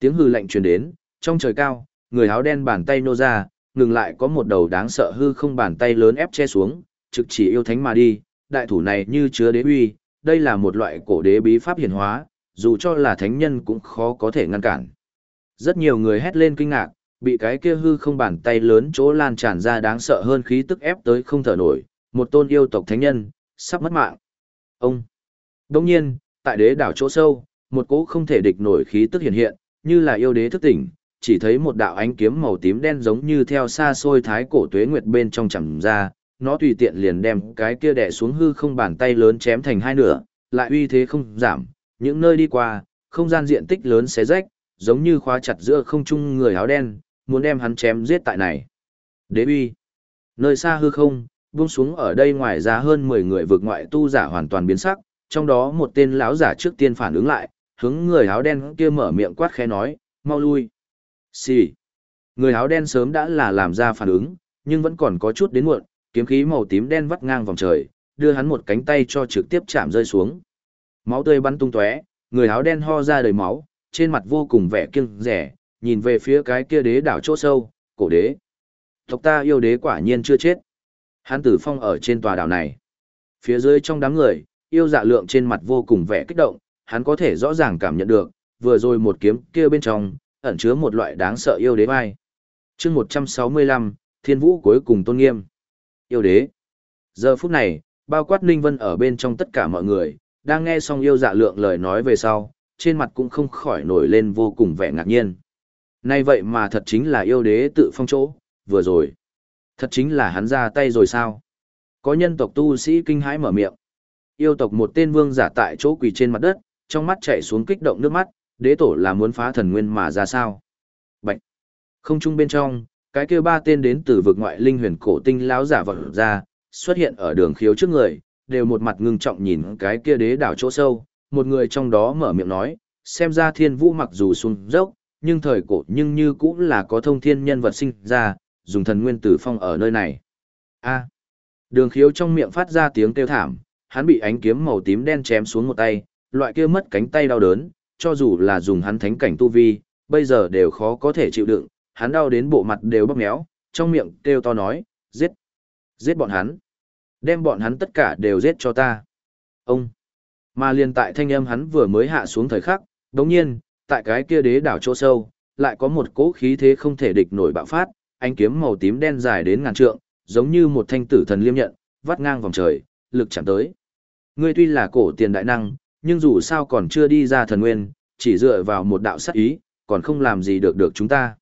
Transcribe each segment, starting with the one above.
Tiếng hư lạnh truyền đến, trong trời cao, người áo đen bàn tay nô ra, ngừng lại có một đầu đáng sợ hư không bàn tay lớn ép che xuống, trực chỉ yêu thánh mà đi, đại thủ này như chứa đế uy, đây là một loại cổ đế bí pháp hiển hóa, dù cho là thánh nhân cũng khó có thể ngăn cản. Rất nhiều người hét lên kinh ngạc, bị cái kia hư không bàn tay lớn chỗ lan tràn ra đáng sợ hơn khí tức ép tới không thở nổi, một tôn yêu tộc thánh nhân, sắp mất mạng. Ông! Đông nhiên, tại đế đảo chỗ sâu, một cỗ không thể địch nổi khí tức hiện hiện, như là yêu đế thức tỉnh, chỉ thấy một đạo ánh kiếm màu tím đen giống như theo xa xôi thái cổ tuế nguyệt bên trong chẳng ra, nó tùy tiện liền đem cái kia đè xuống hư không bàn tay lớn chém thành hai nửa, lại uy thế không giảm, những nơi đi qua, không gian diện tích lớn xé rách, giống như khóa chặt giữa không trung người áo đen, muốn đem hắn chém giết tại này. Đế uy. Nơi xa hư không, buông xuống ở đây ngoài ra hơn 10 người vượt ngoại tu giả hoàn toàn biến sắc, trong đó một tên lão giả trước tiên phản ứng lại, hướng người áo đen kia mở miệng quát khẽ nói, mau lui. Xì. Người áo đen sớm đã là làm ra phản ứng, nhưng vẫn còn có chút đến muộn, kiếm khí màu tím đen vắt ngang vòng trời, đưa hắn một cánh tay cho trực tiếp chạm rơi xuống. Máu tươi bắn tung tóe, người áo đen ho ra đầy máu, trên mặt vô cùng vẻ kiêng rẻ, nhìn về phía cái kia đế đảo chỗ sâu, cổ đế. Tộc ta yêu đế quả nhiên chưa chết. Hắn tử phong ở trên tòa đảo này. Phía dưới trong đám người, yêu dạ lượng trên mặt vô cùng vẻ kích động, hắn có thể rõ ràng cảm nhận được, vừa rồi một kiếm kia bên trong, ẩn chứa một loại đáng sợ yêu đế vai. chương 165, Thiên Vũ cuối cùng tôn nghiêm. Yêu đế. Giờ phút này, bao quát Ninh Vân ở bên trong tất cả mọi người, đang nghe xong yêu dạ lượng lời nói về sau, trên mặt cũng không khỏi nổi lên vô cùng vẻ ngạc nhiên. Nay vậy mà thật chính là yêu đế tự phong chỗ, vừa rồi. Thật chính là hắn ra tay rồi sao? Có nhân tộc tu sĩ kinh hãi mở miệng. Yêu tộc một tên vương giả tại chỗ quỳ trên mặt đất, trong mắt chảy xuống kích động nước mắt, đế tổ là muốn phá thần nguyên mà ra sao? Bạch. Không trung bên trong, cái kia ba tên đến từ vực ngoại linh huyền cổ tinh lão giả vật ra, xuất hiện ở đường khiếu trước người, đều một mặt ngưng trọng nhìn cái kia đế đảo chỗ sâu, một người trong đó mở miệng nói, xem ra thiên vũ mặc dù xuống dốc, nhưng thời cổ nhưng như cũng là có thông thiên nhân vật sinh ra, dùng thần nguyên tử phong ở nơi này. A. Đường khiếu trong miệng phát ra tiếng kêu thảm, hắn bị ánh kiếm màu tím đen chém xuống một tay, loại kia mất cánh tay đau đớn, cho dù là dùng hắn thánh cảnh tu vi, bây giờ đều khó có thể chịu đựng, hắn đau đến bộ mặt đều bóp méo, trong miệng kêu to nói, giết, giết bọn hắn, đem bọn hắn tất cả đều giết cho ta. Ông, mà liền tại thanh âm hắn vừa mới hạ xuống thời khắc, đồng nhiên, tại cái kia đế đảo chỗ sâu, lại có một cỗ khí thế không thể địch nổi bạo phát, ánh kiếm màu tím đen dài đến ngàn trượng, giống như một thanh tử thần liêm nhận, vắt ngang vòng trời, lực chạm tới. Ngươi tuy là cổ tiền đại năng, nhưng dù sao còn chưa đi ra thần nguyên, chỉ dựa vào một đạo sát ý, còn không làm gì được được chúng ta.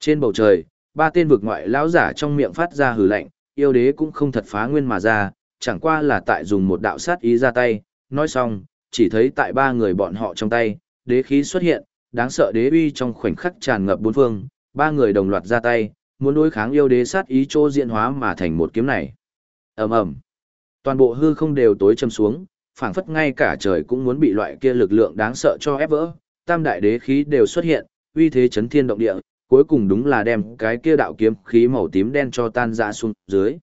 Trên bầu trời, ba tên vực ngoại lão giả trong miệng phát ra hừ lạnh, yêu đế cũng không thật phá nguyên mà ra, chẳng qua là tại dùng một đạo sát ý ra tay, nói xong, chỉ thấy tại ba người bọn họ trong tay, đế khí xuất hiện, đáng sợ đế uy trong khoảnh khắc tràn ngập bốn phương, ba người đồng loạt ra tay, muốn đối kháng yêu đế sát ý chỗ diện hóa mà thành một kiếm này. Ầm ầm. Toàn bộ hư không đều tối châm xuống, phảng phất ngay cả trời cũng muốn bị loại kia lực lượng đáng sợ cho ép vỡ. Tam đại đế khí đều xuất hiện, uy thế chấn thiên động địa, cuối cùng đúng là đem cái kia đạo kiếm khí màu tím đen cho tan ra xuống dưới.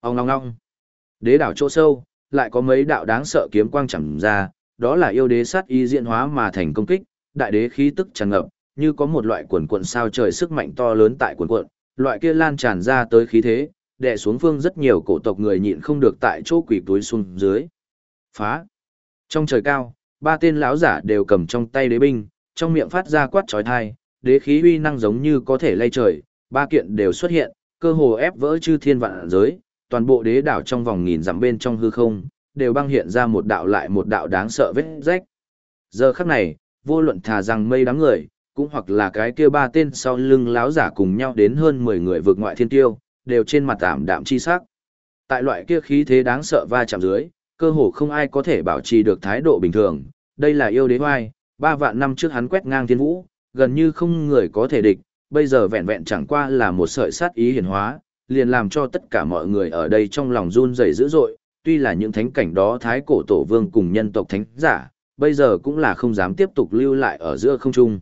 Ông ngong ngong. Đế đảo chỗ sâu, lại có mấy đạo đáng sợ kiếm quang chẳng ra, đó là yêu đế sát y diễn hóa mà thành công kích, đại đế khí tức tràn ngập, như có một loại quần cuộn sao trời sức mạnh to lớn tại quần quận, loại kia lan tràn ra tới khí thế, đè xuống phương rất nhiều cổ tộc người nhịn không được tại chỗ quỷ túi xuống dưới. Phá! Trong trời cao, ba tên lão giả đều cầm trong tay đế binh, trong miệng phát ra quát trói thai, đế khí uy năng giống như có thể lay trời, ba kiện đều xuất hiện, cơ hồ ép vỡ chư thiên vạn giới, toàn bộ đế đảo trong vòng nghìn dặm bên trong hư không, đều băng hiện ra một đạo lại một đạo đáng sợ vết rách. Giờ khắc này, vô luận thà rằng mây đám người, cũng hoặc là cái kia ba tên sau lưng láo giả cùng nhau đến hơn 10 người vượt ngoại thiên tiêu, đều trên mặt tạm đạm chi sắc. Tại loại kia khí thế đáng sợ va chạm dưới, cơ hồ không ai có thể bảo trì được thái độ bình thường. Đây là yêu đế hoai, ba vạn năm trước hắn quét ngang thiên vũ, gần như không người có thể địch, bây giờ vẹn vẹn chẳng qua là một sợi sát ý hiển hóa, liền làm cho tất cả mọi người ở đây trong lòng run rẩy dữ dội, tuy là những thánh cảnh đó thái cổ tổ vương cùng nhân tộc thánh giả, bây giờ cũng là không dám tiếp tục lưu lại ở giữa không trung.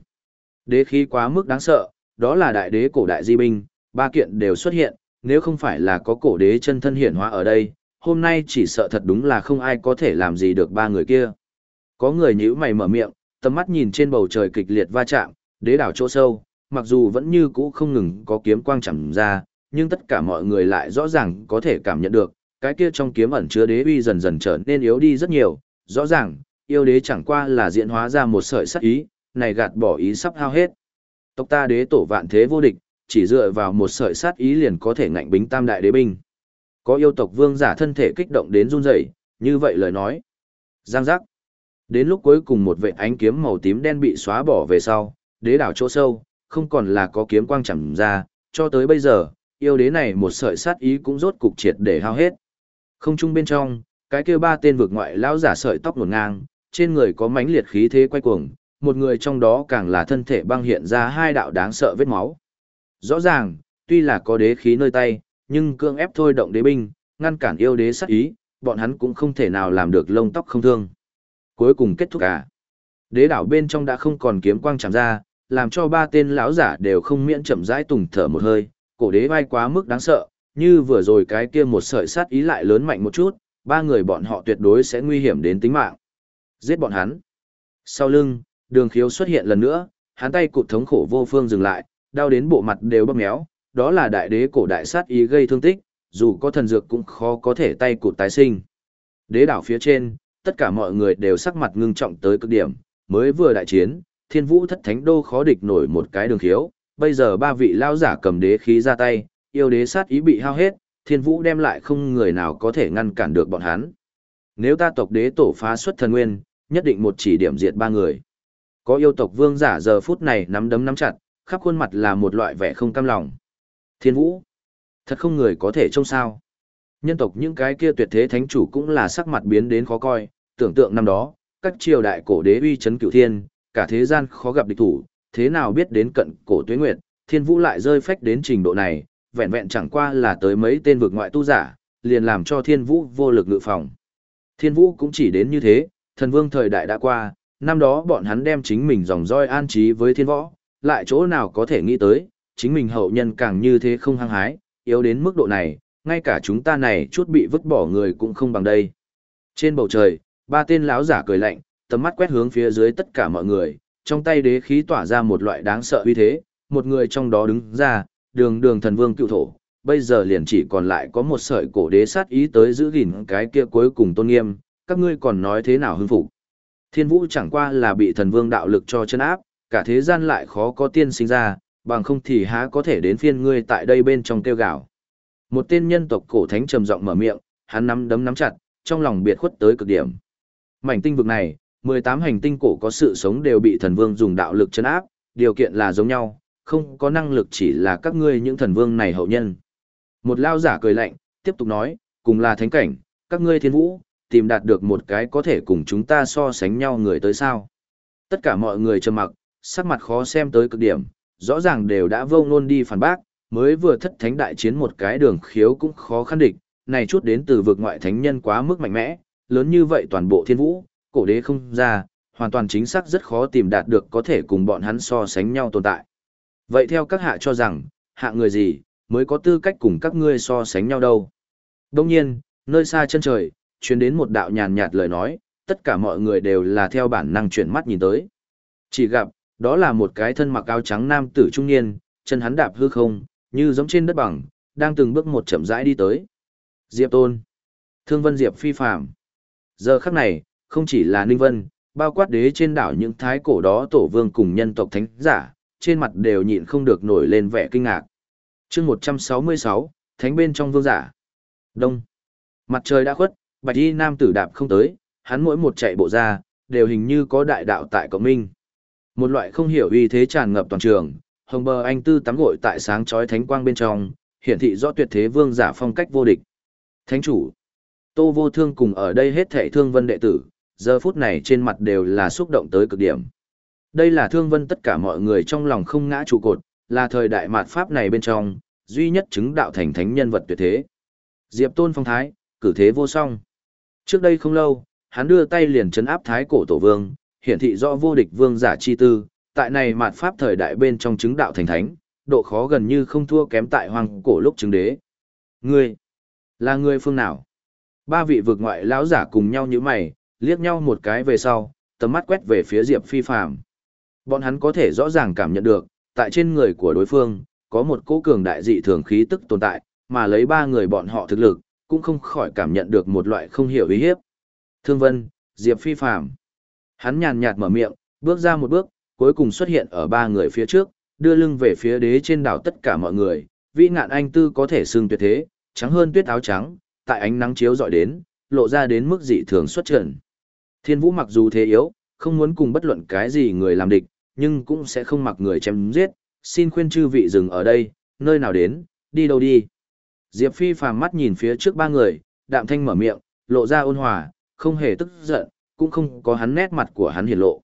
Đế khí quá mức đáng sợ, đó là đại đế cổ đại di binh, ba kiện đều xuất hiện, nếu không phải là có cổ đế chân thân hiển hóa ở đây, hôm nay chỉ sợ thật đúng là không ai có thể làm gì được ba người kia. Có người nhíu mày mở miệng, tầm mắt nhìn trên bầu trời kịch liệt va chạm, đế đảo chỗ sâu, mặc dù vẫn như cũ không ngừng có kiếm quang chẳng ra, nhưng tất cả mọi người lại rõ ràng có thể cảm nhận được, cái kia trong kiếm ẩn chứa đế uy dần dần trở nên yếu đi rất nhiều, rõ ràng, yêu đế chẳng qua là diễn hóa ra một sợi sắc ý, này gạt bỏ ý sắp hao hết. Tộc ta đế tổ vạn thế vô địch, chỉ dựa vào một sợi sát ý liền có thể ngạnh bính tam đại đế binh. Có yêu tộc vương giả thân thể kích động đến run rẩy, như vậy lời nói. Giang giác. Đến lúc cuối cùng một vệ ánh kiếm màu tím đen bị xóa bỏ về sau, đế đảo chỗ sâu, không còn là có kiếm quang chẳng ra, cho tới bây giờ, yêu đế này một sợi sát ý cũng rốt cục triệt để hao hết. Không chung bên trong, cái kia ba tên vực ngoại lão giả sợi tóc ngổn ngang, trên người có mãnh liệt khí thế quay cuồng, một người trong đó càng là thân thể băng hiện ra hai đạo đáng sợ vết máu. Rõ ràng, tuy là có đế khí nơi tay, nhưng cương ép thôi động đế binh, ngăn cản yêu đế sát ý, bọn hắn cũng không thể nào làm được lông tóc không thương. Cuối cùng kết thúc cả. Đế đảo bên trong đã không còn kiếm quang chạm ra, làm cho ba tên lão giả đều không miễn chậm rãi tùng thở một hơi, cổ đế vai quá mức đáng sợ, như vừa rồi cái kia một sợi sát ý lại lớn mạnh một chút, ba người bọn họ tuyệt đối sẽ nguy hiểm đến tính mạng. Giết bọn hắn. Sau lưng, đường khiếu xuất hiện lần nữa, hắn tay cụt thống khổ vô phương dừng lại, đau đến bộ mặt đều bóp méo, đó là đại đế cổ đại sát ý gây thương tích, dù có thần dược cũng khó có thể tay cụt tái sinh. Đế đảo phía trên, tất cả mọi người đều sắc mặt ngưng trọng tới cực điểm, mới vừa đại chiến, thiên vũ thất thánh đô khó địch nổi một cái đường khiếu, bây giờ ba vị lao giả cầm đế khí ra tay, yêu đế sát ý bị hao hết, thiên vũ đem lại không người nào có thể ngăn cản được bọn hắn. Nếu ta tộc đế tổ phá xuất thần nguyên, nhất định một chỉ điểm diệt ba người. Có yêu tộc vương giả giờ phút này nắm đấm nắm chặt, khắp khuôn mặt là một loại vẻ không cam lòng. Thiên vũ, thật không người có thể trông sao. Nhân tộc những cái kia tuyệt thế thánh chủ cũng là sắc mặt biến đến khó coi, tưởng tượng năm đó, các triều đại cổ đế uy chấn cửu thiên, cả thế gian khó gặp địch thủ, thế nào biết đến cận cổ tuế nguyệt, thiên vũ lại rơi phách đến trình độ này, vẹn vẹn chẳng qua là tới mấy tên vực ngoại tu giả, liền làm cho thiên vũ vô lực ngự phòng. Thiên vũ cũng chỉ đến như thế, thần vương thời đại đã qua, năm đó bọn hắn đem chính mình dòng roi an trí với thiên võ, lại chỗ nào có thể nghĩ tới, chính mình hậu nhân càng như thế không hăng hái, yếu đến mức độ này, ngay cả chúng ta này chút bị vứt bỏ người cũng không bằng đây. Trên bầu trời, ba tên lão giả cười lạnh, tầm mắt quét hướng phía dưới tất cả mọi người, trong tay đế khí tỏa ra một loại đáng sợ uy thế, một người trong đó đứng ra, đường đường thần vương cựu thổ, bây giờ liền chỉ còn lại có một sợi cổ đế sát ý tới giữ gìn cái kia cuối cùng tôn nghiêm, các ngươi còn nói thế nào hưng phục. Thiên vũ chẳng qua là bị thần vương đạo lực cho chân áp, cả thế gian lại khó có tiên sinh ra, bằng không thì há có thể đến phiên ngươi tại đây bên trong kêu gạo. Một tên nhân tộc cổ thánh trầm giọng mở miệng, hắn nắm đấm nắm chặt, trong lòng biệt khuất tới cực điểm. Mảnh tinh vực này, 18 hành tinh cổ có sự sống đều bị thần vương dùng đạo lực chấn áp, điều kiện là giống nhau, không có năng lực chỉ là các ngươi những thần vương này hậu nhân. Một lao giả cười lạnh, tiếp tục nói, cùng là thánh cảnh, các ngươi thiên vũ, tìm đạt được một cái có thể cùng chúng ta so sánh nhau người tới sao. Tất cả mọi người trầm mặc, sắc mặt khó xem tới cực điểm, rõ ràng đều đã vô ngôn đi phản bác, mới vừa thất thánh đại chiến một cái đường khiếu cũng khó khăn địch, này chút đến từ vực ngoại thánh nhân quá mức mạnh mẽ, lớn như vậy toàn bộ thiên vũ, cổ đế không ra, hoàn toàn chính xác rất khó tìm đạt được có thể cùng bọn hắn so sánh nhau tồn tại. Vậy theo các hạ cho rằng, hạ người gì, mới có tư cách cùng các ngươi so sánh nhau đâu. Đông nhiên, nơi xa chân trời, truyền đến một đạo nhàn nhạt lời nói, tất cả mọi người đều là theo bản năng chuyển mắt nhìn tới. Chỉ gặp, đó là một cái thân mặc áo trắng nam tử trung niên, chân hắn đạp hư không, như giống trên đất bằng, đang từng bước một chậm rãi đi tới. Diệp Tôn. Thương Vân Diệp phi phàm. Giờ khắc này, không chỉ là Ninh Vân, bao quát đế trên đảo những thái cổ đó tổ vương cùng nhân tộc thánh giả, trên mặt đều nhịn không được nổi lên vẻ kinh ngạc. chương 166, thánh bên trong vương giả. Đông. Mặt trời đã khuất, bạch y nam tử đạp không tới, hắn mỗi một chạy bộ ra, đều hình như có đại đạo tại cộng minh. Một loại không hiểu uy thế tràn ngập toàn trường, hồng bờ anh tư tắm gội tại sáng chói thánh quang bên trong, hiển thị rõ tuyệt thế vương giả phong cách vô địch. Thánh chủ, Tô Vô Thương cùng ở đây hết thảy thương vân đệ tử, giờ phút này trên mặt đều là xúc động tới cực điểm. Đây là thương vân tất cả mọi người trong lòng không ngã trụ cột, là thời đại mạt pháp này bên trong, duy nhất chứng đạo thành thánh nhân vật tuyệt thế. Diệp Tôn phong thái, cử thế vô song. Trước đây không lâu, hắn đưa tay liền chấn áp thái cổ tổ vương, hiển thị rõ vô địch vương giả chi tư, tại này mạt pháp thời đại bên trong chứng đạo thành thánh, độ khó gần như không thua kém tại hoàng cổ lúc chứng đế. Ngươi, là ngươi phương nào? Ba vị vực ngoại lão giả cùng nhau như mày, liếc nhau một cái về sau, tầm mắt quét về phía Diệp Phi Phàm. Bọn hắn có thể rõ ràng cảm nhận được, tại trên người của đối phương, có một cỗ cường đại dị thường khí tức tồn tại, mà lấy ba người bọn họ thực lực, cũng không khỏi cảm nhận được một loại không hiểu ý hiếp. Thương Vân, Diệp Phi Phàm. Hắn nhàn nhạt mở miệng, bước ra một bước, cuối cùng xuất hiện ở ba người phía trước, đưa lưng về phía đế trên đảo tất cả mọi người, vĩ ngạn anh tư có thể xưng tuyệt thế, trắng hơn tuyết áo trắng, tại ánh nắng chiếu dọi đến, lộ ra đến mức dị thường xuất trần. Thiên Vũ mặc dù thế yếu, không muốn cùng bất luận cái gì người làm địch, nhưng cũng sẽ không mặc người chém giết, xin khuyên chư vị dừng ở đây, nơi nào đến, đi đâu đi. Diệp Phi phàm mắt nhìn phía trước ba người, đạm thanh mở miệng, lộ ra ôn hòa, không hề tức giận, cũng không có hắn nét mặt của hắn hiển lộ.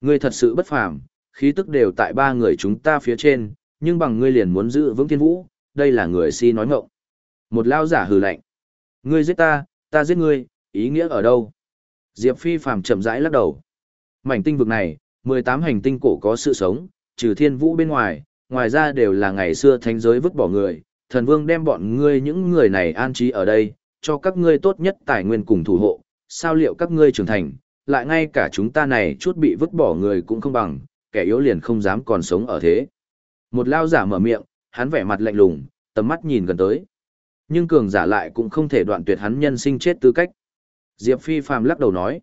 Ngươi thật sự bất phàm, khí tức đều tại ba người chúng ta phía trên, nhưng bằng ngươi liền muốn giữ vững thiên vũ, đây là người si nói ngọng. Một lao giả hừ lạnh. Ngươi giết ta, ta giết ngươi, ý nghĩa ở đâu? Diệp Phi phàm chậm rãi lắc đầu. Mảnh tinh vực này, 18 hành tinh cổ có sự sống, trừ thiên vũ bên ngoài, ngoài ra đều là ngày xưa thánh giới vứt bỏ người, thần vương đem bọn ngươi những người này an trí ở đây, cho các ngươi tốt nhất tài nguyên cùng thủ hộ, sao liệu các ngươi trưởng thành, lại ngay cả chúng ta này chút bị vứt bỏ người cũng không bằng, kẻ yếu liền không dám còn sống ở thế. Một lao giả mở miệng, hắn vẻ mặt lạnh lùng, tầm mắt nhìn gần tới. Nhưng cường giả lại cũng không thể đoạn tuyệt hắn nhân sinh chết tư cách. Diệp Phi phàm lắc đầu nói,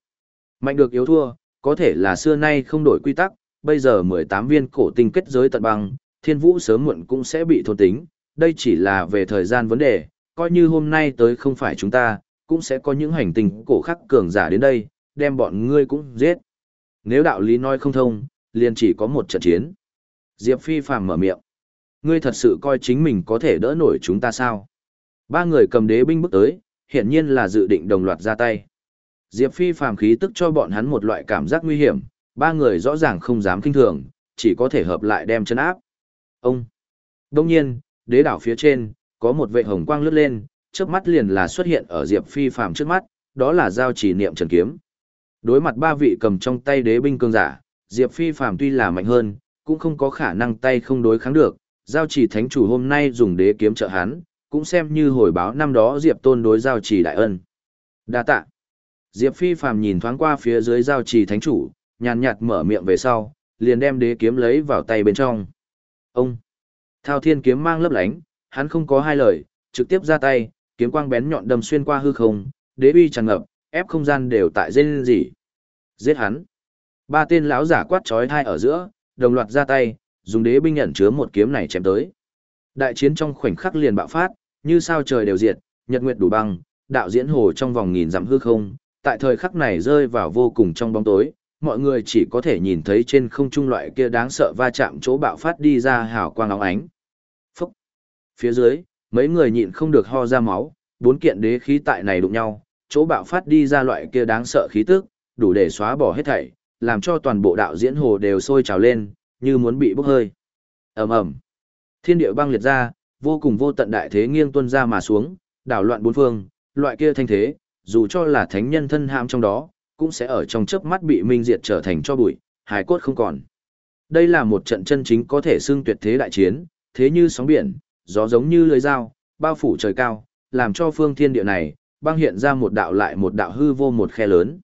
mạnh được yếu thua, có thể là xưa nay không đổi quy tắc, bây giờ 18 viên cổ tinh kết giới tận băng, thiên vũ sớm muộn cũng sẽ bị thôn tính, đây chỉ là về thời gian vấn đề, coi như hôm nay tới không phải chúng ta, cũng sẽ có những hành tinh cổ khắc cường giả đến đây, đem bọn ngươi cũng giết. Nếu đạo lý nói không thông, liền chỉ có một trận chiến. Diệp Phi phàm mở miệng. Ngươi thật sự coi chính mình có thể đỡ nổi chúng ta sao? Ba người cầm đế binh bước tới, hiển nhiên là dự định đồng loạt ra tay. Diệp Phi phàm khí tức cho bọn hắn một loại cảm giác nguy hiểm, ba người rõ ràng không dám kinh thường, chỉ có thể hợp lại đem chân áp. Ông! Đông nhiên, đế đảo phía trên, có một vệ hồng quang lướt lên, trước mắt liền là xuất hiện ở Diệp Phi phàm trước mắt, đó là giao chỉ niệm trần kiếm. Đối mặt ba vị cầm trong tay đế binh cương giả, Diệp Phi phàm tuy là mạnh hơn, cũng không có khả năng tay không đối kháng được, giao chỉ thánh chủ hôm nay dùng đế kiếm trợ hắn, cũng xem như hồi báo năm đó Diệp Tôn đối giao chỉ đại ân. Đa tạ. Diệp Phi phàm nhìn thoáng qua phía dưới giao chỉ thánh chủ, nhàn nhạt mở miệng về sau, liền đem đế kiếm lấy vào tay bên trong. Ông. Thao thiên kiếm mang lấp lánh, hắn không có hai lời, trực tiếp ra tay, kiếm quang bén nhọn đâm xuyên qua hư không, đế uy tràn ngập, ép không gian đều tại dên gì. Giết hắn. Ba tên lão giả quát chói hai ở giữa, đồng loạt ra tay, dùng đế binh nhận chứa một kiếm này chém tới. Đại chiến trong khoảnh khắc liền bạo phát, như sao trời đều diệt, nhật nguyệt đủ băng, đạo diễn hồ trong vòng nghìn dặm hư không, tại thời khắc này rơi vào vô cùng trong bóng tối, mọi người chỉ có thể nhìn thấy trên không trung loại kia đáng sợ va chạm chỗ bạo phát đi ra hào quang óng ánh. Phúc! Phía dưới, mấy người nhịn không được ho ra máu, bốn kiện đế khí tại này đụng nhau, chỗ bạo phát đi ra loại kia đáng sợ khí tức, đủ để xóa bỏ hết thảy, làm cho toàn bộ đạo diễn hồ đều sôi trào lên, như muốn bị bốc hơi. ầm ầm, Thiên địa băng liệt ra, vô cùng vô tận đại thế nghiêng tuân ra mà xuống, đảo loạn bốn phương, loại kia thanh thế, dù cho là thánh nhân thân ham trong đó, cũng sẽ ở trong chớp mắt bị minh diệt trở thành cho bụi, hài cốt không còn. Đây là một trận chân chính có thể xưng tuyệt thế đại chiến, thế như sóng biển, gió giống như lưới dao, bao phủ trời cao, làm cho phương thiên địa này, băng hiện ra một đạo lại một đạo hư vô một khe lớn.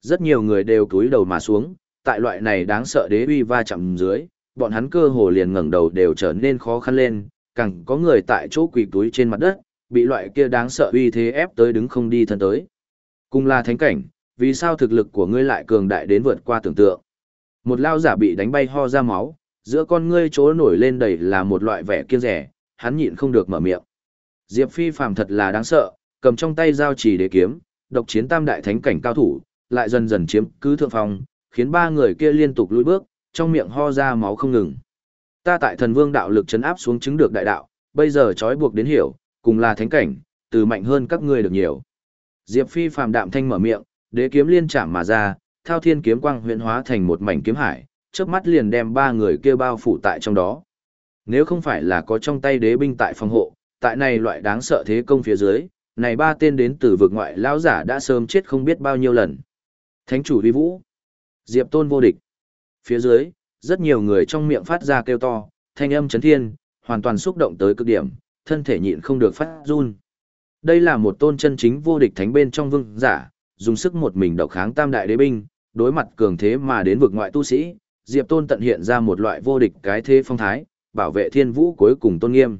Rất nhiều người đều cúi đầu mà xuống, tại loại này đáng sợ đế uy va chạm dưới, bọn hắn cơ hồ liền ngẩng đầu đều trở nên khó khăn lên, càng có người tại chỗ quỳ túi trên mặt đất, bị loại kia đáng sợ uy thế ép tới đứng không đi thân tới. Cùng là thánh cảnh, vì sao thực lực của ngươi lại cường đại đến vượt qua tưởng tượng? Một lao giả bị đánh bay ho ra máu, giữa con ngươi chỗ nổi lên đầy là một loại vẻ kiêng rẻ, hắn nhịn không được mở miệng. Diệp Phi phàm thật là đáng sợ, cầm trong tay dao chỉ để kiếm, độc chiến tam đại thánh cảnh cao thủ, lại dần dần chiếm cứ thượng phong, khiến ba người kia liên tục lùi bước, trong miệng ho ra máu không ngừng. Ta tại thần vương đạo lực chấn áp xuống chứng được đại đạo, bây giờ trói buộc đến hiểu, cùng là thánh cảnh, từ mạnh hơn các ngươi được nhiều. Diệp Phi phàm đạm thanh mở miệng, đế kiếm liên chạm mà ra, thao thiên kiếm quang huyễn hóa thành một mảnh kiếm hải, chớp mắt liền đem ba người kia bao phủ tại trong đó. Nếu không phải là có trong tay đế binh tại phòng hộ, tại này loại đáng sợ thế công phía dưới, này ba tên đến từ vực ngoại lão giả đã sớm chết không biết bao nhiêu lần. Thánh chủ vi vũ, Diệp Tôn vô địch. Phía dưới, rất nhiều người trong miệng phát ra kêu to, thanh âm chấn thiên, hoàn toàn xúc động tới cực điểm, thân thể nhịn không được phát run. Đây là một tôn chân chính vô địch thánh bên trong vương giả, dùng sức một mình độc kháng tam đại đế binh, đối mặt cường thế mà đến vực ngoại tu sĩ, Diệp Tôn tận hiện ra một loại vô địch cái thế phong thái, bảo vệ thiên vũ cuối cùng tôn nghiêm.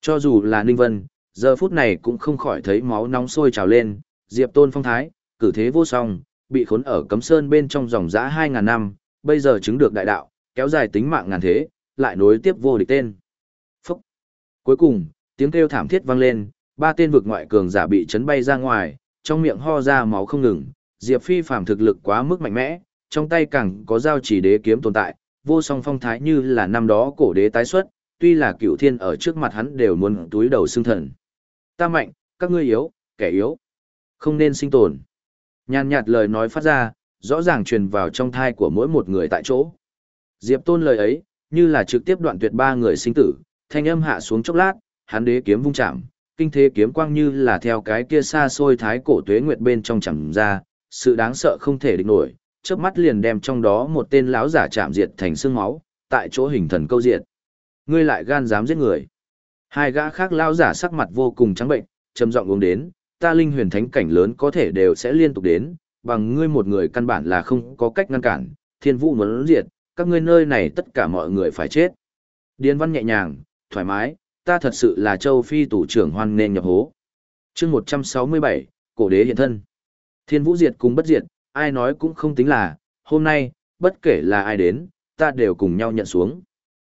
Cho dù là Ninh Vân, giờ phút này cũng không khỏi thấy máu nóng sôi trào lên, Diệp Tôn phong thái, cử thế vô song, bị khốn ở cấm sơn bên trong dòng dã 2.000 năm, bây giờ chứng được đại đạo, kéo dài tính mạng ngàn thế, lại nối tiếp vô địch tên. Phúc! Cuối cùng, tiếng kêu thảm thiết vang lên, ba tên vực ngoại cường giả bị chấn bay ra ngoài, trong miệng ho ra máu không ngừng, Diệp Phi phàm thực lực quá mức mạnh mẽ, trong tay càng có giao chỉ đế kiếm tồn tại, vô song phong thái như là năm đó cổ đế tái xuất, tuy là cựu thiên ở trước mặt hắn đều muốn túi đầu xương thần. Ta mạnh, các ngươi yếu, kẻ yếu. Không nên sinh tồn. Nhàn nhạt lời nói phát ra, rõ ràng truyền vào trong thai của mỗi một người tại chỗ. Diệp Tôn lời ấy, như là trực tiếp đoạn tuyệt ba người sinh tử, thanh âm hạ xuống chốc lát, hắn đế kiếm vung chạm, kinh thế kiếm quang như là theo cái kia xa xôi thái cổ tuế nguyệt bên trong chẳng ra, sự đáng sợ không thể địch nổi, chớp mắt liền đem trong đó một tên lão giả chạm diệt thành xương máu, tại chỗ hình thần câu diệt. Ngươi lại gan dám giết người. Hai gã khác lão giả sắc mặt vô cùng trắng bệnh, trầm giọng uống đến, ta linh huyền thánh cảnh lớn có thể đều sẽ liên tục đến, bằng ngươi một người căn bản là không có cách ngăn cản, thiên vũ muốn diệt, các ngươi nơi này tất cả mọi người phải chết. Điền văn nhẹ nhàng, thoải mái, ta thật sự là châu phi tủ trưởng hoan nên nhập hố. chương 167, cổ đế hiện thân. Thiên vũ diệt cùng bất diệt, ai nói cũng không tính là, hôm nay, bất kể là ai đến, ta đều cùng nhau nhận xuống.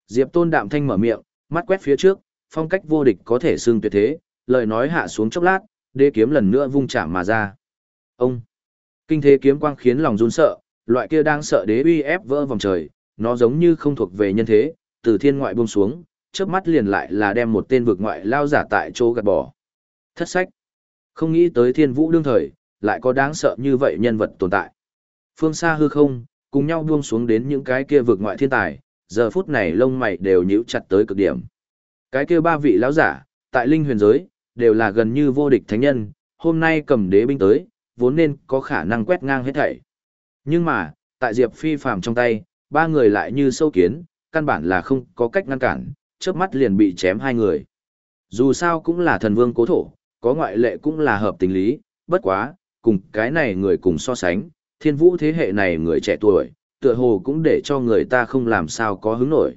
Diệp tôn đạm thanh mở miệng, mắt quét phía trước, phong cách vô địch có thể xưng tuyệt thế, lời nói hạ xuống chốc lát, đế kiếm lần nữa vung chạm mà ra. Ông! Kinh thế kiếm quang khiến lòng run sợ, loại kia đang sợ đế uy ép vỡ vòng trời, nó giống như không thuộc về nhân thế, từ thiên ngoại buông xuống, chớp mắt liền lại là đem một tên vực ngoại lao giả tại chỗ gạt bỏ. Thất sách. Không nghĩ tới thiên vũ đương thời, lại có đáng sợ như vậy nhân vật tồn tại. Phương xa hư không, cùng nhau buông xuống đến những cái kia vực ngoại thiên tài, giờ phút này lông mày đều nhíu chặt tới cực điểm. Cái kia ba vị lão giả, tại linh huyền giới, đều là gần như vô địch thánh nhân, hôm nay cầm đế binh tới, vốn nên có khả năng quét ngang hết thảy. Nhưng mà, tại Diệp Phi phàm trong tay, ba người lại như sâu kiến, căn bản là không có cách ngăn cản, chớp mắt liền bị chém hai người. Dù sao cũng là thần vương cố thổ, có ngoại lệ cũng là hợp tình lý, bất quá, cùng cái này người cùng so sánh, thiên vũ thế hệ này người trẻ tuổi, tựa hồ cũng để cho người ta không làm sao có hứng nổi.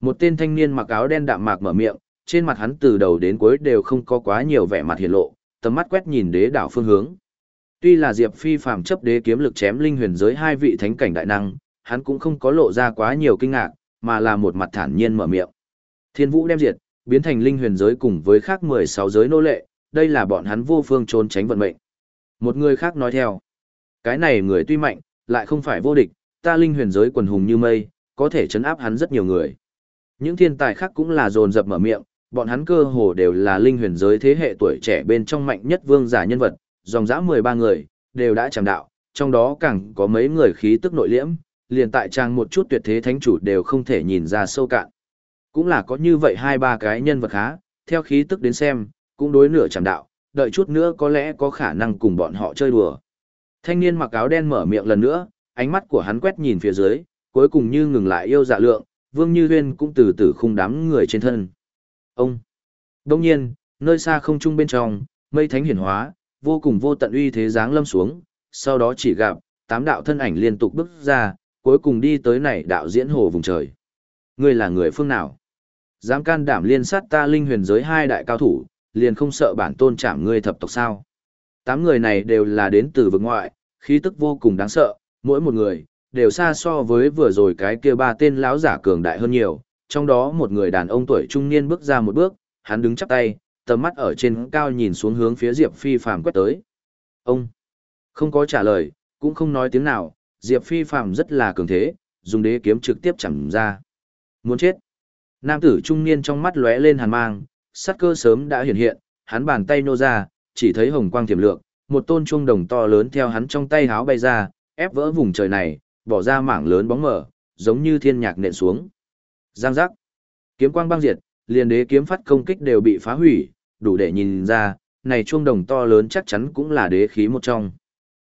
Một tên thanh niên mặc áo đen đạm mạc mở miệng, trên mặt hắn từ đầu đến cuối đều không có quá nhiều vẻ mặt hiện lộ, tầm mắt quét nhìn đế đảo phương hướng. Tuy là Diệp Phi phàm chấp đế kiếm lực chém linh huyền giới hai vị thánh cảnh đại năng, hắn cũng không có lộ ra quá nhiều kinh ngạc, mà là một mặt thản nhiên mở miệng. Thiên Vũ đem diệt, biến thành linh huyền giới cùng với khác 16 giới nô lệ, đây là bọn hắn vô phương trốn tránh vận mệnh. Một người khác nói theo, cái này người tuy mạnh, lại không phải vô địch, ta linh huyền giới quần hùng như mây, có thể chấn áp hắn rất nhiều người. Những thiên tài khác cũng là dồn dập mở miệng, bọn hắn cơ hồ đều là linh huyền giới thế hệ tuổi trẻ bên trong mạnh nhất vương giả nhân vật, dòng dã 13 người, đều đã chẳng đạo, trong đó càng có mấy người khí tức nội liễm, liền tại trang một chút tuyệt thế thánh chủ đều không thể nhìn ra sâu cạn. Cũng là có như vậy hai ba cái nhân vật khá, theo khí tức đến xem, cũng đối nửa chẳng đạo, đợi chút nữa có lẽ có khả năng cùng bọn họ chơi đùa. Thanh niên mặc áo đen mở miệng lần nữa, ánh mắt của hắn quét nhìn phía dưới, cuối cùng như ngừng lại yêu dạ lượng, Vương Như Huyên cũng từ từ khung đám người trên thân. Ông! Đông nhiên, nơi xa không trung bên trong, mây thánh hiển hóa, vô cùng vô tận uy thế dáng lâm xuống, sau đó chỉ gặp, tám đạo thân ảnh liên tục bước ra, cuối cùng đi tới này đạo diễn hồ vùng trời. Ngươi là người phương nào? Dám can đảm liên sát ta linh huyền giới hai đại cao thủ, liền không sợ bản tôn chạm ngươi thập tộc sao? Tám người này đều là đến từ vực ngoại, khí tức vô cùng đáng sợ, mỗi một người, đều xa so với vừa rồi cái kia ba tên lão giả cường đại hơn nhiều, trong đó một người đàn ông tuổi trung niên bước ra một bước, hắn đứng chắp tay, tầm mắt ở trên cao nhìn xuống hướng phía Diệp Phi Phàm quét tới. Ông không có trả lời, cũng không nói tiếng nào, Diệp Phi Phàm rất là cường thế, dùng đế kiếm trực tiếp chằm ra. Muốn chết. Nam tử trung niên trong mắt lóe lên hàn mang, sát cơ sớm đã hiện hiện, hắn bàn tay nô ra, chỉ thấy hồng quang tiềm lượng, một tôn chuông đồng to lớn theo hắn trong tay háo bay ra, ép vỡ vùng trời này, bỏ ra mảng lớn bóng mở, giống như thiên nhạc nện xuống. Giang giác. Kiếm quang băng diệt, liền đế kiếm phát công kích đều bị phá hủy, đủ để nhìn ra, này chuông đồng to lớn chắc chắn cũng là đế khí một trong.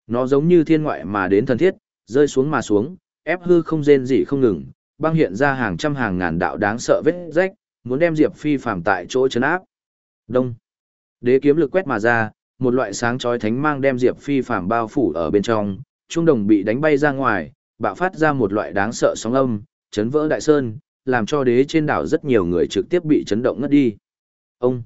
Nó giống như thiên ngoại mà đến thần thiết, rơi xuống mà xuống, ép hư không rên gì không ngừng, băng hiện ra hàng trăm hàng ngàn đạo đáng sợ vết rách, muốn đem Diệp Phi phàm tại chỗ chấn áp. Đông. Đế kiếm lực quét mà ra, một loại sáng chói thánh mang đem Diệp Phi phàm bao phủ ở bên trong, trung đồng bị đánh bay ra ngoài, bạo phát ra một loại đáng sợ sóng âm, chấn vỡ đại sơn, làm cho đế trên đảo rất nhiều người trực tiếp bị chấn động ngất đi. Ông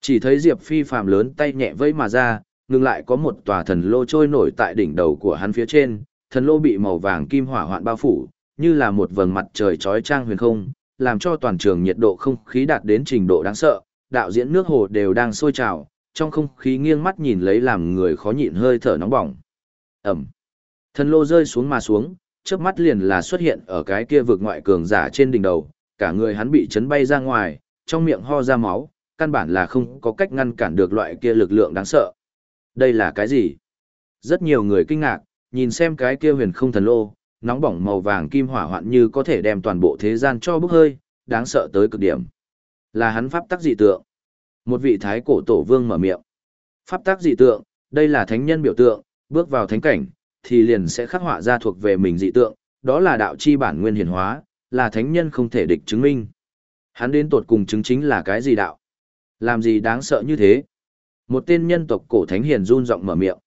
chỉ thấy Diệp Phi phàm lớn tay nhẹ vẫy mà ra, ngừng lại có một tòa thần lô trôi nổi tại đỉnh đầu của hắn phía trên, thần lô bị màu vàng kim hỏa hoạn bao phủ, như là một vầng mặt trời chói chang huyền không, làm cho toàn trường nhiệt độ không khí đạt đến trình độ đáng sợ, đạo diễn nước hồ đều đang sôi trào, trong không khí nghiêng mắt nhìn lấy làm người khó nhịn hơi thở nóng bỏng. Ẩm. Thần lô rơi xuống mà xuống, chớp mắt liền là xuất hiện ở cái kia vực ngoại cường giả trên đỉnh đầu, cả người hắn bị chấn bay ra ngoài, trong miệng ho ra máu, căn bản là không có cách ngăn cản được loại kia lực lượng đáng sợ. Đây là cái gì? Rất nhiều người kinh ngạc, nhìn xem cái kia huyền không thần lô, nóng bỏng màu vàng kim hỏa hoạn như có thể đem toàn bộ thế gian cho bốc hơi, đáng sợ tới cực điểm. Là hắn pháp tắc dị tượng. Một vị thái cổ tổ vương mở miệng. Pháp tắc dị tượng, đây là thánh nhân biểu tượng, bước vào thánh cảnh, thì liền sẽ khắc họa ra thuộc về mình dị tượng, đó là đạo chi bản nguyên hiển hóa, là thánh nhân không thể địch chứng minh. Hắn đến tột cùng chứng chính là cái gì đạo? Làm gì đáng sợ như thế? Một tên nhân tộc cổ thánh hiền run giọng mở miệng.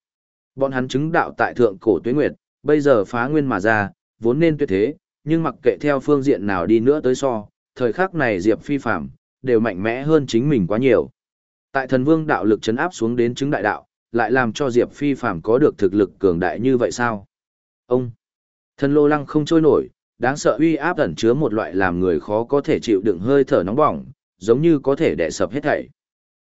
Bọn hắn chứng đạo tại thượng cổ tuế nguyệt, bây giờ phá nguyên mà ra, vốn nên tuyệt thế, nhưng mặc kệ theo phương diện nào đi nữa tới so, thời khắc này Diệp Phi phạm, đều mạnh mẽ hơn chính mình quá nhiều. Tại thần vương đạo lực chấn áp xuống đến chứng đại đạo, lại làm cho Diệp Phi phạm có được thực lực cường đại như vậy sao? Ông, thần lô lăng không trôi nổi, đáng sợ uy áp ẩn chứa một loại làm người khó có thể chịu đựng hơi thở nóng bỏng, giống như có thể đè sập hết thảy.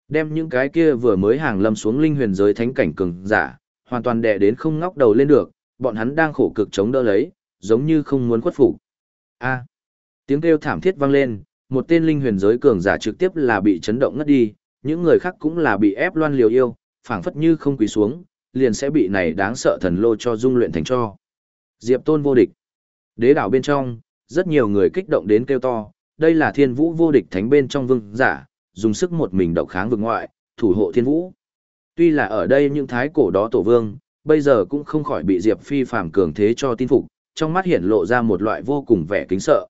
Đem những cái kia vừa mới hàng lâm xuống linh huyền giới thánh cảnh cường giả, hoàn toàn đè đến không ngóc đầu lên được, bọn hắn đang khổ cực chống đỡ lấy, giống như không muốn khuất phục. A. À, tiếng kêu thảm thiết vang lên, một tên linh huyền giới cường giả trực tiếp là bị chấn động ngất đi, những người khác cũng là bị ép loan liều yêu, phảng phất như không quỳ xuống, liền sẽ bị này đáng sợ thần lô cho dung luyện thành cho. Diệp Tôn vô địch. Đế đảo bên trong, rất nhiều người kích động đến kêu to, đây là thiên vũ vô địch thánh bên trong vương giả, dùng sức một mình độc kháng vực ngoại, thủ hộ thiên vũ. Tuy là ở đây những thái cổ đó tổ vương, bây giờ cũng không khỏi bị Diệp Phi phàm cường thế cho tin phục, trong mắt hiển lộ ra một loại vô cùng vẻ kính sợ.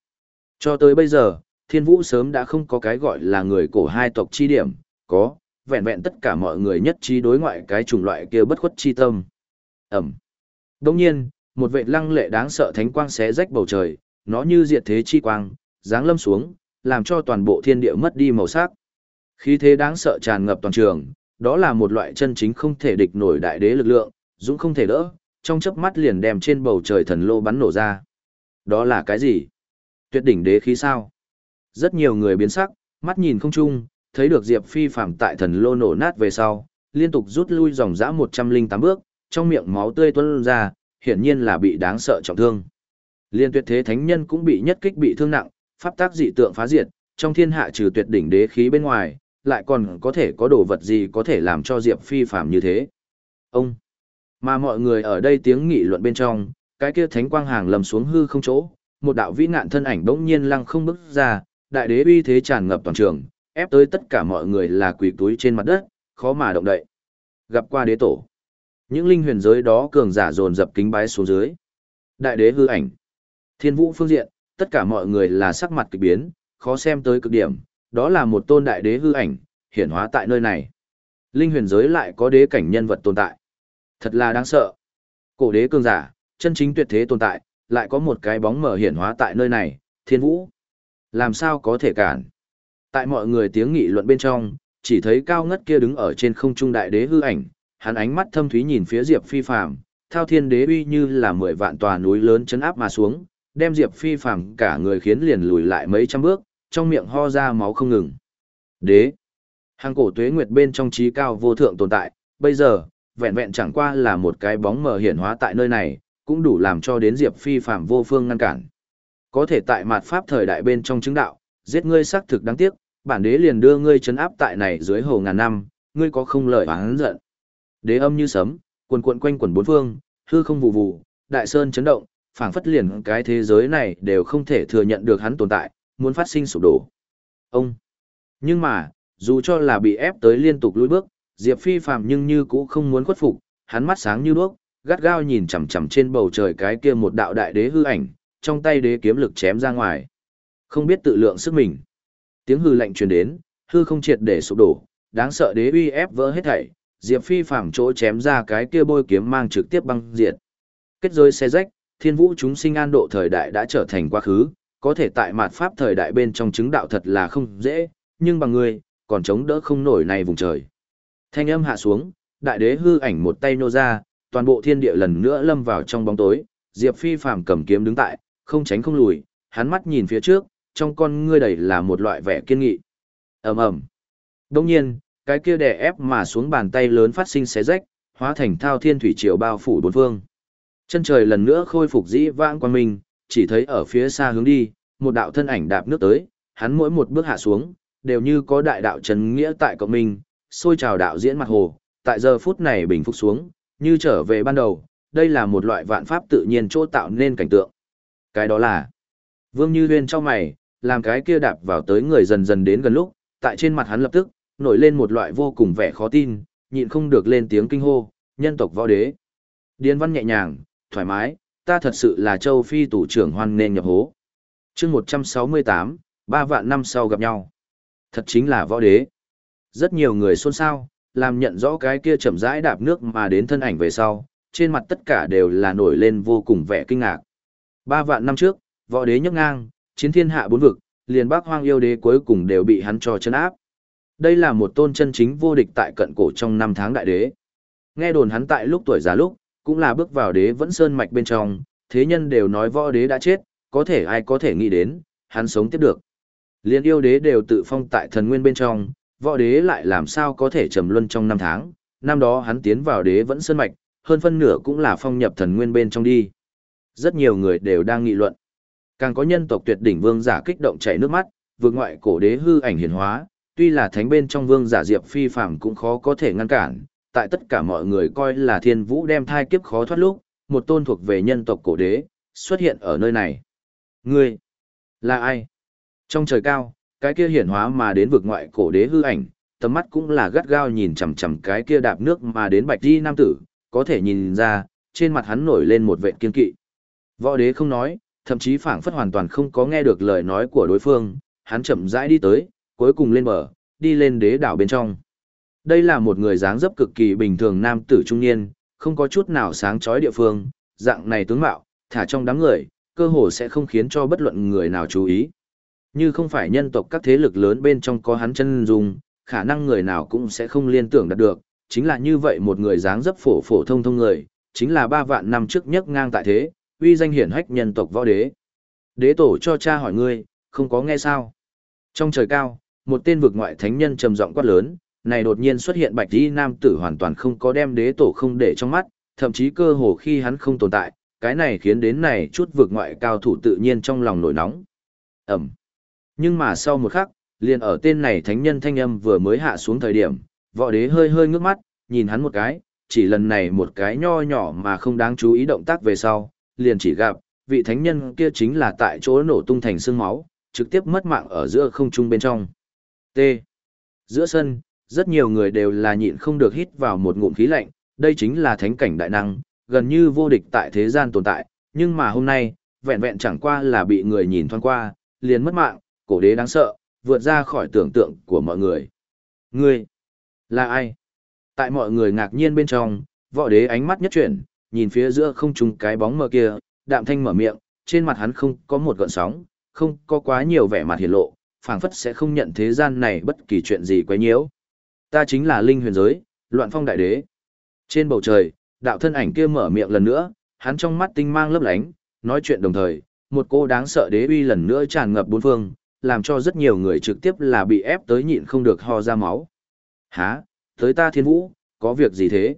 Cho tới bây giờ, thiên vũ sớm đã không có cái gọi là người cổ hai tộc chi điểm, có, vẹn vẹn tất cả mọi người nhất trí đối ngoại cái chủng loại kia bất khuất chi tâm. Ẩm. Đồng nhiên, một vệ lăng lệ đáng sợ thánh quang xé rách bầu trời, nó như diệt thế chi quang, giáng lâm xuống, làm cho toàn bộ thiên địa mất đi màu sắc. Khí thế đáng sợ tràn ngập toàn trường, đó là một loại chân chính không thể địch nổi đại đế lực lượng, dũng không thể đỡ, trong chớp mắt liền đem trên bầu trời thần lô bắn nổ ra. Đó là cái gì? Tuyệt đỉnh đế khí sao? Rất nhiều người biến sắc, mắt nhìn không chung, thấy được Diệp Phi phạm tại thần lô nổ nát về sau, liên tục rút lui dòng dã 108 bước, trong miệng máu tươi tuôn ra, hiển nhiên là bị đáng sợ trọng thương. Liên tuyệt thế thánh nhân cũng bị nhất kích bị thương nặng, pháp tác dị tượng phá diệt, trong thiên hạ trừ tuyệt đỉnh đế khí bên ngoài, lại còn có thể có đồ vật gì có thể làm cho Diệp Phi phạm như thế. Ông, mà mọi người ở đây tiếng nghị luận bên trong, cái kia thánh quang hàng lầm xuống hư không chỗ, một đạo vĩ nạn thân ảnh bỗng nhiên lăng không bước ra, đại đế uy thế tràn ngập toàn trường, ép tới tất cả mọi người là quỳ túi trên mặt đất, khó mà động đậy. Gặp qua đế tổ. Những linh huyền giới đó cường giả dồn dập kính bái xuống dưới. Đại đế hư ảnh. Thiên vũ phương diện, tất cả mọi người là sắc mặt kỳ biến, khó xem tới cực điểm, đó là một tôn đại đế hư ảnh, hiển hóa tại nơi này. Linh huyền giới lại có đế cảnh nhân vật tồn tại. Thật là đáng sợ. Cổ đế cường giả, chân chính tuyệt thế tồn tại, lại có một cái bóng mở hiển hóa tại nơi này, thiên vũ. Làm sao có thể cản? Tại mọi người tiếng nghị luận bên trong, chỉ thấy cao ngất kia đứng ở trên không trung đại đế hư ảnh, hắn ánh mắt thâm thúy nhìn phía Diệp Phi Phàm, thao thiên đế uy như là mười vạn tòa núi lớn chấn áp mà xuống, đem Diệp Phi Phàm cả người khiến liền lùi lại mấy trăm bước, trong miệng ho ra máu không ngừng. Đế. Hàng cổ tuế nguyệt bên trong trí cao vô thượng tồn tại, bây giờ, vẹn vẹn chẳng qua là một cái bóng mờ hiển hóa tại nơi này, cũng đủ làm cho đến Diệp Phi phạm vô phương ngăn cản. Có thể tại mạt pháp thời đại bên trong chứng đạo, giết ngươi xác thực đáng tiếc, bản đế liền đưa ngươi chấn áp tại này dưới hồ ngàn năm, ngươi có không lời oán giận. Đế âm như sấm, quần cuộn quanh quần bốn phương, hư không vụ vụ, đại sơn chấn động, phảng phất liền cái thế giới này đều không thể thừa nhận được hắn tồn tại, muốn phát sinh sụp đổ. Ông. Nhưng mà, dù cho là bị ép tới liên tục lùi bước, Diệp Phi phàm nhưng như cũ không muốn khuất phục, hắn mắt sáng như đuốc, gắt gao nhìn chằm chằm trên bầu trời cái kia một đạo đại đế hư ảnh, trong tay đế kiếm lực chém ra ngoài. Không biết tự lượng sức mình. Tiếng hư lạnh truyền đến, hư không triệt để sụp đổ, đáng sợ đế uy ép vỡ hết thảy, Diệp Phi phàm chỗ chém ra cái kia bôi kiếm mang trực tiếp băng diệt. Kết rơi xe rách, thiên vũ chúng sinh an độ thời đại đã trở thành quá khứ, có thể tại mạt pháp thời đại bên trong chứng đạo thật là không dễ, nhưng bằng người còn chống đỡ không nổi này vùng trời. Thanh âm hạ xuống, đại đế hư ảnh một tay nô ra, toàn bộ thiên địa lần nữa lâm vào trong bóng tối, Diệp Phi phàm cầm kiếm đứng tại, không tránh không lùi, hắn mắt nhìn phía trước, trong con ngươi đầy là một loại vẻ kiên nghị. Ầm ầm. Đương nhiên, cái kia đè ép mà xuống bàn tay lớn phát sinh xé rách, hóa thành thao thiên thủy triều bao phủ bốn phương. Chân trời lần nữa khôi phục dĩ vãng quan minh, chỉ thấy ở phía xa hướng đi, một đạo thân ảnh đạp nước tới, hắn mỗi một bước hạ xuống, đều như có đại đạo trấn nghĩa tại cộng minh, xôi trào đạo diễn mặt hồ, tại giờ phút này bình phục xuống, như trở về ban đầu, đây là một loại vạn pháp tự nhiên chỗ tạo nên cảnh tượng. Cái đó là, Vương Như Huyên trong mày, làm cái kia đạp vào tới người dần dần đến gần lúc, tại trên mặt hắn lập tức, nổi lên một loại vô cùng vẻ khó tin, nhịn không được lên tiếng kinh hô, nhân tộc võ đế. Điên văn nhẹ nhàng, thoải mái, ta thật sự là châu phi tủ trưởng hoan nên nhập hố. chương 168, ba vạn năm sau gặp nhau. Thật chính là võ đế. Rất nhiều người xôn xao, làm nhận rõ cái kia chậm rãi đạp nước mà đến thân ảnh về sau, trên mặt tất cả đều là nổi lên vô cùng vẻ kinh ngạc. Ba vạn năm trước, võ đế nhấc ngang, chiến thiên hạ bốn vực, liền bác hoang yêu đế cuối cùng đều bị hắn cho chân áp. Đây là một tôn chân chính vô địch tại cận cổ trong năm tháng đại đế. Nghe đồn hắn tại lúc tuổi già lúc, cũng là bước vào đế vẫn sơn mạch bên trong, thế nhân đều nói võ đế đã chết, có thể ai có thể nghĩ đến, hắn sống tiếp được. Liên yêu đế đều tự phong tại thần nguyên bên trong, võ đế lại làm sao có thể trầm luân trong năm tháng, năm đó hắn tiến vào đế vẫn sơn mạch, hơn phân nửa cũng là phong nhập thần nguyên bên trong đi. Rất nhiều người đều đang nghị luận. Càng có nhân tộc tuyệt đỉnh vương giả kích động chảy nước mắt, vượt ngoại cổ đế hư ảnh hiển hóa, tuy là thánh bên trong vương giả diệp phi phàm cũng khó có thể ngăn cản, tại tất cả mọi người coi là thiên vũ đem thai kiếp khó thoát lúc, một tôn thuộc về nhân tộc cổ đế, xuất hiện ở nơi này. Ngươi, là ai? Trong trời cao, cái kia hiển hóa mà đến vực ngoại cổ đế hư ảnh, tầm mắt cũng là gắt gao nhìn chằm chằm cái kia đạp nước mà đến bạch di nam tử, có thể nhìn ra, trên mặt hắn nổi lên một vệt kiên kỵ. Võ đế không nói, thậm chí phảng phất hoàn toàn không có nghe được lời nói của đối phương, hắn chậm rãi đi tới, cuối cùng lên bờ, đi lên đế đảo bên trong. Đây là một người dáng dấp cực kỳ bình thường nam tử trung niên, không có chút nào sáng chói địa phương, dạng này tướng mạo, thả trong đám người, cơ hồ sẽ không khiến cho bất luận người nào chú ý. Như không phải nhân tộc các thế lực lớn bên trong có hắn chân dung, khả năng người nào cũng sẽ không liên tưởng đạt được, chính là như vậy một người dáng dấp phổ phổ thông thông người, chính là ba vạn năm trước nhất ngang tại thế, uy danh hiển hách nhân tộc võ đế. Đế tổ cho cha hỏi ngươi, không có nghe sao? Trong trời cao, một tên vực ngoại thánh nhân trầm giọng quát lớn, này đột nhiên xuất hiện bạch y nam tử hoàn toàn không có đem đế tổ không để trong mắt, thậm chí cơ hồ khi hắn không tồn tại, cái này khiến đến này chút vực ngoại cao thủ tự nhiên trong lòng nổi nóng. Ẩm. Nhưng mà sau một khắc, liền ở tên này thánh nhân thanh âm vừa mới hạ xuống thời điểm, võ đế hơi hơi ngước mắt, nhìn hắn một cái, chỉ lần này một cái nho nhỏ mà không đáng chú ý động tác về sau, liền chỉ gặp, vị thánh nhân kia chính là tại chỗ nổ tung thành xương máu, trực tiếp mất mạng ở giữa không trung bên trong. T. Giữa sân, rất nhiều người đều là nhịn không được hít vào một ngụm khí lạnh, đây chính là thánh cảnh đại năng, gần như vô địch tại thế gian tồn tại, nhưng mà hôm nay, vẹn vẹn chẳng qua là bị người nhìn thoáng qua, liền mất mạng, cổ đế đáng sợ, vượt ra khỏi tưởng tượng của mọi người. Ngươi, là ai? Tại mọi người ngạc nhiên bên trong, võ đế ánh mắt nhất chuyển, nhìn phía giữa không trung cái bóng mờ kia, đạm thanh mở miệng, trên mặt hắn không có một gợn sóng, không có quá nhiều vẻ mặt hiển lộ, phảng phất sẽ không nhận thế gian này bất kỳ chuyện gì quấy nhiễu. Ta chính là linh huyền giới, loạn phong đại đế. Trên bầu trời, đạo thân ảnh kia mở miệng lần nữa, hắn trong mắt tinh mang lấp lánh, nói chuyện đồng thời, một cô đáng sợ đế uy lần nữa tràn ngập bốn phương, làm cho rất nhiều người trực tiếp là bị ép tới nhịn không được ho ra máu. Hả, tới ta thiên vũ, có việc gì thế?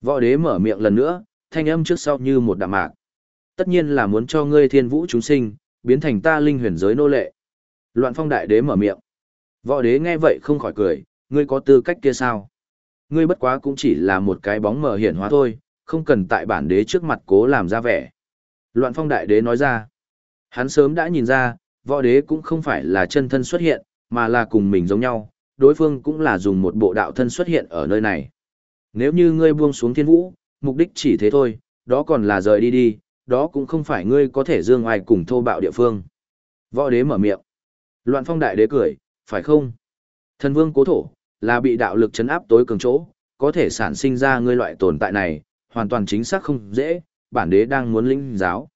Võ đế mở miệng lần nữa, thanh âm trước sau như một đạm mạc. Tất nhiên là muốn cho ngươi thiên vũ chúng sinh, biến thành ta linh huyền giới nô lệ. Loạn phong đại đế mở miệng. Võ đế nghe vậy không khỏi cười, ngươi có tư cách kia sao? Ngươi bất quá cũng chỉ là một cái bóng mờ hiển hóa thôi, không cần tại bản đế trước mặt cố làm ra vẻ. Loạn phong đại đế nói ra. Hắn sớm đã nhìn ra, võ đế cũng không phải là chân thân xuất hiện, mà là cùng mình giống nhau, đối phương cũng là dùng một bộ đạo thân xuất hiện ở nơi này. Nếu như ngươi buông xuống thiên vũ, mục đích chỉ thế thôi, đó còn là rời đi đi, đó cũng không phải ngươi có thể dương ngoài cùng thô bạo địa phương. Võ đế mở miệng. Loạn phong đại đế cười, phải không? Thần vương cố thổ, là bị đạo lực chấn áp tối cường chỗ, có thể sản sinh ra ngươi loại tồn tại này, hoàn toàn chính xác không dễ, bản đế đang muốn lĩnh giáo.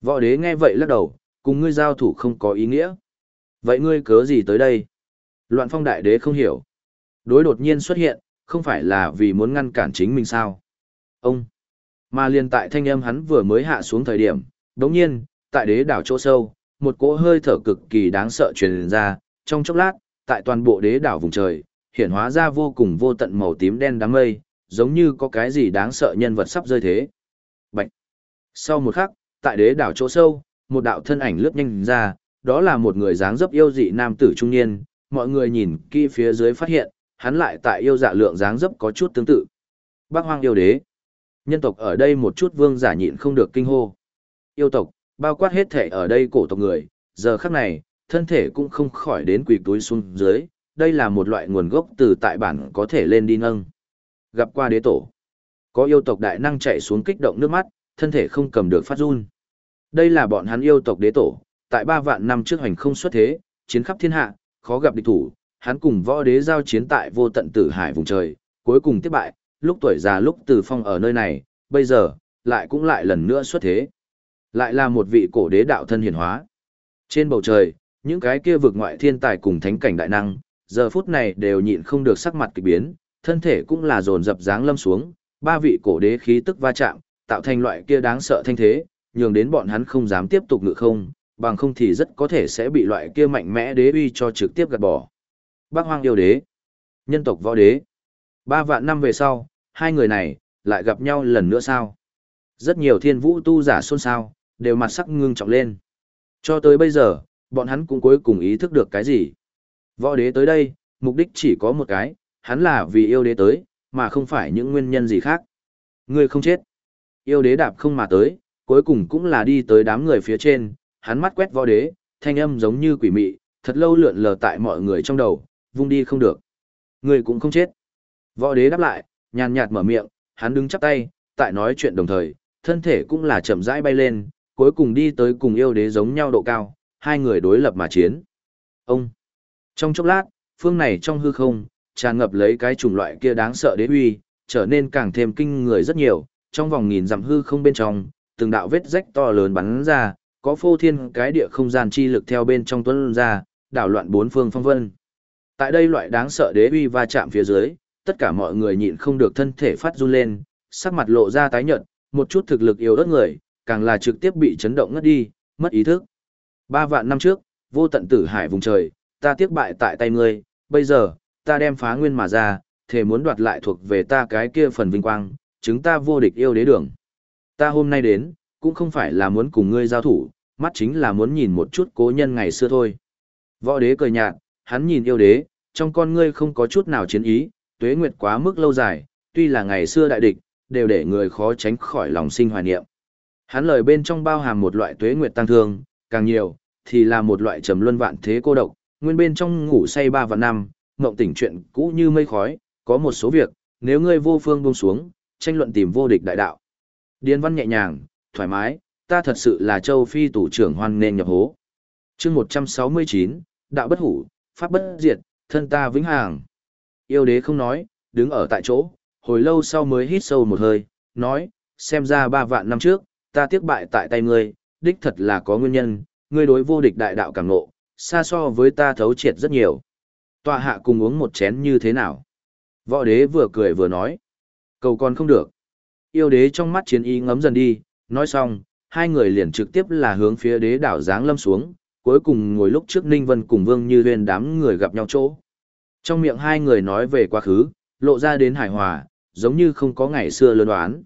Võ đế nghe vậy lắc đầu, cùng ngươi giao thủ không có ý nghĩa. Vậy ngươi cớ gì tới đây? Loạn phong đại đế không hiểu. Đối đột nhiên xuất hiện, không phải là vì muốn ngăn cản chính mình sao? Ông! Mà liền tại thanh âm hắn vừa mới hạ xuống thời điểm, đống nhiên, tại đế đảo chỗ sâu, một cỗ hơi thở cực kỳ đáng sợ truyền ra, trong chốc lát, tại toàn bộ đế đảo vùng trời, hiện hóa ra vô cùng vô tận màu tím đen đám mây, giống như có cái gì đáng sợ nhân vật sắp rơi thế. Bạch! Sau một khắc, tại đế đảo chỗ sâu, một đạo thân ảnh lướt nhanh ra, đó là một người dáng dấp yêu dị nam tử trung niên, mọi người nhìn kỹ phía dưới phát hiện, hắn lại tại yêu dạ lượng dáng dấp có chút tương tự. Bác hoang yêu đế. Nhân tộc ở đây một chút vương giả nhịn không được kinh hô. Yêu tộc, bao quát hết thể ở đây cổ tộc người, giờ khắc này, thân thể cũng không khỏi đến quỳ túi xuống dưới, đây là một loại nguồn gốc từ tại bản có thể lên đi nâng. Gặp qua đế tổ, có yêu tộc đại năng chạy xuống kích động nước mắt, thân thể không cầm được phát run. Đây là bọn hắn yêu tộc đế tổ, tại ba vạn năm trước hành không xuất thế, chiến khắp thiên hạ, khó gặp địch thủ, hắn cùng võ đế giao chiến tại vô tận tử hải vùng trời, cuối cùng tiếp bại, lúc tuổi già lúc từ phong ở nơi này, bây giờ, lại cũng lại lần nữa xuất thế. Lại là một vị cổ đế đạo thân hiển hóa. Trên bầu trời, những cái kia vực ngoại thiên tài cùng thánh cảnh đại năng, giờ phút này đều nhịn không được sắc mặt kỳ biến, thân thể cũng là dồn dập dáng lâm xuống, ba vị cổ đế khí tức va chạm, tạo thành loại kia đáng sợ thanh thế, nhường đến bọn hắn không dám tiếp tục ngự không, bằng không thì rất có thể sẽ bị loại kia mạnh mẽ đế uy cho trực tiếp gạt bỏ. Bác hoang yêu đế, nhân tộc võ đế. Ba vạn năm về sau, hai người này, lại gặp nhau lần nữa sao? Rất nhiều thiên vũ tu giả xôn xao, đều mặt sắc ngưng trọng lên. Cho tới bây giờ, bọn hắn cũng cuối cùng ý thức được cái gì? Võ đế tới đây, mục đích chỉ có một cái, hắn là vì yêu đế tới, mà không phải những nguyên nhân gì khác. Ngươi không chết. Yêu đế đạp không mà tới, cuối cùng cũng là đi tới đám người phía trên, hắn mắt quét võ đế, thanh âm giống như quỷ mị, thật lâu lượn lờ tại mọi người trong đầu, vung đi không được. người cũng không chết. Võ đế đáp lại, nhàn nhạt mở miệng, hắn đứng chắp tay, tại nói chuyện đồng thời, thân thể cũng là chậm rãi bay lên, cuối cùng đi tới cùng yêu đế giống nhau độ cao, hai người đối lập mà chiến. Ông! Trong chốc lát, phương này trong hư không, tràn ngập lấy cái chủng loại kia đáng sợ đế uy, trở nên càng thêm kinh người rất nhiều, trong vòng nghìn dặm hư không bên trong, từng đạo vết rách to lớn bắn ra, có phô thiên cái địa không gian chi lực theo bên trong tuấn ra, đảo loạn bốn phương phong vân. Tại đây loại đáng sợ đế uy va chạm phía dưới, tất cả mọi người nhịn không được thân thể phát run lên, sắc mặt lộ ra tái nhợt, một chút thực lực yếu ớt người, càng là trực tiếp bị chấn động ngất đi, mất ý thức. Ba vạn năm trước, vô tận tử hải vùng trời, ta tiếc bại tại tay ngươi, bây giờ, ta đem phá nguyên mà ra, thể muốn đoạt lại thuộc về ta cái kia phần vinh quang, chứng ta vô địch yêu đế đường. Ta hôm nay đến, cũng không phải là muốn cùng ngươi giao thủ, mắt chính là muốn nhìn một chút cố nhân ngày xưa thôi. Võ đế cười nhạt, hắn nhìn yêu đế, trong con ngươi không có chút nào chiến ý, tuế nguyệt quá mức lâu dài, tuy là ngày xưa đại địch, đều để người khó tránh khỏi lòng sinh hoài niệm. Hắn lời bên trong bao hàm một loại tuế nguyệt tăng thương, càng nhiều, thì là một loại trầm luân vạn thế cô độc, nguyên bên trong ngủ say ba và năm, mộng tỉnh chuyện cũ như mây khói, có một số việc, nếu ngươi vô phương buông xuống, tranh luận tìm vô địch đại đạo. Điền văn nhẹ nhàng, thoải mái, ta thật sự là châu phi tủ trưởng hoan nên nhập hố. chương 169, đạo bất hủ, pháp bất diệt, thân ta vĩnh hằng. Yêu đế không nói, đứng ở tại chỗ, hồi lâu sau mới hít sâu một hơi, nói, xem ra ba vạn năm trước, ta tiếc bại tại tay ngươi, đích thật là có nguyên nhân, ngươi đối vô địch đại đạo càng nộ, xa so với ta thấu triệt rất nhiều. Tòa hạ cùng uống một chén như thế nào? Võ đế vừa cười vừa nói. Cầu còn không được. Yêu đế trong mắt chiến ý ngấm dần đi, nói xong, hai người liền trực tiếp là hướng phía đế đảo giáng lâm xuống, cuối cùng ngồi lúc trước Ninh Vân cùng Vương Như Huyên đám người gặp nhau chỗ. Trong miệng hai người nói về quá khứ, lộ ra đến hài hòa, giống như không có ngày xưa lớn đoán.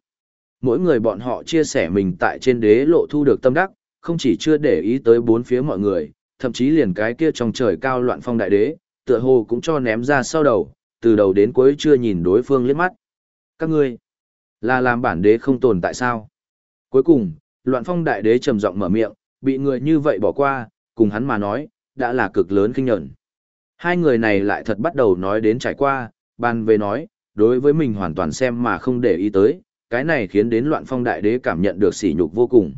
Mỗi người bọn họ chia sẻ mình tại trên đế lộ thu được tâm đắc, không chỉ chưa để ý tới bốn phía mọi người, thậm chí liền cái kia trong trời cao loạn phong đại đế, tựa hồ cũng cho ném ra sau đầu, từ đầu đến cuối chưa nhìn đối phương liếc mắt. Các ngươi, là làm bản đế không tồn tại sao? Cuối cùng, loạn phong đại đế trầm giọng mở miệng, bị người như vậy bỏ qua, cùng hắn mà nói, đã là cực lớn kinh nhẫn. Hai người này lại thật bắt đầu nói đến trải qua, bàn về nói, đối với mình hoàn toàn xem mà không để ý tới, cái này khiến đến loạn phong đại đế cảm nhận được sỉ nhục vô cùng.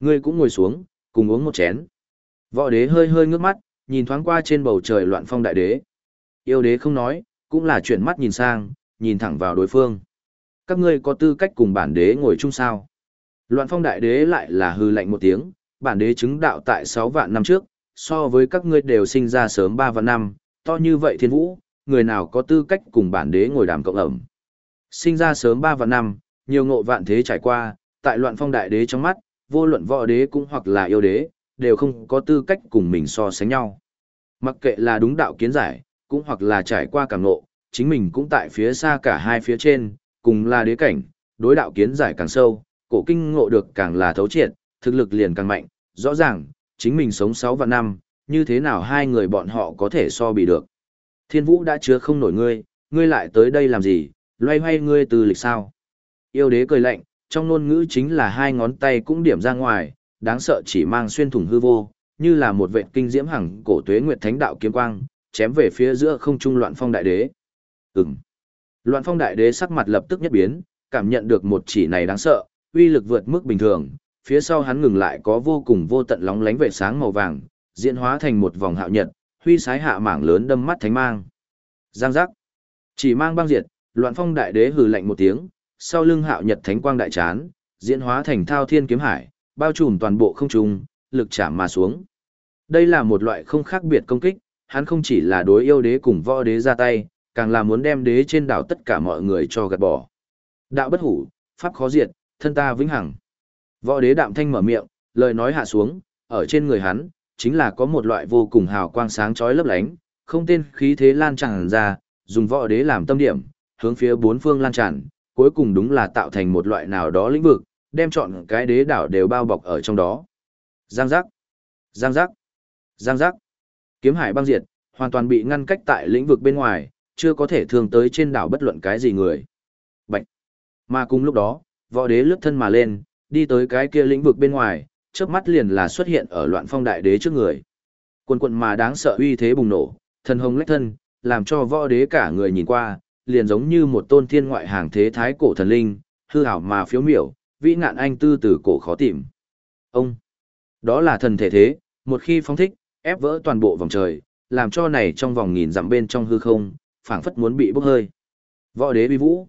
Ngươi cũng ngồi xuống, cùng uống một chén. Võ đế hơi hơi ngước mắt, nhìn thoáng qua trên bầu trời loạn phong đại đế. Yêu đế không nói, cũng là chuyển mắt nhìn sang, nhìn thẳng vào đối phương. Các ngươi có tư cách cùng bản đế ngồi chung sao? Loạn phong đại đế lại là hư lạnh một tiếng, bản đế chứng đạo tại 6 vạn năm trước, so với các ngươi đều sinh ra sớm 3 vạn năm, to như vậy thiên vũ, người nào có tư cách cùng bản đế ngồi đàm cộng ẩm. Sinh ra sớm 3 vạn năm, nhiều ngộ vạn thế trải qua, tại loạn phong đại đế trong mắt, vô luận võ đế cũng hoặc là yêu đế, đều không có tư cách cùng mình so sánh nhau. Mặc kệ là đúng đạo kiến giải, cũng hoặc là trải qua cảm ngộ, chính mình cũng tại phía xa cả hai phía trên, cùng là đế cảnh, đối đạo kiến giải càng sâu, cổ kinh ngộ được càng là thấu triệt, thực lực liền càng mạnh, rõ ràng, chính mình sống 6 vạn năm, như thế nào hai người bọn họ có thể so bị được. Thiên vũ đã chứa không nổi ngươi, ngươi lại tới đây làm gì, loay hoay ngươi từ lịch sao. Yêu đế cười lạnh, trong ngôn ngữ chính là hai ngón tay cũng điểm ra ngoài, đáng sợ chỉ mang xuyên thủng hư vô, như là một vệ kinh diễm hằng cổ tuế nguyệt thánh đạo kiếm quang, chém về phía giữa không trung loạn phong đại đế. Ừm. Loạn phong đại đế sắc mặt lập tức nhất biến, cảm nhận được một chỉ này đáng sợ, uy lực vượt mức bình thường, phía sau hắn ngừng lại có vô cùng vô tận lóng lánh vệ sáng màu vàng, diễn hóa thành một vòng hạo nhật, huy sái hạ mảng lớn đâm mắt thánh mang. Giang giác. Chỉ mang băng diệt, loạn phong đại đế hừ lạnh một tiếng, sau lưng hạo nhật thánh quang đại chán, diễn hóa thành thao thiên kiếm hải, bao trùm toàn bộ không trung, lực chạm mà xuống. Đây là một loại không khác biệt công kích, hắn không chỉ là đối yêu đế cùng võ đế ra tay, càng là muốn đem đế trên đảo tất cả mọi người cho gạt bỏ. Đạo bất hủ, pháp khó diệt, thân ta vĩnh hằng. Võ đế đạm thanh mở miệng, lời nói hạ xuống, ở trên người hắn, chính là có một loại vô cùng hào quang sáng chói lấp lánh, không tên khí thế lan tràn ra, dùng võ đế làm tâm điểm, hướng phía bốn phương lan tràn, cuối cùng đúng là tạo thành một loại nào đó lĩnh vực, đem chọn cái đế đảo đều bao bọc ở trong đó. Giang giác, giang giác, giang giác. Kiếm hải băng diệt, hoàn toàn bị ngăn cách tại lĩnh vực bên ngoài, chưa có thể thương tới trên đảo bất luận cái gì người. Bạch. Mà cùng lúc đó, võ đế lướt thân mà lên, đi tới cái kia lĩnh vực bên ngoài, chớp mắt liền là xuất hiện ở loạn phong đại đế trước người. Quần quần mà đáng sợ uy thế bùng nổ, thần hồng lách thân, làm cho võ đế cả người nhìn qua, liền giống như một tôn thiên ngoại hàng thế thái cổ thần linh, hư ảo mà phiếu miểu, vĩ ngạn anh tư từ cổ khó tìm. Ông, đó là thần thể thế, một khi phóng thích, ép vỡ toàn bộ vòng trời, làm cho này trong vòng nghìn dặm bên trong hư không, phảng phất muốn bị bốc hơi. Võ đế uy vũ.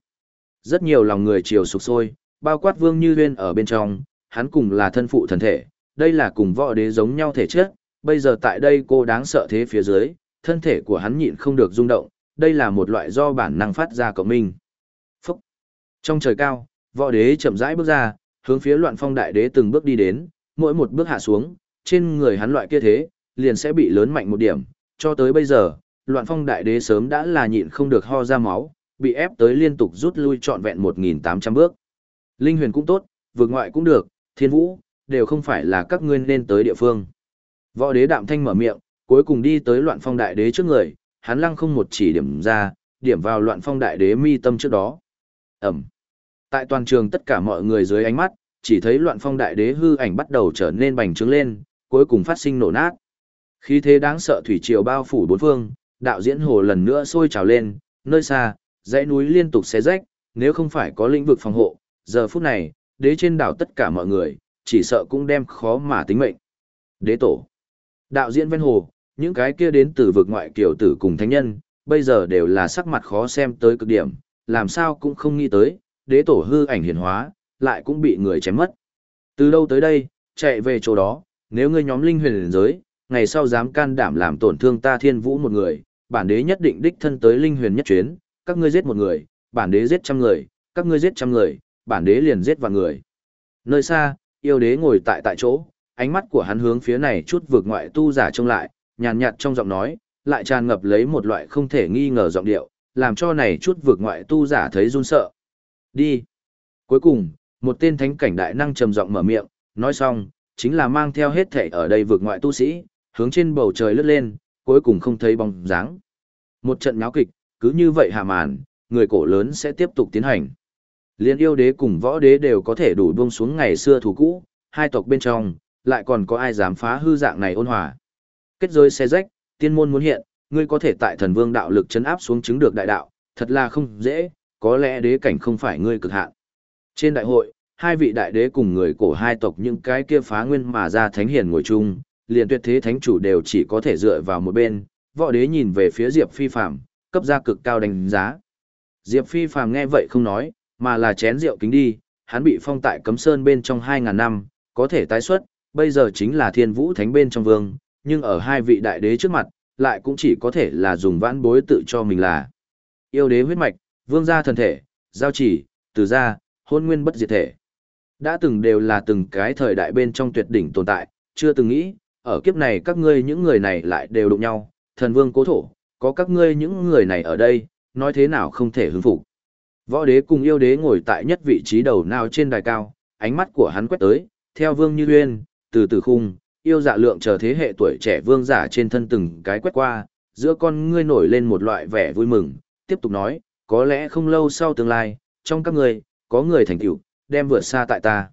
Rất nhiều lòng người chiều sục sôi, bao quát vương như huyên ở bên trong, hắn cùng là thân phụ thần thể, đây là cùng võ đế giống nhau thể chất, bây giờ tại đây cô đáng sợ thế phía dưới, thân thể của hắn nhịn không được rung động, đây là một loại do bản năng phát ra cộng minh. Phúc! Trong trời cao, võ đế chậm rãi bước ra, hướng phía loạn phong đại đế từng bước đi đến, mỗi một bước hạ xuống, trên người hắn loại kia thế, liền sẽ bị lớn mạnh một điểm, cho tới bây giờ, loạn phong đại đế sớm đã là nhịn không được ho ra máu, bị ép tới liên tục rút lui trọn vẹn 1.800 bước. Linh huyền cũng tốt, vượt ngoại cũng được, thiên vũ, đều không phải là các ngươi nên tới địa phương. Võ đế đạm thanh mở miệng, cuối cùng đi tới loạn phong đại đế trước người, hắn lăng không một chỉ điểm ra, điểm vào loạn phong đại đế mi tâm trước đó. Ẩm. Tại toàn trường tất cả mọi người dưới ánh mắt, chỉ thấy loạn phong đại đế hư ảnh bắt đầu trở nên bành trướng lên, cuối cùng phát sinh nổ nát. Khí thế đáng sợ thủy triều bao phủ bốn phương, đạo diễn hồ lần nữa sôi trào lên, nơi xa, dãy núi liên tục xé rách, nếu không phải có lĩnh vực phòng hộ, giờ phút này, đế trên đảo tất cả mọi người, chỉ sợ cũng đem khó mà tính mệnh. Đế tổ. Đạo diễn ven hồ, những cái kia đến từ vực ngoại kiểu tử cùng thánh nhân, bây giờ đều là sắc mặt khó xem tới cực điểm, làm sao cũng không nghĩ tới, đế tổ hư ảnh hiển hóa, lại cũng bị người chém mất. Từ đâu tới đây, chạy về chỗ đó, nếu ngươi nhóm linh huyền giới, ngày sau dám can đảm làm tổn thương ta thiên vũ một người, bản đế nhất định đích thân tới linh huyền nhất chuyến, các ngươi giết một người, bản đế giết trăm người, các ngươi giết trăm người, bản đế liền giết vạn người. Nơi xa, yêu đế ngồi tại tại chỗ, ánh mắt của hắn hướng phía này chút vượt ngoại tu giả trông lại, nhàn nhạt trong giọng nói, lại tràn ngập lấy một loại không thể nghi ngờ giọng điệu, làm cho này chút vượt ngoại tu giả thấy run sợ. Đi. Cuối cùng, một tên thánh cảnh đại năng trầm giọng mở miệng, nói xong, chính là mang theo hết thể ở đây vượt ngoại tu sĩ, hướng trên bầu trời lướt lên, cuối cùng không thấy bóng dáng. Một trận náo kịch, cứ như vậy hạ màn, người cổ lớn sẽ tiếp tục tiến hành. Liên yêu đế cùng võ đế đều có thể đủ buông xuống ngày xưa thủ cũ, hai tộc bên trong, lại còn có ai dám phá hư dạng này ôn hòa. Kết giới xe rách, tiên môn muốn hiện, ngươi có thể tại thần vương đạo lực chấn áp xuống chứng được đại đạo, thật là không dễ, có lẽ đế cảnh không phải ngươi cực hạn. Trên đại hội, hai vị đại đế cùng người cổ hai tộc những cái kia phá nguyên mà ra thánh hiền ngồi chung, liền tuyệt thế thánh chủ đều chỉ có thể dựa vào một bên, võ đế nhìn về phía Diệp Phi Phàm, cấp ra cực cao đánh giá. Diệp Phi Phàm nghe vậy không nói, mà là chén rượu kính đi, hắn bị phong tại cấm sơn bên trong hai ngàn năm, có thể tái xuất, bây giờ chính là thiên vũ thánh bên trong vương, nhưng ở hai vị đại đế trước mặt, lại cũng chỉ có thể là dùng vãn bối tự cho mình là yêu đế huyết mạch, vương gia thần thể, giao chỉ, từ gia, hôn nguyên bất diệt thể. Đã từng đều là từng cái thời đại bên trong tuyệt đỉnh tồn tại, chưa từng nghĩ, ở kiếp này các ngươi những người này lại đều đụng nhau, thần vương cố thổ, có các ngươi những người này ở đây, nói thế nào không thể hứng phục. Võ đế cùng yêu đế ngồi tại nhất vị trí đầu nào trên đài cao, ánh mắt của hắn quét tới, theo vương như uyên, từ từ khung, yêu dạ lượng chờ thế hệ tuổi trẻ vương giả trên thân từng cái quét qua, giữa con ngươi nổi lên một loại vẻ vui mừng, tiếp tục nói, có lẽ không lâu sau tương lai, trong các ngươi, có người thành tựu đem vượt xa tại ta.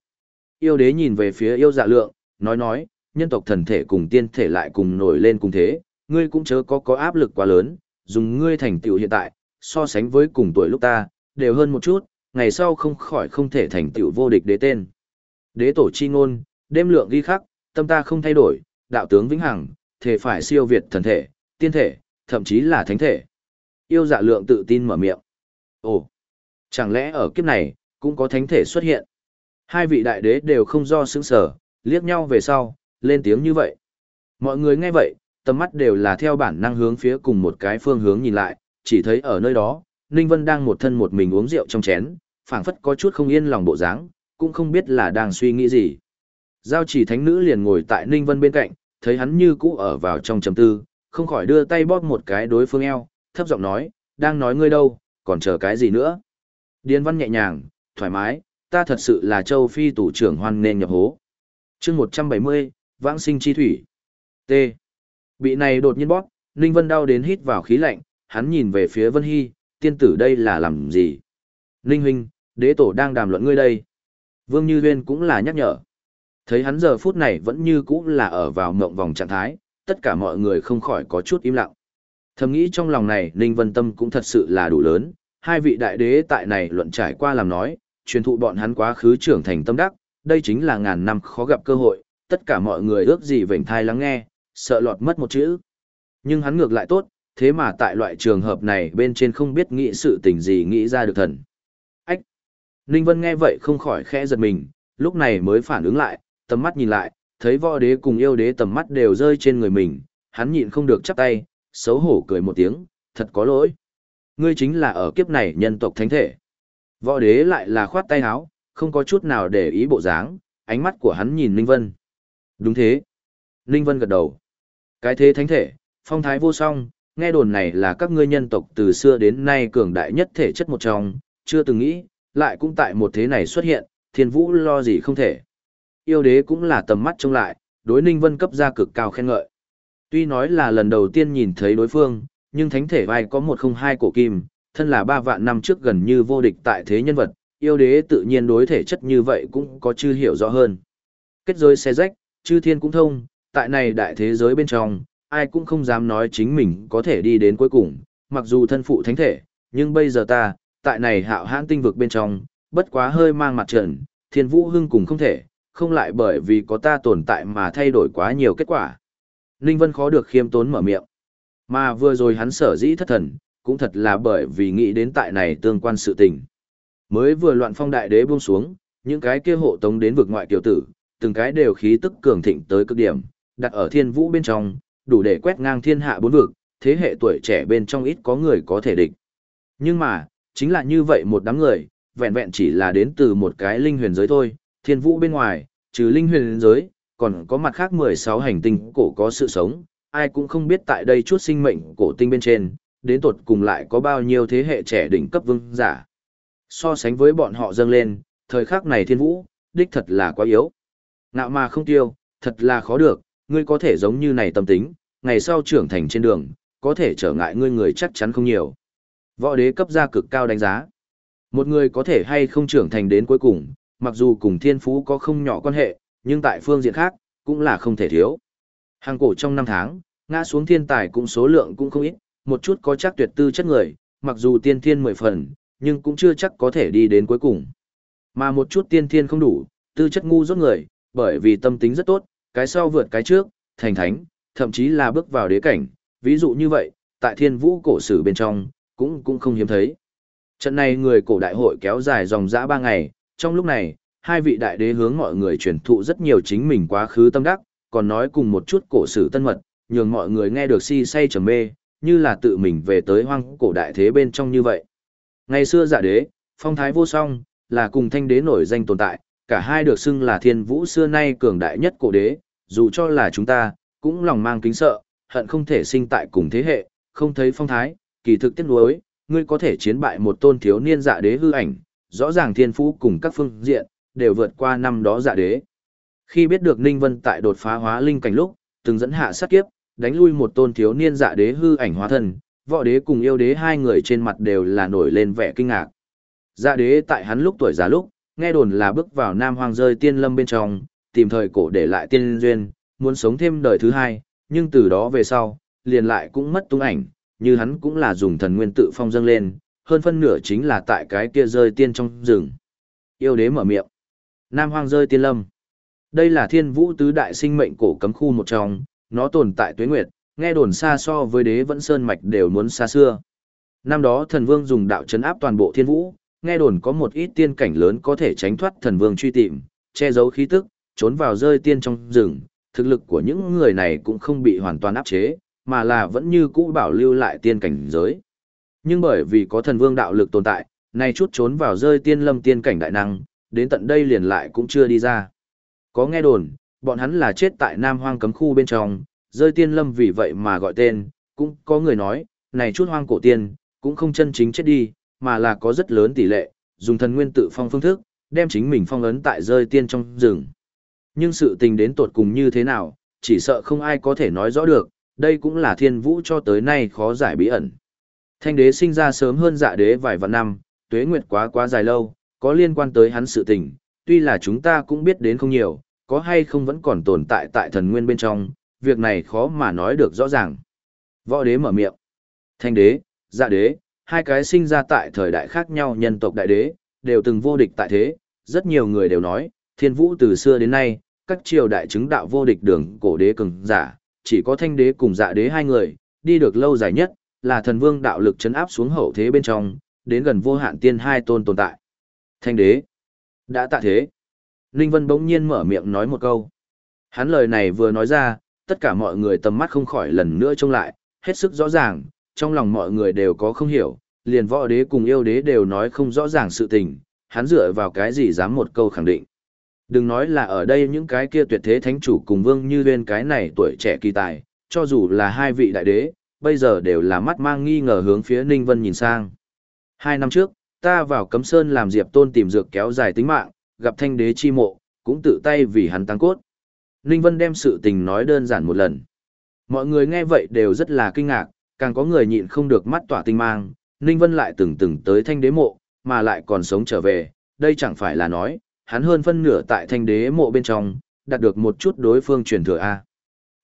Yêu đế nhìn về phía yêu dạ lượng, nói nói, nhân tộc thần thể cùng tiên thể lại cùng nổi lên cùng thế, ngươi cũng chớ có có áp lực quá lớn, dùng ngươi thành tựu hiện tại, so sánh với cùng tuổi lúc ta, đều hơn một chút, ngày sau không khỏi không thể thành tựu vô địch đế tên. Đế tổ chi ngôn, đêm lượng ghi khắc, tâm ta không thay đổi, đạo tướng vĩnh hằng, thể phải siêu việt thần thể, tiên thể, thậm chí là thánh thể. Yêu dạ lượng tự tin mở miệng. Ồ, chẳng lẽ ở kiếp này, cũng có thánh thể xuất hiện? Hai vị đại đế đều không do sướng sở, liếc nhau về sau, lên tiếng như vậy. Mọi người nghe vậy, tầm mắt đều là theo bản năng hướng phía cùng một cái phương hướng nhìn lại, chỉ thấy ở nơi đó, Ninh Vân đang một thân một mình uống rượu trong chén, phảng phất có chút không yên lòng bộ dáng, cũng không biết là đang suy nghĩ gì. Giao chỉ thánh nữ liền ngồi tại Ninh Vân bên cạnh, thấy hắn như cũ ở vào trong trầm tư, không khỏi đưa tay bóp một cái đối phương eo, thấp giọng nói, đang nói ngươi đâu, còn chờ cái gì nữa. Điền văn nhẹ nhàng, thoải mái, ta thật sự là châu phi tủ trưởng hoan nên nhập hố. chương 170, vãng sinh chi thủy. T. Bị này đột nhiên bóp, Ninh Vân đau đến hít vào khí lạnh, hắn nhìn về phía Vân Hy, tiên tử đây là làm gì? Ninh huynh, đế tổ đang đàm luận ngươi đây. Vương Như Huyên cũng là nhắc nhở. Thấy hắn giờ phút này vẫn như cũ là ở vào mộng vòng trạng thái, tất cả mọi người không khỏi có chút im lặng. Thầm nghĩ trong lòng này Ninh Vân Tâm cũng thật sự là đủ lớn, hai vị đại đế tại này luận trải qua làm nói, truyền thụ bọn hắn quá khứ trưởng thành tâm đắc, đây chính là ngàn năm khó gặp cơ hội, tất cả mọi người ước gì vểnh thai lắng nghe, sợ lọt mất một chữ. Nhưng hắn ngược lại tốt, thế mà tại loại trường hợp này bên trên không biết nghĩ sự tình gì nghĩ ra được thần. Ách! Ninh Vân nghe vậy không khỏi khẽ giật mình, lúc này mới phản ứng lại, tầm mắt nhìn lại, thấy võ đế cùng yêu đế tầm mắt đều rơi trên người mình, hắn nhịn không được chắp tay, xấu hổ cười một tiếng, thật có lỗi. Ngươi chính là ở kiếp này nhân tộc thánh thể. Võ đế lại là khoát tay áo, không có chút nào để ý bộ dáng, ánh mắt của hắn nhìn Ninh Vân. Đúng thế. Ninh Vân gật đầu. Cái thế thánh thể, phong thái vô song, nghe đồn này là các ngươi nhân tộc từ xưa đến nay cường đại nhất thể chất một trong, chưa từng nghĩ, lại cũng tại một thế này xuất hiện, thiên vũ lo gì không thể. Yêu đế cũng là tầm mắt trông lại, đối Ninh Vân cấp ra cực cao khen ngợi. Tuy nói là lần đầu tiên nhìn thấy đối phương, nhưng thánh thể vai có một không hai cổ kim, thân là ba vạn năm trước gần như vô địch tại thế nhân vật, yêu đế tự nhiên đối thể chất như vậy cũng có chư hiểu rõ hơn. Kết giới xe rách, chư thiên cũng thông, tại này đại thế giới bên trong, ai cũng không dám nói chính mình có thể đi đến cuối cùng, mặc dù thân phụ thánh thể, nhưng bây giờ ta, tại này hạo hãn tinh vực bên trong, bất quá hơi mang mặt trần, thiên vũ hưng cùng không thể, không lại bởi vì có ta tồn tại mà thay đổi quá nhiều kết quả. Ninh Vân khó được khiêm tốn mở miệng. Mà vừa rồi hắn sở dĩ thất thần, cũng thật là bởi vì nghĩ đến tại này tương quan sự tình. Mới vừa loạn phong đại đế buông xuống, những cái kia hộ tống đến vực ngoại tiểu tử, từng cái đều khí tức cường thịnh tới cực điểm, đặt ở thiên vũ bên trong, đủ để quét ngang thiên hạ bốn vực, thế hệ tuổi trẻ bên trong ít có người có thể địch. Nhưng mà, chính là như vậy một đám người, vẹn vẹn chỉ là đến từ một cái linh huyền giới thôi, thiên vũ bên ngoài, trừ linh huyền giới, còn có mặt khác 16 hành tinh cổ có sự sống, ai cũng không biết tại đây chút sinh mệnh cổ tinh bên trên, đến tột cùng lại có bao nhiêu thế hệ trẻ đỉnh cấp vương giả. So sánh với bọn họ dâng lên, thời khắc này thiên vũ, đích thật là quá yếu. Ngạo mà không tiêu, thật là khó được, ngươi có thể giống như này tâm tính, ngày sau trưởng thành trên đường, có thể trở ngại ngươi người chắc chắn không nhiều. Võ đế cấp ra cực cao đánh giá. Một người có thể hay không trưởng thành đến cuối cùng, mặc dù cùng thiên phú có không nhỏ quan hệ, nhưng tại phương diện khác, cũng là không thể thiếu. Hàng cổ trong năm tháng, ngã xuống thiên tài cũng số lượng cũng không ít, một chút có chắc tuyệt tư chất người, mặc dù tiên thiên mười phần, nhưng cũng chưa chắc có thể đi đến cuối cùng. Mà một chút tiên thiên không đủ, tư chất ngu dốt người, bởi vì tâm tính rất tốt, cái sau vượt cái trước, thành thánh, thậm chí là bước vào đế cảnh, ví dụ như vậy, tại thiên vũ cổ sử bên trong, cũng cũng không hiếm thấy. Trận này người cổ đại hội kéo dài dòng dã ba ngày, Trong lúc này, hai vị đại đế hướng mọi người truyền thụ rất nhiều chính mình quá khứ tâm đắc, còn nói cùng một chút cổ sử tân mật, nhường mọi người nghe được si say trầm mê, như là tự mình về tới hoang cổ đại thế bên trong như vậy. Ngày xưa giả đế, phong thái vô song, là cùng thanh đế nổi danh tồn tại, cả hai được xưng là thiên vũ xưa nay cường đại nhất cổ đế, dù cho là chúng ta, cũng lòng mang kính sợ, hận không thể sinh tại cùng thế hệ, không thấy phong thái, kỳ thực tiếc nuối, ngươi có thể chiến bại một tôn thiếu niên dạ đế hư ảnh, rõ ràng thiên phú cùng các phương diện, đều vượt qua năm đó dạ đế. Khi biết được Ninh Vân tại đột phá hóa linh cảnh lúc, từng dẫn hạ sát kiếp, đánh lui một tôn thiếu niên dạ đế hư ảnh hóa thân, võ đế cùng yêu đế hai người trên mặt đều là nổi lên vẻ kinh ngạc. Dạ đế tại hắn lúc tuổi già lúc, nghe đồn là bước vào nam hoang rơi tiên lâm bên trong, tìm thời cổ để lại tiên duyên, muốn sống thêm đời thứ hai, nhưng từ đó về sau, liền lại cũng mất tung ảnh, như hắn cũng là dùng thần nguyên tự phong dâng lên, hơn phân nửa chính là tại cái kia rơi tiên trong rừng. Yêu đế mở miệng. Nam hoang rơi tiên lâm. Đây là thiên vũ tứ đại sinh mệnh cổ cấm khu một trong, nó tồn tại tuế nguyệt, nghe đồn xa so với đế vẫn sơn mạch đều muốn xa xưa. Năm đó thần vương dùng đạo chấn áp toàn bộ thiên vũ, nghe đồn có một ít tiên cảnh lớn có thể tránh thoát thần vương truy tìm, che giấu khí tức, trốn vào rơi tiên trong rừng, thực lực của những người này cũng không bị hoàn toàn áp chế, mà là vẫn như cũ bảo lưu lại tiên cảnh giới. Nhưng bởi vì có thần vương đạo lực tồn tại, nay chút trốn vào rơi tiên lâm tiên cảnh đại năng, đến tận đây liền lại cũng chưa đi ra. Có nghe đồn, bọn hắn là chết tại Nam Hoang cấm khu bên trong, rơi tiên lâm vì vậy mà gọi tên, cũng có người nói, này chút hoang cổ tiên, cũng không chân chính chết đi, mà là có rất lớn tỷ lệ, dùng thần nguyên tự phong phương thức, đem chính mình phong ấn tại rơi tiên trong rừng. Nhưng sự tình đến tột cùng như thế nào, chỉ sợ không ai có thể nói rõ được, đây cũng là thiên vũ cho tới nay khó giải bí ẩn. Thanh đế sinh ra sớm hơn dạ đế vài vạn năm, tuế nguyệt quá quá dài lâu, có liên quan tới hắn sự tình, tuy là chúng ta cũng biết đến không nhiều, có hay không vẫn còn tồn tại tại thần nguyên bên trong, việc này khó mà nói được rõ ràng. Võ đế mở miệng. Thanh đế, dạ đế, hai cái sinh ra tại thời đại khác nhau nhân tộc đại đế, đều từng vô địch tại thế, rất nhiều người đều nói, thiên vũ từ xưa đến nay, các triều đại chứng đạo vô địch đường cổ đế cường giả, chỉ có thanh đế cùng dạ đế hai người, đi được lâu dài nhất, là thần vương đạo lực chấn áp xuống hậu thế bên trong, đến gần vô hạn tiên hai tôn tồn tại. Thanh đế, đã tạ thế. Ninh Vân bỗng nhiên mở miệng nói một câu. Hắn lời này vừa nói ra, tất cả mọi người tầm mắt không khỏi lần nữa trông lại, hết sức rõ ràng, trong lòng mọi người đều có không hiểu, liền võ đế cùng yêu đế đều nói không rõ ràng sự tình, hắn dựa vào cái gì dám một câu khẳng định. Đừng nói là ở đây những cái kia tuyệt thế thánh chủ cùng vương như bên cái này tuổi trẻ kỳ tài, cho dù là hai vị đại đế, bây giờ đều là mắt mang nghi ngờ hướng phía Ninh Vân nhìn sang. Hai năm trước, ta vào cấm sơn làm diệp tôn tìm dược kéo dài tính mạng, gặp thanh đế chi mộ, cũng tự tay vì hắn tăng cốt. Ninh Vân đem sự tình nói đơn giản một lần. Mọi người nghe vậy đều rất là kinh ngạc, càng có người nhịn không được mắt tỏa tinh mang, Ninh Vân lại từng từng tới thanh đế mộ, mà lại còn sống trở về, đây chẳng phải là nói, hắn hơn phân nửa tại thanh đế mộ bên trong, đạt được một chút đối phương truyền thừa A.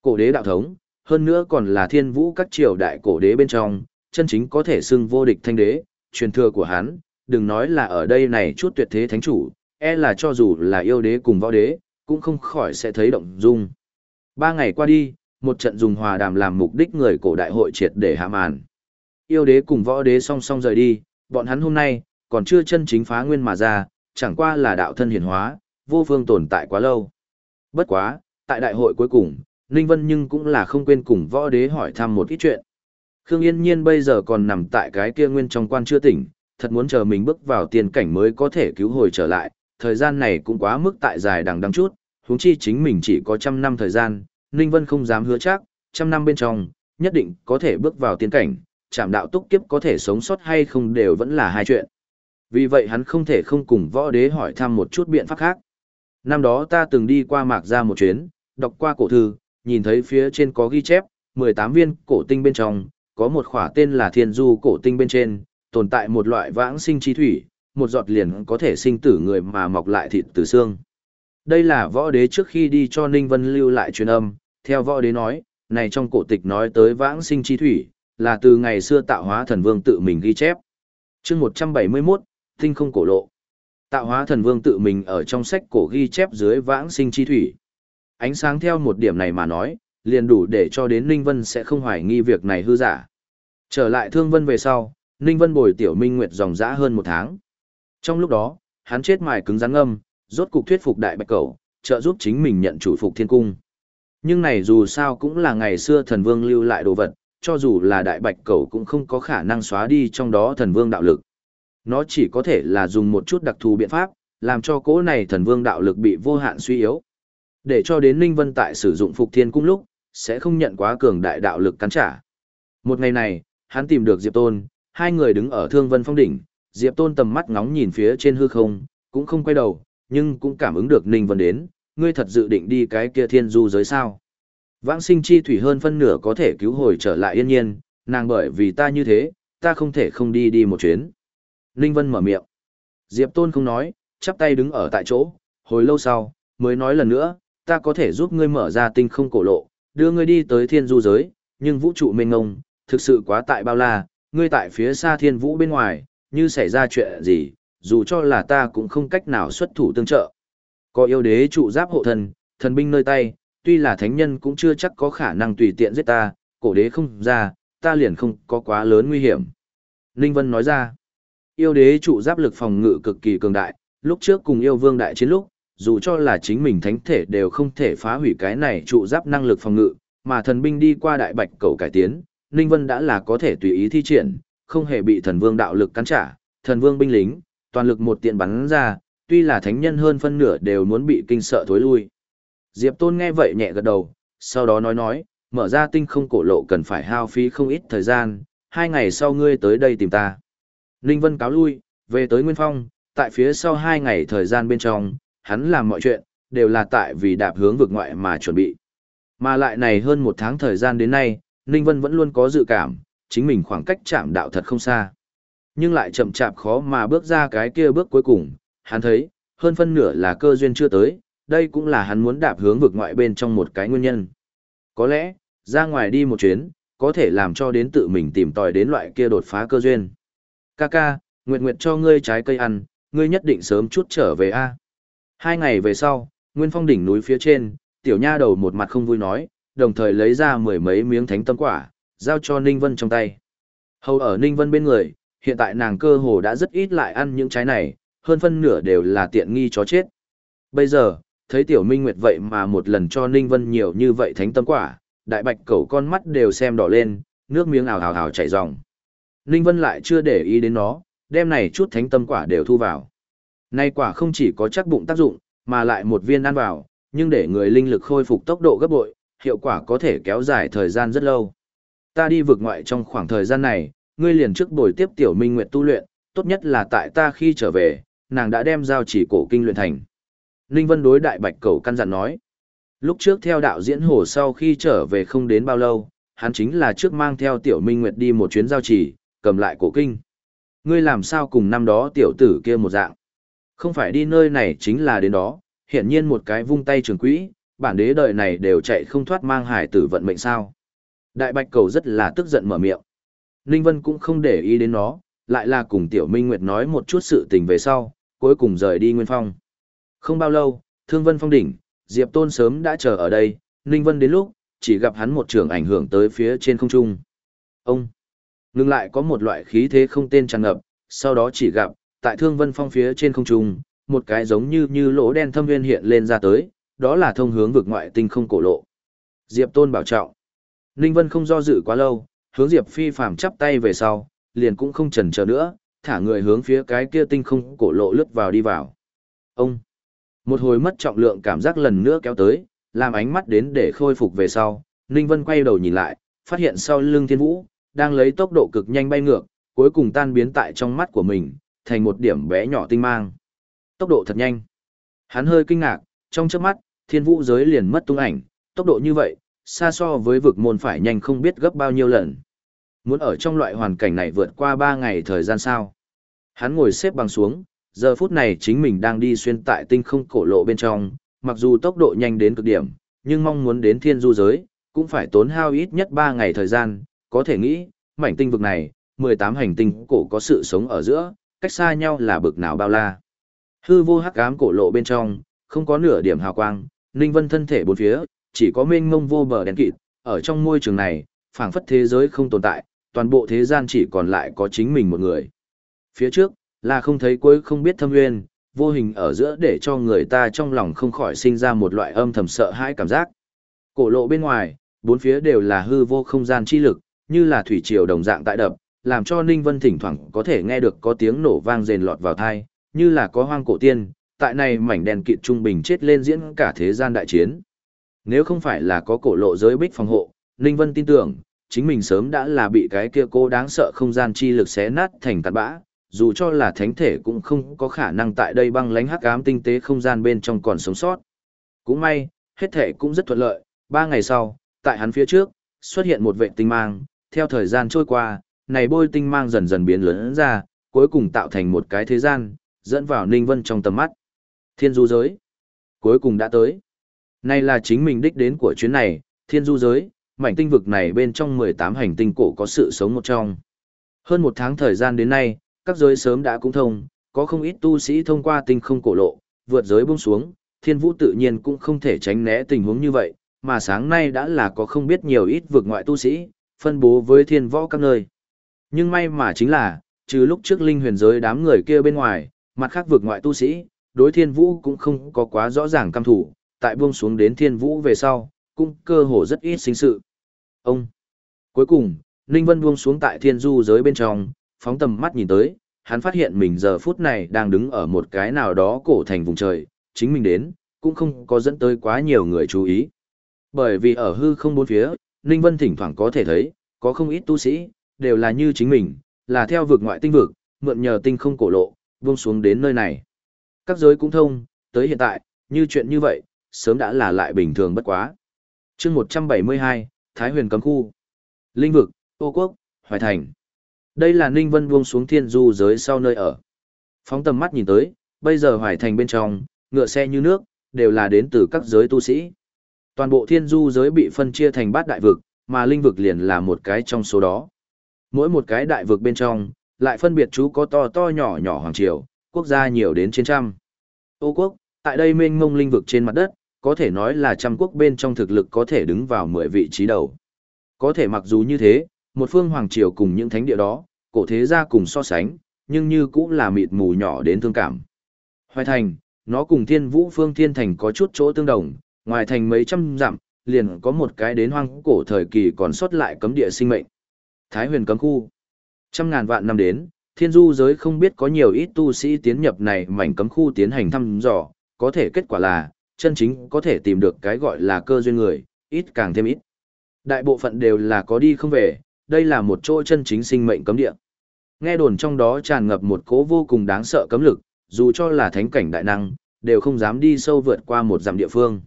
Cổ đế đạo thống, hơn nữa còn là thiên vũ các triều đại cổ đế bên trong, chân chính có thể xưng vô địch thanh đế, truyền thừa của hắn, đừng nói là ở đây này chút tuyệt thế thánh chủ, e là cho dù là yêu đế cùng võ đế, cũng không khỏi sẽ thấy động dung. Ba ngày qua đi, một trận dùng hòa đàm làm mục đích người cổ đại hội triệt để hạ màn. Yêu đế cùng võ đế song song rời đi, bọn hắn hôm nay, còn chưa chân chính phá nguyên mà ra, chẳng qua là đạo thân hiển hóa, vô phương tồn tại quá lâu. Bất quá, tại đại hội cuối cùng, Ninh Vân nhưng cũng là không quên cùng võ đế hỏi thăm một ít chuyện. Khương Yên Nhiên bây giờ còn nằm tại cái kia nguyên trong quan chưa tỉnh, thật muốn chờ mình bước vào tiền cảnh mới có thể cứu hồi trở lại, thời gian này cũng quá mức tại dài đằng đằng chút, huống chi chính mình chỉ có trăm năm thời gian, Ninh Vân không dám hứa chắc, trăm năm bên trong, nhất định có thể bước vào tiên cảnh, chạm đạo túc kiếp có thể sống sót hay không đều vẫn là hai chuyện. Vì vậy hắn không thể không cùng võ đế hỏi thăm một chút biện pháp khác. Năm đó ta từng đi qua mạc ra một chuyến, đọc qua cổ thư, nhìn thấy phía trên có ghi chép, 18 viên cổ tinh bên trong, có một khỏa tên là thiên du cổ tinh bên trên, tồn tại một loại vãng sinh chi thủy, một giọt liền có thể sinh tử người mà mọc lại thịt từ xương. Đây là võ đế trước khi đi cho Ninh Vân lưu lại truyền âm, theo võ đế nói, này trong cổ tịch nói tới vãng sinh chi thủy, là từ ngày xưa tạo hóa thần vương tự mình ghi chép. chương 171, tinh không cổ lộ. Tạo hóa thần vương tự mình ở trong sách cổ ghi chép dưới vãng sinh chi thủy. Ánh sáng theo một điểm này mà nói, liền đủ để cho đến Ninh Vân sẽ không hoài nghi việc này hư giả. Trở lại thương vân về sau, Ninh Vân bồi tiểu minh nguyệt dòng dã hơn một tháng. Trong lúc đó, hắn chết mài cứng rắn âm, rốt cục thuyết phục đại bạch cầu, trợ giúp chính mình nhận chủ phục thiên cung. Nhưng này dù sao cũng là ngày xưa thần vương lưu lại đồ vật, cho dù là đại bạch cầu cũng không có khả năng xóa đi trong đó thần vương đạo lực. Nó chỉ có thể là dùng một chút đặc thù biện pháp, làm cho cỗ này thần vương đạo lực bị vô hạn suy yếu. Để cho đến Ninh Vân tại sử dụng phục thiên cung lúc, sẽ không nhận quá cường đại đạo lực cắn trả. Một ngày này, hắn tìm được Diệp Tôn, hai người đứng ở Thương Vân Phong đỉnh, Diệp Tôn tầm mắt ngóng nhìn phía trên hư không, cũng không quay đầu, nhưng cũng cảm ứng được Ninh Vân đến, ngươi thật dự định đi cái kia thiên du giới sao. Vãng sinh chi thủy hơn phân nửa có thể cứu hồi trở lại yên nhiên, nàng bởi vì ta như thế, ta không thể không đi đi một chuyến. Ninh Vân mở miệng. Diệp Tôn không nói, chắp tay đứng ở tại chỗ, hồi lâu sau, mới nói lần nữa, ta có thể giúp ngươi mở ra tinh không cổ lộ, đưa ngươi đi tới thiên du giới, nhưng vũ trụ mênh ngông, thực sự quá tại bao la, ngươi tại phía xa thiên vũ bên ngoài, như xảy ra chuyện gì, dù cho là ta cũng không cách nào xuất thủ tương trợ. Có yêu đế trụ giáp hộ thần, thần binh nơi tay, tuy là thánh nhân cũng chưa chắc có khả năng tùy tiện giết ta, cổ đế không ra, ta liền không có quá lớn nguy hiểm. Ninh Vân nói ra, yêu đế trụ giáp lực phòng ngự cực kỳ cường đại, lúc trước cùng yêu vương đại chiến lúc, dù cho là chính mình thánh thể đều không thể phá hủy cái này trụ giáp năng lực phòng ngự, mà thần binh đi qua đại bạch cầu cải tiến, Ninh Vân đã là có thể tùy ý thi triển, không hề bị thần vương đạo lực cắn trả, thần vương binh lính, toàn lực một tiện bắn ra, tuy là thánh nhân hơn phân nửa đều muốn bị kinh sợ thối lui. Diệp Tôn nghe vậy nhẹ gật đầu, sau đó nói nói, mở ra tinh không cổ lộ cần phải hao phí không ít thời gian, hai ngày sau ngươi tới đây tìm ta. Ninh Vân cáo lui, về tới Nguyên Phong, tại phía sau hai ngày thời gian bên trong, hắn làm mọi chuyện, đều là tại vì đạp hướng vực ngoại mà chuẩn bị. Mà lại này hơn một tháng thời gian đến nay, Ninh Vân vẫn luôn có dự cảm, chính mình khoảng cách chạm đạo thật không xa. Nhưng lại chậm chạp khó mà bước ra cái kia bước cuối cùng, hắn thấy, hơn phân nửa là cơ duyên chưa tới, đây cũng là hắn muốn đạp hướng vực ngoại bên trong một cái nguyên nhân. Có lẽ, ra ngoài đi một chuyến, có thể làm cho đến tự mình tìm tòi đến loại kia đột phá cơ duyên. Kaka, nguyện nguyện cho ngươi trái cây ăn, ngươi nhất định sớm chút trở về a. Hai ngày về sau, Nguyên Phong đỉnh núi phía trên, tiểu nha đầu một mặt không vui nói, đồng thời lấy ra mười mấy miếng thánh tâm quả, giao cho Ninh Vân trong tay. Hầu ở Ninh Vân bên người, hiện tại nàng cơ hồ đã rất ít lại ăn những trái này, hơn phân nửa đều là tiện nghi chó chết. Bây giờ, thấy tiểu minh nguyệt vậy mà một lần cho Ninh Vân nhiều như vậy thánh tâm quả, đại bạch cẩu con mắt đều xem đỏ lên, nước miếng ào ảo ào chảy ròng. Ninh Vân lại chưa để ý đến nó, đem này chút thánh tâm quả đều thu vào. Nay quả không chỉ có chắc bụng tác dụng, mà lại một viên ăn vào, nhưng để người linh lực khôi phục tốc độ gấp bội, hiệu quả có thể kéo dài thời gian rất lâu. Ta đi vượt ngoại trong khoảng thời gian này, ngươi liền trước buổi tiếp tiểu minh nguyệt tu luyện, tốt nhất là tại ta khi trở về, nàng đã đem giao chỉ cổ kinh luyện thành. Ninh Vân đối đại bạch cầu căn dặn nói. Lúc trước theo đạo diễn hồ sau khi trở về không đến bao lâu, hắn chính là trước mang theo tiểu minh nguyệt đi một chuyến giao chỉ, cầm lại cổ kinh. Ngươi làm sao cùng năm đó tiểu tử kia một dạng. Không phải đi nơi này chính là đến đó, hiển nhiên một cái vung tay trường quỹ, bản đế đời này đều chạy không thoát mang hải tử vận mệnh sao. Đại bạch cầu rất là tức giận mở miệng. Ninh Vân cũng không để ý đến nó, lại là cùng Tiểu Minh Nguyệt nói một chút sự tình về sau, cuối cùng rời đi Nguyên Phong. Không bao lâu, Thương Vân Phong đỉnh, Diệp Tôn sớm đã chờ ở đây, Ninh Vân đến lúc, chỉ gặp hắn một trường ảnh hưởng tới phía trên không trung. Ông! Ngừng lại có một loại khí thế không tên tràn ngập, sau đó chỉ gặp, tại Thương Vân Phong phía trên không trung, một cái giống như như lỗ đen thâm nguyên hiện lên ra tới, đó là thông hướng vực ngoại tinh không cổ lộ. Diệp Tôn bảo trọng. Ninh Vân không do dự quá lâu, hướng Diệp Phi phàm chắp tay về sau, liền cũng không chần chờ nữa, thả người hướng phía cái kia tinh không cổ lộ lướt vào đi vào. Ông! Một hồi mất trọng lượng cảm giác lần nữa kéo tới, làm ánh mắt đến để khôi phục về sau, Ninh Vân quay đầu nhìn lại, phát hiện sau lưng thiên vũ, đang lấy tốc độ cực nhanh bay ngược, cuối cùng tan biến tại trong mắt của mình, thành một điểm bé nhỏ tinh mang. Tốc độ thật nhanh. Hắn hơi kinh ngạc, trong chớp mắt, thiên vũ giới liền mất tung ảnh, tốc độ như vậy, xa so với vực môn phải nhanh không biết gấp bao nhiêu lần. Muốn ở trong loại hoàn cảnh này vượt qua 3 ngày thời gian sao. Hắn ngồi xếp bằng xuống, giờ phút này chính mình đang đi xuyên tại tinh không cổ lộ bên trong, mặc dù tốc độ nhanh đến cực điểm, nhưng mong muốn đến thiên du giới, cũng phải tốn hao ít nhất 3 ngày thời gian, có thể nghĩ, mảnh tinh vực này, 18 hành tinh cổ có sự sống ở giữa, cách xa nhau là bực nào bao la. Hư vô hắc ám cổ lộ bên trong, không có nửa điểm hào quang, Ninh Vân thân thể bốn phía, chỉ có mênh mông vô bờ đen kịt, ở trong môi trường này, phảng phất thế giới không tồn tại, toàn bộ thế gian chỉ còn lại có chính mình một người. Phía trước, là không thấy cuối không biết thâm nguyên, vô hình ở giữa để cho người ta trong lòng không khỏi sinh ra một loại âm thầm sợ hãi cảm giác. Cổ lộ bên ngoài, bốn phía đều là hư vô không gian chi lực, như là thủy triều đồng dạng tại đập, làm cho Ninh Vân thỉnh thoảng có thể nghe được có tiếng nổ vang rền lọt vào tai như là có hoang cổ tiên, tại này mảnh đèn kịt trung bình chết lên diễn cả thế gian đại chiến. Nếu không phải là có cổ lộ giới bích phòng hộ, Ninh Vân tin tưởng, chính mình sớm đã là bị cái kia cô đáng sợ không gian chi lực xé nát thành tạt bã, dù cho là thánh thể cũng không có khả năng tại đây băng lánh hắc ám tinh tế không gian bên trong còn sống sót. Cũng may, hết thể cũng rất thuận lợi, ba ngày sau, tại hắn phía trước, xuất hiện một vệ tinh mang, theo thời gian trôi qua, này bôi tinh mang dần dần biến lớn ra, cuối cùng tạo thành một cái thế gian, dẫn vào Ninh Vân trong tầm mắt. Thiên du giới. Cuối cùng đã tới. Này là chính mình đích đến của chuyến này, thiên du giới, mảnh tinh vực này bên trong 18 hành tinh cổ có sự sống một trong. Hơn một tháng thời gian đến nay, các giới sớm đã cũng thông, có không ít tu sĩ thông qua tinh không cổ lộ, vượt giới buông xuống, thiên vũ tự nhiên cũng không thể tránh né tình huống như vậy, mà sáng nay đã là có không biết nhiều ít vực ngoại tu sĩ, phân bố với thiên võ các nơi. Nhưng may mà chính là, trừ lúc trước linh huyền giới đám người kia bên ngoài, mặt khác vực ngoại tu sĩ, đối thiên vũ cũng không có quá rõ ràng cam thủ, tại buông xuống đến thiên vũ về sau, cũng cơ hồ rất ít sinh sự. Ông! Cuối cùng, Ninh Vân buông xuống tại thiên du giới bên trong, phóng tầm mắt nhìn tới, hắn phát hiện mình giờ phút này đang đứng ở một cái nào đó cổ thành vùng trời, chính mình đến, cũng không có dẫn tới quá nhiều người chú ý. Bởi vì ở hư không bốn phía, Ninh Vân thỉnh thoảng có thể thấy, có không ít tu sĩ, đều là như chính mình, là theo vực ngoại tinh vực, mượn nhờ tinh không cổ lộ, buông xuống đến nơi này. Các giới cũng thông, tới hiện tại, như chuyện như vậy, sớm đã là lại bình thường bất quá. chương 172, Thái huyền cấm khu. Linh vực, Ô Quốc, Hoài Thành. Đây là Ninh Vân buông xuống thiên du giới sau nơi ở. Phóng tầm mắt nhìn tới, bây giờ Hoài Thành bên trong, ngựa xe như nước, đều là đến từ các giới tu sĩ. Toàn bộ thiên du giới bị phân chia thành bát đại vực, mà linh vực liền là một cái trong số đó. Mỗi một cái đại vực bên trong, lại phân biệt chú có to to nhỏ nhỏ hoàng triều, quốc gia nhiều đến trên trăm. Ô quốc, tại đây mênh mông linh vực trên mặt đất, có thể nói là trăm quốc bên trong thực lực có thể đứng vào 10 vị trí đầu. Có thể mặc dù như thế, một phương hoàng triều cùng những thánh địa đó, cổ thế gia cùng so sánh, nhưng như cũng là mịt mù nhỏ đến thương cảm. Hoài thành, nó cùng thiên vũ phương thiên thành có chút chỗ tương đồng, ngoài thành mấy trăm dặm, liền có một cái đến hoang cổ thời kỳ còn sót lại cấm địa sinh mệnh. Thái huyền cấm khu. Trăm ngàn vạn năm đến, thiên du giới không biết có nhiều ít tu sĩ tiến nhập này mảnh cấm khu tiến hành thăm dò, có thể kết quả là, chân chính có thể tìm được cái gọi là cơ duyên người, ít càng thêm ít. Đại bộ phận đều là có đi không về, đây là một chỗ chân chính sinh mệnh cấm địa. Nghe đồn trong đó tràn ngập một cố vô cùng đáng sợ cấm lực, dù cho là thánh cảnh đại năng, đều không dám đi sâu vượt qua một dặm địa phương.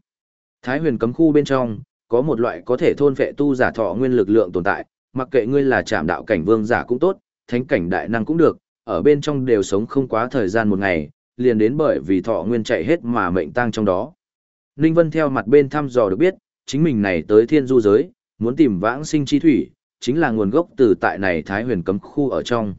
Thái huyền cấm khu bên trong, có một loại có thể thôn vệ tu giả thọ nguyên lực lượng tồn tại, mặc kệ ngươi là trạm đạo cảnh vương giả cũng tốt, thánh cảnh đại năng cũng được, ở bên trong đều sống không quá thời gian một ngày, liền đến bởi vì thọ nguyên chạy hết mà mệnh tang trong đó. Ninh Vân theo mặt bên thăm dò được biết, chính mình này tới thiên du giới, muốn tìm vãng sinh chi thủy, chính là nguồn gốc từ tại này Thái huyền cấm khu ở trong.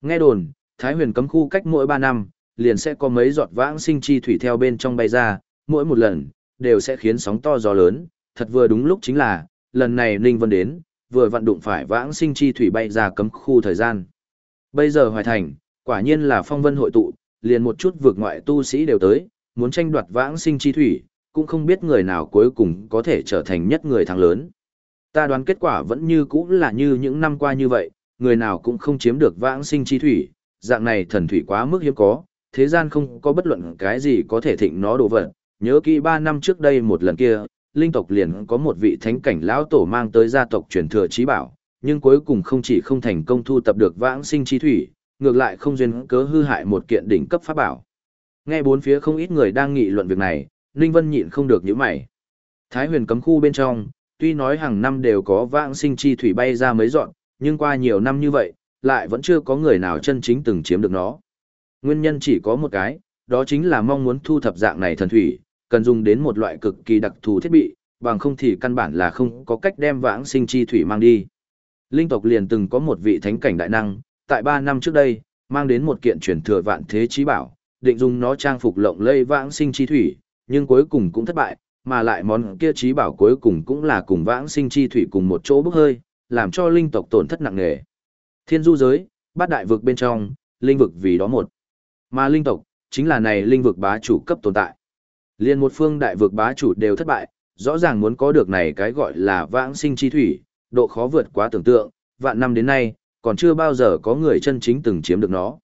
Nghe đồn, Thái huyền cấm khu cách mỗi 3 năm, liền sẽ có mấy giọt vãng sinh chi thủy theo bên trong bay ra, mỗi một lần, đều sẽ khiến sóng to gió lớn, thật vừa đúng lúc chính là, lần này Ninh Vân đến, vừa vận đụng phải vãng sinh chi thủy bay ra cấm khu thời gian. Bây giờ Hoài Thành, quả nhiên là phong vân hội tụ, liền một chút vượt ngoại tu sĩ đều tới, muốn tranh đoạt vãng sinh chi thủy, cũng không biết người nào cuối cùng có thể trở thành nhất người thắng lớn. Ta đoán kết quả vẫn như cũ là như những năm qua như vậy, người nào cũng không chiếm được vãng sinh chi thủy, dạng này thần thủy quá mức hiếm có, thế gian không có bất luận cái gì có thể thịnh nó đồ vật. Nhớ kỹ ba năm trước đây một lần kia, linh tộc liền có một vị thánh cảnh lão tổ mang tới gia tộc truyền thừa trí bảo, nhưng cuối cùng không chỉ không thành công thu tập được vãng sinh chi thủy, ngược lại không duyên cớ hư hại một kiện đỉnh cấp pháp bảo. Nghe bốn phía không ít người đang nghị luận việc này, Ninh Vân nhịn không được nhíu mày. Thái huyền cấm khu bên trong, tuy nói hàng năm đều có vãng sinh chi thủy bay ra mấy dọn, nhưng qua nhiều năm như vậy, lại vẫn chưa có người nào chân chính từng chiếm được nó. Nguyên nhân chỉ có một cái, đó chính là mong muốn thu thập dạng này thần thủy, cần dùng đến một loại cực kỳ đặc thù thiết bị, bằng không thì căn bản là không có cách đem vãng sinh chi thủy mang đi. Linh tộc liền từng có một vị thánh cảnh đại năng, tại 3 năm trước đây, mang đến một kiện truyền thừa vạn thế trí bảo, định dùng nó trang phục lộng lây vãng sinh chi thủy, nhưng cuối cùng cũng thất bại, mà lại món kia trí bảo cuối cùng cũng là cùng vãng sinh chi thủy cùng một chỗ bốc hơi, làm cho linh tộc tổn thất nặng nề. Thiên du giới, bát đại vực bên trong, linh vực vì đó một. Mà linh tộc, chính là này linh vực bá chủ cấp tồn tại. Liên một phương đại vực bá chủ đều thất bại, rõ ràng muốn có được này cái gọi là vãng sinh chi thủy, độ khó vượt quá tưởng tượng, vạn năm đến nay, còn chưa bao giờ có người chân chính từng chiếm được nó.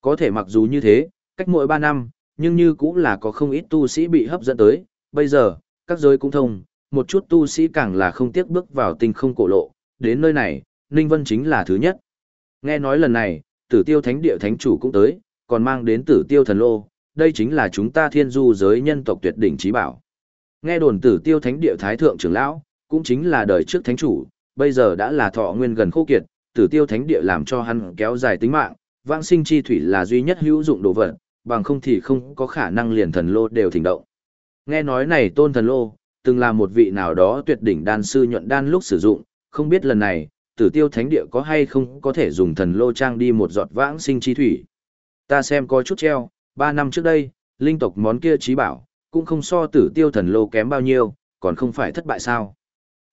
Có thể mặc dù như thế, cách mỗi 3 năm, nhưng như cũng là có không ít tu sĩ bị hấp dẫn tới, bây giờ, các giới cũng thông, một chút tu sĩ càng là không tiếc bước vào tinh không cổ lộ, đến nơi này, Ninh Vân chính là thứ nhất. Nghe nói lần này, tử tiêu thánh địa thánh chủ cũng tới, còn mang đến tử tiêu thần lô, đây chính là chúng ta thiên du giới nhân tộc tuyệt đỉnh trí bảo. Nghe đồn tử tiêu thánh địa thái thượng trưởng lão, cũng chính là đời trước thánh chủ, bây giờ đã là thọ nguyên gần khô kiệt, tử tiêu thánh địa làm cho hắn kéo dài tính mạng, vãng sinh chi thủy là duy nhất hữu dụng đồ vật, bằng không thì không có khả năng liền thần lô đều thỉnh động. Nghe nói này tôn thần lô, từng là một vị nào đó tuyệt đỉnh đan sư nhuận đan lúc sử dụng, không biết lần này, tử tiêu thánh địa có hay không có thể dùng thần lô trang đi một giọt vãng sinh chi thủy. Ta xem có chút treo, ba năm trước đây, linh tộc món kia trí bảo, cũng không so tử tiêu thần lô kém bao nhiêu, còn không phải thất bại sao.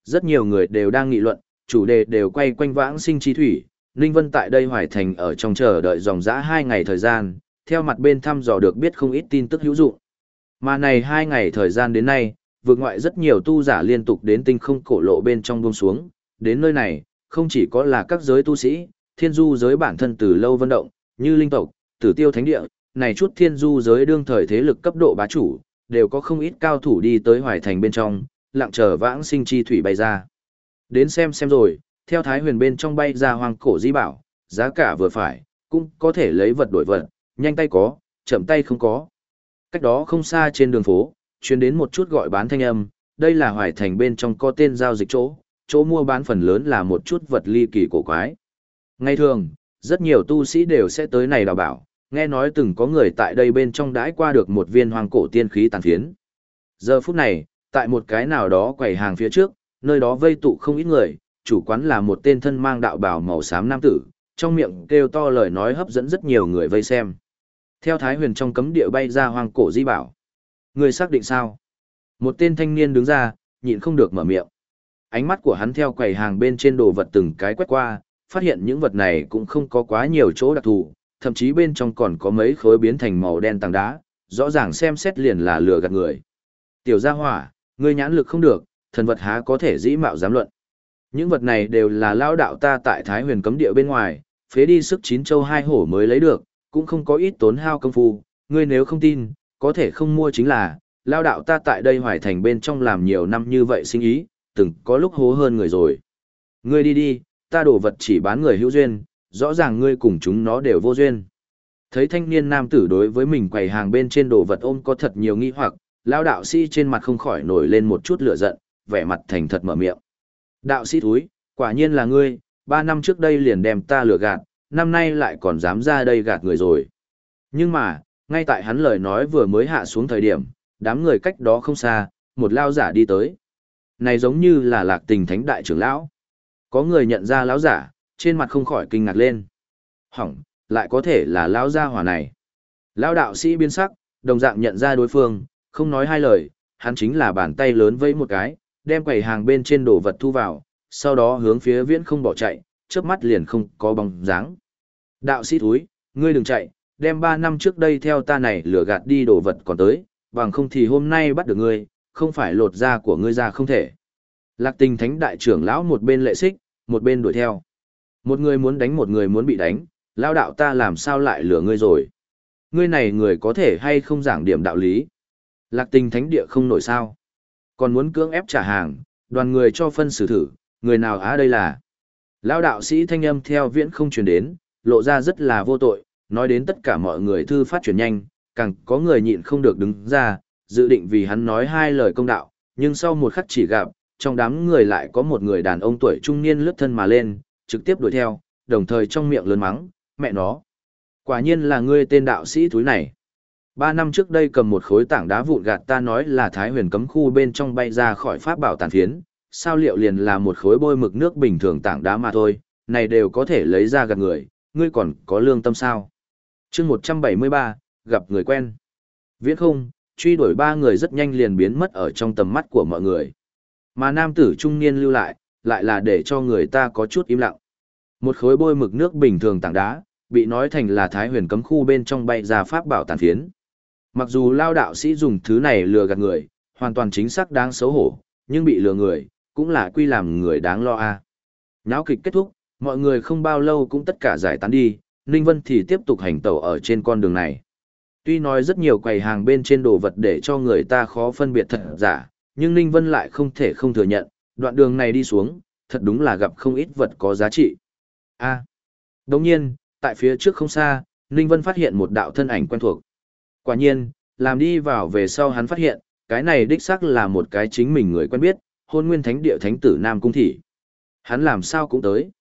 Rất nhiều người đều đang nghị luận, chủ đề đều quay quanh vãng sinh chi thủy, Ninh Vân tại đây hoài thành ở trong chờ đợi dòng dã hai ngày thời gian, theo mặt bên thăm dò được biết không ít tin tức hữu dụng. Mà này hai ngày thời gian đến nay, vượt ngoại rất nhiều tu giả liên tục đến tinh không cổ lộ bên trong buông xuống, đến nơi này, không chỉ có là các giới tu sĩ, thiên du giới bản thân từ lâu vận động, như linh tộc, tử tiêu thánh địa, này chút thiên du giới đương thời thế lực cấp độ bá chủ, đều có không ít cao thủ đi tới hoài thành bên trong, lặng chờ vãng sinh chi thủy bay ra. Đến xem xem rồi, theo thái huyền bên trong bay ra hoàng cổ di bảo, giá cả vừa phải, cũng có thể lấy vật đổi vật, nhanh tay có, chậm tay không có. Cách đó không xa trên đường phố, chuyên đến một chút gọi bán thanh âm, đây là hoài thành bên trong có tên giao dịch chỗ, chỗ mua bán phần lớn là một chút vật ly kỳ cổ quái. Ngay thường, rất nhiều tu sĩ đều sẽ tới này đào bảo, nghe nói từng có người tại đây bên trong đãi qua được một viên hoàng cổ tiên khí tàn phiến. Giờ phút này, tại một cái nào đó quầy hàng phía trước, nơi đó vây tụ không ít người, chủ quán là một tên thân mang đạo bào màu xám nam tử, trong miệng kêu to lời nói hấp dẫn rất nhiều người vây xem. Theo Thái Huyền trong cấm địa bay ra hoàng cổ di bảo. Người xác định sao? Một tên thanh niên đứng ra, nhịn không được mở miệng. Ánh mắt của hắn theo quầy hàng bên trên đồ vật từng cái quét qua, phát hiện những vật này cũng không có quá nhiều chỗ đặc thù, thậm chí bên trong còn có mấy khối biến thành màu đen tảng đá, rõ ràng xem xét liền là lừa gạt người. Tiểu gia hỏa, ngươi nhãn lực không được, thần vật há có thể dĩ mạo giám luận. Những vật này đều là lao đạo ta tại Thái huyền cấm địa bên ngoài, phế đi sức chín châu hai hổ mới lấy được, cũng không có ít tốn hao công phu, ngươi nếu không tin, có thể không mua chính là, lao đạo ta tại đây hoài thành bên trong làm nhiều năm như vậy sinh ý, từng có lúc hố hơn người rồi. Ngươi đi đi, ta đổ vật chỉ bán người hữu duyên, rõ ràng ngươi cùng chúng nó đều vô duyên. Thấy thanh niên nam tử đối với mình quầy hàng bên trên đồ vật ôm có thật nhiều nghi hoặc, lao đạo sĩ trên mặt không khỏi nổi lên một chút lửa giận, vẻ mặt thành thật mở miệng. Đạo sĩ thúi, quả nhiên là ngươi, ba năm trước đây liền đem ta lừa gạt, năm nay lại còn dám ra đây gạt người rồi. Nhưng mà, ngay tại hắn lời nói vừa mới hạ xuống thời điểm, đám người cách đó không xa, một lao giả đi tới. Này giống như là lạc tình thánh đại trưởng lão. Có người nhận ra lão giả, trên mặt không khỏi kinh ngạc lên. Hỏng, lại có thể là lão gia hỏa này. Lão đạo sĩ biến sắc, đồng dạng nhận ra đối phương, không nói hai lời, hắn chính là bàn tay lớn vẫy một cái, đem quầy hàng bên trên đồ vật thu vào, sau đó hướng phía viễn không bỏ chạy, chớp mắt liền không có bóng dáng. Đạo sĩ thúi, ngươi đừng chạy, đem ba năm trước đây theo ta này lừa gạt đi đồ vật còn tới, bằng không thì hôm nay bắt được ngươi, không phải lột da của ngươi ra không thể. Lạc tình thánh đại trưởng lão một bên lệ xích, một bên đuổi theo. Một người muốn đánh một người muốn bị đánh, lao đạo ta làm sao lại lừa ngươi rồi. Ngươi này người có thể hay không giảng điểm đạo lý. Lạc tình thánh địa không nổi sao. Còn muốn cưỡng ép trả hàng, đoàn người cho phân xử thử, người nào á đây là. Lao đạo sĩ thanh âm theo viễn không truyền đến, lộ ra rất là vô tội, nói đến tất cả mọi người thư phát truyền nhanh, càng có người nhịn không được đứng ra, dự định vì hắn nói hai lời công đạo, nhưng sau một khắc chỉ gặp, trong đám người lại có một người đàn ông tuổi trung niên lướt thân mà lên, trực tiếp đuổi theo, đồng thời trong miệng lớn mắng, mẹ nó. Quả nhiên là ngươi tên đạo sĩ thúi này. Ba năm trước đây cầm một khối tảng đá vụn gạt ta nói là thái huyền cấm khu bên trong bay ra khỏi pháp bảo tàn phiến, sao liệu liền là một khối bôi mực nước bình thường tảng đá mà thôi, này đều có thể lấy ra gặp người, ngươi còn có lương tâm sao. chương 173, gặp người quen. Viễn không, truy đuổi ba người rất nhanh liền biến mất ở trong tầm mắt của mọi người. Mà nam tử trung niên lưu lại, lại là để cho người ta có chút im lặng. Một khối bôi mực nước bình thường tảng đá, bị nói thành là thái huyền cấm khu bên trong bay ra pháp bảo tàn phiến. Mặc dù lao đạo sĩ dùng thứ này lừa gạt người, hoàn toàn chính xác đáng xấu hổ, nhưng bị lừa người, cũng là quy làm người đáng lo a. À. Náo kịch kết thúc, mọi người không bao lâu cũng tất cả giải tán đi, Ninh Vân thì tiếp tục hành tẩu ở trên con đường này. Tuy nói rất nhiều quầy hàng bên trên đồ vật để cho người ta khó phân biệt thật giả, nhưng Ninh Vân lại không thể không thừa nhận, đoạn đường này đi xuống, thật đúng là gặp không ít vật có giá trị. A. À. Đồng nhiên, tại phía trước không xa, Ninh Vân phát hiện một đạo thân ảnh quen thuộc. Quả nhiên, làm đi vào về sau hắn phát hiện, cái này đích xác là một cái chính mình người quen biết, hôn nguyên thánh địa thánh tử Nam Cung Thị. Hắn làm sao cũng tới.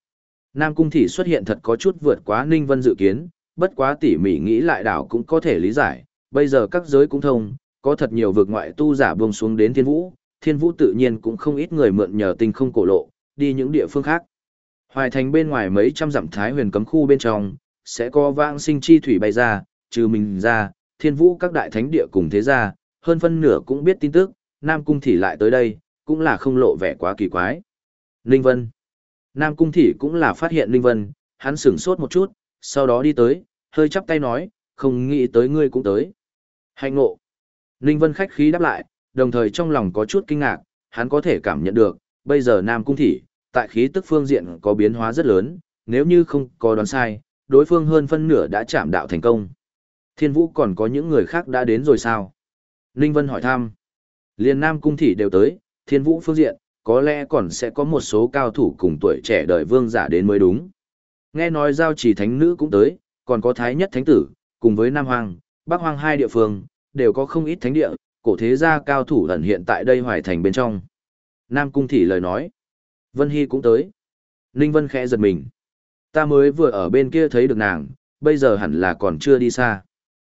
Nam Cung Thị xuất hiện thật có chút vượt quá Ninh Vân dự kiến, bất quá tỉ mỉ nghĩ lại đảo cũng có thể lý giải, bây giờ các giới cũng thông, có thật nhiều vực ngoại tu giả buông xuống đến thiên vũ, thiên vũ tự nhiên cũng không ít người mượn nhờ tinh không cổ lộ, đi những địa phương khác. Hoài thành bên ngoài mấy trăm dặm thái huyền cấm khu bên trong, sẽ có vãng sinh chi thủy bay ra, trừ mình ra, thiên vũ các đại thánh địa cùng thế gia, hơn phân nửa cũng biết tin tức, Nam Cung Thị lại tới đây, cũng là không lộ vẻ quá kỳ quái. Ninh Vân Nam Cung Thị cũng là phát hiện Ninh Vân, hắn sửng sốt một chút, sau đó đi tới, hơi chắp tay nói, không nghĩ tới ngươi cũng tới. Hạnh ngộ. Ninh Vân khách khí đáp lại, đồng thời trong lòng có chút kinh ngạc, hắn có thể cảm nhận được, bây giờ Nam Cung Thị, tại khí tức phương diện có biến hóa rất lớn, nếu như không có đoán sai, đối phương hơn phân nửa đã chạm đạo thành công. Thiên Vũ còn có những người khác đã đến rồi sao? Ninh Vân hỏi thăm. Liên Nam Cung Thị đều tới, Thiên Vũ phương diện, có lẽ còn sẽ có một số cao thủ cùng tuổi trẻ đời vương giả đến mới đúng. Nghe nói giao chỉ thánh nữ cũng tới, còn có thái nhất thánh tử, cùng với Nam Hoàng, Bắc Hoàng hai địa phương, đều có không ít thánh địa, cổ thế gia cao thủ ẩn hiện tại đây hoài thành bên trong. Nam Cung Thị lời nói. Vân Hy cũng tới. Ninh Vân khẽ giật mình. Ta mới vừa ở bên kia thấy được nàng, bây giờ hẳn là còn chưa đi xa.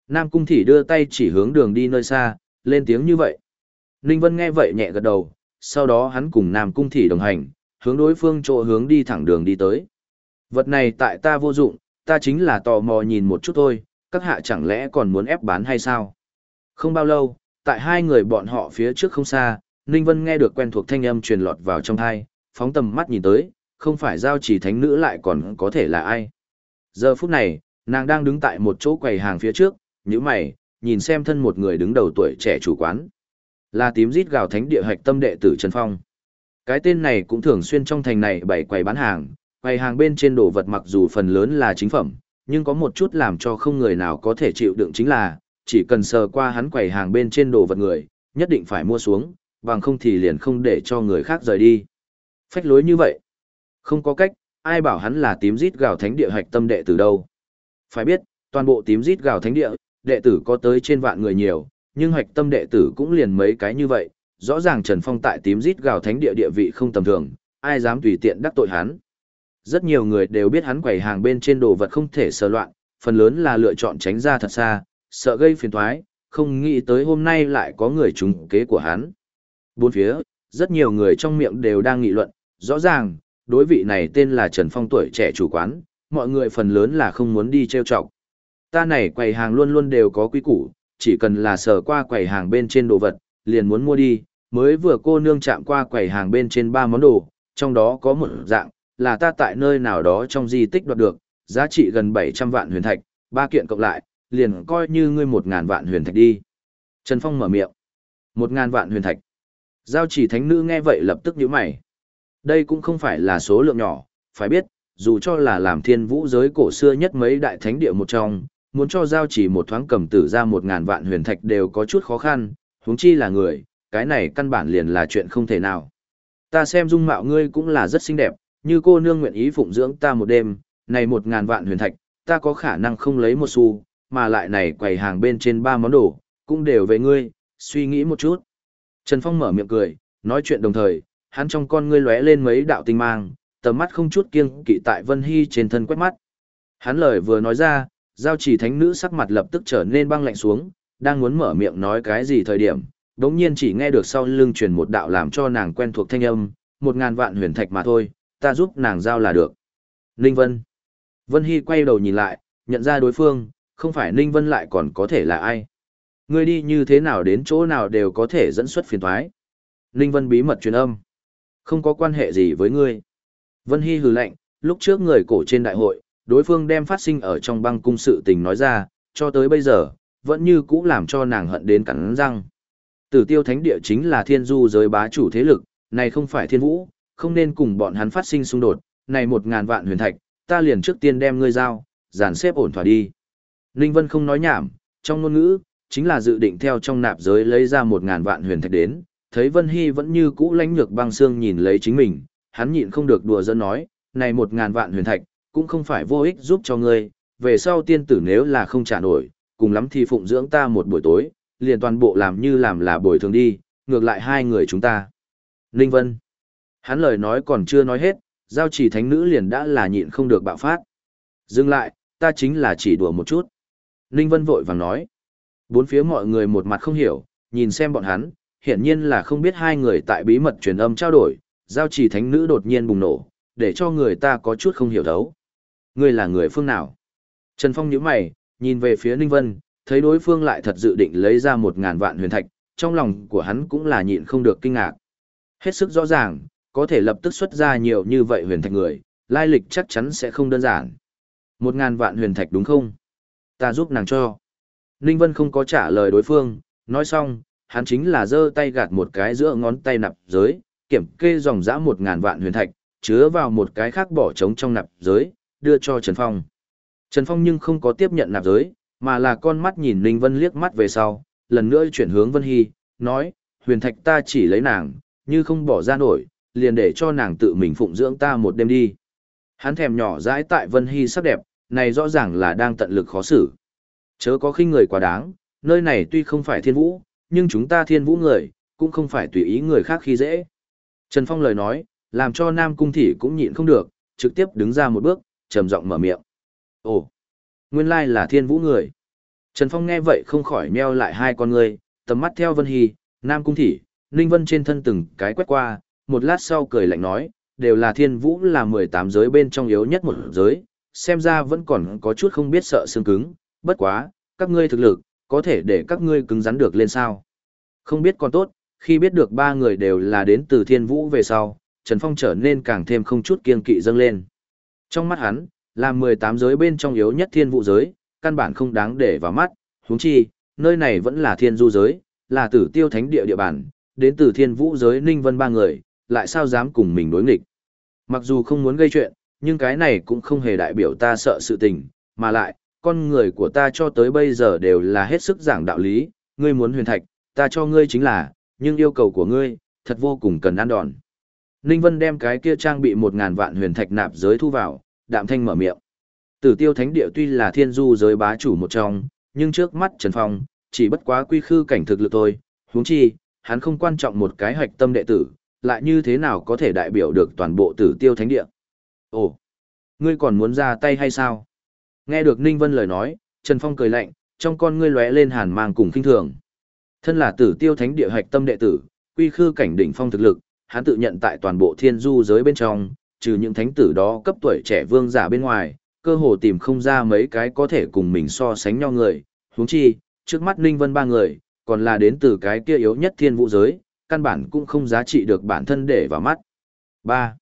Nam Cung Thị đưa tay chỉ hướng đường đi nơi xa, lên tiếng như vậy. Ninh Vân nghe vậy nhẹ gật đầu, sau đó hắn cùng Nam Cung Thị đồng hành, hướng đối phương chỗ hướng đi thẳng đường đi tới. Vật này tại ta vô dụng, ta chính là tò mò nhìn một chút thôi, các hạ chẳng lẽ còn muốn ép bán hay sao? Không bao lâu, tại hai người bọn họ phía trước không xa, Ninh Vân nghe được quen thuộc thanh âm truyền lọt vào trong thai, phóng tầm mắt nhìn tới, không phải giao chỉ thánh nữ lại còn có thể là ai. Giờ phút này, nàng đang đứng tại một chỗ quầy hàng phía trước, như mày, nhìn xem thân một người đứng đầu tuổi trẻ chủ quán. Là tím rít gào thánh địa hạch tâm đệ tử Trần Phong. Cái tên này cũng thường xuyên trong thành này bày quầy bán hàng, quầy hàng bên trên đồ vật mặc dù phần lớn là chính phẩm, nhưng có một chút làm cho không người nào có thể chịu đựng chính là, chỉ cần sờ qua hắn quầy hàng bên trên đồ vật người, nhất định phải mua xuống, bằng không thì liền không để cho người khác rời đi. Phách lối như vậy. Không có cách, ai bảo hắn là tím rít gào thánh địa hạch tâm đệ tử đâu. Phải biết, toàn bộ tím rít gào thánh địa, đệ tử có tới trên vạn người nhiều, nhưng hạch tâm đệ tử cũng liền mấy cái như vậy. Rõ ràng Trần Phong tại tím rít gào thánh địa địa vị không tầm thường, ai dám tùy tiện đắc tội hắn. Rất nhiều người đều biết hắn quầy hàng bên trên đồ vật không thể sờ loạn, phần lớn là lựa chọn tránh ra thật xa, sợ gây phiền toái, không nghĩ tới hôm nay lại có người trúng kế của hắn. Bốn phía, rất nhiều người trong miệng đều đang nghị luận, rõ ràng, đối vị này tên là Trần Phong tuổi trẻ chủ quán, mọi người phần lớn là không muốn đi trêu chọc. Ta này quầy hàng luôn luôn đều có quý củ, chỉ cần là sờ qua quầy hàng bên trên đồ vật, liền muốn mua đi, mới vừa cô nương chạm qua quầy hàng bên trên ba món đồ, trong đó có một dạng, là ta tại nơi nào đó trong di tích đoạt được, giá trị gần 700 vạn huyền thạch, ba kiện cộng lại, liền coi như ngươi một ngàn vạn huyền thạch đi. Trần Phong mở miệng. Một ngàn vạn huyền thạch. Giao chỉ thánh nữ nghe vậy lập tức nhíu mày. Đây cũng không phải là số lượng nhỏ, phải biết, dù cho là làm thiên vũ giới cổ xưa nhất mấy đại thánh địa một trong, muốn cho giao chỉ một thoáng cầm tử ra một ngàn vạn huyền thạch đều có chút khó khăn, huống chi là người, cái này căn bản liền là chuyện không thể nào. Ta xem dung mạo ngươi cũng là rất xinh đẹp, như cô nương nguyện ý phụng dưỡng ta một đêm, này một ngàn vạn huyền thạch, ta có khả năng không lấy một xu, mà lại này quầy hàng bên trên ba món đồ, cũng đều về ngươi, suy nghĩ một chút. Trần Phong mở miệng cười, nói chuyện đồng thời, hắn trong con ngươi lóe lên mấy đạo tinh mang, tầm mắt không chút kiêng kỵ tại Vân Hy trên thân quét mắt. Hắn lời vừa nói ra, giao chỉ thánh nữ sắc mặt lập tức trở nên băng lạnh xuống, đang muốn mở miệng nói cái gì thời điểm, đống nhiên chỉ nghe được sau lưng truyền một đạo làm cho nàng quen thuộc thanh âm, một ngàn vạn huyền thạch mà thôi, ta giúp nàng giao là được. Ninh Vân. Vân Hy quay đầu nhìn lại, nhận ra đối phương, không phải Ninh Vân lại còn có thể là ai. Ngươi đi như thế nào đến chỗ nào đều có thể dẫn xuất phiền thoái. Ninh Vân bí mật truyền âm. Không có quan hệ gì với ngươi. Vân Hy hừ lạnh, lúc trước người cổ trên đại hội, đối phương đem phát sinh ở trong băng cung sự tình nói ra, cho tới bây giờ, vẫn như cũ làm cho nàng hận đến cắn răng. Tử tiêu thánh địa chính là thiên du giới bá chủ thế lực, này không phải thiên vũ, không nên cùng bọn hắn phát sinh xung đột, này một ngàn vạn huyền thạch, ta liền trước tiên đem ngươi giao, dàn xếp ổn thỏa đi. Ninh Vân không nói nhảm, trong ngôn ngữ, chính là dự định theo trong nạp giới lấy ra một ngàn vạn huyền thạch đến, thấy Vân Hy vẫn như cũ lãnh nhược băng xương nhìn lấy chính mình, hắn nhịn không được đùa giỡn nói, này một ngàn vạn huyền thạch, cũng không phải vô ích giúp cho ngươi, về sau tiên tử nếu là không trả nổi, cùng lắm thì phụng dưỡng ta một buổi tối, liền toàn bộ làm như làm là bồi thường đi, ngược lại hai người chúng ta. Ninh Vân. Hắn lời nói còn chưa nói hết, giao chỉ thánh nữ liền đã là nhịn không được bạo phát. Dừng lại, ta chính là chỉ đùa một chút. Ninh Vân vội vàng nói. Bốn phía mọi người một mặt không hiểu, nhìn xem bọn hắn, hiển nhiên là không biết hai người tại bí mật truyền âm trao đổi, giao chỉ thánh nữ đột nhiên bùng nổ, để cho người ta có chút không hiểu thấu. Ngươi là người phương nào? Trần Phong nhíu mày, nhìn về phía Ninh Vân, thấy đối phương lại thật dự định lấy ra một ngàn vạn huyền thạch, trong lòng của hắn cũng là nhịn không được kinh ngạc. Hết sức rõ ràng, có thể lập tức xuất ra nhiều như vậy huyền thạch người, lai lịch chắc chắn sẽ không đơn giản. Một ngàn vạn huyền thạch đúng không? Ta giúp nàng cho. Ninh Vân không có trả lời đối phương, nói xong, hắn chính là giơ tay gạt một cái giữa ngón tay nạp giới, kiểm kê dòng dã một ngàn vạn huyền thạch, chứa vào một cái khác bỏ trống trong nạp giới, đưa cho Trần Phong. Trần Phong nhưng không có tiếp nhận nạp giới, mà là con mắt nhìn Ninh Vân liếc mắt về sau, lần nữa chuyển hướng Vân Hy, nói, huyền thạch ta chỉ lấy nàng, như không bỏ ra nổi, liền để cho nàng tự mình phụng dưỡng ta một đêm đi. Hắn thèm nhỏ dãi tại Vân Hy sắc đẹp, này rõ ràng là đang tận lực khó xử. Chớ có khinh người quá đáng, nơi này tuy không phải thiên vũ, nhưng chúng ta thiên vũ người, cũng không phải tùy ý người khác khi dễ. Trần Phong lời nói, làm cho Nam Cung Thị cũng nhịn không được, trực tiếp đứng ra một bước, trầm giọng mở miệng. Ồ, nguyên lai là thiên vũ người. Trần Phong nghe vậy không khỏi meo lại hai con người, tầm mắt theo Vân Hy, Nam Cung Thị, Ninh Vân trên thân từng cái quét qua, một lát sau cười lạnh nói, đều là thiên vũ là 18 giới bên trong yếu nhất một giới, xem ra vẫn còn có chút không biết sợ xương cứng, bất quá, các ngươi thực lực, có thể để các ngươi cứng rắn được lên sao. Không biết còn tốt, khi biết được ba người đều là đến từ thiên vũ về sau, Trần Phong trở nên càng thêm không chút kiên kỵ dâng lên. Trong mắt hắn, là 18 giới bên trong yếu nhất thiên vũ giới, căn bản không đáng để vào mắt, huống chi, nơi này vẫn là thiên du giới, là tử tiêu thánh địa địa bàn, đến từ thiên vũ giới ninh vân ba người, lại sao dám cùng mình đối nghịch. Mặc dù không muốn gây chuyện, nhưng cái này cũng không hề đại biểu ta sợ sự tình, mà lại, con người của ta cho tới bây giờ đều là hết sức giảng đạo lý, ngươi muốn huyền thạch, ta cho ngươi chính là, nhưng yêu cầu của ngươi, thật vô cùng cần ăn đòn. Ninh Vân đem cái kia trang bị một ngàn vạn huyền thạch nạp giới thu vào, đạm thanh mở miệng. Tử tiêu thánh địa tuy là thiên du giới bá chủ một trong, nhưng trước mắt Trần Phong, chỉ bất quá quy khư cảnh thực lực thôi, huống chi, hắn không quan trọng một cái hạch tâm đệ tử, lại như thế nào có thể đại biểu được toàn bộ tử tiêu thánh địa. Ồ, ngươi còn muốn ra tay hay sao? Nghe được Ninh Vân lời nói, Trần Phong cười lạnh, trong con ngươi lóe lên hàn mang cùng kinh thường. Thân là tử tiêu thánh địa hạch tâm đệ tử, quy khư cảnh đỉnh phong thực lực, hắn tự nhận tại toàn bộ thiên du giới bên trong, trừ những thánh tử đó cấp tuổi trẻ vương giả bên ngoài, cơ hồ tìm không ra mấy cái có thể cùng mình so sánh nhau người, huống chi, trước mắt Ninh Vân ba người, còn là đến từ cái kia yếu nhất thiên vũ giới, căn bản cũng không giá trị được bản thân để vào mắt. 3.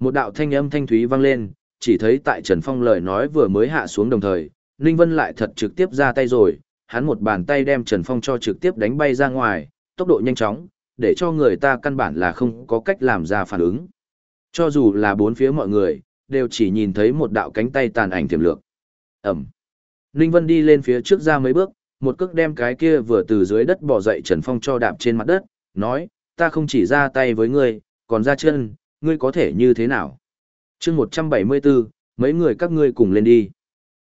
Một đạo thanh âm thanh thúy vang lên, chỉ thấy tại Trần Phong lời nói vừa mới hạ xuống đồng thời, Ninh Vân lại thật trực tiếp ra tay rồi, hắn một bàn tay đem Trần Phong cho trực tiếp đánh bay ra ngoài, tốc độ nhanh chóng, để cho người ta căn bản là không có cách làm ra phản ứng. Cho dù là bốn phía mọi người, đều chỉ nhìn thấy một đạo cánh tay tàn ảnh tiềm lược. Ẩm. Ninh Vân đi lên phía trước ra mấy bước, một cước đem cái kia vừa từ dưới đất bỏ dậy Trần Phong cho đạp trên mặt đất, nói, ta không chỉ ra tay với ngươi, còn ra chân, ngươi có thể như thế nào? chương 174, mấy người các ngươi cùng lên đi.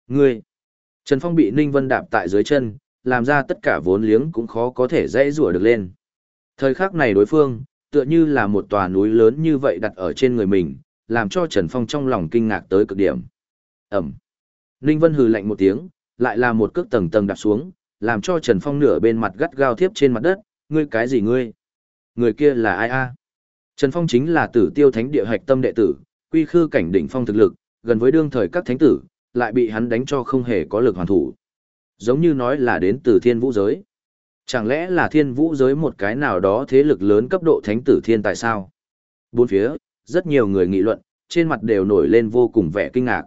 Ngươi! Trần Phong bị Ninh Vân đạp tại dưới chân, làm ra tất cả vốn liếng cũng khó có thể dễ rủa được lên. Thời khắc này đối phương, tựa như là một tòa núi lớn như vậy đặt ở trên người mình, làm cho Trần Phong trong lòng kinh ngạc tới cực điểm. Ẩm! Ninh Vân hừ lạnh một tiếng, lại là một cước tầng tầng đạp xuống, làm cho Trần Phong nửa bên mặt gắt gao thiếp trên mặt đất, ngươi cái gì ngươi? Người kia là ai a? Trần Phong chính là tử tiêu thánh địa hạch tâm đệ tử, quy khư cảnh đỉnh phong thực lực, gần với đương thời các thánh tử, lại bị hắn đánh cho không hề có lực hoàn thủ. Giống như nói là đến từ thiên vũ giới. Chẳng lẽ là thiên vũ giới một cái nào đó thế lực lớn cấp độ thánh tử thiên tại sao? Bốn phía, rất nhiều người nghị luận, trên mặt đều nổi lên vô cùng vẻ kinh ngạc.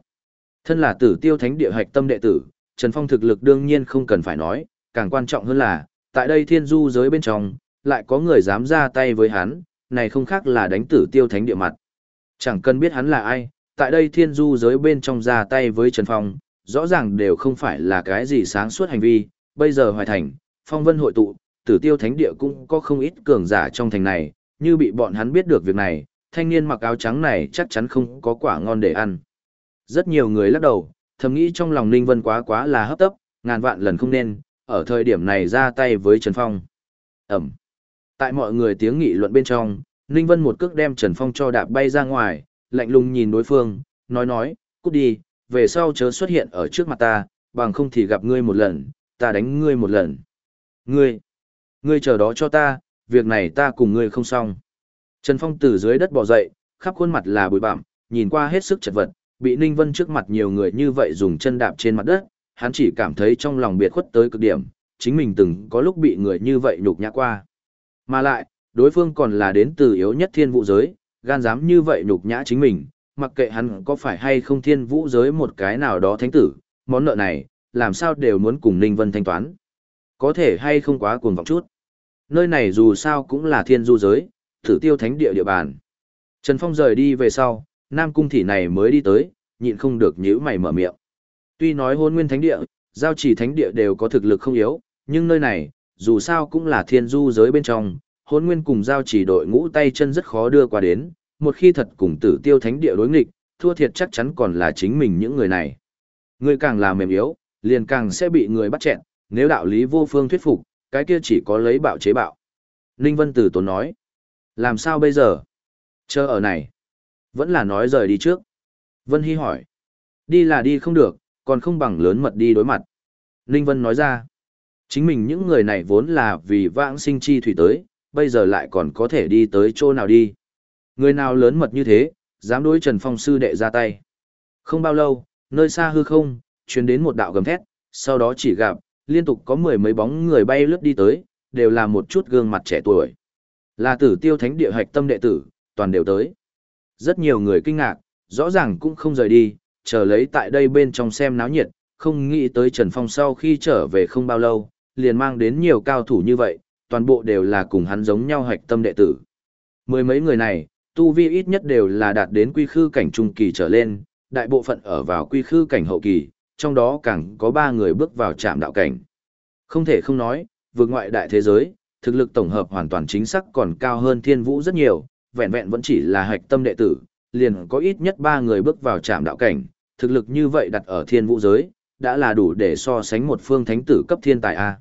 Thân là tử tiêu thánh địa hạch tâm đệ tử, Trần Phong thực lực đương nhiên không cần phải nói, càng quan trọng hơn là, tại đây thiên du giới bên trong, lại có người dám ra tay với hắn, này không khác là đánh tử tiêu thánh địa mặt. Chẳng cần biết hắn là ai, tại đây thiên du giới bên trong ra tay với Trần Phong, rõ ràng đều không phải là cái gì sáng suốt hành vi, bây giờ hoài thành, phong vân hội tụ, tử tiêu thánh địa cũng có không ít cường giả trong thành này, như bị bọn hắn biết được việc này, thanh niên mặc áo trắng này chắc chắn không có quả ngon để ăn. Rất nhiều người lắc đầu, thầm nghĩ trong lòng Ninh Vân quá quá là hấp tấp, ngàn vạn lần không nên, ở thời điểm này ra tay với Trần Phong. Ẩm. Tại mọi người tiếng nghị luận bên trong, Ninh Vân một cước đem Trần Phong cho đạp bay ra ngoài, lạnh lùng nhìn đối phương, nói nói, cút đi, về sau chớ xuất hiện ở trước mặt ta, bằng không thì gặp ngươi một lần, ta đánh ngươi một lần. Ngươi, ngươi chờ đó cho ta, việc này ta cùng ngươi không xong. Trần Phong từ dưới đất bò dậy, khắp khuôn mặt là bụi bặm, nhìn qua hết sức chật vật, bị Ninh Vân trước mặt nhiều người như vậy dùng chân đạp trên mặt đất, hắn chỉ cảm thấy trong lòng biệt khuất tới cực điểm, chính mình từng có lúc bị người như vậy nhục nhã qua. Mà lại, đối phương còn là đến từ yếu nhất thiên vũ giới, gan dám như vậy nhục nhã chính mình, mặc kệ hắn có phải hay không thiên vũ giới một cái nào đó thánh tử, món nợ này, làm sao đều muốn cùng Ninh Vân thanh toán. Có thể hay không quá cuồng vọng chút. Nơi này dù sao cũng là thiên du giới, thử tiêu thánh địa địa bàn. Trần Phong rời đi về sau, Nam Cung Thị này mới đi tới, nhịn không được nhíu mày mở miệng. Tuy nói hôn nguyên thánh địa, giao chỉ thánh địa đều có thực lực không yếu, nhưng nơi này, dù sao cũng là thiên du giới bên trong, hôn nguyên cùng giao chỉ đội ngũ tay chân rất khó đưa qua đến, một khi thật cùng tử tiêu thánh địa đối nghịch, thua thiệt chắc chắn còn là chính mình những người này. Người càng là mềm yếu, liền càng sẽ bị người bắt chẹn, nếu đạo lý vô phương thuyết phục, cái kia chỉ có lấy bạo chế bạo. Ninh Vân Tử Tốn nói, làm sao bây giờ? Chờ ở này. Vẫn là nói rời đi trước. Vân Hy hỏi, đi là đi không được, còn không bằng lớn mật đi đối mặt. Ninh Vân nói ra, chính mình những người này vốn là vì vãng sinh chi thủy tới, bây giờ lại còn có thể đi tới chỗ nào đi. Người nào lớn mật như thế, dám đối Trần Phong sư đệ ra tay. Không bao lâu, nơi xa hư không, chuyến đến một đạo gầm thét, sau đó chỉ gặp, liên tục có mười mấy bóng người bay lướt đi tới, đều là một chút gương mặt trẻ tuổi. Là tử tiêu thánh địa hạch tâm đệ tử, toàn đều tới. Rất nhiều người kinh ngạc, rõ ràng cũng không rời đi, chờ lấy tại đây bên trong xem náo nhiệt, không nghĩ tới Trần Phong sau khi trở về không bao lâu, liền mang đến nhiều cao thủ như vậy, toàn bộ đều là cùng hắn giống nhau hạch tâm đệ tử. Mười mấy người này, tu vi ít nhất đều là đạt đến quy khư cảnh trung kỳ trở lên, đại bộ phận ở vào quy khư cảnh hậu kỳ, trong đó càng có ba người bước vào trạm đạo cảnh. Không thể không nói, vượt ngoại đại thế giới, thực lực tổng hợp hoàn toàn chính xác còn cao hơn thiên vũ rất nhiều, vẹn vẹn vẫn chỉ là hạch tâm đệ tử, liền có ít nhất ba người bước vào trạm đạo cảnh, thực lực như vậy đặt ở thiên vũ giới, đã là đủ để so sánh một phương thánh tử cấp thiên tài A.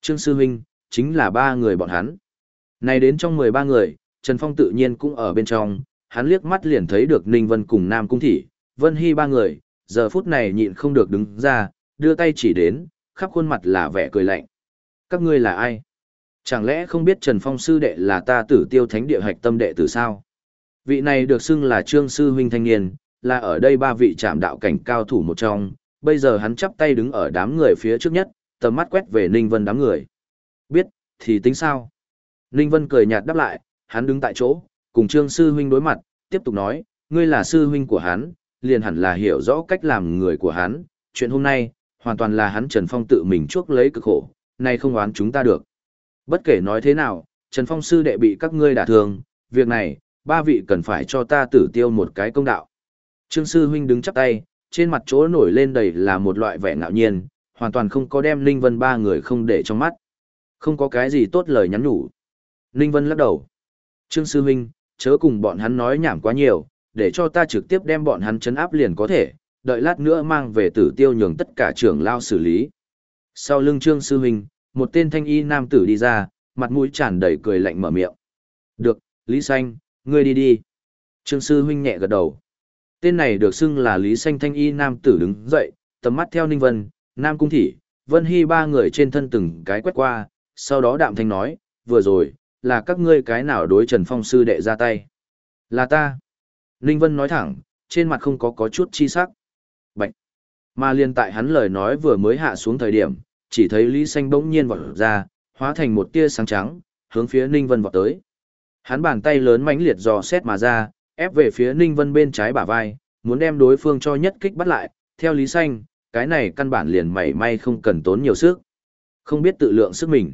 Trương Sư Huynh, chính là ba người bọn hắn. Này đến trong 13 người, Trần Phong tự nhiên cũng ở bên trong, hắn liếc mắt liền thấy được Ninh Vân cùng Nam Cung Thị, Vân Hy ba người, giờ phút này nhịn không được đứng ra, đưa tay chỉ đến, khắp khuôn mặt là vẻ cười lạnh. Các ngươi là ai? Chẳng lẽ không biết Trần Phong sư đệ là ta tử tiêu thánh địa hạch tâm đệ tử sao? Vị này được xưng là Trương Sư Huynh Thanh Niên, là ở đây ba vị trạm đạo cảnh cao thủ một trong, bây giờ hắn chắp tay đứng ở đám người phía trước nhất, tầm mắt quét về Ninh Vân đám người. Biết, thì tính sao? Ninh Vân cười nhạt đáp lại, hắn đứng tại chỗ, cùng Trương Sư Huynh đối mặt, tiếp tục nói, ngươi là Sư Huynh của hắn, liền hẳn là hiểu rõ cách làm người của hắn, chuyện hôm nay, hoàn toàn là hắn Trần Phong tự mình chuốc lấy cực khổ, nay không oán chúng ta được. Bất kể nói thế nào, Trần Phong sư đệ bị các ngươi đả thương, việc này, ba vị cần phải cho ta tử tiêu một cái công đạo. Trương sư huynh đứng chắp tay, trên mặt chỗ nổi lên đầy là một loại vẻ ngạo nhiên, hoàn toàn không có đem Linh Vân ba người không để trong mắt. Không có cái gì tốt lời nhắn nhủ. Linh Vân lắc đầu. Trương sư huynh, chớ cùng bọn hắn nói nhảm quá nhiều, để cho ta trực tiếp đem bọn hắn chấn áp liền có thể, đợi lát nữa mang về tử tiêu nhường tất cả trưởng lao xử lý. Sau lưng Trương sư huynh, một tên thanh y nam tử đi ra, mặt mũi tràn đầy cười lạnh mở miệng. Được, Lý Xanh, ngươi đi đi. Trương sư huynh nhẹ gật đầu. Tên này được xưng là Lý Xanh thanh y nam tử đứng dậy, tầm mắt theo Ninh Vân, Nam Cung Thị, Vân Hy ba người trên thân từng cái quét qua, sau đó đạm thanh nói, vừa rồi, là các ngươi cái nào đối Trần Phong sư đệ ra tay. Là ta. Ninh Vân nói thẳng, trên mặt không có có chút chi sắc. Bạch. Mà liên tại hắn lời nói vừa mới hạ xuống thời điểm, chỉ thấy Lý Xanh bỗng nhiên vọt ra, hóa thành một tia sáng trắng, hướng phía Ninh Vân vọt tới. Hắn bàn tay lớn mãnh liệt dò xét mà ra, ép về phía Ninh Vân bên trái bả vai, muốn đem đối phương cho nhất kích bắt lại, theo Lý Xanh, cái này căn bản liền mảy may không cần tốn nhiều sức. Không biết tự lượng sức mình.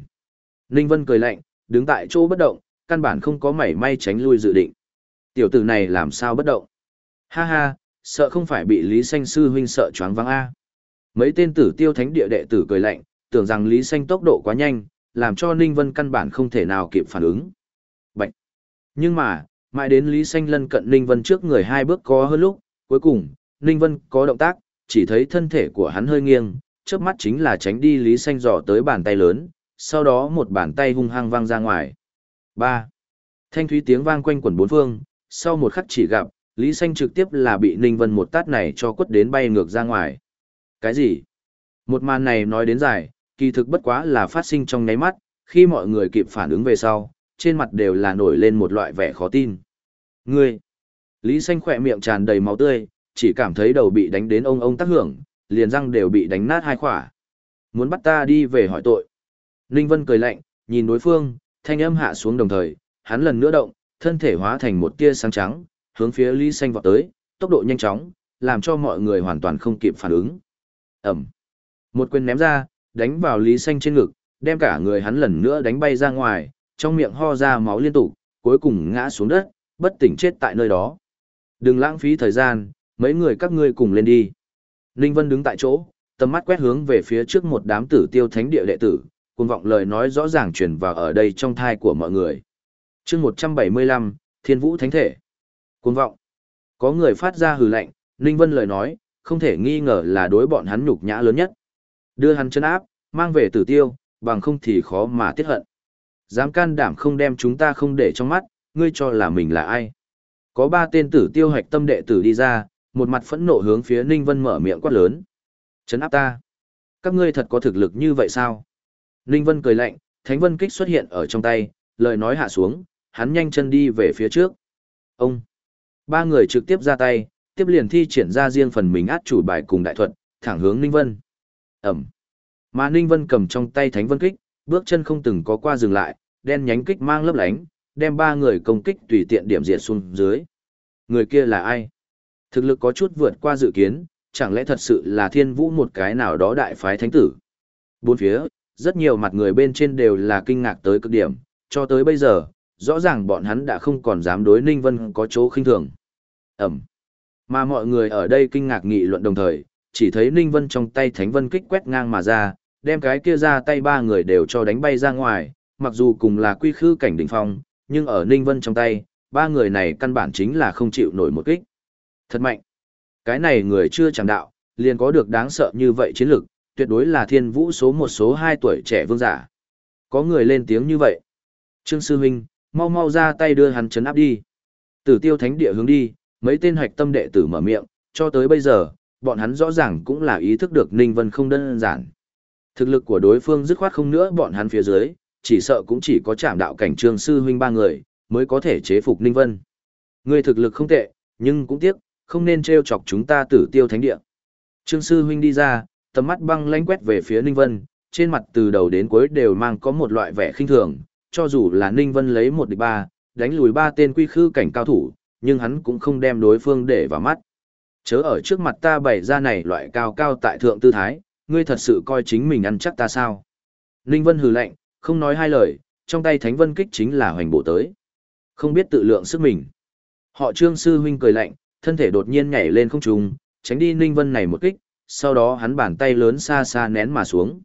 Ninh Vân cười lạnh, đứng tại chỗ bất động, căn bản không có mảy may tránh lui dự định. Tiểu tử này làm sao bất động? Ha ha, sợ không phải bị Lý Xanh sư huynh sợ choáng váng A. Mấy tên tử tiêu thánh địa đệ tử cười lạnh, tưởng rằng Lý Xanh tốc độ quá nhanh, làm cho Ninh Vân căn bản không thể nào kịp phản ứng. Bạch! Nhưng mà, mãi đến Lý Xanh lân cận Ninh Vân trước người hai bước có hơn lúc, cuối cùng, Ninh Vân có động tác, chỉ thấy thân thể của hắn hơi nghiêng, trước mắt chính là tránh đi Lý Xanh dò tới bàn tay lớn, sau đó một bàn tay hung hăng vang ra ngoài. 3. Thanh thúy tiếng vang quanh quần bốn phương, sau một khắc chỉ gặp, Lý Xanh trực tiếp là bị Ninh Vân một tát này cho quất đến bay ngược ra ngoài. Cái gì? Một màn này nói đến dài, kỳ thực bất quá là phát sinh trong nháy mắt, khi mọi người kịp phản ứng về sau, trên mặt đều là nổi lên một loại vẻ khó tin. Ngươi! Lý Xanh khỏe miệng tràn đầy máu tươi, chỉ cảm thấy đầu bị đánh đến ông ông tác hưởng, liền răng đều bị đánh nát hai khỏa. Muốn bắt ta đi về hỏi tội. Ninh Vân cười lạnh, nhìn đối phương, thanh âm hạ xuống đồng thời, hắn lần nữa động, thân thể hóa thành một tia sáng trắng, hướng phía Lý Xanh vọt tới, tốc độ nhanh chóng, làm cho mọi người hoàn toàn không kịp phản ứng. Ẩm. Một quyền ném ra, đánh vào Lý Xanh trên ngực, đem cả người hắn lần nữa đánh bay ra ngoài, trong miệng ho ra máu liên tục, cuối cùng ngã xuống đất, bất tỉnh chết tại nơi đó. Đừng lãng phí thời gian, mấy người các ngươi cùng lên đi. Ninh Vân đứng tại chỗ, tầm mắt quét hướng về phía trước một đám tử tiêu thánh địa đệ tử, cuồng vọng lời nói rõ ràng truyền vào ở đây trong thai của mọi người chương 175, Thiên Vũ Thánh Thể. Côn vọng. Có người phát ra hừ lạnh, Ninh Vân lời nói, không thể nghi ngờ là đối bọn hắn nhục nhã lớn nhất. Đưa hắn chân áp, mang về tử tiêu, bằng không thì khó mà tiết hận. Dám can đảm không đem chúng ta không để trong mắt, ngươi cho là mình là ai. Có ba tên tử tiêu Hạch tâm đệ tử đi ra, một mặt phẫn nộ hướng phía Ninh Vân mở miệng quát lớn. Chấn áp ta. Các ngươi thật có thực lực như vậy sao? Ninh Vân cười lạnh, Thánh Vân kích xuất hiện ở trong tay, lời nói hạ xuống, hắn nhanh chân đi về phía trước. Ông. Ba người trực tiếp ra tay, tiếp liền thi triển ra riêng phần mình át chủ bài cùng đại thuật, thẳng hướng Ninh Vân. Ẩm. Mà Ninh Vân cầm trong tay Thánh Vân kích, bước chân không từng có qua dừng lại, đen nhánh kích mang lấp lánh, đem ba người công kích tùy tiện điểm diệt xuống dưới. Người kia là ai? Thực lực có chút vượt qua dự kiến, chẳng lẽ thật sự là thiên vũ một cái nào đó đại phái thánh tử? Bốn phía, rất nhiều mặt người bên trên đều là kinh ngạc tới cực điểm, cho tới bây giờ, rõ ràng bọn hắn đã không còn dám đối Ninh Vân có chỗ khinh thường. Ẩm. Mà mọi người ở đây kinh ngạc nghị luận đồng thời, chỉ thấy Ninh Vân trong tay Thánh Vân kích quét ngang mà ra, đem cái kia ra tay ba người đều cho đánh bay ra ngoài, mặc dù cùng là quy khư cảnh đỉnh phong, nhưng ở Ninh Vân trong tay, ba người này căn bản chính là không chịu nổi một kích. Thật mạnh. Cái này người chưa chẳng đạo, liền có được đáng sợ như vậy chiến lực, tuyệt đối là thiên vũ số một số hai tuổi trẻ vương giả. Có người lên tiếng như vậy. Trương Sư Huynh, mau mau ra tay đưa hắn chấn áp đi. Tử tiêu thánh địa hướng đi, mấy tên hoạch tâm đệ tử mở miệng, cho tới bây giờ, bọn hắn rõ ràng cũng là ý thức được Ninh Vân không đơn giản. Thực lực của đối phương dứt khoát không nữa bọn hắn phía dưới, chỉ sợ cũng chỉ có chạm đạo cảnh trương sư huynh ba người, mới có thể chế phục Ninh Vân. Người thực lực không tệ, nhưng cũng tiếc, không nên trêu chọc chúng ta tử tiêu thánh địa. Trương sư huynh đi ra, tầm mắt băng lánh quét về phía Ninh Vân, trên mặt từ đầu đến cuối đều mang có một loại vẻ khinh thường, cho dù là Ninh Vân lấy một địch ba, đánh lùi ba tên quy khư cảnh cao thủ, nhưng hắn cũng không đem đối phương để vào mắt. Chớ ở trước mặt ta bày ra này loại cao cao tại thượng tư thái, ngươi thật sự coi chính mình ăn chắc ta sao. Ninh Vân hừ lạnh, không nói hai lời, trong tay Thánh Vân kích chính là hoành bộ tới. Không biết tự lượng sức mình. Họ trương sư huynh cười lạnh, thân thể đột nhiên nhảy lên không trung, tránh đi Ninh Vân này một kích, sau đó hắn bàn tay lớn xa xa nén mà xuống.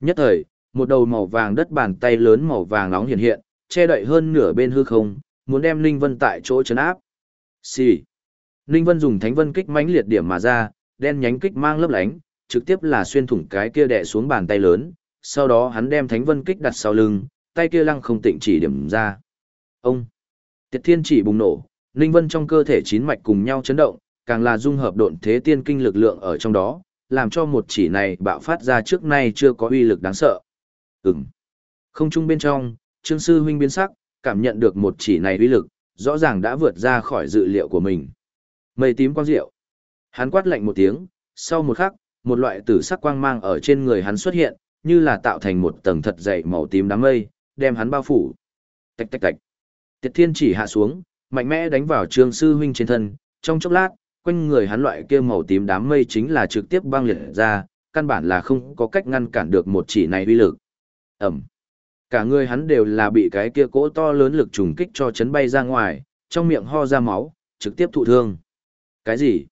Nhất thời, một đầu màu vàng đất bàn tay lớn màu vàng nóng hiện hiện, che đậy hơn nửa bên hư không, muốn đem Ninh Vân tại chỗ chấn áp. Xì. Ninh Vân dùng thánh vân kích mãnh liệt điểm mà ra, đen nhánh kích mang lấp lánh, trực tiếp là xuyên thủng cái kia đè xuống bàn tay lớn, sau đó hắn đem thánh vân kích đặt sau lưng, tay kia lăng không tịnh chỉ điểm ra. Ông. Tiệt thiên chỉ bùng nổ, Ninh Vân trong cơ thể chín mạch cùng nhau chấn động, càng là dung hợp độn thế tiên kinh lực lượng ở trong đó, làm cho một chỉ này bạo phát ra trước nay chưa có uy lực đáng sợ. Ừm. Không trung bên trong, Trương Sư huynh biến sắc, cảm nhận được một chỉ này uy lực, rõ ràng đã vượt ra khỏi dự liệu của mình. Mây tím quang diệu. Hắn quát lạnh một tiếng, sau một khắc, một loại tử sắc quang mang ở trên người hắn xuất hiện, như là tạo thành một tầng thật dày màu tím đám mây, đem hắn bao phủ. Tạch tạch tạch. Tiệt Thiên chỉ hạ xuống, mạnh mẽ đánh vào Trương sư huynh trên thân, trong chốc lát, quanh người hắn loại kia màu tím đám mây chính là trực tiếp băng liệt ra, căn bản là không có cách ngăn cản được một chỉ này uy lực. Ẩm. Cả người hắn đều là bị cái kia cỗ to lớn lực trùng kích cho chấn bay ra ngoài, trong miệng ho ra máu, trực tiếp thụ thương. Cái gì?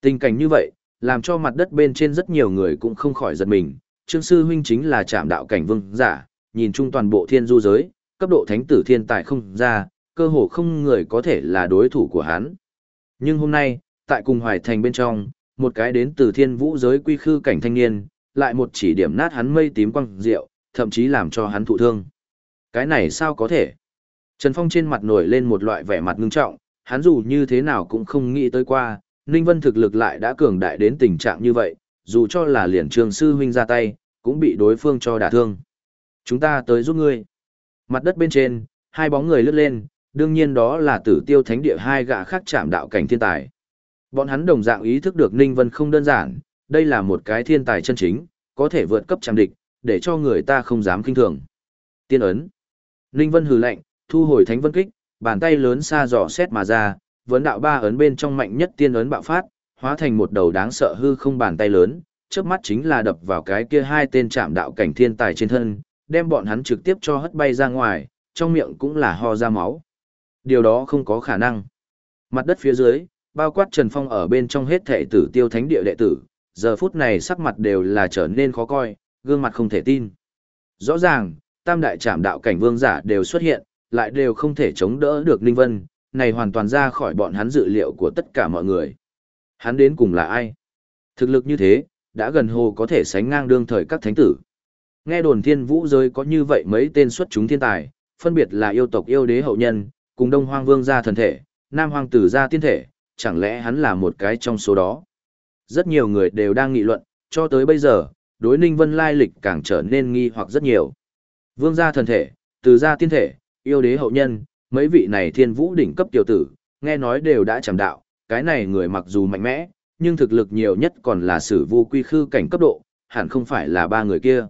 Tình cảnh như vậy, làm cho mặt đất bên trên rất nhiều người cũng không khỏi giật mình. Trương Sư Huynh chính là trạm đạo cảnh vương giả, nhìn chung toàn bộ thiên du giới, cấp độ thánh tử thiên tài không ra, cơ hồ không người có thể là đối thủ của hắn. Nhưng hôm nay, tại cùng hoài thành bên trong, một cái đến từ thiên vũ giới quy khư cảnh thanh niên, lại một chỉ điểm nát hắn mây tím quăng rượu, thậm chí làm cho hắn thụ thương. Cái này sao có thể? Trần Phong trên mặt nổi lên một loại vẻ mặt ngưng trọng, hắn dù như thế nào cũng không nghĩ tới qua, Ninh Vân thực lực lại đã cường đại đến tình trạng như vậy, dù cho là liền trường sư huynh ra tay, cũng bị đối phương cho đả thương. Chúng ta tới giúp ngươi. Mặt đất bên trên, hai bóng người lướt lên, đương nhiên đó là tử tiêu thánh địa hai gã khác chạm đạo cảnh thiên tài. Bọn hắn đồng dạng ý thức được Ninh Vân không đơn giản, đây là một cái thiên tài chân chính, có thể vượt cấp chạm địch, để cho người ta không dám kinh thường. Tiên ấn. Ninh Vân hừ lạnh, thu hồi thánh vân kích, bàn tay lớn xa dò xét mà ra, vấn đạo ba ấn bên trong mạnh nhất tiên ấn bạo phát, hóa thành một đầu đáng sợ hư không bàn tay lớn, trước mắt chính là đập vào cái kia hai tên chạm đạo cảnh thiên tài trên thân, đem bọn hắn trực tiếp cho hất bay ra ngoài, trong miệng cũng là ho ra máu. Điều đó không có khả năng. Mặt đất phía dưới, bao quát Trần Phong ở bên trong hết thể tử tiêu thánh địa đệ tử, giờ phút này sắc mặt đều là trở nên khó coi, gương mặt không thể tin. Rõ ràng, tam đại trạm đạo cảnh vương giả đều xuất hiện, lại đều không thể chống đỡ được Ninh Vân, này hoàn toàn ra khỏi bọn hắn dự liệu của tất cả mọi người. Hắn đến cùng là ai? Thực lực như thế, đã gần hồ có thể sánh ngang đương thời các thánh tử. Nghe đồn thiên vũ giới có như vậy mấy tên xuất chúng thiên tài, phân biệt là yêu tộc yêu đế hậu nhân, cùng đông hoang vương gia thần thể, nam hoang tử gia tiên thể, chẳng lẽ hắn là một cái trong số đó. Rất nhiều người đều đang nghị luận, cho tới bây giờ, đối ninh vân lai lịch càng trở nên nghi hoặc rất nhiều. Vương gia thần thể, từ gia tiên thể, yêu đế hậu nhân, mấy vị này thiên vũ đỉnh cấp tiểu tử, nghe nói đều đã chẳng đạo, cái này người mặc dù mạnh mẽ, nhưng thực lực nhiều nhất còn là sử vô quy khư cảnh cấp độ, hẳn không phải là ba người kia.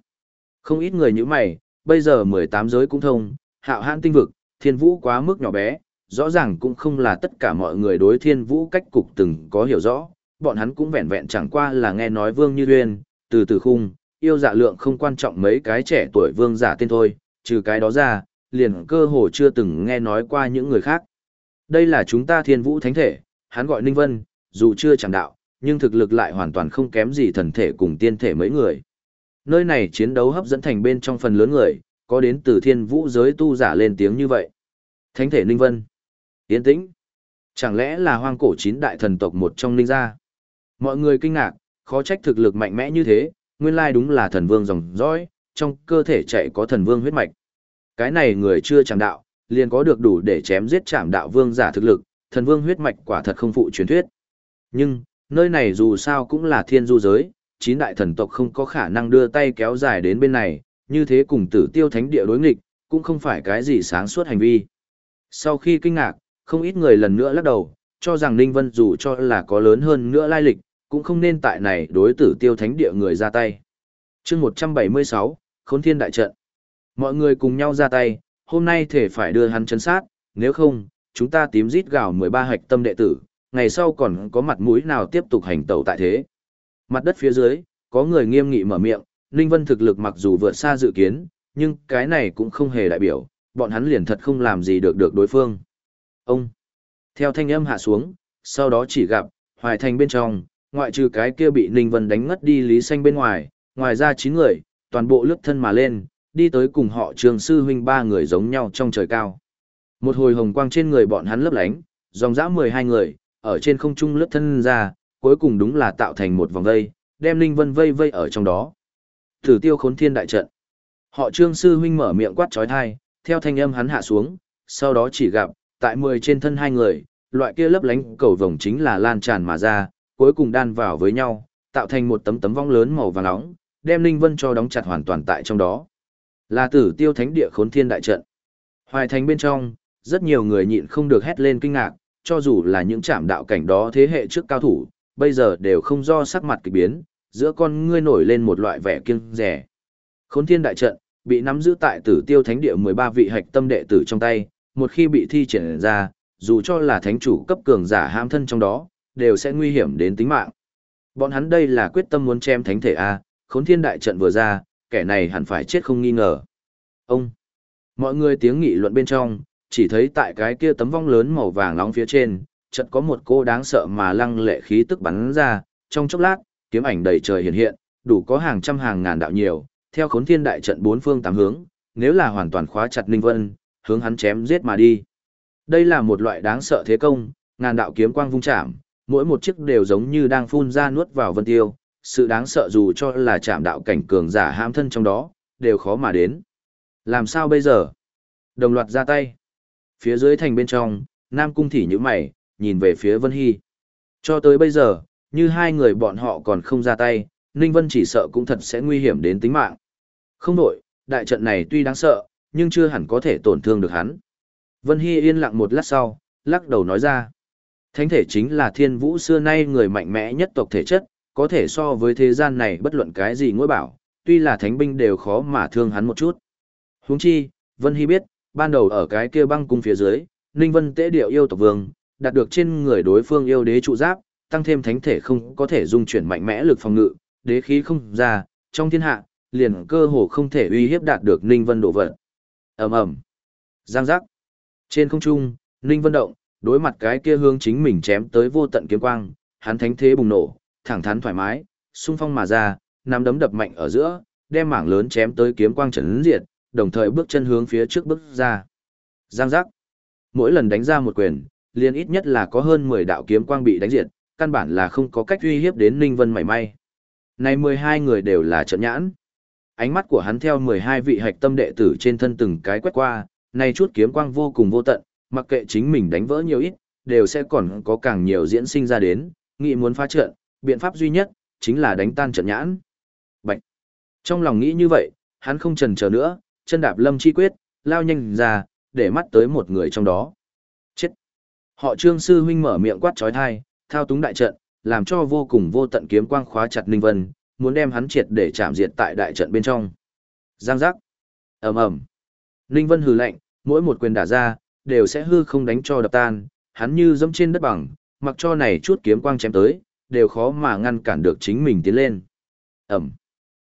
Không ít người như mày, bây giờ 18 giới cũng thông, hạo hãn tinh vực, thiên vũ quá mức nhỏ bé, rõ ràng cũng không là tất cả mọi người đối thiên vũ cách cục từng có hiểu rõ, bọn hắn cũng vẹn vẹn chẳng qua là nghe nói vương như uyên, từ từ khung, yêu dạ lượng không quan trọng mấy cái trẻ tuổi vương giả tên thôi, trừ cái đó ra, liền cơ hồ chưa từng nghe nói qua những người khác. Đây là chúng ta thiên vũ thánh thể, hắn gọi Ninh Vân, dù chưa chẳng đạo, nhưng thực lực lại hoàn toàn không kém gì thần thể cùng tiên thể mấy người. Nơi này chiến đấu hấp dẫn thành bên trong phần lớn người, có đến từ thiên vũ giới tu giả lên tiếng như vậy. Thánh thể Ninh Vân. Yên tĩnh. Chẳng lẽ là hoang cổ chín đại thần tộc một trong Ninh gia? Mọi người kinh ngạc, khó trách thực lực mạnh mẽ như thế, nguyên lai đúng là thần vương dòng dõi, trong cơ thể chạy có thần vương huyết mạch. Cái này người chưa chẳng đạo, liền có được đủ để chém giết chạm đạo vương giả thực lực, thần vương huyết mạch quả thật không phụ truyền thuyết. Nhưng, nơi này dù sao cũng là thiên du giới, chín đại thần tộc không có khả năng đưa tay kéo dài đến bên này, như thế cùng tử tiêu thánh địa đối nghịch, cũng không phải cái gì sáng suốt hành vi. Sau khi kinh ngạc, không ít người lần nữa lắc đầu, cho rằng Ninh Vân dù cho là có lớn hơn nữa lai lịch, cũng không nên tại này đối tử tiêu thánh địa người ra tay. chương 176, Khốn Thiên Đại Trận. Mọi người cùng nhau ra tay, hôm nay thể phải đưa hắn chấn sát, nếu không, chúng ta tím rít gào 13 hạch tâm đệ tử, ngày sau còn có mặt mũi nào tiếp tục hành tẩu tại thế. Mặt đất phía dưới, có người nghiêm nghị mở miệng, Ninh Vân thực lực mặc dù vượt xa dự kiến, nhưng cái này cũng không hề đại biểu, bọn hắn liền thật không làm gì được được đối phương. Ông, theo thanh âm hạ xuống, sau đó chỉ gặp, hoài thành bên trong, ngoại trừ cái kia bị Ninh Vân đánh ngất đi Lý Xanh bên ngoài, ngoài ra 9 người, toàn bộ lướt thân mà lên, đi tới cùng họ trường sư huynh ba người giống nhau trong trời cao. Một hồi hồng quang trên người bọn hắn lấp lánh, dòng dã 12 người, ở trên không trung lướt thân ra, cuối cùng đúng là tạo thành một vòng vây, đem Ninh Vân vây vây ở trong đó. Thử tiêu khốn thiên đại trận. Họ trương sư huynh mở miệng quát trói thai, theo thanh âm hắn hạ xuống, sau đó chỉ gặp, tại 10 trên thân hai người, loại kia lấp lánh cầu vồng chính là lan tràn mà ra, cuối cùng đan vào với nhau, tạo thành một tấm tấm vong lớn màu vàng nóng, đem Ninh Vân cho đóng chặt hoàn toàn tại trong đó. Là tử tiêu thánh địa khốn thiên đại trận. Hoài thành bên trong, rất nhiều người nhịn không được hét lên kinh ngạc, cho dù là những trạm đạo cảnh đó thế hệ trước cao thủ, bây giờ đều không do sắc mặt kỳ biến, giữa con ngươi nổi lên một loại vẻ kiêng rẻ. Khốn thiên đại trận, bị nắm giữ tại tử tiêu thánh địa 13 vị hạch tâm đệ tử trong tay, một khi bị thi triển ra, dù cho là thánh chủ cấp cường giả ham thân trong đó, đều sẽ nguy hiểm đến tính mạng. Bọn hắn đây là quyết tâm muốn chém thánh thể A, khốn thiên đại trận vừa ra, kẻ này hẳn phải chết không nghi ngờ. Ông! Mọi người tiếng nghị luận bên trong, chỉ thấy tại cái kia tấm vong lớn màu vàng nóng phía trên, chợt có một cô đáng sợ mà lăng lệ khí tức bắn ra, trong chốc lát, kiếm ảnh đầy trời hiện hiện, đủ có hàng trăm hàng ngàn đạo nhiều, theo khốn thiên đại trận bốn phương tám hướng, nếu là hoàn toàn khóa chặt Ninh Vân, hướng hắn chém giết mà đi. Đây là một loại đáng sợ thế công, ngàn đạo kiếm quang vung chạm, mỗi một chiếc đều giống như đang phun ra nuốt vào vân tiêu, sự đáng sợ dù cho là chạm đạo cảnh cường giả ham thân trong đó, đều khó mà đến. Làm sao bây giờ? Đồng loạt ra tay. Phía dưới thành bên trong, Nam Cung Thỉ như mày, nhìn về phía Vân Hy. Cho tới bây giờ, như hai người bọn họ còn không ra tay, Ninh Vân chỉ sợ cũng thật sẽ nguy hiểm đến tính mạng. Không đổi, đại trận này tuy đáng sợ, nhưng chưa hẳn có thể tổn thương được hắn. Vân Hy yên lặng một lát sau, lắc đầu nói ra. Thánh thể chính là thiên vũ xưa nay người mạnh mẽ nhất tộc thể chất, có thể so với thế gian này bất luận cái gì ngôi bảo, tuy là thánh binh đều khó mà thương hắn một chút. Huống chi, Vân Hy biết, ban đầu ở cái kia băng cung phía dưới, Ninh Vân tế điệu yêu tộc vương, đạt được trên người đối phương yêu đế trụ giáp, tăng thêm thánh thể không có thể dung chuyển mạnh mẽ lực phòng ngự, đế khí không ra, trong thiên hạ, liền cơ hồ không thể uy hiếp đạt được Ninh Vân độ vận. Ầm ầm. Giang giác. Trên không trung, Ninh Vân động, đối mặt cái kia hướng chính mình chém tới vô tận kiếm quang, hắn thánh thế bùng nổ, thẳng thắn thoải mái, xung phong mà ra, nắm đấm đập mạnh ở giữa, đem mảng lớn chém tới kiếm quang trấn diệt, đồng thời bước chân hướng phía trước bước ra. Giang giác. Mỗi lần đánh ra một quyền, liền ít nhất là có hơn 10 đạo kiếm quang bị đánh diệt, căn bản là không có cách uy hiếp đến Ninh Vân mảy may. Này 12 người đều là trận nhãn. Ánh mắt của hắn theo 12 vị hạch tâm đệ tử trên thân từng cái quét qua, này chút kiếm quang vô cùng vô tận, mặc kệ chính mình đánh vỡ nhiều ít, đều sẽ còn có càng nhiều diễn sinh ra đến, nghĩ muốn phá trận, biện pháp duy nhất, chính là đánh tan trận nhãn. Bạch! Trong lòng nghĩ như vậy, hắn không chần chờ nữa, chân đạp lâm chi quyết, lao nhanh ra, để mắt tới một người trong đó. Chết! Họ trương sư huynh mở miệng quát chói tai, thao túng đại trận, làm cho vô cùng vô tận kiếm quang khóa chặt Ninh Vân, muốn đem hắn triệt để chạm diệt tại đại trận bên trong. Giang giác! ầm ầm Ninh Vân hừ lạnh, mỗi một quyền đả ra, đều sẽ hư không đánh cho đập tan, hắn như dẫm trên đất bằng, mặc cho này chút kiếm quang chém tới, đều khó mà ngăn cản được chính mình tiến lên. Ẩm.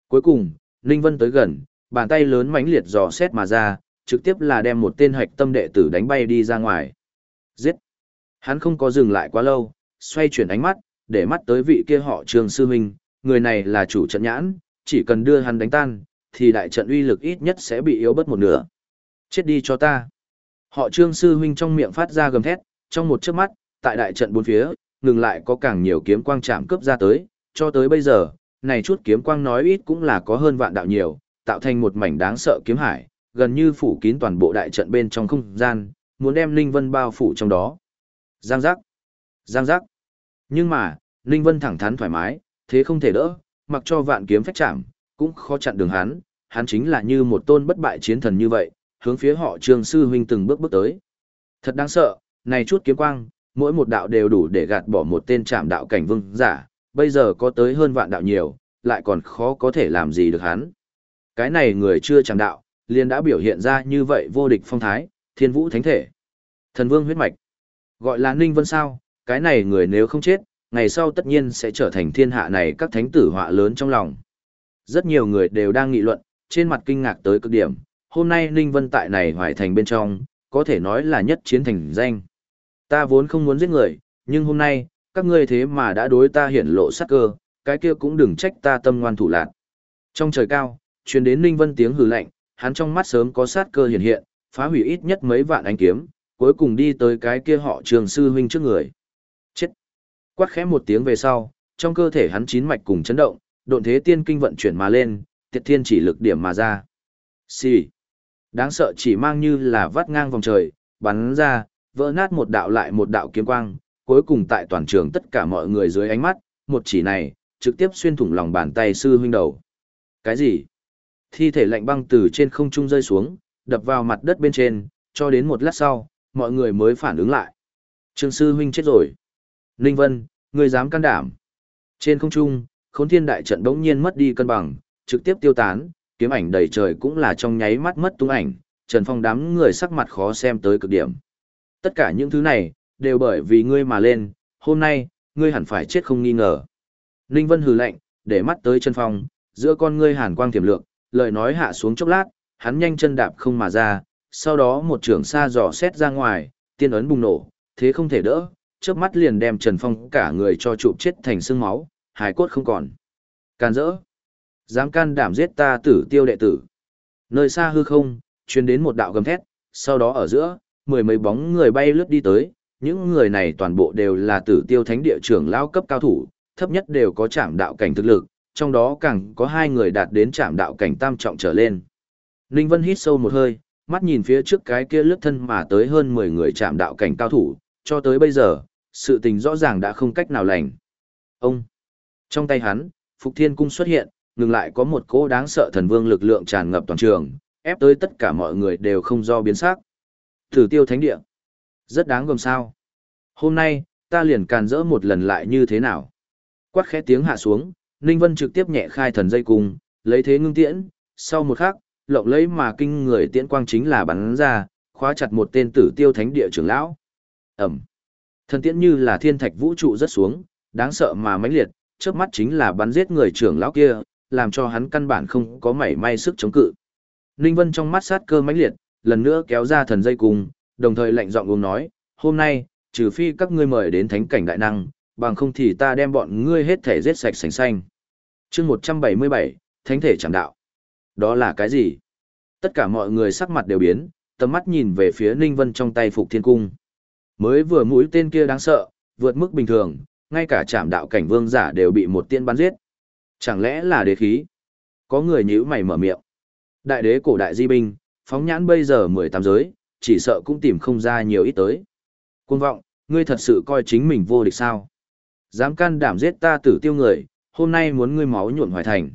Cuối cùng, Ninh Vân tới gần, bàn tay lớn mãnh liệt dò xét mà ra, trực tiếp là đem một tên hạch tâm đệ tử đánh bay đi ra ngoài. Giết. Hắn không có dừng lại quá lâu, xoay chuyển ánh mắt, để mắt tới vị kia họ trường sư huynh, người này là chủ trận nhãn, chỉ cần đưa hắn đánh tan, thì đại trận uy lực ít nhất sẽ bị yếu bớt một nửa. Chết đi cho ta. Họ trương sư huynh trong miệng phát ra gầm thét, trong một chớp mắt, tại đại trận bốn phía, ngừng lại có càng nhiều kiếm quang chạm cướp ra tới, cho tới bây giờ, này chút kiếm quang nói ít cũng là có hơn vạn đạo nhiều, tạo thành một mảnh đáng sợ kiếm hải, gần như phủ kín toàn bộ đại trận bên trong không gian, muốn đem Linh Vân bao phủ trong đó. Giang giác, giang giác. Nhưng mà, Linh Vân thẳng thắn thoải mái, thế không thể đỡ, mặc cho vạn kiếm phách chạm, cũng khó chặn đường hắn, hắn chính là như một tôn bất bại chiến thần như vậy, hướng phía họ Trương sư huynh từng bước bước tới. Thật đáng sợ, này chút kiếm quang, mỗi một đạo đều đủ để gạt bỏ một tên trạm đạo cảnh vương giả, bây giờ có tới hơn vạn đạo nhiều, lại còn khó có thể làm gì được hắn. Cái này người chưa trạm đạo, liền đã biểu hiện ra như vậy vô địch phong thái, thiên vũ thánh thể. Thần vương huyết mạch. Gọi là Ninh Vân sao, cái này người nếu không chết, ngày sau tất nhiên sẽ trở thành thiên hạ này các thánh tử họa lớn trong lòng. Rất nhiều người đều đang nghị luận, trên mặt kinh ngạc tới cực điểm, hôm nay Ninh Vân tại này hoài thành bên trong, có thể nói là nhất chiến thành danh. Ta vốn không muốn giết người, nhưng hôm nay, các ngươi thế mà đã đối ta hiển lộ sát cơ, cái kia cũng đừng trách ta tâm ngoan thủ lạc. Trong trời cao, truyền đến Ninh Vân tiếng hừ lạnh, hắn trong mắt sớm có sát cơ hiện hiện, phá hủy ít nhất mấy vạn ánh kiếm, cuối cùng đi tới cái kia họ trường sư huynh trước người. Chết! Quát khẽ một tiếng về sau, trong cơ thể hắn chín mạch cùng chấn động, độn thế tiên kinh vận chuyển mà lên, tiệt thiên chỉ lực điểm mà ra. Xì! Đáng sợ chỉ mang như là vắt ngang vòng trời, bắn ra, vỡ nát một đạo lại một đạo kiếm quang, cuối cùng tại toàn trường tất cả mọi người dưới ánh mắt, một chỉ này, trực tiếp xuyên thủng lòng bàn tay sư huynh đầu. Cái gì? Thi thể lạnh băng từ trên không trung rơi xuống, đập vào mặt đất bên trên, cho đến một lát sau, mọi người mới phản ứng lại. Trương sư huynh chết rồi. Ninh Vân, người dám can đảm. Trên không trung, khốn thiên đại trận đống nhiên mất đi cân bằng, trực tiếp tiêu tán, kiếm ảnh đầy trời cũng là trong nháy mắt mất tung ảnh, Trần Phong đám người sắc mặt khó xem tới cực điểm. Tất cả những thứ này, đều bởi vì ngươi mà lên, hôm nay, ngươi hẳn phải chết không nghi ngờ. Ninh Vân hừ lạnh, để mắt tới Trần phong, giữa con ngươi hàn quang tiềm lượng, lời nói hạ xuống chốc lát, hắn nhanh chân đạp không mà ra, sau đó một trường xa dò xét ra ngoài, tiên ấn bùng nổ, thế không thể đỡ, chớp mắt liền đem Trần Phong cả người cho chụp chết thành xương máu, hài cốt không còn. Can dỡ, dám can đảm giết ta tử tiêu đệ tử. Nơi xa hư không, truyền đến một đạo gầm thét, sau đó ở giữa, mười mấy bóng người bay lướt đi tới, những người này toàn bộ đều là tử tiêu thánh địa trưởng lao cấp cao thủ, thấp nhất đều có trảm đạo cảnh thực lực, trong đó càng có hai người đạt đến trảm đạo cảnh tam trọng trở lên. Ninh Vân hít sâu một hơi, mắt nhìn phía trước cái kia lướt thân mà tới hơn 10 người trảm đạo cảnh cao thủ, cho tới bây giờ, sự tình rõ ràng đã không cách nào lành. Ông! Trong tay hắn, Phục Thiên Cung xuất hiện, ngừng lại có một cỗ đáng sợ thần vương lực lượng tràn ngập toàn trường, ép tới tất cả mọi người đều không do biến sắc. Thử tiêu thánh địa. Rất đáng gồm sao. Hôm nay, ta liền càn rỡ một lần lại như thế nào. Quát khẽ tiếng hạ xuống, Ninh Vân trực tiếp nhẹ khai thần dây cung, lấy thế ngưng tiễn, sau một khắc, lộng lấy mà kinh người tiễn quang chính là bắn ra, khóa chặt một tên tử tiêu thánh địa trưởng lão. Ẩm. Thần tiễn như là thiên thạch vũ trụ rất xuống, đáng sợ mà mãnh liệt, trước mắt chính là bắn giết người trưởng lão kia, làm cho hắn căn bản không có mảy may sức chống cự. Ninh Vân trong mắt sát cơ mãnh liệt, lần nữa kéo ra thần dây cùng, đồng thời lạnh giọng uống nói, hôm nay, trừ phi các ngươi mời đến thánh cảnh đại năng, bằng không thì ta đem bọn ngươi hết thể giết sạch sành xanh. chương 177, Thánh thể chẳng đạo. Đó là cái gì? Tất cả mọi người sắc mặt đều biến, tầm mắt nhìn về phía Ninh Vân trong tay Phục Thiên Cung. Mới vừa mũi tên kia đáng sợ, vượt mức bình thường, ngay cả chạm đạo cảnh vương giả đều bị một tiên bắn giết. Chẳng lẽ là đế khí? Có người nhữ mày mở miệng. Đại đế cổ đại di binh, phóng nhãn bây giờ 18 giới, chỉ sợ cũng tìm không ra nhiều ít tới. Cuồng vọng, ngươi thật sự coi chính mình vô địch sao? Dám can đảm giết ta tử tiêu người, hôm nay muốn ngươi máu nhuộn hoài thành.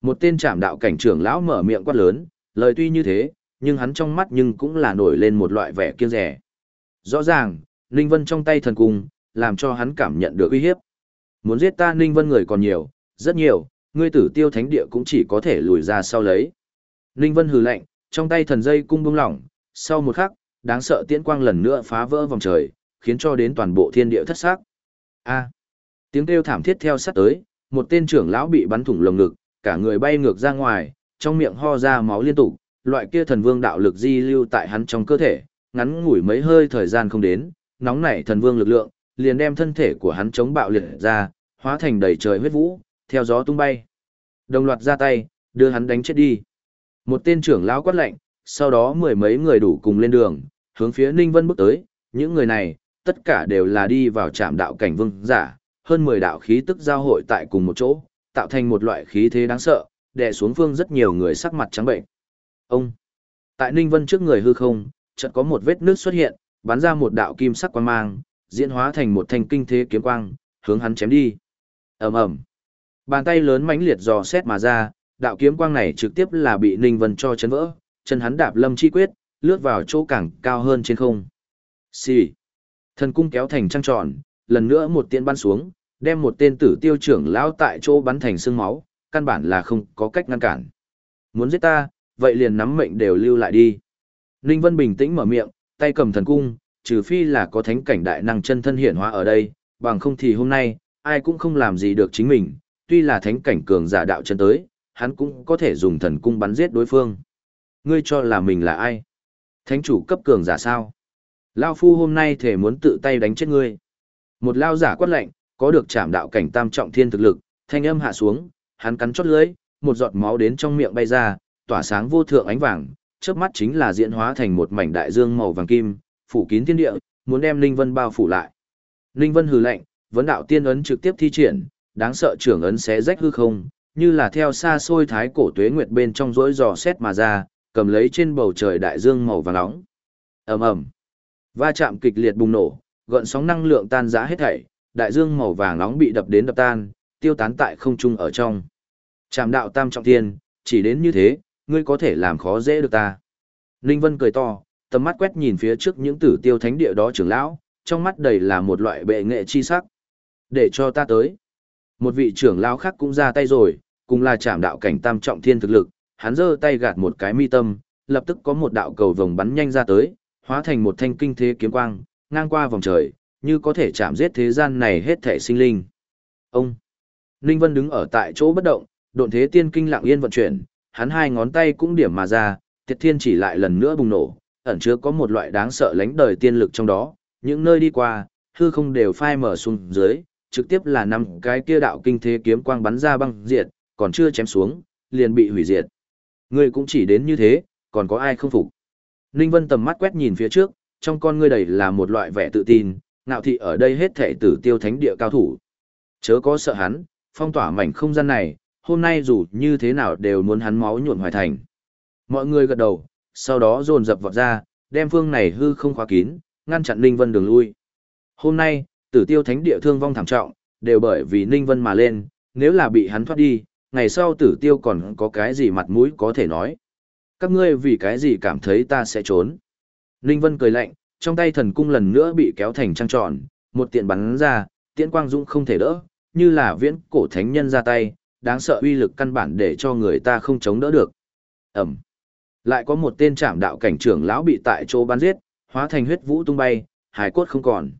Một tên trảm đạo cảnh trưởng lão mở miệng quát lớn, lời tuy như thế, nhưng hắn trong mắt nhưng cũng là nổi lên một loại vẻ kiêng rẻ. Rõ ràng, Ninh Vân trong tay thần cung, làm cho hắn cảm nhận được uy hiếp. Muốn giết ta Ninh Vân người còn nhiều, rất nhiều, ngươi tử tiêu thánh địa cũng chỉ có thể lùi ra sau lấy. Ninh Vân hừ lạnh, trong tay thần dây cung bung lỏng, sau một khắc, đáng sợ tiễn quang lần nữa phá vỡ vòng trời, khiến cho đến toàn bộ thiên địa thất xác. A. Tiếng kêu thảm thiết theo sát tới, một tên trưởng lão bị bắn thủng lồng ngực, cả người bay ngược ra ngoài, trong miệng ho ra máu liên tục, loại kia thần vương đạo lực di lưu tại hắn trong cơ thể, ngắn ngủi mấy hơi thời gian không đến, nóng nảy thần vương lực lượng, liền đem thân thể của hắn chống bạo liệt ra, hóa thành đầy trời huyết vũ, theo gió tung bay. Đồng loạt ra tay, đưa hắn đánh chết đi. Một tên trưởng lão quát lệnh, sau đó mười mấy người đủ cùng lên đường, hướng phía Ninh Vân bước tới, những người này, tất cả đều là đi vào trạm đạo cảnh vương giả, hơn 10 đạo khí tức giao hội tại cùng một chỗ, tạo thành một loại khí thế đáng sợ, đè xuống phương rất nhiều người sắc mặt trắng bệnh. Ông, tại Ninh Vân trước người hư không, chợt có một vết nước xuất hiện, bắn ra một đạo kim sắc quang mang, diễn hóa thành một thanh kinh thế kiếm quang, hướng hắn chém đi. Ầm ầm. Bàn tay lớn mãnh liệt dò xét mà ra, đạo kiếm quang này trực tiếp là bị Ninh Vân cho chấn vỡ, chân hắn đạp lâm chi quyết, lướt vào chỗ càng cao hơn trên không. Xì. Thần cung kéo thành trăng tròn, lần nữa một tiên bắn xuống, đem một tên tử tiêu trưởng lão tại chỗ bắn thành xương máu, căn bản là không có cách ngăn cản. Muốn giết ta, vậy liền nắm mệnh đều lưu lại đi. Ninh Vân bình tĩnh mở miệng, tay cầm thần cung, trừ phi là có thánh cảnh đại năng chân thân hiển hóa ở đây, bằng không thì hôm nay, ai cũng không làm gì được chính mình, tuy là thánh cảnh cường giả đạo chân tới, hắn cũng có thể dùng thần cung bắn giết đối phương. Ngươi cho là mình là ai? Thánh chủ cấp cường giả sao? Lao phu hôm nay thể muốn tự tay đánh chết ngươi. Một lao giả quát lạnh, có được chạm đạo cảnh tam trọng thiên thực lực, thanh âm hạ xuống, hắn cắn chót lưỡi, một giọt máu đến trong miệng bay ra, tỏa sáng vô thượng ánh vàng, chớp mắt chính là diễn hóa thành một mảnh đại dương màu vàng kim, phủ kín thiên địa, muốn đem Linh Vân bao phủ lại. Linh Vân hừ lạnh, vấn đạo tiên ấn trực tiếp thi triển, đáng sợ trưởng ấn xé rách hư không, như là theo xa xôi thái cổ tuế nguyệt bên trong rỗi giò xét mà ra, cầm lấy trên bầu trời đại dương màu vàng nóng. Ầm ầm. Va chạm kịch liệt bùng nổ, gợn sóng năng lượng tan rã hết thảy, đại dương màu vàng nóng bị đập đến đập tan, tiêu tán tại không trung ở trong. Trảm đạo tam trọng thiên, chỉ đến như thế, ngươi có thể làm khó dễ được ta. Ninh Vân cười to, tầm mắt quét nhìn phía trước những tử tiêu thánh địa đó trưởng lão, trong mắt đầy là một loại bệ nghệ chi sắc. Để cho ta tới. Một vị trưởng lão khác cũng ra tay rồi, cùng là chạm đạo cảnh tam trọng thiên thực lực, hắn giơ tay gạt một cái mi tâm, lập tức có một đạo cầu vồng bắn nhanh ra tới, hóa thành một thanh kinh thế kiếm quang, ngang qua vòng trời, như có thể chạm giết thế gian này hết thể sinh linh. Ông Ninh Vân đứng ở tại chỗ bất động, độn thế tiên kinh lặng yên vận chuyển, hắn hai ngón tay cũng điểm mà ra, tiệt thiên chỉ lại lần nữa bùng nổ, ẩn chứa có một loại đáng sợ lánh đời tiên lực trong đó, những nơi đi qua, hư không đều phai mở xuống dưới, trực tiếp là năm cái kia đạo kinh thế kiếm quang bắn ra băng diệt, còn chưa chém xuống, liền bị hủy diệt. Ngươi cũng chỉ đến như thế, còn có ai không phục. Ninh Vân tầm mắt quét nhìn phía trước, trong con ngươi đầy là một loại vẻ tự tin, ngạo thị ở đây hết thể tử tiêu thánh địa cao thủ. Chớ có sợ hắn, phong tỏa mảnh không gian này, hôm nay dù như thế nào đều muốn hắn máu nhuộn hoài thành. Mọi người gật đầu, sau đó dồn dập vọt ra, đem phương này hư không khóa kín, ngăn chặn Ninh Vân đường lui. Hôm nay, tử tiêu thánh địa thương vong thảm trọng, đều bởi vì Ninh Vân mà lên, nếu là bị hắn thoát đi, ngày sau tử tiêu còn có cái gì mặt mũi có thể nói. Các ngươi vì cái gì cảm thấy ta sẽ trốn. Ninh Vân cười lạnh, trong tay thần cung lần nữa bị kéo thành trăng tròn, một tiện bắn ra, tiễn quang dũng không thể đỡ, như là viễn cổ thánh nhân ra tay, đáng sợ uy lực căn bản để cho người ta không chống đỡ được. Ẩm. Lại có một tên trảm đạo cảnh trưởng lão bị tại chỗ bắn giết, hóa thành huyết vũ tung bay, hải cốt không còn.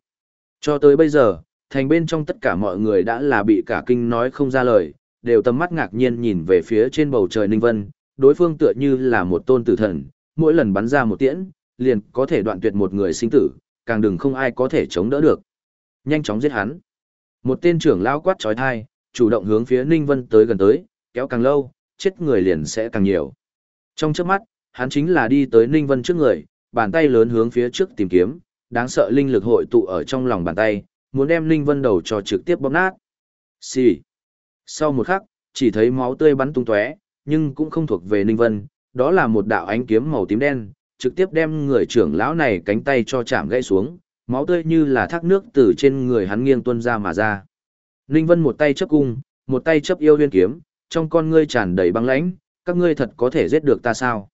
Cho tới bây giờ, thành bên trong tất cả mọi người đã là bị cả kinh nói không ra lời, đều tầm mắt ngạc nhiên nhìn về phía trên bầu trời Ninh Vân, đối phương tựa như là một tôn tử thần, mỗi lần bắn ra một tiễn, liền có thể đoạn tuyệt một người sinh tử, càng đừng không ai có thể chống đỡ được. Nhanh chóng giết hắn. Một tên trưởng lão quát trói thai, chủ động hướng phía Ninh Vân tới gần tới, kéo càng lâu, chết người liền sẽ càng nhiều. Trong trước mắt, hắn chính là đi tới Ninh Vân trước người, bàn tay lớn hướng phía trước tìm kiếm, đáng sợ linh lực hội tụ ở trong lòng bàn tay, muốn đem linh Vân đầu cho trực tiếp bóp nát. Xì. Sau một khắc, chỉ thấy máu tươi bắn tung tóe, nhưng cũng không thuộc về linh Vân, đó là một đạo ánh kiếm màu tím đen, trực tiếp đem người trưởng lão này cánh tay cho chạm gãy xuống, máu tươi như là thác nước từ trên người hắn nghiêng tuôn ra mà ra. Linh Vân một tay chấp cung, một tay chấp yêu huyên kiếm, trong con ngươi tràn đầy băng lãnh, các ngươi thật có thể giết được ta sao?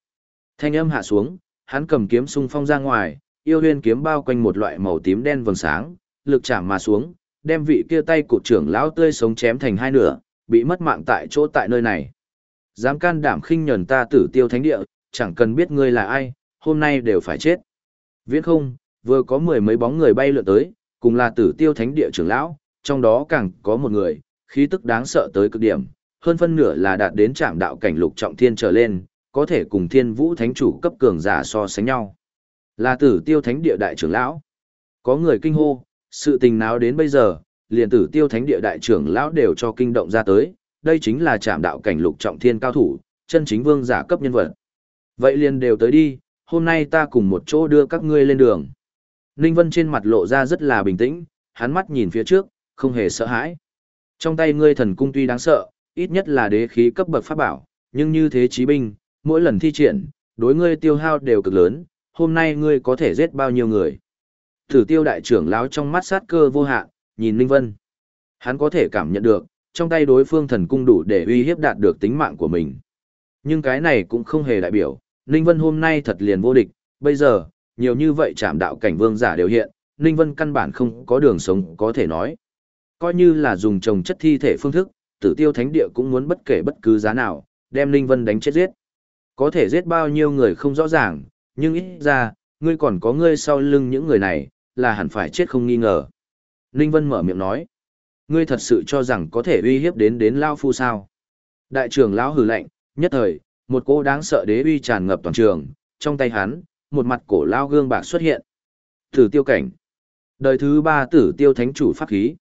Thanh âm hạ xuống, hắn cầm kiếm xung phong ra ngoài, yêu huyên kiếm bao quanh một loại màu tím đen vầng sáng, lực chạm mà xuống, đem vị kia tay cụt trưởng lão tươi sống chém thành hai nửa, bị mất mạng tại chỗ tại nơi này. Dám can đảm khinh nhẫn ta tử tiêu thánh địa, chẳng cần biết ngươi là ai, hôm nay đều phải chết. Viễn không, vừa có mười mấy bóng người bay lượn tới, cùng là tử tiêu thánh địa trưởng lão, trong đó càng có một người, khí tức đáng sợ tới cực điểm, hơn phân nửa là đạt đến trạm đạo cảnh lục trọng thiên trở lên, có thể cùng thiên vũ thánh chủ cấp cường giả so sánh nhau. Là tử tiêu thánh địa đại trưởng lão. Có người kinh hô, sự tình nào đến bây giờ, liền tử tiêu thánh địa đại trưởng lão đều cho kinh động ra tới, đây chính là trạm đạo cảnh lục trọng thiên cao thủ, chân chính vương giả cấp nhân vật. Vậy liền đều tới đi, hôm nay ta cùng một chỗ đưa các ngươi lên đường. Ninh Vân trên mặt lộ ra rất là bình tĩnh, hắn mắt nhìn phía trước, không hề sợ hãi. Trong tay ngươi thần cung tuy đáng sợ, ít nhất là đế khí cấp bậc pháp bảo, nhưng như thế chí binh, mỗi lần thi triển, đối ngươi tiêu hao đều cực lớn, hôm nay ngươi có thể giết bao nhiêu người. Thử tiêu đại trưởng lão trong mắt sát cơ vô hạn, nhìn Ninh Vân. Hắn có thể cảm nhận được, trong tay đối phương thần cung đủ để uy hiếp đạt được tính mạng của mình. Nhưng cái này cũng không hề đại biểu, Ninh Vân hôm nay thật liền vô địch, bây giờ, nhiều như vậy chạm đạo cảnh vương giả đều hiện, Ninh Vân căn bản không có đường sống có thể nói. Coi như là dùng trồng chất thi thể phương thức, tử tiêu thánh địa cũng muốn bất kể bất cứ giá nào, đem Ninh Vân đánh chết giết. Có thể giết bao nhiêu người không rõ ràng, nhưng ít ra, ngươi còn có ngươi sau lưng những người này, là hẳn phải chết không nghi ngờ. Ninh Vân mở miệng nói, ngươi thật sự cho rằng có thể uy hiếp đến đến Lao Phu sao. Đại trưởng lão hừ lạnh, nhất thời, một cô đáng sợ đế uy tràn ngập toàn trường, trong tay hắn, một mặt cổ lao gương bạc xuất hiện. Tử tiêu cảnh. Đời thứ ba tử tiêu thánh chủ pháp khí.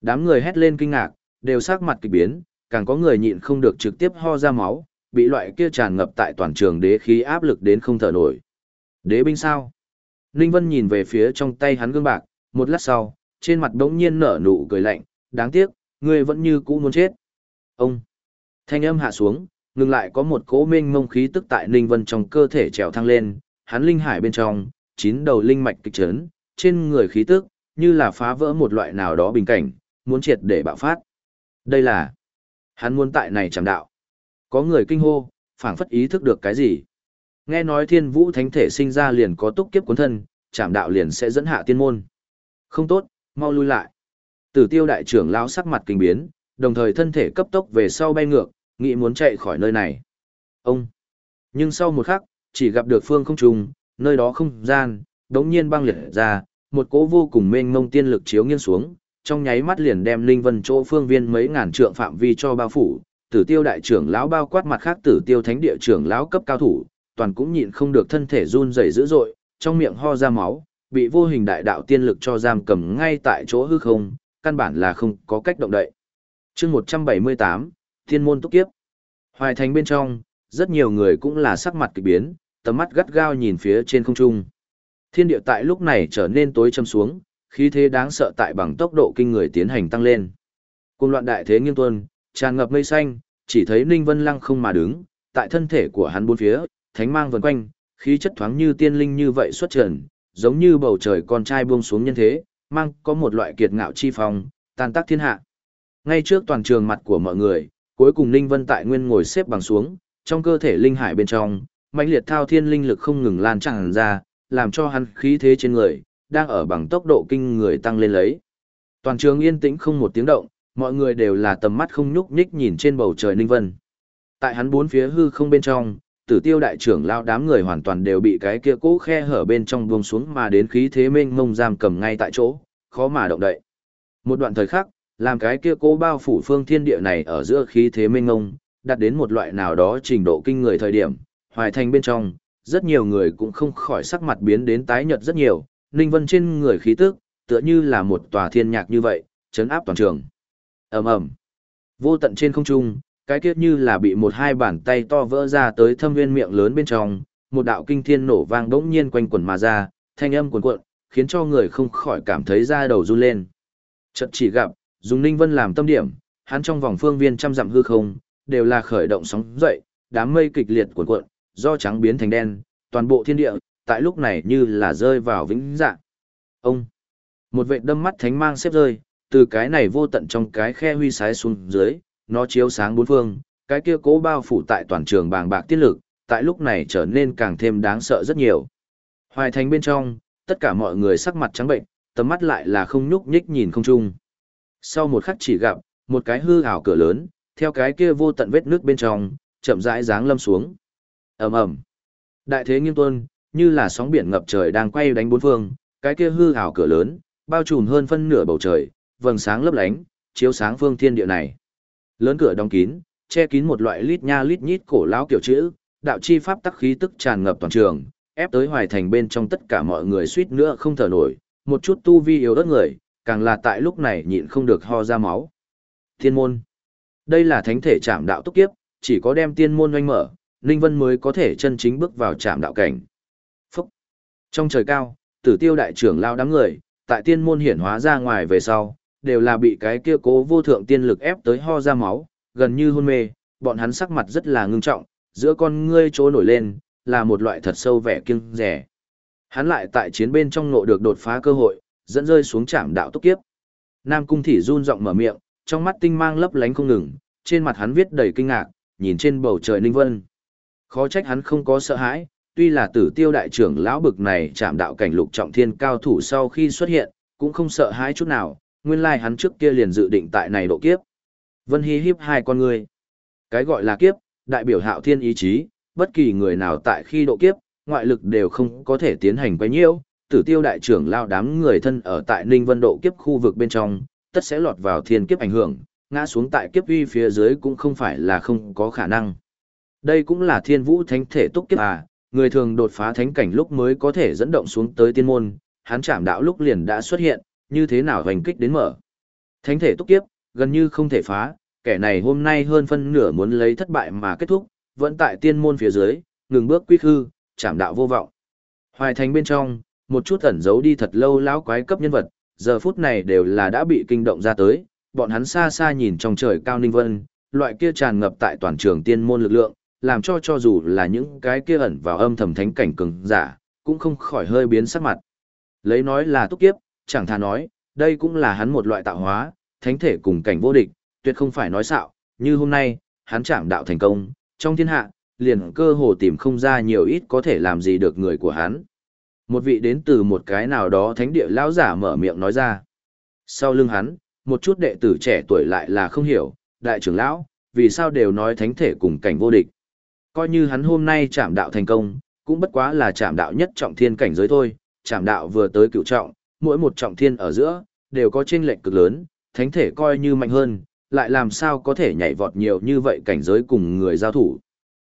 Đám người hét lên kinh ngạc, đều sắc mặt kịch biến, càng có người nhịn không được trực tiếp ho ra máu, bị loại kia tràn ngập tại toàn trường đế khí áp lực đến không thở nổi. Đế binh sao? Ninh Vân nhìn về phía trong tay hắn gương bạc, một lát sau, trên mặt đống nhiên nở nụ cười lạnh, đáng tiếc, ngươi vẫn như cũ muốn chết. Ông! Thanh âm hạ xuống, ngừng lại có một cỗ mênh mông khí tức tại Ninh Vân trong cơ thể trèo thăng lên, hắn linh hải bên trong, chín đầu linh mạch kịch trấn, trên người khí tức, như là phá vỡ một loại nào đó bình cảnh, muốn triệt để bạo phát. Đây là, hắn muốn tại này chẳng đạo. Có người kinh hô, phảng phất ý thức được cái gì. Nghe nói thiên vũ thánh thể sinh ra liền có túc kiếp cuốn thân, chạm đạo liền sẽ dẫn hạ tiên môn. Không tốt, mau lui lại. Tử tiêu đại trưởng lão sắc mặt kinh biến, đồng thời thân thể cấp tốc về sau bay ngược, nghĩ muốn chạy khỏi nơi này. Ông! Nhưng sau một khắc, chỉ gặp được phương không trùng, nơi đó không gian, đống nhiên băng liệt ra, một cỗ vô cùng mênh mông tiên lực chiếu nghiêng xuống, trong nháy mắt liền đem Linh Vân chỗ phương viên mấy ngàn trượng phạm vi cho bao phủ, Tử Tiêu đại trưởng lão bao quát mặt khác Tử Tiêu thánh địa trưởng lão cấp cao thủ, toàn cũng nhịn không được thân thể run rẩy dữ dội, trong miệng ho ra máu, bị vô hình đại đạo tiên lực cho giam cầm ngay tại chỗ hư không, căn bản là không có cách động đậy. Chương 178, Thiên môn túc kiếp. Hoài thành bên trong, rất nhiều người cũng là sắc mặt kỳ biến, tầm mắt gắt gao nhìn phía trên không trung. Thiên địa tại lúc này trở nên tối châm xuống, khí thế đáng sợ tại bằng tốc độ kinh người tiến hành tăng lên. Cùng loạn đại thế nghiêng tuân, tràn ngập mây xanh, chỉ thấy Ninh Vân Lăng không mà đứng, tại thân thể của hắn bốn phía, thánh mang vần quanh, khí chất thoáng như tiên linh như vậy xuất trần, giống như bầu trời con trai buông xuống nhân thế, mang có một loại kiệt ngạo chi phong, tan tác thiên hạ. Ngay trước toàn trường mặt của mọi người, cuối cùng Ninh Vân tại nguyên ngồi xếp bằng xuống, trong cơ thể linh hải bên trong, mãnh liệt thao thiên linh lực không ngừng lan tràn ra, làm cho hắn khí thế trên người đang ở bằng tốc độ kinh người tăng lên lấy. Toàn trường yên tĩnh không một tiếng động, mọi người đều là tầm mắt không nhúc nhích nhìn trên bầu trời Ninh Vân. Tại hắn bốn phía hư không bên trong, tử tiêu đại trưởng lao đám người hoàn toàn đều bị cái kia cỗ khe hở bên trong buông xuống mà đến khí thế mênh mông giam cầm ngay tại chỗ, khó mà động đậy. Một đoạn thời khắc, làm cái kia cố bao phủ phương thiên địa này ở giữa khí thế mênh mông, đạt đến một loại nào đó trình độ kinh người thời điểm, hoài thành bên trong, rất nhiều người cũng không khỏi sắc mặt biến đến tái nhợt rất nhiều, Ninh Vân trên người khí tức, tựa như là một tòa thiên nhạc như vậy, chấn áp toàn trường. Ầm ầm. Vô tận trên không trung, cái kiết như là bị một hai bàn tay to vỡ ra tới thâm viên miệng lớn bên trong, một đạo kinh thiên nổ vang bỗng nhiên quanh quần mà ra, thanh âm cuồn cuộn, khiến cho người không khỏi cảm thấy da đầu run lên. Chợt chỉ gặp, dùng Ninh Vân làm tâm điểm, hắn trong vòng phương viên trăm dặm hư không, đều là khởi động sóng dậy, đám mây kịch liệt cuộn cuộn, do trắng biến thành đen, toàn bộ thiên địa, tại lúc này như là rơi vào vĩnh dạng. Ông, một vệ đâm mắt thánh mang xếp rơi, từ cái này vô tận trong cái khe huy sái xuống dưới, nó chiếu sáng bốn phương, cái kia cố bao phủ tại toàn trường bàng bạc tiết lực, tại lúc này trở nên càng thêm đáng sợ rất nhiều. Hoài thành bên trong, tất cả mọi người sắc mặt trắng bệnh, tầm mắt lại là không nhúc nhích nhìn không chung. Sau một khắc chỉ gặp, một cái hư ảo cửa lớn, theo cái kia vô tận vết nước bên trong, chậm rãi giáng lâm xuống. ầm ầm, Đại thế nghiêm tuân, như là sóng biển ngập trời đang quay đánh bốn phương, cái kia hư ảo cửa lớn, bao trùm hơn phân nửa bầu trời, vầng sáng lấp lánh, chiếu sáng phương thiên địa này. Lớn cửa đóng kín, che kín một loại lít nha lít nhít cổ lão kiểu chữ, đạo chi pháp tắc khí tức tràn ngập toàn trường, ép tới hoài thành bên trong tất cả mọi người suýt nữa không thở nổi, một chút tu vi yếu đất người, càng là tại lúc này nhịn không được ho ra máu. Thiên môn. Đây là thánh thể trảm đạo túc kiếp, chỉ có đem tiên môn oanh mở, Ninh Vân mới có thể chân chính bước vào trảm đạo cảnh. Phúc. Trong trời cao, tử tiêu đại trưởng lao đám người, tại tiên môn hiển hóa ra ngoài về sau, đều là bị cái kia cố vô thượng tiên lực ép tới ho ra máu, gần như hôn mê, bọn hắn sắc mặt rất là ngưng trọng, giữa con ngươi trố nổi lên, là một loại thật sâu vẻ kiêng rẻ. Hắn lại tại chiến bên trong nộ được đột phá cơ hội, dẫn rơi xuống trạm đạo tốc kiếp. Nam cung thị run giọng mở miệng, trong mắt tinh mang lấp lánh không ngừng, trên mặt hắn viết đầy kinh ngạc, nhìn trên bầu trời ninh vân. Khó trách hắn không có sợ hãi, tuy là tử tiêu đại trưởng lão bực này chạm đạo cảnh lục trọng thiên cao thủ sau khi xuất hiện, cũng không sợ hãi chút nào, nguyên lai hắn trước kia liền dự định tại này độ kiếp. Vân Hy hiếp hai con người. Cái gọi là kiếp, đại biểu hạo thiên ý chí, bất kỳ người nào tại khi độ kiếp, ngoại lực đều không có thể tiến hành quấy nhiễu, tử tiêu đại trưởng lao đám người thân ở tại Ninh Vân độ kiếp khu vực bên trong, tất sẽ lọt vào thiên kiếp ảnh hưởng, ngã xuống tại kiếp uy phía dưới cũng không phải là không có khả năng. Đây cũng là thiên vũ thánh thể túc kiếp à, người thường đột phá thánh cảnh lúc mới có thể dẫn động xuống tới tiên môn, hắn chạm đạo lúc liền đã xuất hiện, như thế nào hoành kích đến mở. Thánh thể túc kiếp, gần như không thể phá, kẻ này hôm nay hơn phân nửa muốn lấy thất bại mà kết thúc, vẫn tại tiên môn phía dưới, ngừng bước quy khư, chạm đạo vô vọng. Hoài thành bên trong, một chút ẩn giấu đi thật lâu lão quái cấp nhân vật, giờ phút này đều là đã bị kinh động ra tới, bọn hắn xa xa nhìn trong trời cao ninh vân, loại kia tràn ngập tại toàn trường tiên môn lực lượng, làm cho cho dù là những cái kia ẩn vào âm thầm thánh cảnh cường giả, cũng không khỏi hơi biến sắc mặt. Lấy nói là túc kiếp, chẳng thà nói, đây cũng là hắn một loại tạo hóa, thánh thể cùng cảnh vô địch, tuyệt không phải nói xạo, như hôm nay, hắn chạm đạo thành công, trong thiên hạ, liền cơ hồ tìm không ra nhiều ít có thể làm gì được người của hắn. Một vị đến từ một cái nào đó thánh địa lão giả mở miệng nói ra. Sau lưng hắn, một chút đệ tử trẻ tuổi lại là không hiểu, đại trưởng lão, vì sao đều nói thánh thể cùng cảnh vô địch. Coi như hắn hôm nay chạm đạo thành công, cũng bất quá là chạm đạo nhất trọng thiên cảnh giới thôi, chạm đạo vừa tới cựu trọng, mỗi một trọng thiên ở giữa, đều có chênh lệch cực lớn, thánh thể coi như mạnh hơn, lại làm sao có thể nhảy vọt nhiều như vậy cảnh giới cùng người giao thủ.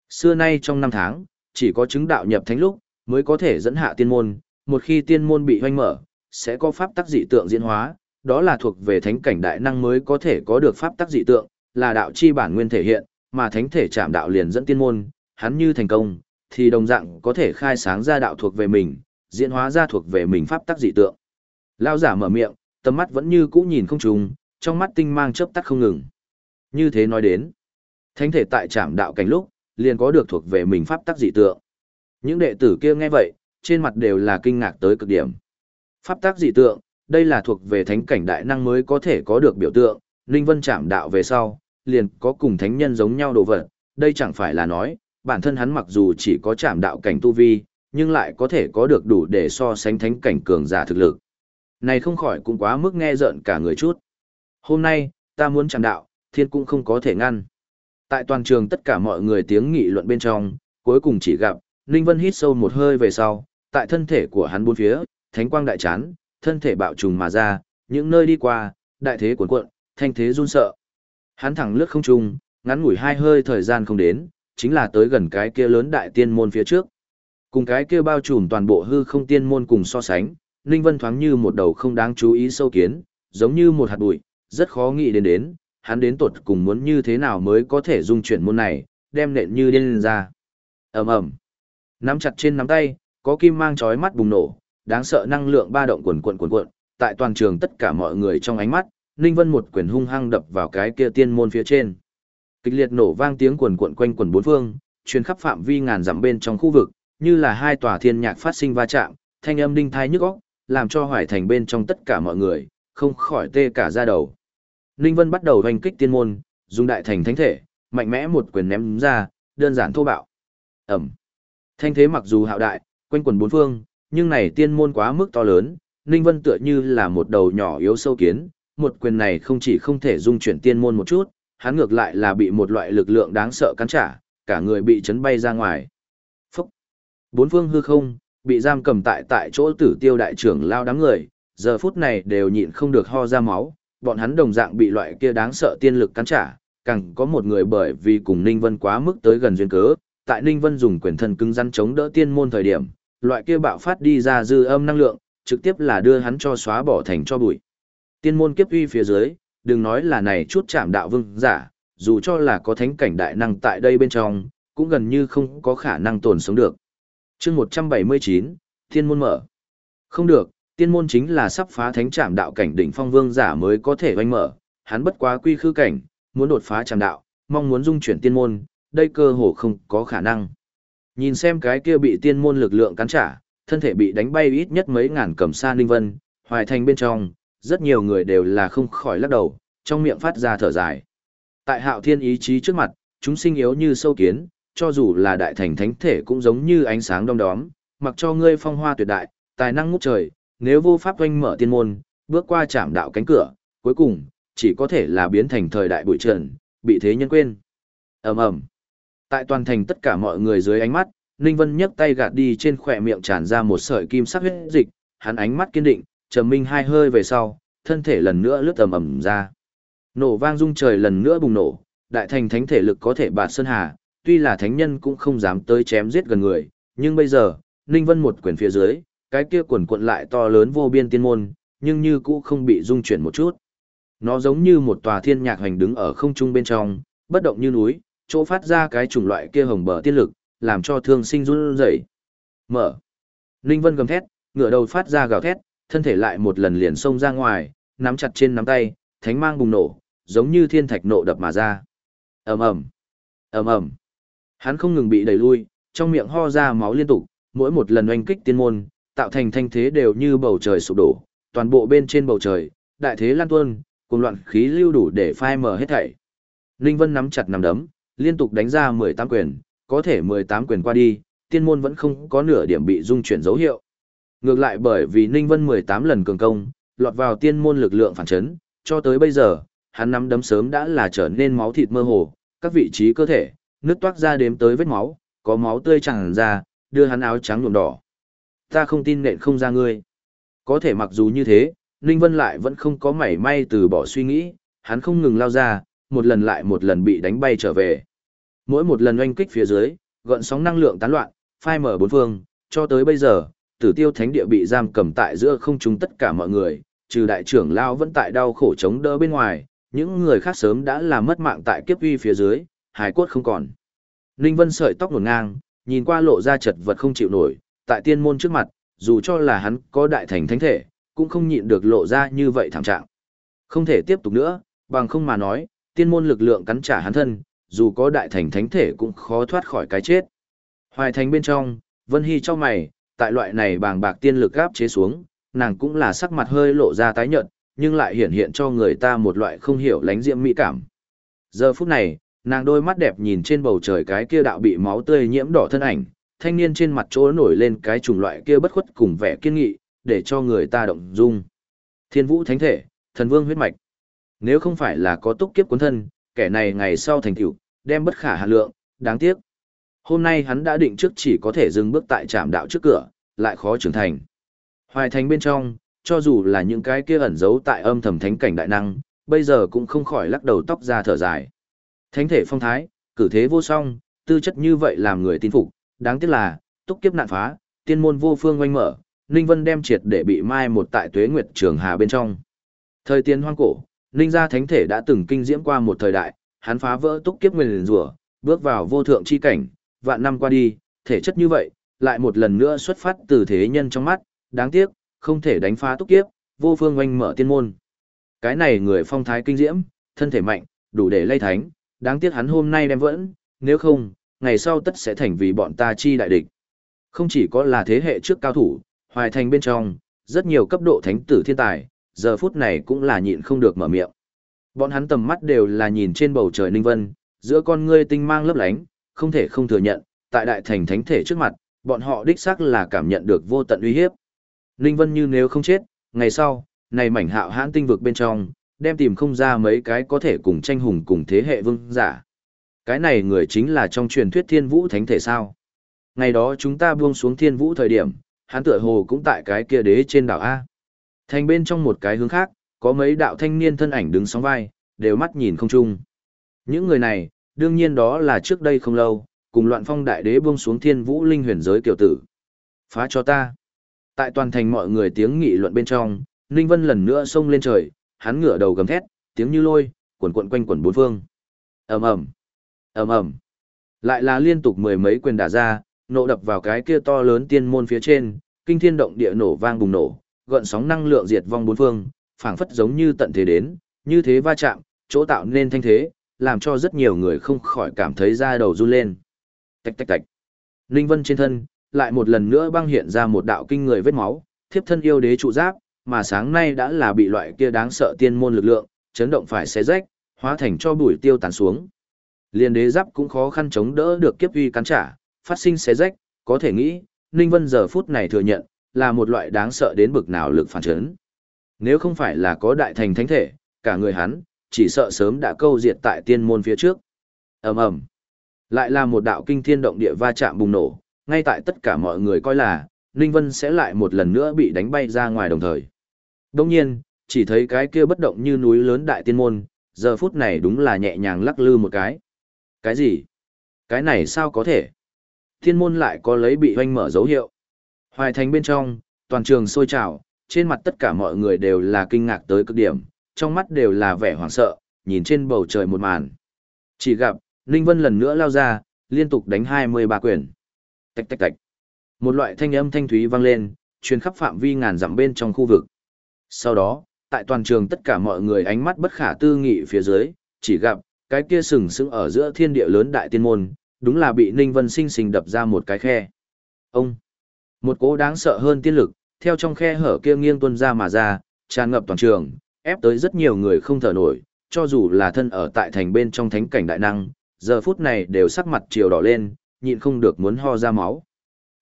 Xưa nay trong năm tháng, chỉ có chứng đạo nhập thánh lúc, mới có thể dẫn hạ tiên môn, một khi tiên môn bị hoanh mở, sẽ có pháp tắc dị tượng diễn hóa, đó là thuộc về thánh cảnh đại năng mới có thể có được pháp tắc dị tượng, là đạo chi bản nguyên thể hiện, mà thánh thể chạm đạo liền dẫn tiên môn, hắn như thành công, thì đồng dạng có thể khai sáng ra đạo thuộc về mình, diễn hóa ra thuộc về mình pháp tắc dị tượng. Lao giả mở miệng, tầm mắt vẫn như cũ nhìn không trùng, trong mắt tinh mang chớp tắt không ngừng. Như thế nói đến, thánh thể tại trạm đạo cảnh lúc, liền có được thuộc về mình pháp tắc dị tượng. Những đệ tử kia nghe vậy, trên mặt đều là kinh ngạc tới cực điểm. Pháp tắc dị tượng, đây là thuộc về thánh cảnh đại năng mới có thể có được biểu tượng, Ninh Vân trạm đạo về sau, liền có cùng thánh nhân giống nhau đồ vật, đây chẳng phải là nói, bản thân hắn mặc dù chỉ có trạm đạo cảnh tu vi, nhưng lại có thể có được đủ để so sánh thánh cảnh cường giả thực lực. Này không khỏi cũng quá mức nghe rợn cả người chút. Hôm nay, ta muốn chẳng đạo, thiên cũng không có thể ngăn. Tại toàn trường tất cả mọi người tiếng nghị luận bên trong, cuối cùng chỉ gặp, Ninh Vân hít sâu một hơi về sau, tại thân thể của hắn bốn phía, thánh quang đại chán, thân thể bạo trùng mà ra, những nơi đi qua, đại thế cuốn cuộn, thanh thế run sợ. Hắn thẳng lướt không trung, ngắn ngủi hai hơi thời gian không đến, chính là tới gần cái kia lớn đại tiên môn phía trước. Cùng cái kia bao trùm toàn bộ hư không tiên môn cùng so sánh, Ninh Vân thoáng như một đầu không đáng chú ý sâu kiến, giống như một hạt bụi, rất khó nghĩ đến đến, hắn đến tuột cùng muốn như thế nào mới có thể dung chuyển môn này, đem nện như điên ra. ầm ầm, nắm chặt trên nắm tay, có kim mang chói mắt bùng nổ, đáng sợ năng lượng ba động quần quần quần quần, tại toàn trường tất cả mọi người trong ánh mắt, Ninh Vân một quyền hung hăng đập vào cái kia tiên môn phía trên. Kịch liệt nổ vang tiếng quần quần quanh quần bốn phương, truyền khắp phạm vi ngàn dặm bên trong khu vực, như là hai tòa thiên nhạc phát sinh va chạm, thanh âm đinh thai nhức óc, làm cho hoài thành bên trong tất cả mọi người, không khỏi tê cả da đầu. Ninh Vân bắt đầu hoành kích tiên môn, dùng đại thành thánh thể, mạnh mẽ một quyền ném ra, đơn giản thô bạo. Ẩm. Thanh thế mặc dù hạo đại, quanh quần bốn phương, nhưng này tiên môn quá mức to lớn, Ninh Vân tựa như là một đầu nhỏ yếu sâu kiến, một quyền này không chỉ không thể dung chuyển tiên môn một chút, hắn ngược lại là bị một loại lực lượng đáng sợ cắn trả, cả người bị chấn bay ra ngoài. Phúc! Bốn phương hư không, bị giam cầm tại tại chỗ tử tiêu đại trưởng lao đám người, giờ phút này đều nhịn không được ho ra máu, bọn hắn đồng dạng bị loại kia đáng sợ tiên lực cắn trả, càng có một người bởi vì cùng Ninh Vân quá mức tới gần duyên cớ, tại Ninh Vân dùng quyền thân cứng rắn chống đỡ tiên môn thời điểm, loại kia bạo phát đi ra dư âm năng lượng, trực tiếp là đưa hắn cho xóa bỏ thành cho bụi. Tiên môn kiếp uy phía dưới, đừng nói là này chút chạm đạo vương giả, dù cho là có thánh cảnh đại năng tại đây bên trong, cũng gần như không có khả năng tồn sống được chương 179, Thiên môn mở. Không được, tiên môn chính là sắp phá thánh trạm đạo cảnh đỉnh phong vương giả mới có thể oanh mở, hắn bất quá quy khư cảnh, muốn đột phá trạm đạo, mong muốn dung chuyển tiên môn, đây cơ hồ không có khả năng. Nhìn xem cái kia bị tiên môn lực lượng cắn trả, thân thể bị đánh bay ít nhất mấy ngàn cầm sa ninh vân, hoài thành bên trong, rất nhiều người đều là không khỏi lắc đầu, trong miệng phát ra thở dài. Tại hạo thiên ý chí trước mặt, chúng sinh yếu như sâu kiến, cho dù là đại thành thánh thể cũng giống như ánh sáng đông đóm, mặc cho ngươi phong hoa tuyệt đại, tài năng ngút trời, nếu vô pháp doanh mở tiên môn, bước qua chạm đạo cánh cửa, cuối cùng, chỉ có thể là biến thành thời đại bụi trần, bị thế nhân quên. ầm ầm Tại toàn thành tất cả mọi người dưới ánh mắt, Ninh Vân nhấc tay gạt đi trên khỏe miệng tràn ra một sợi kim sắc huyết dịch, hắn ánh mắt kiên định, trầm minh hai hơi về sau, thân thể lần nữa lướt tầm ầm ra. Nổ vang rung trời lần nữa bùng nổ, đại thành thánh thể lực có thể bạt sơn hà, tuy là thánh nhân cũng không dám tới chém giết gần người, nhưng bây giờ, Ninh Vân một quyền phía dưới, cái kia quần cuộn lại to lớn vô biên tiên môn, nhưng như cũ không bị rung chuyển một chút. Nó giống như một tòa thiên nhạc hành đứng ở không trung bên trong, bất động như núi, chỗ phát ra cái chủng loại kia hồng bờ tiên lực, làm cho thương sinh run rẩy. Mở. Ninh Vân gầm thét, ngửa đầu phát ra gào thét, thân thể lại một lần liền xông ra ngoài, nắm chặt trên nắm tay, thánh mang bùng nổ, giống như thiên thạch nộ đập mà ra. Ầm ầm. Ầm ầm. Hắn không ngừng bị đẩy lui, trong miệng ho ra máu liên tục, mỗi một lần oanh kích tiên môn, tạo thành thanh thế đều như bầu trời sụp đổ, toàn bộ bên trên bầu trời, đại thế lan tuôn, cùng loạn khí lưu đủ để phai mờ hết thảy. Ninh Vân nắm chặt nắm đấm, liên tục đánh ra 18 quyền, có thể 18 quyền qua đi, tiên môn vẫn không có nửa điểm bị dung chuyển dấu hiệu. Ngược lại bởi vì Ninh Vân 18 lần cường công, lọt vào tiên môn lực lượng phản chấn, cho tới bây giờ, hắn nắm đấm sớm đã là trở nên máu thịt mơ hồ, các vị trí cơ thể, nước toát ra đếm tới vết máu, có máu tươi tràn ra, đưa hắn áo trắng nhuộm đỏ. Ta không tin nện không ra ngươi. Có thể mặc dù như thế, Ninh Vân lại vẫn không có mảy may từ bỏ suy nghĩ, hắn không ngừng lao ra, một lần lại một lần bị đánh bay trở về. Mỗi một lần oanh kích phía dưới, gợn sóng năng lượng tán loạn, phai mở bốn phương, cho tới bây giờ, tử tiêu thánh địa bị giam cầm tại giữa không trung tất cả mọi người, trừ đại trưởng lao vẫn tại đau khổ chống đỡ bên ngoài, những người khác sớm đã làm mất mạng tại kiếp uy phía dưới, hài cốt không còn. Ninh Vân sợi tóc nổn ngang, nhìn qua lộ ra chật vật không chịu nổi, tại tiên môn trước mặt, dù cho là hắn có đại thành thánh thể, cũng không nhịn được lộ ra như vậy thảm trạng. Không thể tiếp tục nữa, bằng không mà nói, tiên môn lực lượng cắn trả hắn thân, dù có đại thành thánh thể cũng khó thoát khỏi cái chết. Hoài thành bên trong, Vân Hy cho mày, tại loại này bàng bạc tiên lực gáp chế xuống, nàng cũng là sắc mặt hơi lộ ra tái nhợt, nhưng lại hiển hiện cho người ta một loại không hiểu lánh diễm mỹ cảm. Giờ phút này, nàng đôi mắt đẹp nhìn trên bầu trời cái kia đạo bị máu tươi nhiễm đỏ thân ảnh, thanh niên trên mặt chỗ nổi lên cái chủng loại kia bất khuất cùng vẻ kiên nghị, để cho người ta động dung. Thiên vũ thánh thể, thần vương huyết mạch. Nếu không phải là có túc kiếp cuốn thân, kẻ này ngày sau thành tựu, đem bất khả hạ lượng, đáng tiếc. Hôm nay hắn đã định trước chỉ có thể dừng bước tại trạm đạo trước cửa, lại khó trưởng thành. Hoài thành bên trong, cho dù là những cái kia ẩn giấu tại âm thầm thánh cảnh đại năng, bây giờ cũng không khỏi lắc đầu tóc ra thở dài. Thánh thể phong thái, cử thế vô song, tư chất như vậy làm người tin phục, đáng tiếc là, túc kiếp nạn phá, tiên môn vô phương oanh mở, Ninh Vân đem triệt để bị mai một tại tuế nguyệt trường hà bên trong. Thời tiên hoang cổ, Ninh gia thánh thể đã từng kinh diễm qua một thời đại, hắn phá vỡ túc kiếp nguyên rủa, bước vào vô thượng chi cảnh, vạn năm qua đi, thể chất như vậy, lại một lần nữa xuất phát từ thế nhân trong mắt, đáng tiếc, không thể đánh phá túc kiếp, vô phương oanh mở tiên môn. Cái này người phong thái kinh diễm, thân thể mạnh, đủ để lay thánh, đáng tiếc hắn hôm nay đem vẫn, nếu không, ngày sau tất sẽ thành vì bọn ta chi đại địch. Không chỉ có là thế hệ trước cao thủ, hoài thành bên trong, rất nhiều cấp độ thánh tử thiên tài, giờ phút này cũng là nhịn không được mở miệng. Bọn hắn tầm mắt đều là nhìn trên bầu trời ninh vân, giữa con ngươi tinh mang lấp lánh, không thể không thừa nhận, tại đại thành thánh thể trước mặt, bọn họ đích xác là cảm nhận được vô tận uy hiếp. Ninh Vân như nếu không chết, ngày sau, này mảnh hạo hãn tinh vực bên trong, đem tìm không ra mấy cái có thể cùng tranh hùng cùng thế hệ vương giả. Cái này người chính là trong truyền thuyết thiên vũ thánh thể sao. Ngày đó chúng ta buông xuống thiên vũ thời điểm, hắn tựa hồ cũng tại cái kia đế trên đảo A. Thành bên trong một cái hướng khác, có mấy đạo thanh niên thân ảnh đứng sóng vai, đều mắt nhìn không chung. Những người này, đương nhiên đó là trước đây không lâu, cùng loạn phong đại đế buông xuống thiên vũ linh huyền giới tiểu tử. Phá cho ta. Tại toàn thành mọi người tiếng nghị luận bên trong, Ninh Vân lần nữa xông lên trời, hắn ngửa đầu gầm thét, tiếng như lôi, cuộn cuộn quanh quần bốn phương. ầm ầm, ầm ầm, lại là liên tục mười mấy quyền đả ra, nộ đập vào cái kia to lớn tiên môn phía trên, kinh thiên động địa nổ vang bùng nổ, gợn sóng năng lượng diệt vong bốn phương, phảng phất giống như tận thế đến, như thế va chạm, chỗ tạo nên thanh thế, làm cho rất nhiều người không khỏi cảm thấy da đầu run lên. Tạch tạch tạch. linh Vân trên thân, lại một lần nữa băng hiện ra một đạo kinh người vết máu, thiếp thân yêu đế trụ giáp, mà sáng nay đã là bị loại kia đáng sợ tiên môn lực lượng, chấn động phải xé rách, hóa thành cho bụi tiêu tán xuống. Liên đế giáp cũng khó khăn chống đỡ được kiếp uy cắn trả, phát sinh xé rách, có thể nghĩ, Ninh Vân giờ phút này thừa nhận, là một loại đáng sợ đến bực nào lực phản chấn. Nếu không phải là có đại thành thánh thể, cả người hắn, chỉ sợ sớm đã câu diệt tại tiên môn phía trước. ầm ầm, lại là một đạo kinh thiên động địa va chạm bùng nổ, ngay tại tất cả mọi người coi là, Ninh Vân sẽ lại một lần nữa bị đánh bay ra ngoài đồng thời. Đông nhiên, chỉ thấy cái kia bất động như núi lớn đại tiên môn, giờ phút này đúng là nhẹ nhàng lắc lư một cái. Cái gì? Cái này sao có thể? Tiên môn lại có lấy bị hoanh mở dấu hiệu. Hoài thành bên trong, toàn trường sôi trào, trên mặt tất cả mọi người đều là kinh ngạc tới cực điểm, trong mắt đều là vẻ hoảng sợ, nhìn trên bầu trời một màn. Chỉ gặp, Ninh Vân lần nữa lao ra, liên tục đánh 23 quyền. Tạch tạch tạch. Một loại thanh âm thanh thúy vang lên, truyền khắp phạm vi ngàn dặm bên trong khu vực. Sau đó, tại toàn trường tất cả mọi người ánh mắt bất khả tư nghị phía dưới, chỉ gặp, cái kia sừng sững ở giữa thiên địa lớn đại tiên môn, đúng là bị Ninh Vân sinh sinh đập ra một cái khe. Ông! Một cố đáng sợ hơn tiên lực, theo trong khe hở kia nghiêng tuôn ra mà ra, tràn ngập toàn trường, ép tới rất nhiều người không thở nổi, cho dù là thân ở tại thành bên trong thánh cảnh đại năng, giờ phút này đều sắc mặt chiều đỏ lên, nhịn không được muốn ho ra máu.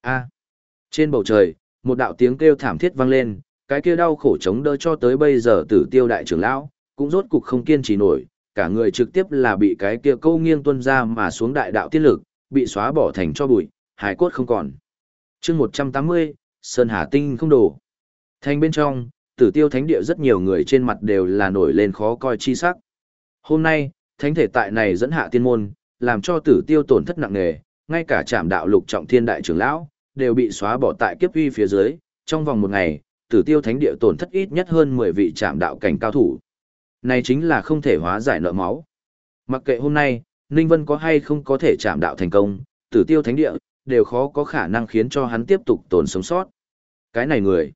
A. Trên bầu trời, một đạo tiếng kêu thảm thiết vang lên, cái kia đau khổ chống đỡ cho tới bây giờ tử tiêu đại trưởng lão, cũng rốt cục không kiên trì nổi, cả người trực tiếp là bị cái kia câu nghiêng tuân ra mà xuống đại đạo tiên lực, bị xóa bỏ thành cho bụi, hải cốt không còn. chương 180, Sơn Hà Tinh không đổ. Thành bên trong, tử tiêu thánh địa rất nhiều người trên mặt đều là nổi lên khó coi chi sắc. Hôm nay, thánh thể tại này dẫn hạ tiên môn, làm cho tử tiêu tổn thất nặng nề, ngay cả trạm đạo lục trọng thiên đại trưởng lão, đều bị xóa bỏ tại kiếp uy phía dưới, trong vòng một ngày, tử tiêu thánh địa tổn thất ít nhất hơn 10 vị trạm đạo cảnh cao thủ. Này chính là không thể hóa giải nợ máu. Mặc kệ hôm nay, Ninh Vân có hay không có thể chạm đạo thành công, tử tiêu thánh địa, đều khó có khả năng khiến cho hắn tiếp tục tồn sống sót. Cái này người,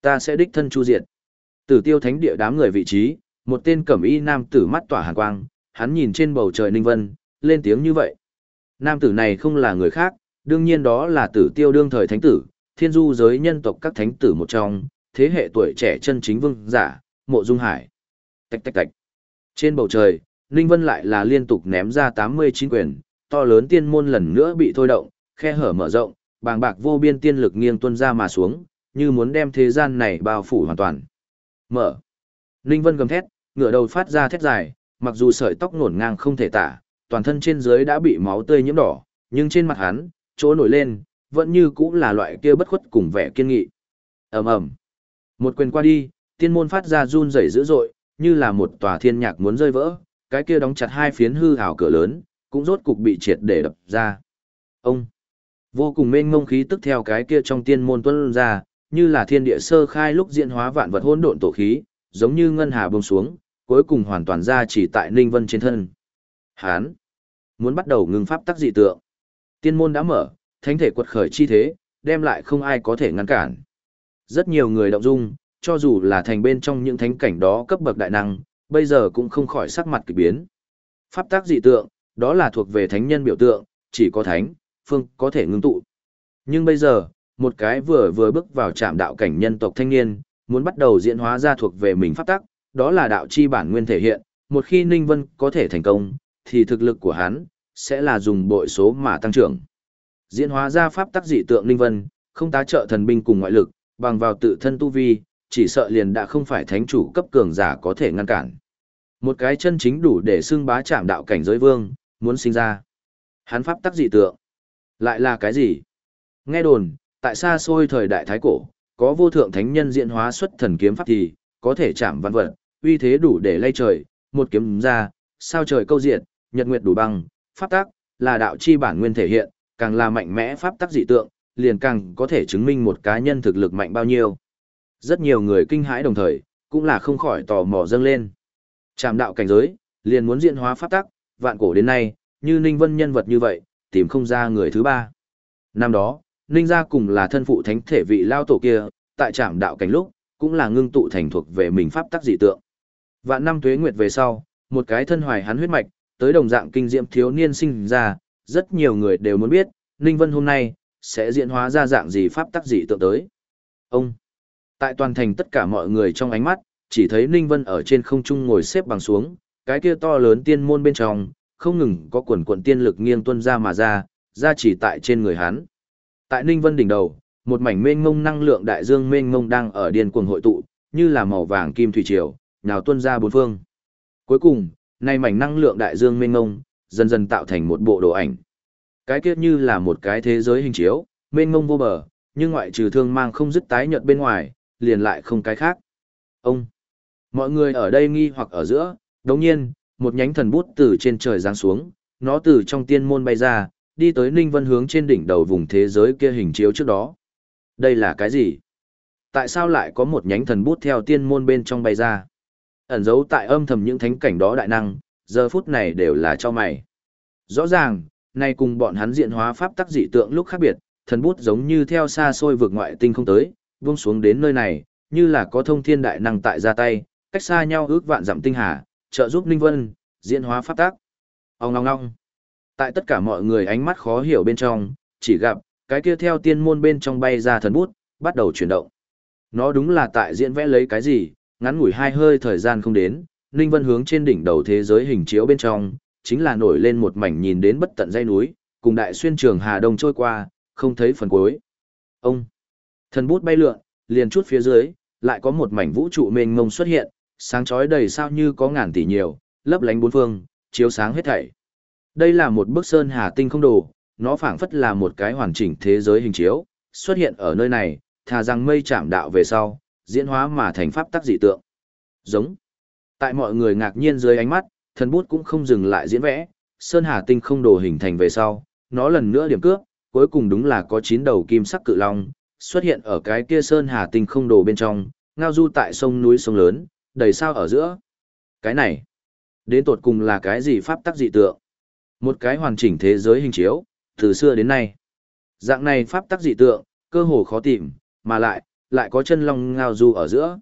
ta sẽ đích thân chu diệt. Tử tiêu thánh địa đám người vị trí, một tên cẩm y nam tử mắt tỏa hàn quang, hắn nhìn trên bầu trời Ninh Vân, lên tiếng như vậy. Nam tử này không là người khác, đương nhiên đó là tử tiêu đương thời thánh tử, thiên du giới nhân tộc các thánh tử một trong, thế hệ tuổi trẻ chân chính vương giả, mộ dung hải. Tạch tạch tạch. Trên bầu trời, Ninh Vân lại là liên tục ném ra 89 quyền, to lớn tiên môn lần nữa bị thôi động, khe hở mở rộng, bàng bạc vô biên tiên lực nghiêng tuôn ra mà xuống, như muốn đem thế gian này bao phủ hoàn toàn. Mở. Ninh Vân gầm thét, ngửa đầu phát ra thét dài, mặc dù sợi tóc ngổn ngang không thể tả, toàn thân trên dưới đã bị máu tươi nhiễm đỏ, nhưng trên mặt hắn, chỗ nổi lên, vẫn như cũng là loại kia bất khuất cùng vẻ kiên nghị. ầm ầm, một quyền qua đi, tiên môn phát ra run rẩy dữ dội, như là một tòa thiên nhạc muốn rơi vỡ, cái kia đóng chặt hai phiến hư ảo cửa lớn, cũng rốt cục bị triệt để đập ra. Ông, vô cùng mênh mông khí tức theo cái kia trong tiên môn tuôn ra, như là thiên địa sơ khai lúc diễn hóa vạn vật hỗn độn tổ khí, giống như ngân hà bông xuống, cuối cùng hoàn toàn ra chỉ tại Ninh Vân trên thân. Hán, muốn bắt đầu ngưng pháp tác dị tượng. Tiên môn đã mở, thánh thể quật khởi chi thế, đem lại không ai có thể ngăn cản. Rất nhiều người động dung, cho dù là thành bên trong những thánh cảnh đó cấp bậc đại năng, bây giờ cũng không khỏi sắc mặt kỳ biến. Pháp tác dị tượng, đó là thuộc về thánh nhân biểu tượng, chỉ có thánh, phương có thể ngưng tụ. Nhưng bây giờ, một cái vừa vừa bước vào trạm đạo cảnh nhân tộc thanh niên, muốn bắt đầu diễn hóa ra thuộc về mình pháp tắc, đó là đạo chi bản nguyên thể hiện, một khi Ninh Vân có thể thành công, thì thực lực của hắn sẽ là dùng bội số mà tăng trưởng. Diễn hóa ra pháp tắc dị tượng linh Vân, không tá trợ thần binh cùng ngoại lực, bằng vào tự thân tu vi, chỉ sợ liền đã không phải thánh chủ cấp cường giả có thể ngăn cản. Một cái chân chính đủ để xưng bá chạm đạo cảnh giới vương, muốn sinh ra. Hắn pháp tắc dị tượng. Lại là cái gì? Nghe đồn, tại xa xôi thời đại thái cổ, có vô thượng thánh nhân diễn hóa xuất thần kiếm pháp thì, có thể chạm văn vật, uy thế đủ để lay trời, một kiếm ra, sao trời câu diệt, nhật nguyệt đủ băng, pháp tắc, là đạo chi bản nguyên thể hiện, càng là mạnh mẽ pháp tắc dị tượng, liền càng có thể chứng minh một cá nhân thực lực mạnh bao nhiêu. Rất nhiều người kinh hãi đồng thời, cũng là không khỏi tò mò dâng lên. Trạm đạo cảnh giới, liền muốn diễn hóa pháp tắc, vạn cổ đến nay, như Ninh Vân nhân vật như vậy, tìm không ra người thứ ba. Năm đó, Ninh gia cùng là thân phụ thánh thể vị lao tổ kia, tại trạm đạo cảnh lúc, cũng là ngưng tụ thành thuộc về mình pháp tắc dị tượng. Vạn năm tuế nguyệt về sau, một cái thân hoài hắn huyết mạch, tới đồng dạng kinh diệm thiếu niên sinh ra, rất nhiều người đều muốn biết, Ninh Vân hôm nay, sẽ diễn hóa ra dạng gì pháp tắc dị tượng tới. Ông, tại toàn thành tất cả mọi người trong ánh mắt, chỉ thấy Ninh Vân ở trên không trung ngồi xếp bằng xuống, cái kia to lớn tiên môn bên trong, không ngừng có quần quần tiên lực nghiêng tuân ra mà ra, ra chỉ tại trên người hắn. Tại Ninh Vân đỉnh đầu, một mảnh mênh mông năng lượng đại dương mênh mông đang ở điên cuồng hội tụ, như là màu vàng kim thủy triều, nhào tuân ra bốn phương. Cuối cùng, nay mảnh năng lượng đại dương mênh mông, dần dần tạo thành một bộ đồ ảnh. Cái kia như là một cái thế giới hình chiếu, mênh mông vô bờ, nhưng ngoại trừ thương mang không dứt tái nhợt bên ngoài, liền lại không cái khác. Ông, mọi người ở đây nghi hoặc ở giữa, đồng nhiên, một nhánh thần bút từ trên trời giáng xuống, nó từ trong tiên môn bay ra, đi tới Ninh Vân hướng trên đỉnh đầu vùng thế giới kia hình chiếu trước đó. Đây là cái gì? Tại sao lại có một nhánh thần bút theo tiên môn bên trong bay ra? Ẩn giấu tại âm thầm những thánh cảnh đó đại năng, giờ phút này đều là cho mày. Rõ ràng, nay cùng bọn hắn diện hóa pháp tắc dị tượng lúc khác biệt, thần bút giống như theo xa xôi vực ngoại tinh không tới, vung xuống đến nơi này, như là có thông thiên đại năng tại ra tay, cách xa nhau ước vạn dặm tinh hà, trợ giúp Ninh Vân, diễn hóa pháp tác. Ông ngong ngong. Tại tất cả mọi người ánh mắt khó hiểu bên trong, chỉ gặp, cái kia theo tiên môn bên trong bay ra thần bút, bắt đầu chuyển động. Nó đúng là tại diễn vẽ lấy cái gì, ngắn ngủi hai hơi thời gian không đến, Ninh Vân hướng trên đỉnh đầu thế giới hình chiếu bên trong, chính là nổi lên một mảnh nhìn đến bất tận dây núi, cùng đại xuyên trường Hà Đông trôi qua, không thấy phần cuối. Ông, thần bút bay lượn, liền chút phía dưới, lại có một mảnh vũ trụ mênh mông xuất hiện, sáng chói đầy sao như có ngàn tỷ nhiều, lấp lánh bốn phương, chiếu sáng hết thảy. Đây là một bức sơn hà tinh không đồ, nó phảng phất là một cái hoàn chỉnh thế giới hình chiếu, xuất hiện ở nơi này, thà rằng mây chạm đạo về sau, diễn hóa mà thành pháp tắc dị tượng. Giống. Tại mọi người ngạc nhiên dưới ánh mắt, thần bút cũng không dừng lại diễn vẽ, sơn hà tinh không đồ hình thành về sau, nó lần nữa điểm cướp, cuối cùng đúng là có chín đầu kim sắc cự long xuất hiện ở cái kia sơn hà tinh không đồ bên trong, ngao du tại sông núi sông lớn, đầy sao ở giữa. Cái này, đến tột cùng là cái gì pháp tắc dị tượng? Một cái hoàn chỉnh thế giới hình chiếu, từ xưa đến nay. Dạng này pháp tắc dị tượng, cơ hồ khó tìm, mà lại, lại có chân long ngao du ở giữa.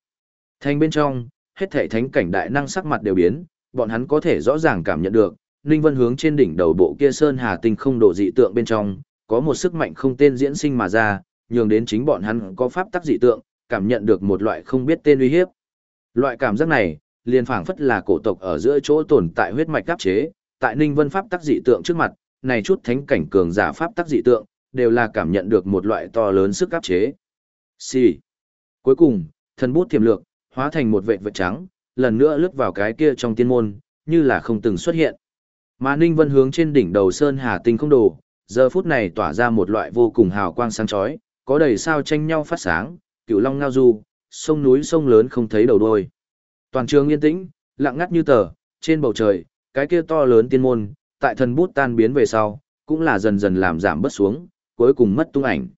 Thành bên trong, hết thể thánh cảnh đại năng sắc mặt đều biến, bọn hắn có thể rõ ràng cảm nhận được, Ninh Vân hướng trên đỉnh đầu bộ kia sơn hà tinh không độ dị tượng bên trong, có một sức mạnh không tên diễn sinh mà ra, nhường đến chính bọn hắn có pháp tắc dị tượng, cảm nhận được một loại không biết tên uy hiếp. Loại cảm giác này, liền phảng phất là cổ tộc ở giữa chỗ tồn tại huyết mạch cấp chế, tại Ninh Vân pháp tắc dị tượng trước mặt, này chút thánh cảnh cường giả pháp tắc dị tượng, đều là cảm nhận được một loại to lớn sức áp chế. Xì. Cuối cùng, thần bút tiềm lược, hóa thành một vệt vệt trắng, lần nữa lướt vào cái kia trong tiên môn, như là không từng xuất hiện. Mà Ninh Vân hướng trên đỉnh đầu Sơn Hà Tinh không đồ, giờ phút này tỏa ra một loại vô cùng hào quang sáng chói, có đầy sao tranh nhau phát sáng, cựu long ngao du, sông núi sông lớn không thấy đầu đuôi. Toàn trường yên tĩnh, lặng ngắt như tờ, trên bầu trời, cái kia to lớn tiên môn, tại thần bút tan biến về sau, cũng là dần dần làm giảm bớt xuống, cuối cùng mất tung ảnh.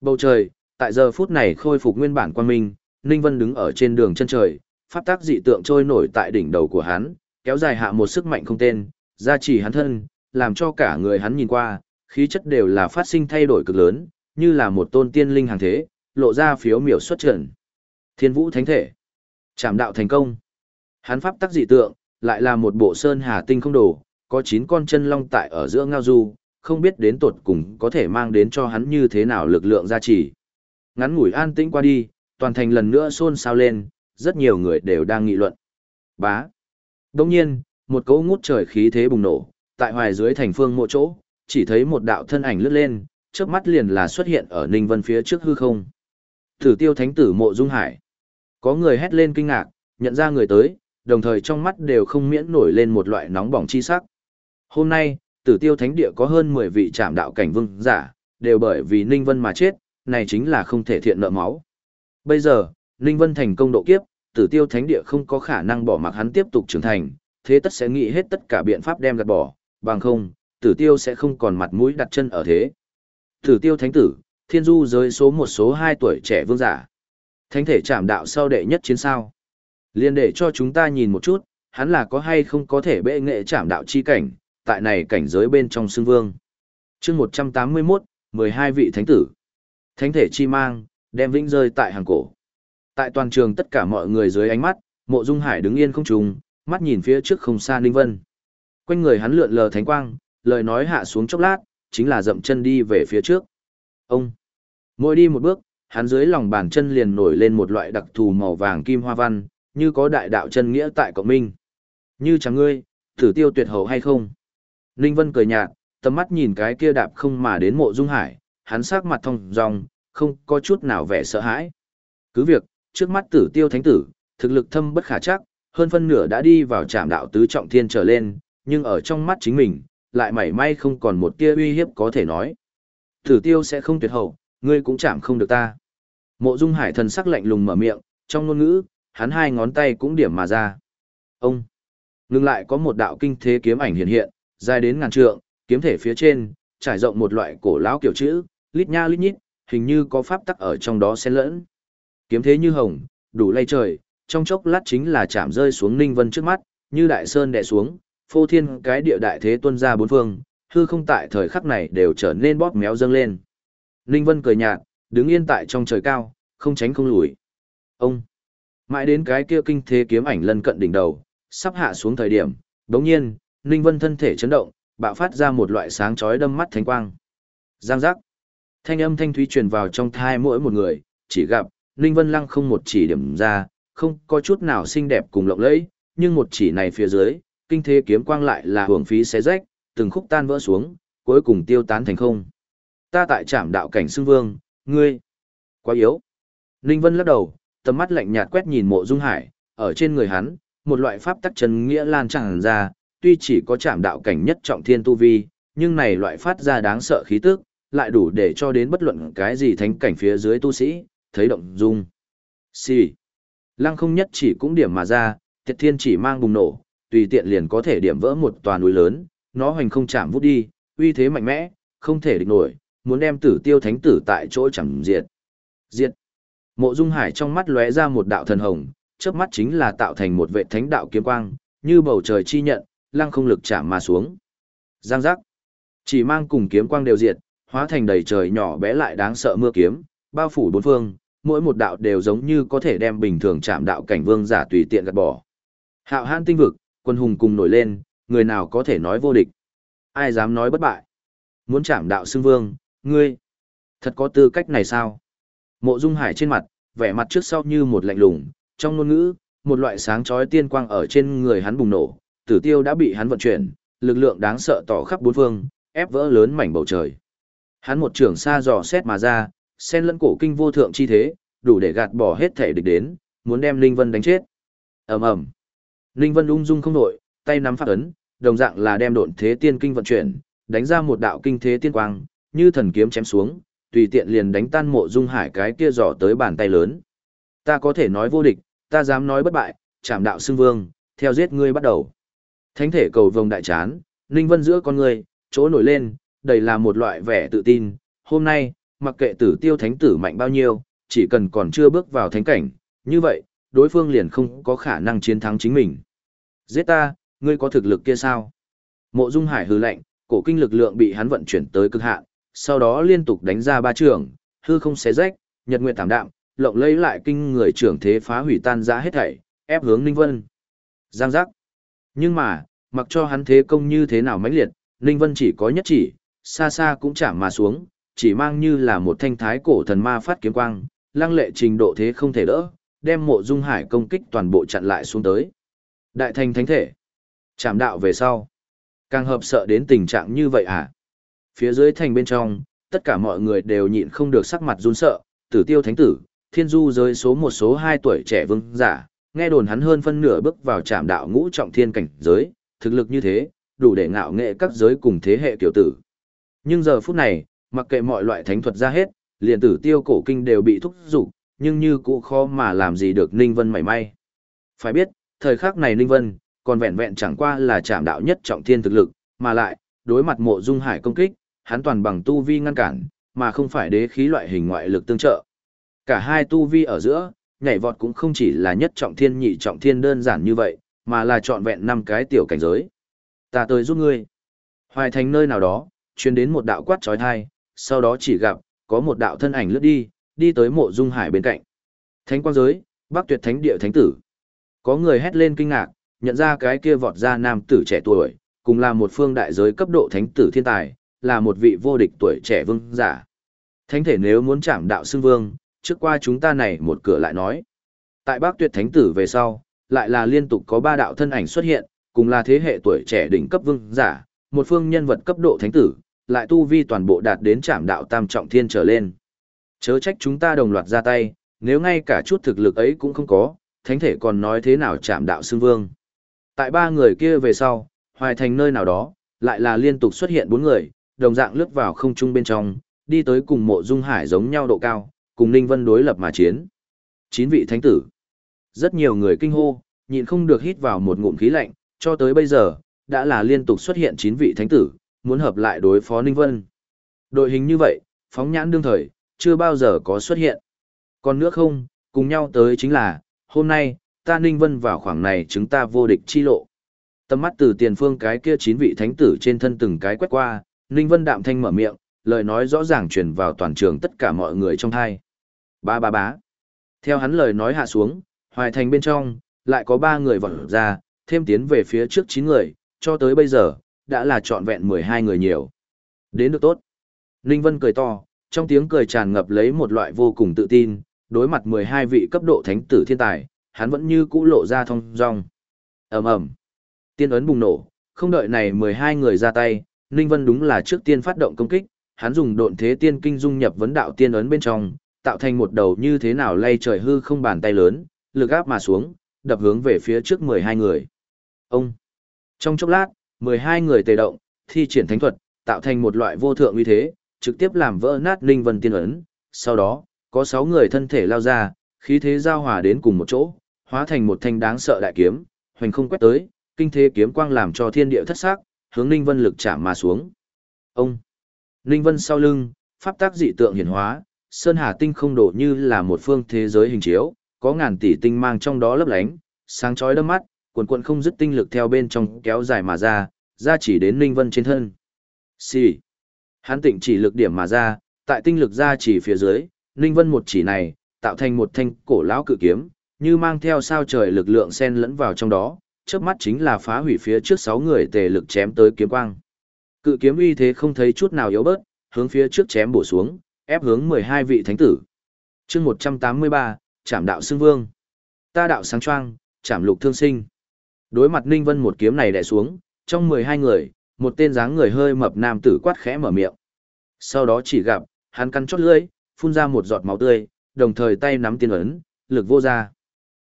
Bầu trời, tại giờ phút này khôi phục nguyên bản quan minh, Ninh Vân đứng ở trên đường chân trời, pháp tác dị tượng trôi nổi tại đỉnh đầu của hắn, kéo dài hạ một sức mạnh không tên, gia trì hắn thân, làm cho cả người hắn nhìn qua, khí chất đều là phát sinh thay đổi cực lớn, như là một tôn tiên linh hàng thế, lộ ra phiếu miểu xuất trận. Thiên vũ thánh thể. Chạm đạo thành công. Hắn pháp tác dị tượng, lại là một bộ sơn hà tinh không đồ, có 9 con chân long tại ở giữa ngao du, không biết đến tột cùng có thể mang đến cho hắn như thế nào lực lượng gia trì. Ngắn ngủi an tĩnh qua đi, toàn thành lần nữa xôn xao lên, rất nhiều người đều đang nghị luận. Bá. Đông nhiên, một cỗ ngút trời khí thế bùng nổ, tại hoài dưới thành phương mộ chỗ, chỉ thấy một đạo thân ảnh lướt lên, trước mắt liền là xuất hiện ở Ninh Vân phía trước hư không. Tử tiêu thánh tử mộ dung hải. Có người hét lên kinh ngạc, nhận ra người tới, đồng thời trong mắt đều không miễn nổi lên một loại nóng bỏng chi sắc. Hôm nay, tử tiêu thánh địa có hơn 10 vị trạm đạo cảnh vương giả, đều bởi vì Ninh Vân mà chết, này chính là không thể thiện nợ máu. Bây giờ, Ninh Vân thành công độ kiếp, tử tiêu thánh địa không có khả năng bỏ mặc hắn tiếp tục trưởng thành, thế tất sẽ nghĩ hết tất cả biện pháp đem gạt bỏ, bằng không, tử tiêu sẽ không còn mặt mũi đặt chân ở thế. Tử tiêu thánh tử, thiên du giới số một số hai tuổi trẻ vương giả. Thánh thể chạm đạo sau đệ nhất chiến sao. Liên để cho chúng ta nhìn một chút, hắn là có hay không có thể bệ nghệ chạm đạo chi cảnh, tại này cảnh giới bên trong xương vương. chương 181, 12 vị thánh tử. Thánh thể chi mang, đem vĩnh rơi tại hàng cổ. Tại toàn trường tất cả mọi người dưới ánh mắt, mộ dung hải đứng yên không trùng, mắt nhìn phía trước không xa Ninh Vân. Quanh người hắn lượn lờ thánh quang, lời nói hạ xuống chốc lát, chính là dậm chân đi về phía trước. Ông, mỗi đi một bước, hắn dưới lòng bàn chân liền nổi lên một loại đặc thù màu vàng kim hoa văn, như có đại đạo chân nghĩa tại cộng minh. Như chẳng ngươi, thử tiêu tuyệt hầu hay không? Ninh Vân cười nhạt, tầm mắt nhìn cái kia đạp không mà đến mộ dung hải, hắn sắc mặt thông dòng, không có chút nào vẻ sợ hãi. Cứ việc, trước mắt tử tiêu thánh tử, thực lực thâm bất khả chắc, hơn phân nửa đã đi vào trạm đạo tứ trọng thiên trở lên, nhưng ở trong mắt chính mình, lại mảy may không còn một tia uy hiếp có thể nói. Tử tiêu sẽ không tuyệt hậu, ngươi cũng chạm không được ta. Mộ dung hải thần sắc lạnh lùng mở miệng, trong ngôn ngữ, hắn hai ngón tay cũng điểm mà ra. Ông! Ngưng lại có một đạo kinh thế kiếm ảnh hiện hiện, dài đến ngàn trượng, kiếm thể phía trên, trải rộng một loại cổ lão kiểu chữ, lít nha lít nhít, hình như có pháp tắc ở trong đó xen lẫn. Kiếm thế như hồng, đủ lay trời, trong chốc lát chính là chạm rơi xuống Ninh Vân trước mắt, như đại sơn đè xuống, phô thiên cái địa đại thế tuôn ra bốn phương, hư không tại thời khắc này đều trở nên bóp méo dâng lên. Ninh Vân cười nhạt, đứng yên tại trong trời cao, không tránh không lùi. Ông! Mãi đến cái kia kinh thế kiếm ảnh lân cận đỉnh đầu, sắp hạ xuống thời điểm, đống nhiên, Ninh Vân thân thể chấn động, bạo phát ra một loại sáng chói đâm mắt thánh quang. Giang giác. Thanh âm thanh thúy truyền vào trong thai mỗi một người, chỉ gặp, Ninh Vân Lăng không một chỉ điểm ra, không có chút nào xinh đẹp cùng lộng lẫy, nhưng một chỉ này phía dưới, kinh thế kiếm quang lại là hưởng phí xé rách, từng khúc tan vỡ xuống, cuối cùng tiêu tán thành không. Ta tại trạm đạo cảnh xương vương, ngươi, quá yếu. Ninh Vân lắc đầu, tầm mắt lạnh nhạt quét nhìn mộ dung hải, ở trên người hắn, một loại pháp tắc chân nghĩa lan tràn ra, tuy chỉ có chạm đạo cảnh nhất trọng thiên tu vi, nhưng này loại phát ra đáng sợ khí tức, lại đủ để cho đến bất luận cái gì thánh cảnh phía dưới tu sĩ, thấy động dung. Xì. Lăng không nhất chỉ cũng điểm mà ra, tiệt thiên chỉ mang bùng nổ, tùy tiện liền có thể điểm vỡ một tòa núi lớn, nó hoành không chạm vút đi, uy thế mạnh mẽ, không thể địch nổi, muốn đem tử tiêu thánh tử tại chỗ chẳng diệt. Diệt. Mộ Dung Hải trong mắt lóe ra một đạo thần hồng, chớp mắt chính là tạo thành một vệ thánh đạo kiếm quang, như bầu trời chi nhận, lăng không lực chạm mà xuống. Giang giác. Chỉ mang cùng kiếm quang đều diệt, hóa thành đầy trời nhỏ bé lại đáng sợ mưa kiếm, bao phủ bốn phương, mỗi một đạo đều giống như có thể đem bình thường chạm đạo cảnh vương giả tùy tiện gạt bỏ. Hạo Hãn tinh vực, quân hùng cùng nổi lên, người nào có thể nói vô địch? Ai dám nói bất bại? Muốn chạm đạo xưng vương, ngươi thật có tư cách này sao? Mộ Dung Hải trên mặt, vẻ mặt trước sau như một lạnh lùng, trong ngôn ngữ, một loại sáng chói tiên quang ở trên người hắn bùng nổ, tử tiêu đã bị hắn vận chuyển, lực lượng đáng sợ tỏ khắp bốn phương, ép vỡ lớn mảnh bầu trời. Hắn một trường xa dò xét mà ra, sen lẫn cổ kinh vô thượng chi thế, đủ để gạt bỏ hết thể địch đến, muốn đem Ninh Vân đánh chết. ầm ầm, Ninh Vân ung dung không nổi tay nắm phát ấn, đồng dạng là đem độn thế tiên kinh vận chuyển, đánh ra một đạo kinh thế tiên quang, như thần kiếm chém xuống, tùy tiện liền đánh tan mộ dung hải cái kia dò tới bàn tay lớn. Ta có thể nói vô địch, ta dám nói bất bại, chạm đạo xưng vương, theo giết ngươi bắt đầu. Thánh thể cầu vồng đại chán, Ninh Vân giữa con người, chỗ nổi lên, đầy là một loại vẻ tự tin. Hôm nay, mặc kệ tử tiêu thánh tử mạnh bao nhiêu, chỉ cần còn chưa bước vào thánh cảnh, như vậy, đối phương liền không có khả năng chiến thắng chính mình. Giết ta, ngươi có thực lực kia sao? Mộ Dung Hải hừ lạnh, cổ kinh lực lượng bị hắn vận chuyển tới cực hạn, sau đó liên tục đánh ra ba trường, hư không xé rách, nhật nguyện tạm đạm, lộng lấy lại kinh người trưởng thế phá hủy tan ra hết thảy, ép hướng Ninh Vân. Giang giác. Nhưng mà, mặc cho hắn thế công như thế nào mãnh liệt, Ninh Vân chỉ có nhất chỉ, xa xa cũng chạm mà xuống, chỉ mang như là một thanh thái cổ thần ma phát kiếm quang, lăng lệ trình độ thế không thể đỡ, đem mộ dung hải công kích toàn bộ chặn lại xuống tới. Đại thành thánh thể. Chạm đạo về sau. Càng hợp sợ đến tình trạng như vậy à? Phía dưới thành bên trong, tất cả mọi người đều nhịn không được sắc mặt run sợ, tử tiêu thánh tử, thiên du giới số một số hai tuổi trẻ vương giả, nghe đồn hắn hơn phân nửa bước vào trạm đạo ngũ trọng thiên cảnh giới, thực lực như thế, đủ để ngạo nghệ các giới cùng thế hệ tiểu tử. Nhưng giờ phút này, mặc kệ mọi loại thánh thuật ra hết, liền tử tiêu cổ kinh đều bị thúc giục, nhưng như cũ khó mà làm gì được Ninh Vân mảy may. Phải biết, thời khắc này Ninh Vân, còn vẹn vẹn chẳng qua là trạm đạo nhất trọng thiên thực lực, mà lại, đối mặt mộ dung hải công kích, hắn toàn bằng tu vi ngăn cản, mà không phải đế khí loại hình ngoại lực tương trợ. Cả hai tu vi ở giữa, nhảy vọt cũng không chỉ là nhất trọng thiên nhị trọng thiên đơn giản như vậy, mà là trọn vẹn năm cái tiểu cảnh giới. Ta tới giúp ngươi. Hoài thành nơi nào đó, truyền đến một đạo quát trói thai, sau đó chỉ gặp, có một đạo thân ảnh lướt đi, đi tới mộ dung hải bên cạnh. Thánh quang giới, bắc tuyệt thánh địa thánh tử. Có người hét lên kinh ngạc, nhận ra cái kia vọt ra nam tử trẻ tuổi, cùng là một phương đại giới cấp độ thánh tử thiên tài, là một vị vô địch tuổi trẻ vương giả. Thánh thể nếu muốn chạm đạo xưng vương, trước qua chúng ta này một cửa lại nói. Tại bác tuyệt thánh tử về sau, lại là liên tục có ba đạo thân ảnh xuất hiện, cùng là thế hệ tuổi trẻ đỉnh cấp vương giả, một phương nhân vật cấp độ thánh tử, lại tu vi toàn bộ đạt đến trảm đạo tam trọng thiên trở lên. Chớ trách chúng ta đồng loạt ra tay, nếu ngay cả chút thực lực ấy cũng không có, thánh thể còn nói thế nào trảm đạo xương vương. Tại ba người kia về sau, hoài thành nơi nào đó, lại là liên tục xuất hiện bốn người, đồng dạng lướt vào không trung bên trong, đi tới cùng mộ dung hải giống nhau độ cao, cùng Ninh Vân đối lập mà chiến. Chín vị thánh tử. Rất nhiều người kinh hô, nhịn không được hít vào một ngụm khí lạnh, cho tới bây giờ, đã là liên tục xuất hiện chín vị thánh tử, muốn hợp lại đối phó Ninh Vân. Đội hình như vậy, phóng nhãn đương thời, chưa bao giờ có xuất hiện. Còn nữa không, cùng nhau tới chính là, hôm nay, ta Ninh Vân vào khoảng này chúng ta vô địch chi lộ. Tầm mắt từ tiền phương cái kia chín vị thánh tử trên thân từng cái quét qua, Ninh Vân đạm thanh mở miệng, lời nói rõ ràng truyền vào toàn trường tất cả mọi người trong thai. Ba ba bá. Theo hắn lời nói hạ xuống, hoài thành bên trong, lại có ba người vọt ra, thêm tiến về phía trước chín người, cho tới bây giờ, đã là trọn vẹn mười hai người nhiều. Đến được tốt. Ninh Vân cười to, trong tiếng cười tràn ngập lấy một loại vô cùng tự tin, đối mặt mười hai vị cấp độ thánh tử thiên tài, hắn vẫn như cũ lộ ra thông dong. ầm ầm, Tiên ấn bùng nổ, không đợi này mười hai người ra tay, Ninh Vân đúng là trước tiên phát động công kích, hắn dùng độn thế tiên kinh dung nhập vấn đạo tiên ấn bên trong, tạo thành một đầu như thế nào lay trời hư không bàn tay lớn, lực áp mà xuống, đập hướng về phía trước 12 người. Ông! Trong chốc lát, 12 người tề động, thi triển thánh thuật, tạo thành một loại vô thượng uy thế, trực tiếp làm vỡ nát Ninh vân tiên ấn. Sau đó, có 6 người thân thể lao ra, khí thế giao hòa đến cùng một chỗ, hóa thành một thanh đáng sợ đại kiếm, hoành không quét tới, kinh thế kiếm quang làm cho thiên địa thất sắc, hướng Ninh Vân lực chạm mà xuống. Ông Ninh Vân sau lưng, pháp tác dị tượng hiển hóa, sơn hà tinh không đổ như là một phương thế giới hình chiếu, có ngàn tỷ tinh mang trong đó lấp lánh, sáng chói đâm mắt, cuồn cuộn không dứt tinh lực theo bên trong kéo dài mà ra, ra chỉ đến Ninh Vân trên thân. Xì. Hắn tịnh chỉ lực điểm mà ra, tại tinh lực ra chỉ phía dưới, Ninh Vân một chỉ này, tạo thành một thanh cổ lão cự kiếm, như mang theo sao trời lực lượng xen lẫn vào trong đó, trước mắt chính là phá hủy phía trước sáu người tề lực chém tới kiếm quang. Cự kiếm uy thế không thấy chút nào yếu bớt, hướng phía trước chém bổ xuống, ép hướng 12 vị thánh tử. chương 183, chạm đạo xưng vương. Ta đạo sáng choang, chạm lục thương sinh. Đối mặt Ninh Vân một kiếm này đè xuống, trong 12 người, một tên dáng người hơi mập nam tử quát khẽ mở miệng. Sau đó chỉ gặp, hắn căn chót lưỡi, phun ra một giọt máu tươi, đồng thời tay nắm tiên ấn, lực vô ra.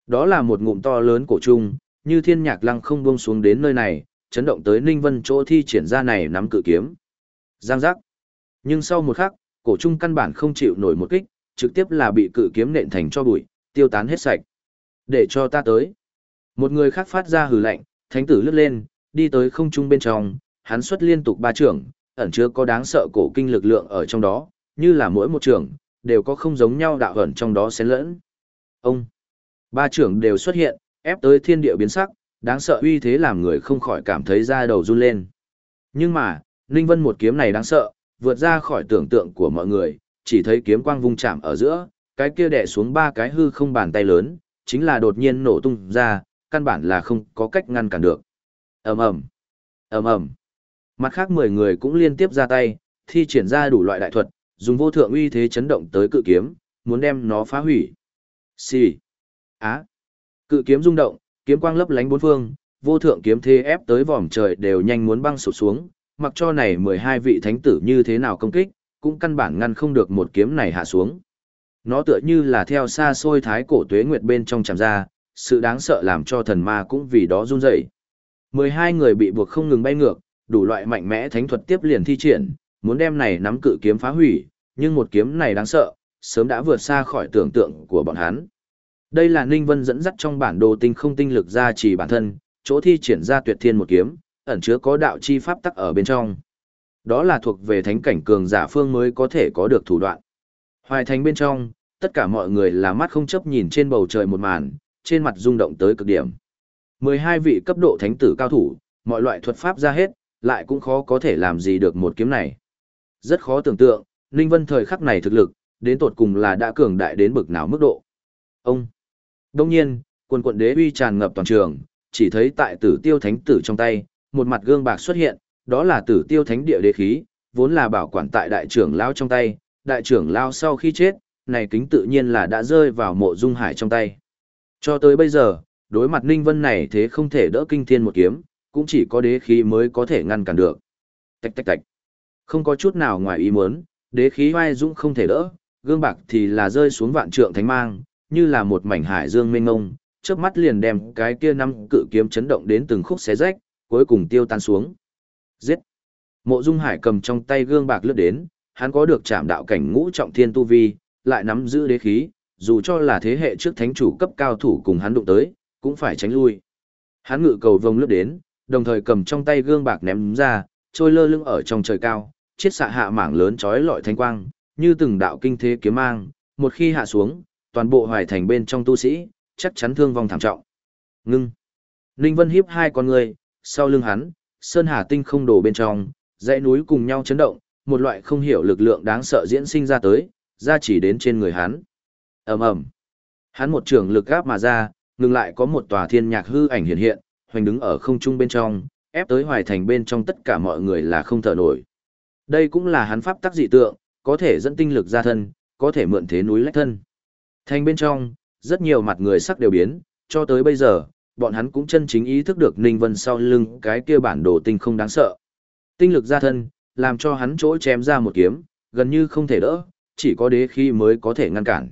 Đó là một ngụm to lớn cổ trung, như thiên nhạc lăng không buông xuống đến nơi này, chấn động tới Ninh Vân chỗ thi triển ra này nắm cự kiếm. Giang giác. Nhưng sau một khắc, cổ trung căn bản không chịu nổi một kích, trực tiếp là bị cự kiếm nện thành cho bụi, tiêu tán hết sạch. Để cho ta tới. Một người khác phát ra hừ lạnh, thánh tử lướt lên, đi tới không trung bên trong, hắn xuất liên tục ba trưởng, ẩn chứa có đáng sợ cổ kinh lực lượng ở trong đó, như là mỗi một trưởng, đều có không giống nhau đạo ẩn trong đó xen lẫn. Ông, ba trưởng đều xuất hiện, ép tới thiên địa biến sắc, đáng sợ uy thế làm người không khỏi cảm thấy da đầu run lên. Nhưng mà, Ninh Vân một kiếm này đáng sợ, vượt ra khỏi tưởng tượng của mọi người, chỉ thấy kiếm quang vung chạm ở giữa, cái kia đè xuống ba cái hư không bàn tay lớn, chính là đột nhiên nổ tung ra, căn bản là không có cách ngăn cản được. Ầm ầm, ầm ầm. Mặt khác 10 người cũng liên tiếp ra tay, thi triển ra đủ loại đại thuật, dùng vô thượng uy thế chấn động tới cự kiếm, muốn đem nó phá hủy. Xì. Á. Cự kiếm rung động, kiếm quang lấp lánh bốn phương, vô thượng kiếm thế ép tới vòm trời đều nhanh muốn băng sụp xuống, mặc cho này 12 vị thánh tử như thế nào công kích, cũng căn bản ngăn không được một kiếm này hạ xuống. Nó tựa như là theo xa xôi thái cổ tuế nguyệt bên trong chạm ra, sự đáng sợ làm cho thần ma cũng vì đó run rẩy. 12 người bị buộc không ngừng bay ngược, đủ loại mạnh mẽ thánh thuật tiếp liền thi triển, muốn đem này nắm cự kiếm phá hủy, nhưng một kiếm này đáng sợ, sớm đã vượt xa khỏi tưởng tượng của bọn hắn. Đây là Ninh Vân dẫn dắt trong bản đồ tinh không tinh lực ra chỉ bản thân, chỗ thi triển ra tuyệt thiên một kiếm, ẩn chứa có đạo chi pháp tắc ở bên trong. Đó là thuộc về thánh cảnh cường giả phương mới có thể có được thủ đoạn. Hoài thành bên trong, tất cả mọi người là mắt không chấp nhìn trên bầu trời một màn, trên mặt rung động tới cực điểm. 12 vị cấp độ thánh tử cao thủ, mọi loại thuật pháp ra hết, lại cũng khó có thể làm gì được một kiếm này. Rất khó tưởng tượng, Ninh Vân thời khắc này thực lực, đến tột cùng là đã cường đại đến bực nào mức độ. Ông! Đông nhiên, quần quận đế uy tràn ngập toàn trường, chỉ thấy tại tử tiêu thánh tử trong tay, một mặt gương bạc xuất hiện, đó là tử tiêu thánh địa đế khí, vốn là bảo quản tại đại trưởng lao trong tay, đại trưởng lao sau khi chết, này kính tự nhiên là đã rơi vào mộ dung hải trong tay. Cho tới bây giờ, đối mặt Ninh Vân này thế không thể đỡ kinh thiên một kiếm, cũng chỉ có đế khí mới có thể ngăn cản được. Tạch tạch tạch. Không có chút nào ngoài ý muốn, đế khí hoai dũng không thể đỡ, gương bạc thì là rơi xuống vạn trượng thánh mang, như là một mảnh hải dương mênh ngông, chớp mắt liền đem cái kia năm cự kiếm chấn động đến từng khúc xé rách, cuối cùng tiêu tan xuống. Giết! Mộ Dung Hải cầm trong tay gương bạc lướt đến, hắn có được chạm đạo cảnh ngũ trọng thiên tu vi, lại nắm giữ đế khí, dù cho là thế hệ trước thánh chủ cấp cao thủ cùng hắn đụng tới, cũng phải tránh lui. Hắn ngự cầu vông lướt đến, đồng thời cầm trong tay gương bạc ném ra, trôi lơ lưng ở trong trời cao, chiết xạ hạ mảng lớn chói lọi thanh quang, như từng đạo kinh thế kiếm mang, một khi hạ xuống, toàn bộ hoài thành bên trong tu sĩ, chắc chắn thương vong thảm trọng. Ngưng. Ninh Vân hiếp hai con người, sau lưng hắn, sơn hà tinh không đổ bên trong, dãy núi cùng nhau chấn động, một loại không hiểu lực lượng đáng sợ diễn sinh ra tới, ra chỉ đến trên người hắn ầm ầm, Hắn một trường lực gáp mà ra, ngừng lại có một tòa thiên nhạc hư ảnh hiện hiện, hoành đứng ở không trung bên trong, ép tới hoài thành bên trong tất cả mọi người là không thở nổi. Đây cũng là hắn pháp tắc dị tượng, có thể dẫn tinh lực ra thân, có thể mượn thế núi lách thân. Thành bên trong, rất nhiều mặt người sắc đều biến, cho tới bây giờ, bọn hắn cũng chân chính ý thức được Ninh Vân sau lưng cái kia bản đồ tinh không đáng sợ. Tinh lực ra thân, làm cho hắn chỗ chém ra một kiếm, gần như không thể đỡ, chỉ có đế khi mới có thể ngăn cản.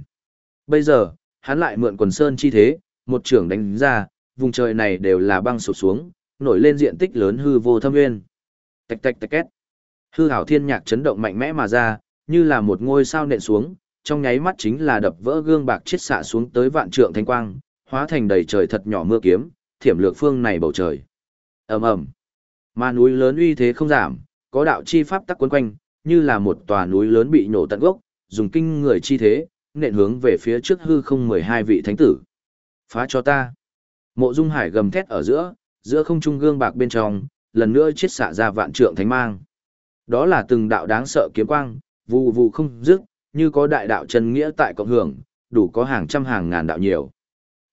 Bây giờ, hắn lại mượn quần sơn chi thế, một trưởng đánh ra, vùng trời này đều là băng sụp xuống, nổi lên diện tích lớn hư vô thâm nguyên. Tạch tạch tạch két. Hư hảo thiên nhạc chấn động mạnh mẽ mà ra, như là một ngôi sao nện xuống, trong nháy mắt chính là đập vỡ gương bạc chiết xạ xuống tới vạn trượng thanh quang, hóa thành đầy trời thật nhỏ mưa kiếm, thiểm lược phương này bầu trời. Ầm ầm. Mà núi lớn uy thế không giảm, có đạo chi pháp tắc quấn quanh, như là một tòa núi lớn bị nổ tận gốc, dùng kinh người chi thế, nện hướng về phía trước hư không 12 vị thánh tử. Phá cho ta. Mộ Dung Hải gầm thét ở giữa, giữa không trung gương bạc bên trong, lần nữa chiết xạ ra vạn trượng thánh mang. Đó là từng đạo đáng sợ kiếm quang, vù vù không dứt, như có đại đạo chân nghĩa tại cộng hưởng, đủ có hàng trăm hàng ngàn đạo nhiều.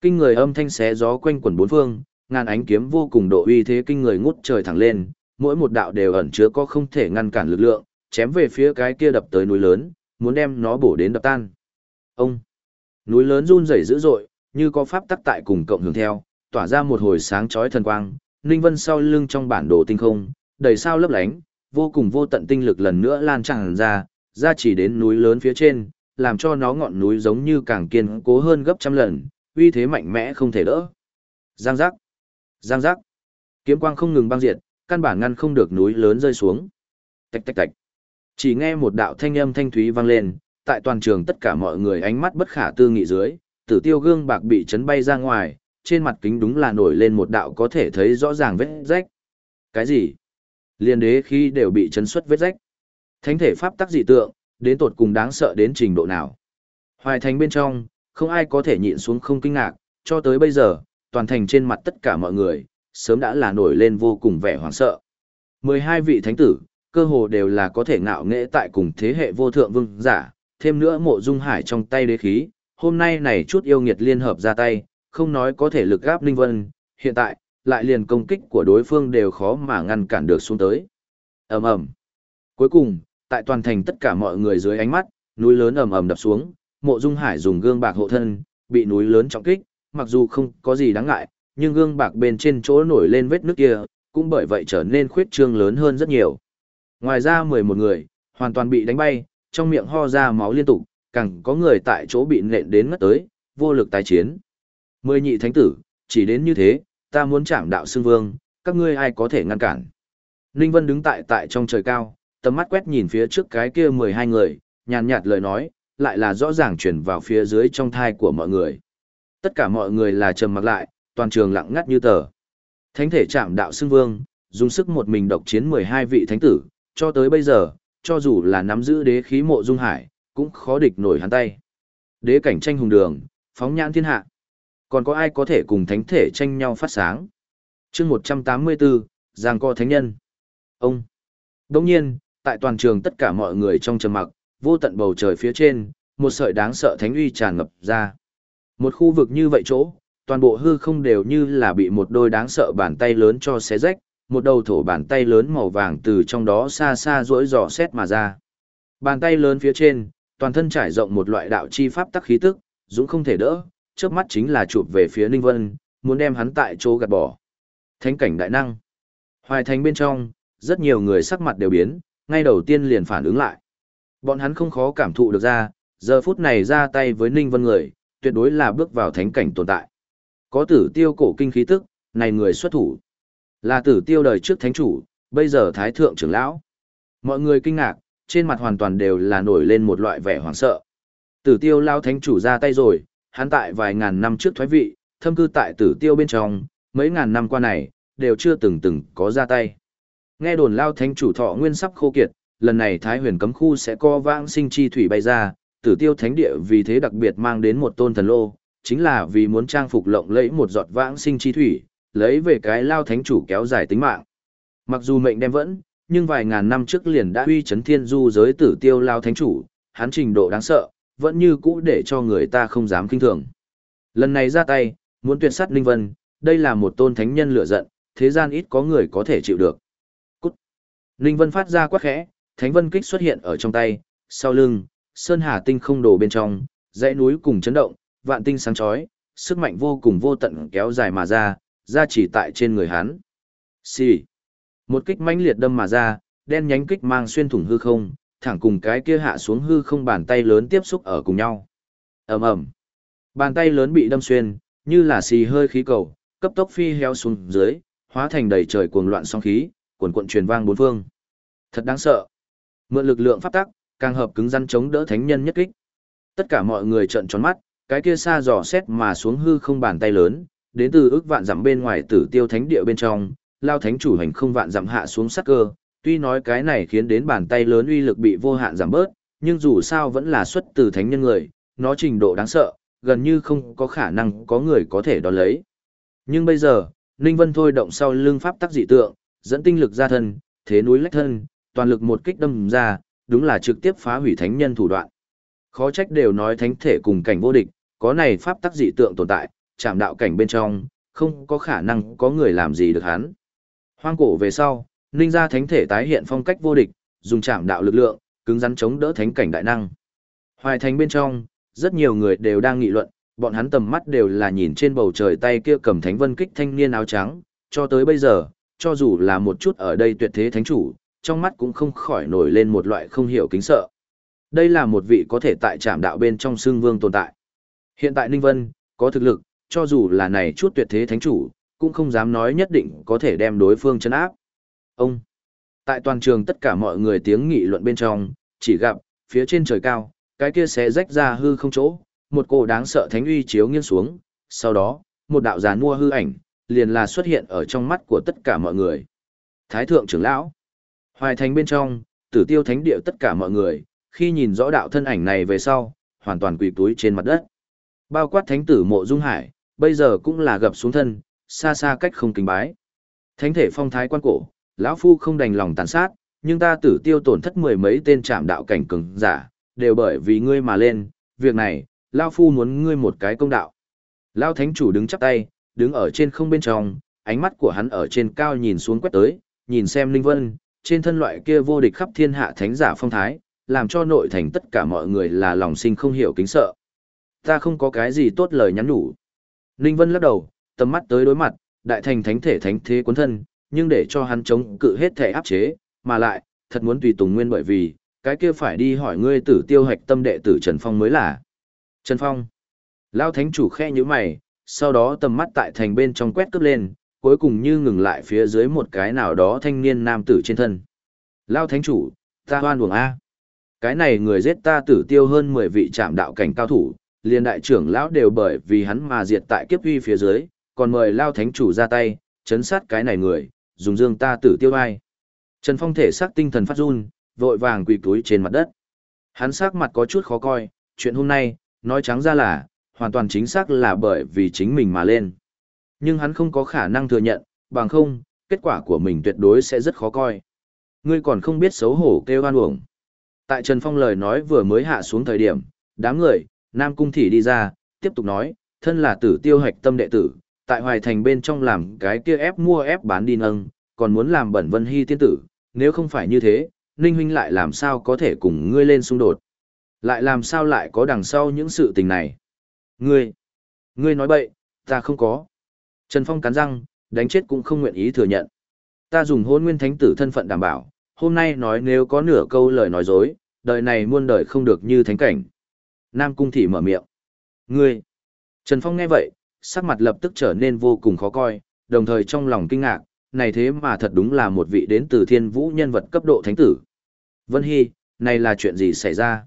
Kinh người âm thanh xé gió quanh quần bốn phương, ngàn ánh kiếm vô cùng độ uy thế kinh người ngút trời thẳng lên, mỗi một đạo đều ẩn chứa có không thể ngăn cản lực lượng, chém về phía cái kia đập tới núi lớn, muốn đem nó bổ đến đập tan. Ông! Núi lớn run rẩy dữ dội, như có pháp tắc tại cùng cộng hưởng theo, tỏa ra một hồi sáng chói thần quang, Ninh Vân sau lưng trong bản đồ tinh không, đầy sao lấp lánh, vô cùng vô tận tinh lực lần nữa lan tràn ra, ra chỉ đến núi lớn phía trên, làm cho nó ngọn núi giống như càng kiên cố hơn gấp trăm lần, uy thế mạnh mẽ không thể đỡ. Giang giác, giang giác, kiếm quang không ngừng băng diệt, căn bản ngăn không được núi lớn rơi xuống. Tạch tạch tạch. Chỉ nghe một đạo thanh âm thanh thúy vang lên, tại toàn trường tất cả mọi người ánh mắt bất khả tư nghị dưới, tử tiêu gương bạc bị chấn bay ra ngoài, trên mặt kính đúng là nổi lên một đạo có thể thấy rõ ràng vết rách. Cái gì? Liên đế khi đều bị chấn xuất vết rách. Thánh thể pháp tắc dị tượng, đến tột cùng đáng sợ đến trình độ nào? Hoài thành bên trong, không ai có thể nhịn xuống không kinh ngạc, cho tới bây giờ, toàn thành trên mặt tất cả mọi người, sớm đã là nổi lên vô cùng vẻ hoảng sợ. 12 vị thánh tử, cơ hồ đều là có thể ngạo nghệ tại cùng thế hệ vô thượng vương giả, thêm nữa mộ dung hải trong tay đế khí, hôm nay này chút yêu nghiệt liên hợp ra tay, không nói có thể lực gáp Ninh Vân, hiện tại, lại liền công kích của đối phương đều khó mà ngăn cản được xuống tới. ầm ầm Cuối cùng, tại toàn thành tất cả mọi người dưới ánh mắt, núi lớn ầm ầm đập xuống, mộ dung hải dùng gương bạc hộ thân, bị núi lớn trọng kích, mặc dù không có gì đáng ngại, nhưng gương bạc bên trên chỗ nổi lên vết nước kia, cũng bởi vậy trở nên khuyết trương lớn hơn rất nhiều. Ngoài ra 11 người, hoàn toàn bị đánh bay, trong miệng ho ra máu liên tục, càng có người tại chỗ bị nện đến ngất tới, vô lực tái chiến. Mười nhị thánh tử, chỉ đến như thế, ta muốn chạm đạo xương vương, các ngươi ai có thể ngăn cản. Ninh Vân đứng tại tại trong trời cao, tầm mắt quét nhìn phía trước cái kia 12 người, nhàn nhạt lời nói, lại là rõ ràng chuyển vào phía dưới trong thai của mọi người. Tất cả mọi người là trầm mặc lại, toàn trường lặng ngắt như tờ. Thánh thể chạm đạo xưng vương, dùng sức một mình độc chiến 12 vị thánh tử, cho tới bây giờ, cho dù là nắm giữ đế khí mộ dung hải, cũng khó địch nổi hắn tay. Đế cảnh tranh hùng đường, phóng nhãn thiên hạ. Còn có ai có thể cùng thánh thể tranh nhau phát sáng? chương 184, Giang co thánh nhân. Ông. Đồng nhiên, tại toàn trường tất cả mọi người trong trầm mặc, vô tận bầu trời phía trên, một sợi đáng sợ thánh uy tràn ngập ra. Một khu vực như vậy chỗ, toàn bộ hư không đều như là bị một đôi đáng sợ bàn tay lớn cho xé rách, một đầu thổ bàn tay lớn màu vàng từ trong đó xa xa rỗi dò xét mà ra. Bàn tay lớn phía trên, toàn thân trải rộng một loại đạo chi pháp tắc khí tức, dũng không thể đỡ, chớp mắt chính là chụp về phía Ninh Vân, muốn đem hắn tại chỗ gạt bỏ. Thánh cảnh đại năng. Hoài thành bên trong, rất nhiều người sắc mặt đều biến, ngay đầu tiên liền phản ứng lại. Bọn hắn không khó cảm thụ được ra, giờ phút này ra tay với Ninh Vân người, tuyệt đối là bước vào thánh cảnh tồn tại. Có tử tiêu cổ kinh khí tức, này người xuất thủ. Là tử tiêu đời trước thánh chủ, bây giờ thái thượng trưởng lão. Mọi người kinh ngạc, trên mặt hoàn toàn đều là nổi lên một loại vẻ hoảng sợ. Tử tiêu lao thánh chủ ra tay rồi, hắn tại vài ngàn năm trước thoái vị, thâm cư tại tử tiêu bên trong, mấy ngàn năm qua này, đều chưa từng từng có ra tay. Nghe đồn lao thánh chủ thọ nguyên sắp khô kiệt, lần này Thái huyền cấm khu sẽ co vãng sinh chi thủy bay ra, tử tiêu thánh địa vì thế đặc biệt mang đến một tôn thần lô, chính là vì muốn trang phục lộng lẫy một giọt vãng sinh chi thủy, lấy về cái lao thánh chủ kéo dài tính mạng. Mặc dù mệnh đem vẫn, nhưng vài ngàn năm trước liền đã uy chấn thiên du giới tử tiêu lao thánh chủ, hắn trình độ đáng sợ, vẫn như cũ để cho người ta không dám kinh thường. Lần này ra tay, muốn tuyệt sát Ninh Vân, đây là một tôn thánh nhân lửa giận, thế gian ít có người có thể chịu được. Cút! Ninh Vân phát ra quát khẽ, thánh vân kích xuất hiện ở trong tay, sau lưng, sơn hà tinh không đổ bên trong, dãy núi cùng chấn động, vạn tinh sáng chói, sức mạnh vô cùng vô tận kéo dài mà ra, ra chỉ tại trên người hắn. Xì! Một kích mãnh liệt đâm mà ra, đen nhánh kích mang xuyên thủng hư không, thẳng cùng cái kia hạ xuống hư không bàn tay lớn tiếp xúc ở cùng nhau. ầm ầm, Bàn tay lớn bị đâm xuyên, như là xì hơi khí cầu, cấp tốc phi heo xuống dưới, hóa thành đầy trời cuồng loạn sóng khí, cuồn cuộn truyền vang bốn phương. Thật đáng sợ. Mượn lực lượng pháp tắc, càng hợp cứng rắn chống đỡ thánh nhân nhất kích. Tất cả mọi người trợn tròn mắt, cái kia xa dò xét mà xuống hư không bàn tay lớn, đến từ ước vạn dặm bên ngoài tử tiêu thánh địa bên trong, lao thánh chủ hành không vạn dặm hạ xuống sắc cơ, tuy nói cái này khiến đến bàn tay lớn uy lực bị vô hạn giảm bớt, nhưng dù sao vẫn là xuất từ thánh nhân người, nó trình độ đáng sợ, gần như không có khả năng có người có thể đón lấy. Nhưng bây giờ, Ninh Vân thôi động sau lưng pháp tắc dị tượng, dẫn tinh lực ra thân, thế núi lách thân, toàn lực một kích đâm ra, đúng là trực tiếp phá hủy thánh nhân thủ đoạn. Khó trách đều nói thánh thể cùng cảnh vô địch, có này pháp tắc dị tượng tồn tại, chạm đạo cảnh bên trong, không có khả năng có người làm gì được hắn. Hoang cổ về sau, Ninh gia thánh thể tái hiện phong cách vô địch, dùng chạm đạo lực lượng, cứng rắn chống đỡ thánh cảnh đại năng. Hoài thành bên trong, rất nhiều người đều đang nghị luận, bọn hắn tầm mắt đều là nhìn trên bầu trời tay kia cầm thánh vân kích thanh niên áo trắng, cho tới bây giờ, cho dù là một chút ở đây tuyệt thế thánh chủ, trong mắt cũng không khỏi nổi lên một loại không hiểu kính sợ. Đây là một vị có thể tại trạm đạo bên trong xương vương tồn tại. Hiện tại Ninh Vân, có thực lực, cho dù là này chút tuyệt thế thánh chủ, cũng không dám nói nhất định có thể đem đối phương chấn áp. Ông, tại toàn trường tất cả mọi người tiếng nghị luận bên trong, chỉ gặp, phía trên trời cao, cái kia sẽ rách ra hư không chỗ, một cổ đáng sợ thánh uy chiếu nghiêng xuống, sau đó, một đạo giàn mua hư ảnh, liền là xuất hiện ở trong mắt của tất cả mọi người. Thái thượng trưởng lão, hoài thành bên trong, tử tiêu thánh địa tất cả mọi người, khi nhìn rõ đạo thân ảnh này về sau, hoàn toàn quỳ túi trên mặt đất. Bao quát thánh tử mộ dung hải, bây giờ cũng là gập xuống thân, xa xa cách không kính bái. Thánh thể phong thái quan cổ, lão phu không đành lòng tàn sát, nhưng ta tử tiêu tổn thất mười mấy tên trạm đạo cảnh cường giả, đều bởi vì ngươi mà lên, việc này, lão phu muốn ngươi một cái công đạo. Lão thánh chủ đứng chắp tay, đứng ở trên không bên trong, ánh mắt của hắn ở trên cao nhìn xuống quét tới, nhìn xem Linh Vân, trên thân loại kia vô địch khắp thiên hạ thánh giả phong thái, làm cho nội thành tất cả mọi người là lòng sinh không hiểu kính sợ. Ta không có cái gì tốt lời nhắn nhủ. Ninh Vân lắc đầu, tầm mắt tới đối mặt, đại thành thánh thể thánh thế cuốn thân, nhưng để cho hắn chống cự hết thể áp chế, mà lại, thật muốn tùy tùng nguyên bởi vì, cái kia phải đi hỏi ngươi tử tiêu hạch tâm đệ tử Trần Phong mới là. Trần Phong. Lao thánh chủ khe như mày, sau đó tầm mắt tại thành bên trong quét cướp lên, cuối cùng như ngừng lại phía dưới một cái nào đó thanh niên nam tử trên thân. Lao thánh chủ, ta hoan buồng A. Cái này người giết ta tử tiêu hơn 10 vị trạm đạo cảnh cao thủ, liền đại trưởng lão đều bởi vì hắn mà diệt tại kiếp uy phía dưới, còn mời lao thánh chủ ra tay, chấn sát cái này người, dùng dương ta tử tiêu ai. Trần Phong thể xác tinh thần phát run, vội vàng quỳ túi trên mặt đất. Hắn sắc mặt có chút khó coi, chuyện hôm nay, nói trắng ra là, hoàn toàn chính xác là bởi vì chính mình mà lên. Nhưng hắn không có khả năng thừa nhận, bằng không, kết quả của mình tuyệt đối sẽ rất khó coi. Ngươi còn không biết xấu hổ kêu oan uổng. Tại Trần Phong lời nói vừa mới hạ xuống thời điểm, đám người, Nam Cung Thị đi ra, tiếp tục nói, thân là tử tiêu hạch tâm đệ tử, tại Hoài Thành bên trong làm cái kia ép mua ép bán đi nâng, còn muốn làm bẩn Vân Hy tiên tử, nếu không phải như thế, Ninh Huynh lại làm sao có thể cùng ngươi lên xung đột. Lại làm sao lại có đằng sau những sự tình này. Ngươi, ngươi nói bậy, ta không có. Trần Phong cắn răng, đánh chết cũng không nguyện ý thừa nhận. Ta dùng hôn nguyên thánh tử thân phận đảm bảo, hôm nay nói nếu có nửa câu lời nói dối, đời này muôn đời không được như thánh cảnh. Nam Cung Thị mở miệng. Ngươi! Trần Phong nghe vậy, sắc mặt lập tức trở nên vô cùng khó coi, đồng thời trong lòng kinh ngạc, này thế mà thật đúng là một vị đến từ thiên vũ nhân vật cấp độ thánh tử. Vân Hy, này là chuyện gì xảy ra?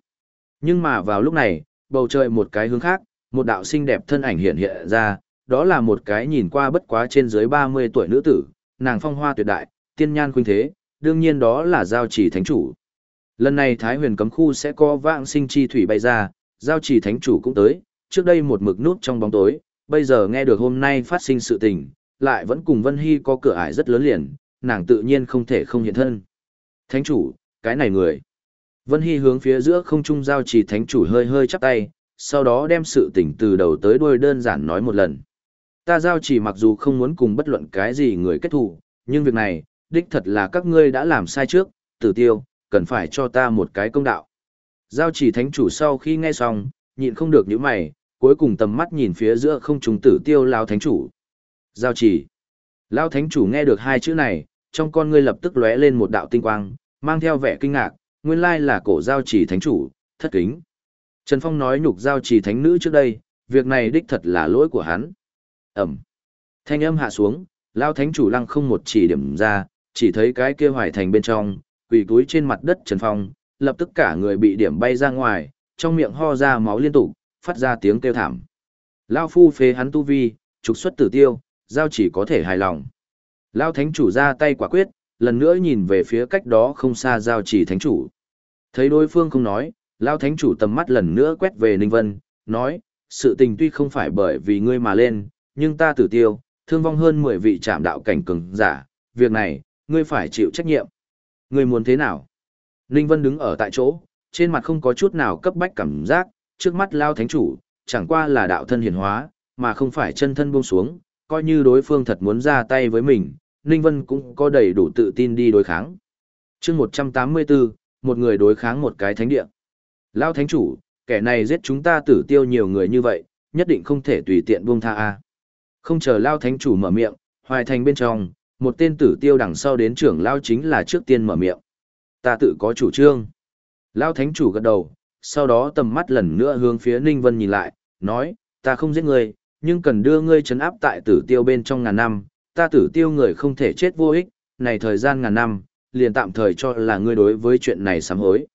Nhưng mà vào lúc này, bầu trời một cái hướng khác, một đạo xinh đẹp thân ảnh hiện hiện ra, đó là một cái nhìn qua bất quá trên dưới 30 tuổi nữ tử, nàng phong hoa tuyệt đại, tiên nhan khuynh thế, đương nhiên đó là giao chỉ thánh chủ. Lần này Thái huyền cấm khu sẽ có vạn sinh chi thủy bay ra, giao chỉ thánh chủ cũng tới, trước đây một mực nút trong bóng tối, bây giờ nghe được hôm nay phát sinh sự tình, lại vẫn cùng Vân Hy có cửa ải rất lớn liền, nàng tự nhiên không thể không hiện thân. Thánh chủ, cái này người. Vân Hy hướng phía giữa không trung giao chỉ thánh chủ hơi hơi chắp tay, sau đó đem sự tình từ đầu tới đuôi đơn giản nói một lần. Ta giao chỉ mặc dù không muốn cùng bất luận cái gì người kết thù, nhưng việc này, đích thật là các ngươi đã làm sai trước, tử tiêu, cần phải cho ta một cái công đạo. Giao chỉ thánh chủ sau khi nghe xong, nhịn không được những mày, cuối cùng tầm mắt nhìn phía giữa không trùng tử tiêu lao thánh chủ. Giao chỉ. Lao thánh chủ nghe được hai chữ này, trong con ngươi lập tức lóe lên một đạo tinh quang, mang theo vẻ kinh ngạc, nguyên lai là cổ giao chỉ thánh chủ, thất kính. Trần Phong nói nhục giao chỉ thánh nữ trước đây, việc này đích thật là lỗi của hắn. Ẩm. Thanh âm hạ xuống, lao thánh chủ lăng không một chỉ điểm ra, chỉ thấy cái kia hoài thành bên trong, quỳ túi trên mặt đất Trần Phong, lập tức cả người bị điểm bay ra ngoài, trong miệng ho ra máu liên tục, phát ra tiếng kêu thảm. Lao phu phế hắn tu vi, trục xuất tử tiêu, giao chỉ có thể hài lòng. Lao thánh chủ ra tay quả quyết, lần nữa nhìn về phía cách đó không xa giao chỉ thánh chủ. Thấy đối phương không nói, Lao thánh chủ tầm mắt lần nữa quét về Ninh Vân, nói, sự tình tuy không phải bởi vì ngươi mà lên, nhưng ta tử tiêu, thương vong hơn 10 vị trạm đạo cảnh cường giả, việc này, ngươi phải chịu trách nhiệm. Ngươi muốn thế nào? Ninh Vân đứng ở tại chỗ, trên mặt không có chút nào cấp bách cảm giác, trước mắt Lao thánh chủ, chẳng qua là đạo thân hiển hóa, mà không phải chân thân buông xuống, coi như đối phương thật muốn ra tay với mình, Ninh Vân cũng có đầy đủ tự tin đi đối kháng. chương 184, một người đối kháng một cái thánh địa. Lao thánh chủ, kẻ này giết chúng ta tử tiêu nhiều người như vậy, nhất định không thể tùy tiện buông tha a. Không chờ Lao thánh chủ mở miệng, hoài thành bên trong, một tên tử tiêu đằng sau đến trưởng Lao chính là trước tiên mở miệng. Ta tự có chủ trương. Lao thánh chủ gật đầu, sau đó tầm mắt lần nữa hướng phía Ninh Vân nhìn lại, nói, ta không giết ngươi, nhưng cần đưa ngươi trấn áp tại tử tiêu bên trong ngàn năm, ta tử tiêu người không thể chết vô ích, này thời gian ngàn năm, liền tạm thời cho là ngươi đối với chuyện này sám hối.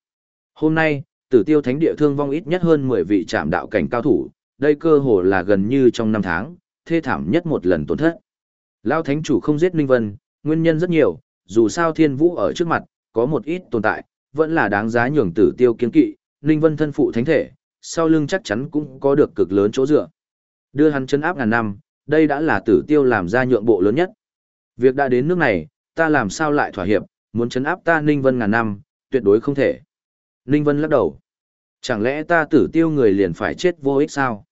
Hôm nay, tử tiêu thánh địa thương vong ít nhất hơn 10 vị trạm đạo cảnh cao thủ, đây cơ hồ là gần như trong năm tháng, thê thảm nhất một lần tổn thất. Lao thánh chủ không giết Ninh Vân, nguyên nhân rất nhiều, dù sao thiên vũ ở trước mặt, có một ít tồn tại, vẫn là đáng giá nhường tử tiêu kiên kỵ, Ninh Vân thân phụ thánh thể, sau lưng chắc chắn cũng có được cực lớn chỗ dựa. Đưa hắn chân áp ngàn năm, đây đã là tử tiêu làm ra nhượng bộ lớn nhất. Việc đã đến nước này, ta làm sao lại thỏa hiệp, muốn chấn áp ta Ninh Vân ngàn năm, tuyệt đối không thể. Ninh Vân lắc đầu. Chẳng lẽ ta tử tiêu người liền phải chết vô ích sao?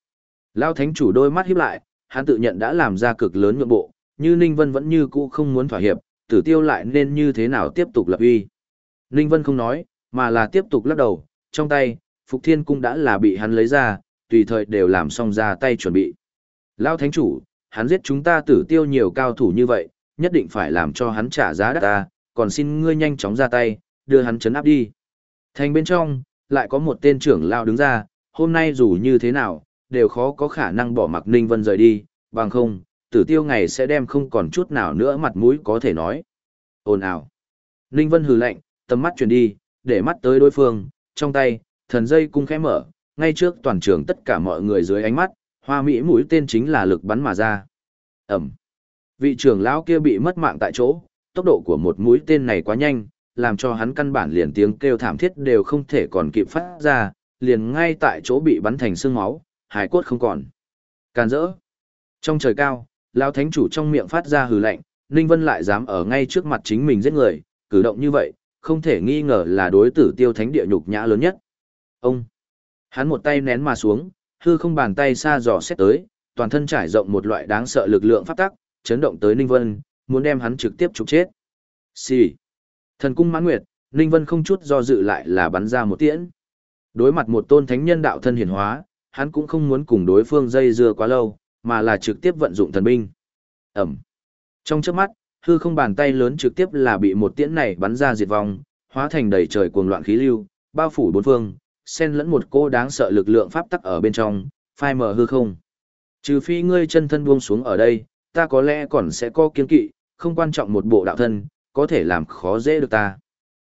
Lao thánh chủ đôi mắt híp lại, hắn tự nhận đã làm ra cực lớn nhượng bộ, như Ninh Vân vẫn như cũ không muốn thỏa hiệp, tử tiêu lại nên như thế nào tiếp tục lập uy. Ninh Vân không nói, mà là tiếp tục lắc đầu, trong tay, Phục Thiên Cung đã là bị hắn lấy ra, tùy thời đều làm xong ra tay chuẩn bị. Lão thánh chủ, hắn giết chúng ta tử tiêu nhiều cao thủ như vậy, nhất định phải làm cho hắn trả giá đắt ta, còn xin ngươi nhanh chóng ra tay, đưa hắn chấn áp đi. Thành bên trong, lại có một tên trưởng lão đứng ra, hôm nay dù như thế nào, đều khó có khả năng bỏ mặc Ninh Vân rời đi, bằng không, tử tiêu ngày sẽ đem không còn chút nào nữa mặt mũi có thể nói. Ồn ào. Ninh Vân hừ lạnh, tầm mắt chuyển đi, để mắt tới đối phương, trong tay, thần dây cung khẽ mở, ngay trước toàn trường tất cả mọi người dưới ánh mắt, hoa mỹ mũi tên chính là lực bắn mà ra. Ẩm. Vị trưởng lão kia bị mất mạng tại chỗ, tốc độ của một mũi tên này quá nhanh, làm cho hắn căn bản liền tiếng kêu thảm thiết đều không thể còn kịp phát ra, liền ngay tại chỗ bị bắn thành xương máu, hải cốt không còn. Càn rỡ. Trong trời cao, lão thánh chủ trong miệng phát ra hừ lạnh, Ninh Vân lại dám ở ngay trước mặt chính mình giết người, cử động như vậy, không thể nghi ngờ là đối tử tiêu thánh địa nhục nhã lớn nhất. Ông. Hắn một tay nén mà xuống, hư không bàn tay xa dò xét tới, toàn thân trải rộng một loại đáng sợ lực lượng pháp tắc, chấn động tới Ninh Vân, muốn đem hắn trực tiếp trục chết. Xì. Thần cung mãn nguyệt, Ninh Vân không chút do dự lại là bắn ra một tiễn. Đối mặt một tôn thánh nhân đạo thân hiển hóa, hắn cũng không muốn cùng đối phương dây dưa quá lâu, mà là trực tiếp vận dụng thần binh. Ẩm. Trong chớp mắt, hư không bàn tay lớn trực tiếp là bị một tiễn này bắn ra diệt vong, hóa thành đầy trời cuồng loạn khí lưu, bao phủ bốn phương, xen lẫn một cô đáng sợ lực lượng pháp tắc ở bên trong, phai mờ hư không. Trừ phi ngươi chân thân buông xuống ở đây, ta có lẽ còn sẽ có kiên kỵ, không quan trọng một bộ đạo thân, có thể làm khó dễ được ta.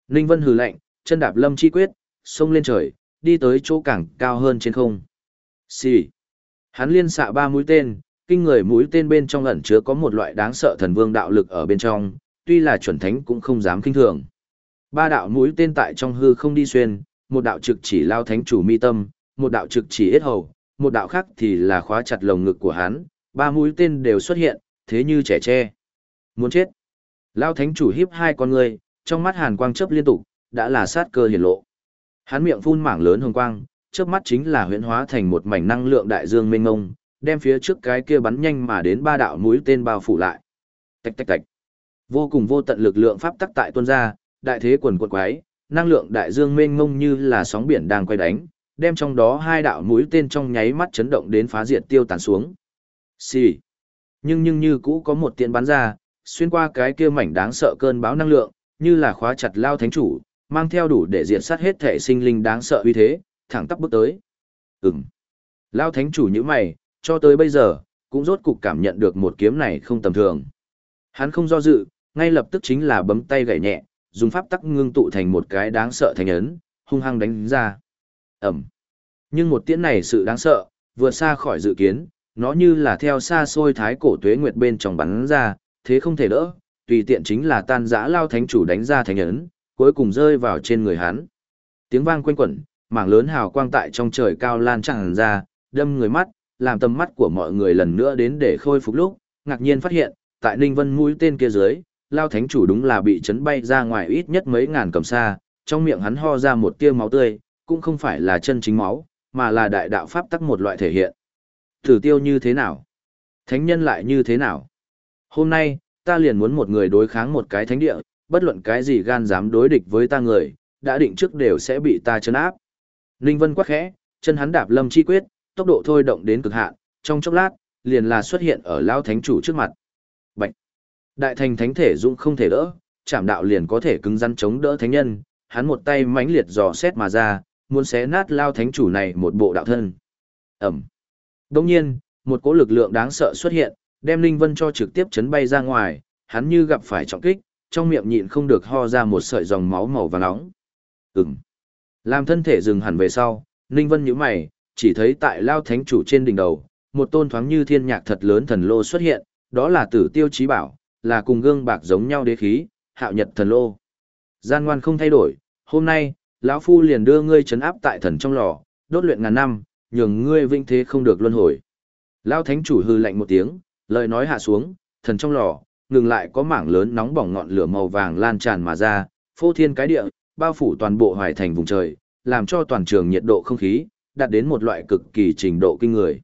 Ninh Vân hừ lạnh, chân đạp lâm chi quyết, xông lên trời, đi tới chỗ cảng cao hơn trên không. Xì. Hắn liên xạ ba mũi tên, kinh người mũi tên bên trong ẩn chứa có một loại đáng sợ thần vương đạo lực ở bên trong, tuy là chuẩn thánh cũng không dám kinh thường. Ba đạo mũi tên tại trong hư không đi xuyên, một đạo trực chỉ lao thánh chủ mi tâm, một đạo trực chỉ yết hầu, một đạo khác thì là khóa chặt lồng ngực của hắn, ba mũi tên đều xuất hiện, thế như trẻ tre. Muốn chết. Lao thánh chủ hiếp hai con người, trong mắt hàn quang chớp liên tục, đã là sát cơ hiển lộ. Hắn miệng phun mảng lớn hồng quang, chớp mắt chính là huyễn hóa thành một mảnh năng lượng đại dương mênh mông, đem phía trước cái kia bắn nhanh mà đến ba đạo mũi tên bao phủ lại. Tạch tạch tạch. Vô cùng vô tận lực lượng pháp tắc tại tuôn ra, đại thế quần quật quái, năng lượng đại dương mênh mông như là sóng biển đang quay đánh, đem trong đó hai đạo mũi tên trong nháy mắt chấn động đến phá diệt tiêu tán xuống. Xì. Nhưng nhưng như cũ có một tiện bắn ra, xuyên qua cái kia mảnh đáng sợ cơn bão năng lượng, như là khóa chặt lao thánh chủ, mang theo đủ để diệt sát hết thể sinh linh đáng sợ uy thế, thẳng tắp bước tới. Ừm. Lao thánh chủ như mày, cho tới bây giờ, cũng rốt cục cảm nhận được một kiếm này không tầm thường. Hắn không do dự, ngay lập tức chính là bấm tay gảy nhẹ, dùng pháp tắc ngưng tụ thành một cái đáng sợ thành ấn, hung hăng đánh ra. Ẩm. Nhưng một tiễn này sự đáng sợ, vượt xa khỏi dự kiến, nó như là theo xa xôi thái cổ tuế nguyệt bên trong bắn ra, thế không thể đỡ, tùy tiện chính là tan dã lao thánh chủ đánh ra thành ấn, cuối cùng rơi vào trên người hắn. Tiếng vang quanh quẩn, mảng lớn hào quang tại trong trời cao lan tràn ra, đâm người mắt, làm tầm mắt của mọi người lần nữa đến để khôi phục lúc, ngạc nhiên phát hiện, tại Ninh Vân mũi tên kia dưới, lao thánh chủ đúng là bị chấn bay ra ngoài ít nhất mấy ngàn cầm xa, trong miệng hắn ho ra một tia máu tươi, cũng không phải là chân chính máu, mà là đại đạo pháp tắc một loại thể hiện. Thử tiêu như thế nào? Thánh nhân lại như thế nào? Hôm nay, ta liền muốn một người đối kháng một cái thánh địa, bất luận cái gì gan dám đối địch với ta người, đã định trước đều sẽ bị ta chấn áp. Ninh Vân quắc khẽ, chân hắn đạp lâm chi quyết, tốc độ thôi động đến cực hạn, trong chốc lát, liền là xuất hiện ở lão thánh chủ trước mặt. Bạch. Đại thành thánh thể dũng không thể đỡ, chạm đạo liền có thể cứng rắn chống đỡ thánh nhân, hắn một tay mãnh liệt dò xét mà ra, muốn xé nát lao thánh chủ này một bộ đạo thân. Ẩm. Đồng nhiên, một cỗ lực lượng đáng sợ xuất hiện, đem Linh Vân cho trực tiếp chấn bay ra ngoài, hắn như gặp phải trọng kích, trong miệng nhịn không được ho ra một sợi dòng máu màu vàng nóng. Ừm. Làm thân thể dừng hẳn về sau, Ninh Vân nhíu mày, chỉ thấy tại lao thánh chủ trên đỉnh đầu, một tôn thoáng như thiên nhạc thật lớn thần lô xuất hiện, đó là tử tiêu chí bảo, là cùng gương bạc giống nhau đế khí, hạo nhật thần lô. Gian ngoan không thay đổi, hôm nay, lão phu liền đưa ngươi trấn áp tại thần trong lò, đốt luyện ngàn năm, nhường ngươi vinh thế không được luân hồi. Lão thánh chủ hư lạnh một tiếng, lời nói hạ xuống, thần trong lò, ngừng lại có mảng lớn nóng bỏng ngọn lửa màu vàng lan tràn mà ra, phô thiên cái địa, bao phủ toàn bộ hoài thành vùng trời, làm cho toàn trường nhiệt độ không khí đạt đến một loại cực kỳ trình độ kinh người.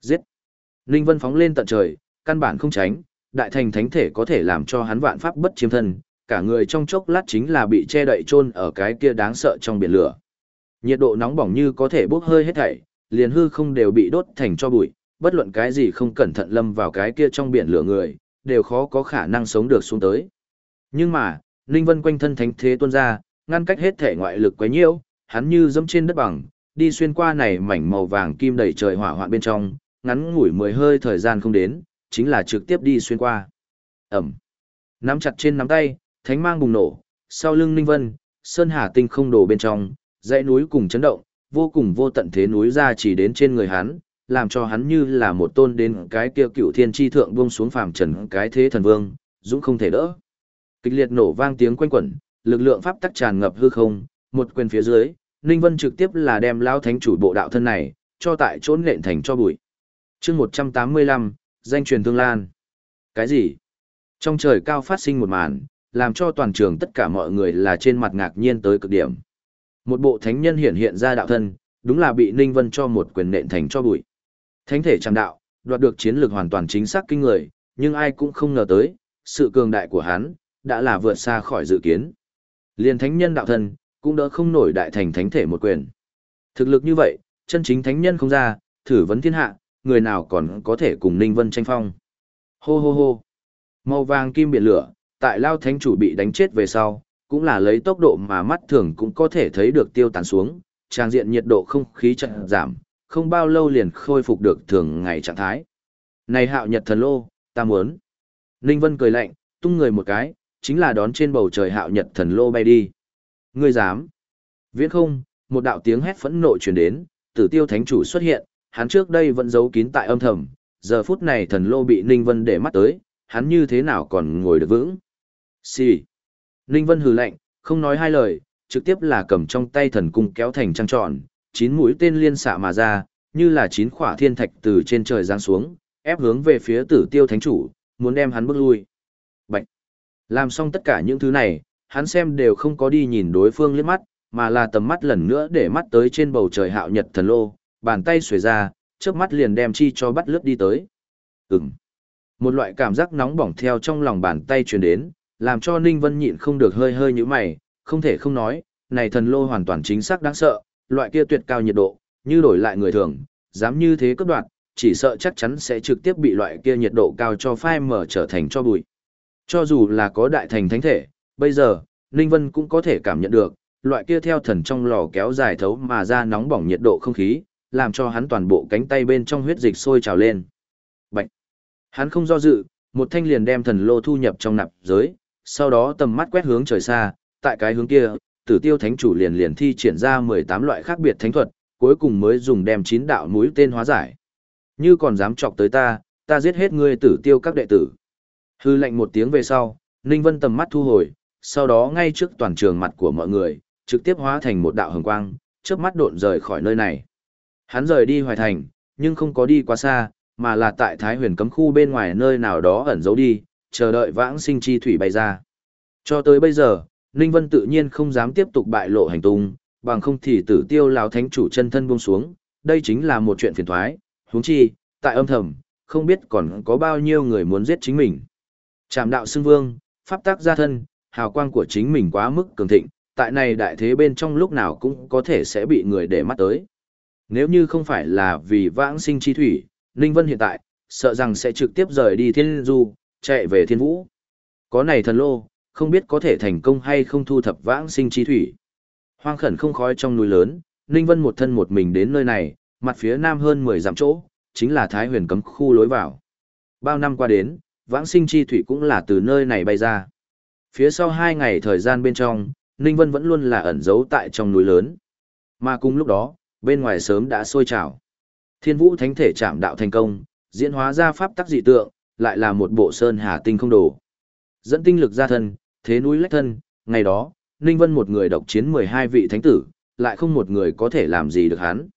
Giết! Ninh Vân phóng lên tận trời, căn bản không tránh, đại thành thánh thể có thể làm cho hắn vạn pháp bất chiếm thân, cả người trong chốc lát chính là bị che đậy chôn ở cái kia đáng sợ trong biển lửa. Nhiệt độ nóng bỏng như có thể bốc hơi hết thảy, liền hư không đều bị đốt thành cho bụi, bất luận cái gì không cẩn thận lâm vào cái kia trong biển lửa người, đều khó có khả năng sống được xuống tới. Nhưng mà, Ninh Vân quanh thân thánh thế tuôn ra, ngăn cách hết thể ngoại lực quấy nhiễu, hắn như dẫm trên đất bằng, đi xuyên qua này mảnh màu vàng kim đầy trời hỏa hoạn bên trong, ngắn ngủi mười hơi thời gian không đến, chính là trực tiếp đi xuyên qua. Ẩm. Nắm chặt trên nắm tay, thánh mang bùng nổ, sau lưng Ninh Vân, sơn hà tinh không đổ bên trong, dãy núi cùng chấn động, vô cùng vô tận thế núi ra chỉ đến trên người hắn, làm cho hắn như là một tôn đến cái kia cựu thiên tri thượng buông xuống phàm trần cái thế thần vương, dũng không thể đỡ. Kịch liệt nổ vang tiếng quanh quẩn, lực lượng pháp tắc tràn ngập hư không, một quyền phía dưới, Ninh Vân trực tiếp là đem lao thánh chủ bộ đạo thân này, cho tại trốn nện thành cho bụi. chương 185, danh truyền thương lan. Cái gì? Trong trời cao phát sinh một màn, làm cho toàn trường tất cả mọi người là trên mặt ngạc nhiên tới cực điểm. Một bộ thánh nhân hiện hiện ra đạo thân, đúng là bị Ninh Vân cho một quyền nện thành cho bụi. Thánh thể chẳng đạo, đoạt được chiến lược hoàn toàn chính xác kinh người, nhưng ai cũng không ngờ tới, sự cường đại của hắn, đã là vượt xa khỏi dự kiến liền thánh nhân đạo thân, cũng đỡ không nổi đại thành thánh thể một quyền. Thực lực như vậy, chân chính thánh nhân không ra, thử vấn thiên hạ, người nào còn có thể cùng Ninh Vân tranh phong. Hô hô hô. Màu vàng kim biển lửa, tại lao thánh chủ bị đánh chết về sau, cũng là lấy tốc độ mà mắt thường cũng có thể thấy được tiêu tán xuống, trang diện nhiệt độ không khí chậm giảm, không bao lâu liền khôi phục được thường ngày trạng thái. Này hạo nhật thần lô, ta muốn. Ninh Vân cười lạnh, tung người một cái, chính là đón trên bầu trời hạo nhật thần lô bay đi. Ngươi dám? Viễn không, một đạo tiếng hét phẫn nộ truyền đến, tử tiêu thánh chủ xuất hiện, hắn trước đây vẫn giấu kín tại âm thầm, giờ phút này thần lô bị Ninh Vân để mắt tới, hắn như thế nào còn ngồi được vững. Xì. Ninh Vân hừ lạnh, không nói hai lời, trực tiếp là cầm trong tay thần cung kéo thành trăng tròn, chín mũi tên liên xạ mà ra, như là chín khỏa thiên thạch từ trên trời giáng xuống, ép hướng về phía tử tiêu thánh chủ, muốn đem hắn bước lui. Làm xong tất cả những thứ này, hắn xem đều không có đi nhìn đối phương liếc mắt, mà là tầm mắt lần nữa để mắt tới trên bầu trời hạo nhật thần lô, bàn tay xuề ra, trước mắt liền đem chi cho bắt lướt đi tới. Ừm. Một loại cảm giác nóng bỏng theo trong lòng bàn tay truyền đến, làm cho Ninh Vân nhịn không được hơi hơi như mày, không thể không nói, này thần lô hoàn toàn chính xác đáng sợ, loại kia tuyệt cao nhiệt độ, như đổi lại người thường, dám như thế cấp đoạt, chỉ sợ chắc chắn sẽ trực tiếp bị loại kia nhiệt độ cao cho phai mở trở thành cho bụi. Cho dù là có đại thành thánh thể, bây giờ, Ninh Vân cũng có thể cảm nhận được, loại kia theo thần trong lò kéo dài thấu mà ra nóng bỏng nhiệt độ không khí, làm cho hắn toàn bộ cánh tay bên trong huyết dịch sôi trào lên. Bạch! Hắn không do dự, một thanh liền đem thần lô thu nhập trong nạp giới, sau đó tầm mắt quét hướng trời xa, tại cái hướng kia, tử tiêu thánh chủ liền liền thi triển ra 18 loại khác biệt thánh thuật, cuối cùng mới dùng đem chín đạo mũi tên hóa giải. Như còn dám chọc tới ta, ta giết hết ngươi tử tiêu các đệ tử. Hư lệnh một tiếng về sau, Ninh Vân tầm mắt thu hồi, sau đó ngay trước toàn trường mặt của mọi người, trực tiếp hóa thành một đạo hồng quang, chớp mắt độn rời khỏi nơi này. Hắn rời đi hoài thành, nhưng không có đi quá xa, mà là tại Thái huyền cấm khu bên ngoài nơi nào đó ẩn giấu đi, chờ đợi vãng sinh chi thủy bay ra. Cho tới bây giờ, Ninh Vân tự nhiên không dám tiếp tục bại lộ hành tung, bằng không thì tử tiêu lão thánh chủ chân thân buông xuống, đây chính là một chuyện phiền thoái, huống chi, tại âm thầm, không biết còn có bao nhiêu người muốn giết chính mình. Trảm đạo xưng vương, pháp tác gia thân, hào quang của chính mình quá mức cường thịnh, tại này đại thế bên trong lúc nào cũng có thể sẽ bị người để mắt tới. Nếu như không phải là vì vãng sinh chi thủy, Ninh Vân hiện tại, sợ rằng sẽ trực tiếp rời đi thiên du, chạy về thiên vũ. Có này thần lô, không biết có thể thành công hay không thu thập vãng sinh chi thủy. Hoang khẩn không khói trong núi lớn, Ninh Vân một thân một mình đến nơi này, mặt phía nam hơn 10 dặm chỗ, chính là Thái huyền cấm khu lối vào. Bao năm qua đến, vãng sinh chi thủy cũng là từ nơi này bay ra. Phía sau hai ngày thời gian bên trong, Ninh Vân vẫn luôn là ẩn giấu tại trong núi lớn. Mà cùng lúc đó, bên ngoài sớm đã sôi trào. Thiên vũ thánh thể chạm đạo thành công, diễn hóa ra pháp tắc dị tượng, lại là một bộ sơn hà tinh không đồ. Dẫn tinh lực ra thân, thế núi lách thân, ngày đó, Ninh Vân một người độc chiến 12 vị thánh tử, lại không một người có thể làm gì được hắn.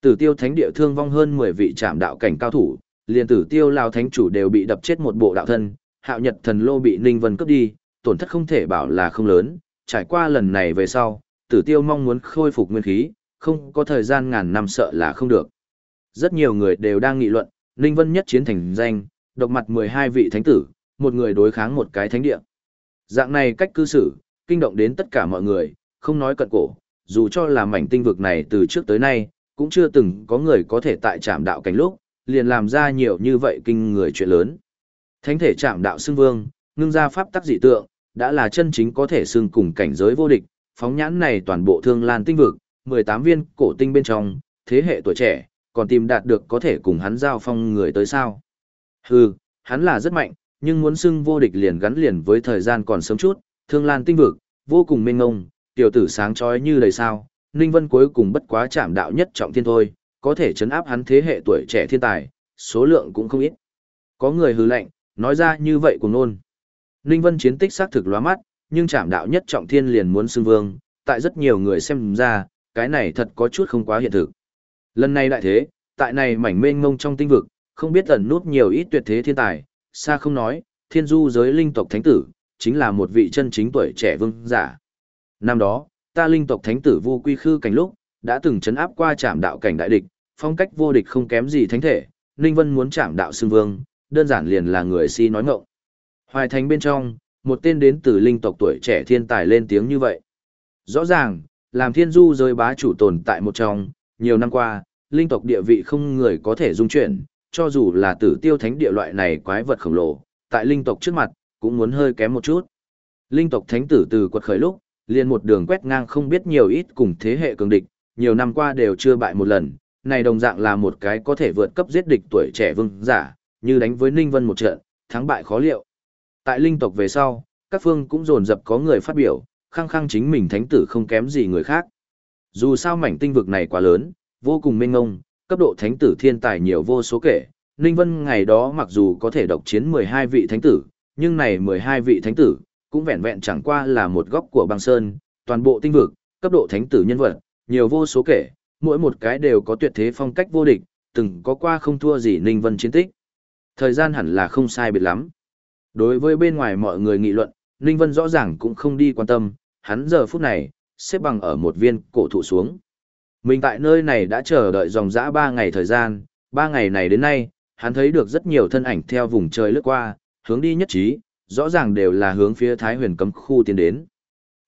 Tử tiêu thánh địa thương vong hơn 10 vị chạm đạo cảnh cao thủ, liền tử tiêu lao thánh chủ đều bị đập chết một bộ đạo thân, hạo nhật thần lô bị Ninh Vân cướp đi, tổn thất không thể bảo là không lớn, trải qua lần này về sau, tử tiêu mong muốn khôi phục nguyên khí, không có thời gian ngàn năm sợ là không được. Rất nhiều người đều đang nghị luận, Ninh Vân nhất chiến thành danh, độc mặt 12 vị thánh tử, một người đối kháng một cái thánh địa. Dạng này cách cư xử, kinh động đến tất cả mọi người, không nói cận cổ, dù cho là mảnh tinh vực này từ trước tới nay, cũng chưa từng có người có thể tại trạm đạo cảnh lúc, liền làm ra nhiều như vậy kinh người chuyện lớn. Thánh thể chạm đạo xưng vương, ngưng ra pháp tắc dị tượng, đã là chân chính có thể xưng cùng cảnh giới vô địch, phóng nhãn này toàn bộ thương lan tinh vực, 18 viên cổ tinh bên trong, thế hệ tuổi trẻ, còn tìm đạt được có thể cùng hắn giao phong người tới sao. Hừ, hắn là rất mạnh, nhưng muốn xưng vô địch liền gắn liền với thời gian còn sớm chút, thương lan tinh vực, vô cùng mênh ngông, tiểu tử sáng chói như đầy sao, Ninh Vân cuối cùng bất quá chạm đạo nhất trọng thiên thôi, có thể chấn áp hắn thế hệ tuổi trẻ thiên tài, số lượng cũng không ít. Có người hừ lạnh, nói ra như vậy cùng nôn. Ninh Vân chiến tích xác thực lóa mắt, nhưng trảm đạo nhất trọng thiên liền muốn xưng vương, tại rất nhiều người xem ra, cái này thật có chút không quá hiện thực. Lần này đại thế, tại này mảnh mênh mông trong tinh vực, không biết ẩn nút nhiều ít tuyệt thế thiên tài, xa không nói, thiên du giới linh tộc thánh tử, chính là một vị chân chính tuổi trẻ vương giả. Năm đó, ta linh tộc thánh tử vô quy khư cảnh lúc, đã từng chấn áp qua trảm đạo cảnh đại địch, phong cách vô địch không kém gì thánh thể, Ninh Vân muốn chạm đạo xương vương, đơn giản liền là người si nói ngọng. Hoài thành bên trong, một tên đến từ linh tộc tuổi trẻ thiên tài lên tiếng như vậy. Rõ ràng, làm thiên du rơi bá chủ tồn tại một trong, nhiều năm qua, linh tộc địa vị không người có thể dung chuyển, cho dù là tử tiêu thánh địa loại này quái vật khổng lồ, tại linh tộc trước mặt, cũng muốn hơi kém một chút. Linh tộc thánh tử từ quật khởi lúc, liền một đường quét ngang không biết nhiều ít cùng thế hệ cường địch, nhiều năm qua đều chưa bại một lần, này đồng dạng là một cái có thể vượt cấp giết địch tuổi trẻ vương giả, như đánh với Ninh Vân một trận, thắng bại khó liệu. Tại linh tộc về sau, các phương cũng dồn dập có người phát biểu, khăng khăng chính mình thánh tử không kém gì người khác. Dù sao mảnh tinh vực này quá lớn, vô cùng mênh ngông, cấp độ thánh tử thiên tài nhiều vô số kể. Ninh Vân ngày đó mặc dù có thể độc chiến 12 vị thánh tử, nhưng này 12 vị thánh tử, cũng vẹn vẹn chẳng qua là một góc của băng sơn, toàn bộ tinh vực, cấp độ thánh tử nhân vật, nhiều vô số kể, mỗi một cái đều có tuyệt thế phong cách vô địch, từng có qua không thua gì Ninh Vân chiến tích. Thời gian hẳn là không sai biệt lắm. Đối với bên ngoài mọi người nghị luận, Ninh Vân rõ ràng cũng không đi quan tâm, hắn giờ phút này, xếp bằng ở một viên cổ thụ xuống. Mình tại nơi này đã chờ đợi dòng dã 3 ngày thời gian, 3 ngày này đến nay, hắn thấy được rất nhiều thân ảnh theo vùng trời lướt qua, hướng đi nhất trí, rõ ràng đều là hướng phía Thái huyền cấm khu tiến đến.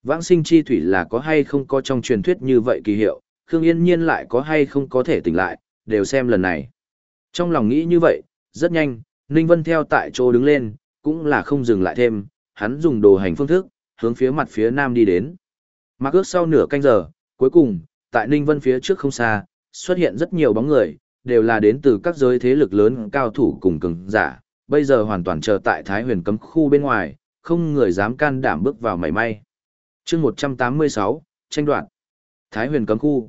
Vãng sinh chi thủy là có hay không có trong truyền thuyết như vậy kỳ hiệu, Khương Yên Nhiên lại có hay không có thể tỉnh lại, đều xem lần này. Trong lòng nghĩ như vậy, rất nhanh, Ninh Vân theo tại chỗ đứng lên, cũng là không dừng lại thêm, hắn dùng đồ hành phương thức, hướng phía mặt phía nam đi đến. Mà ước sau nửa canh giờ, cuối cùng, tại Ninh Vân phía trước không xa, xuất hiện rất nhiều bóng người, đều là đến từ các giới thế lực lớn cao thủ cùng cường giả, bây giờ hoàn toàn chờ tại Thái huyền cấm khu bên ngoài, không người dám can đảm bước vào mảy may chương 186, tranh đoạn. Thái huyền cấm khu.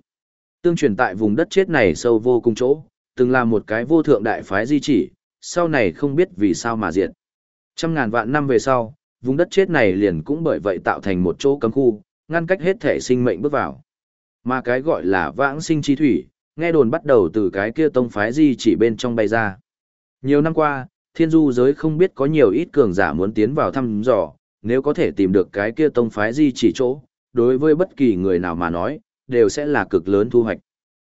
Tương truyền tại vùng đất chết này sâu vô cùng chỗ, từng là một cái vô thượng đại phái di chỉ, sau này không biết vì sao mà diệt. Trăm ngàn vạn năm về sau, vùng đất chết này liền cũng bởi vậy tạo thành một chỗ cấm khu, ngăn cách hết thể sinh mệnh bước vào. Mà cái gọi là vãng sinh chi thủy, nghe đồn bắt đầu từ cái kia tông phái di chỉ bên trong bay ra. Nhiều năm qua, thiên du giới không biết có nhiều ít cường giả muốn tiến vào thăm dò, nếu có thể tìm được cái kia tông phái di chỉ chỗ, đối với bất kỳ người nào mà nói, đều sẽ là cực lớn thu hoạch.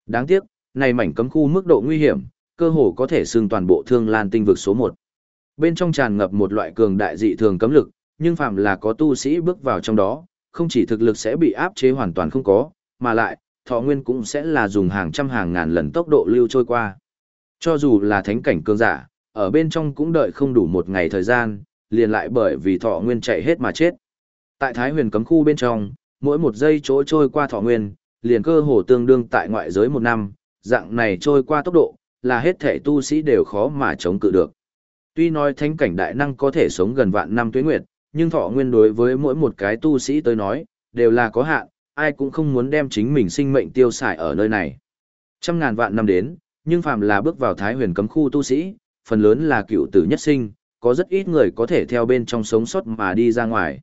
Đáng tiếc, này mảnh cấm khu mức độ nguy hiểm, cơ hồ có thể xưng toàn bộ thương lan tinh vực số 1. Bên trong tràn ngập một loại cường đại dị thường cấm lực, nhưng phạm là có tu sĩ bước vào trong đó, không chỉ thực lực sẽ bị áp chế hoàn toàn không có, mà lại, thọ nguyên cũng sẽ là dùng hàng trăm hàng ngàn lần tốc độ lưu trôi qua. Cho dù là thánh cảnh cường giả, ở bên trong cũng đợi không đủ một ngày thời gian, liền lại bởi vì thọ nguyên chạy hết mà chết. Tại Thái huyền cấm khu bên trong, mỗi một giây chỗ trôi qua thọ nguyên, liền cơ hồ tương đương tại ngoại giới một năm, dạng này trôi qua tốc độ, là hết thể tu sĩ đều khó mà chống cự được. Tuy nói thánh cảnh đại năng có thể sống gần vạn năm tuế nguyệt, nhưng thọ nguyên đối với mỗi một cái tu sĩ tới nói, đều là có hạn, ai cũng không muốn đem chính mình sinh mệnh tiêu xài ở nơi này. Trăm ngàn vạn năm đến, nhưng phàm là bước vào thái huyền cấm khu tu sĩ, phần lớn là cựu tử nhất sinh, có rất ít người có thể theo bên trong sống sót mà đi ra ngoài.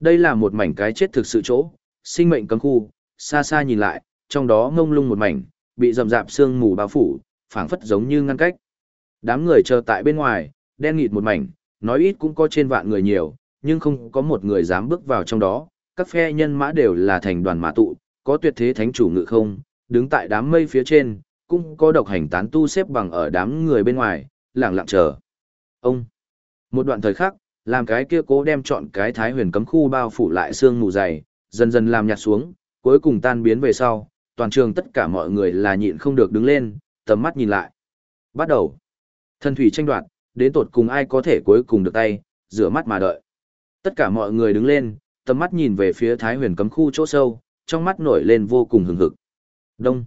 Đây là một mảnh cái chết thực sự chỗ, sinh mệnh cấm khu, xa xa nhìn lại, trong đó ngông lung một mảnh, bị rậm rạp sương mù bao phủ, phảng phất giống như ngăn cách. Đám người chờ tại bên ngoài, đen nghịt một mảnh, nói ít cũng có trên vạn người nhiều, nhưng không có một người dám bước vào trong đó, các phe nhân mã đều là thành đoàn mã tụ, có tuyệt thế thánh chủ ngự không, đứng tại đám mây phía trên, cũng có độc hành tán tu xếp bằng ở đám người bên ngoài, lặng lặng chờ. Ông, một đoạn thời khắc, làm cái kia cố đem chọn cái thái huyền cấm khu bao phủ lại xương mù dày, dần dần làm nhạt xuống, cuối cùng tan biến về sau, toàn trường tất cả mọi người là nhịn không được đứng lên, tầm mắt nhìn lại. Bắt đầu. Thân thủy tranh đoạt, đến tột cùng ai có thể cuối cùng được tay, rửa mắt mà đợi. Tất cả mọi người đứng lên, tầm mắt nhìn về phía Thái Huyền cấm khu chỗ sâu, trong mắt nổi lên vô cùng hừng hực. Đông.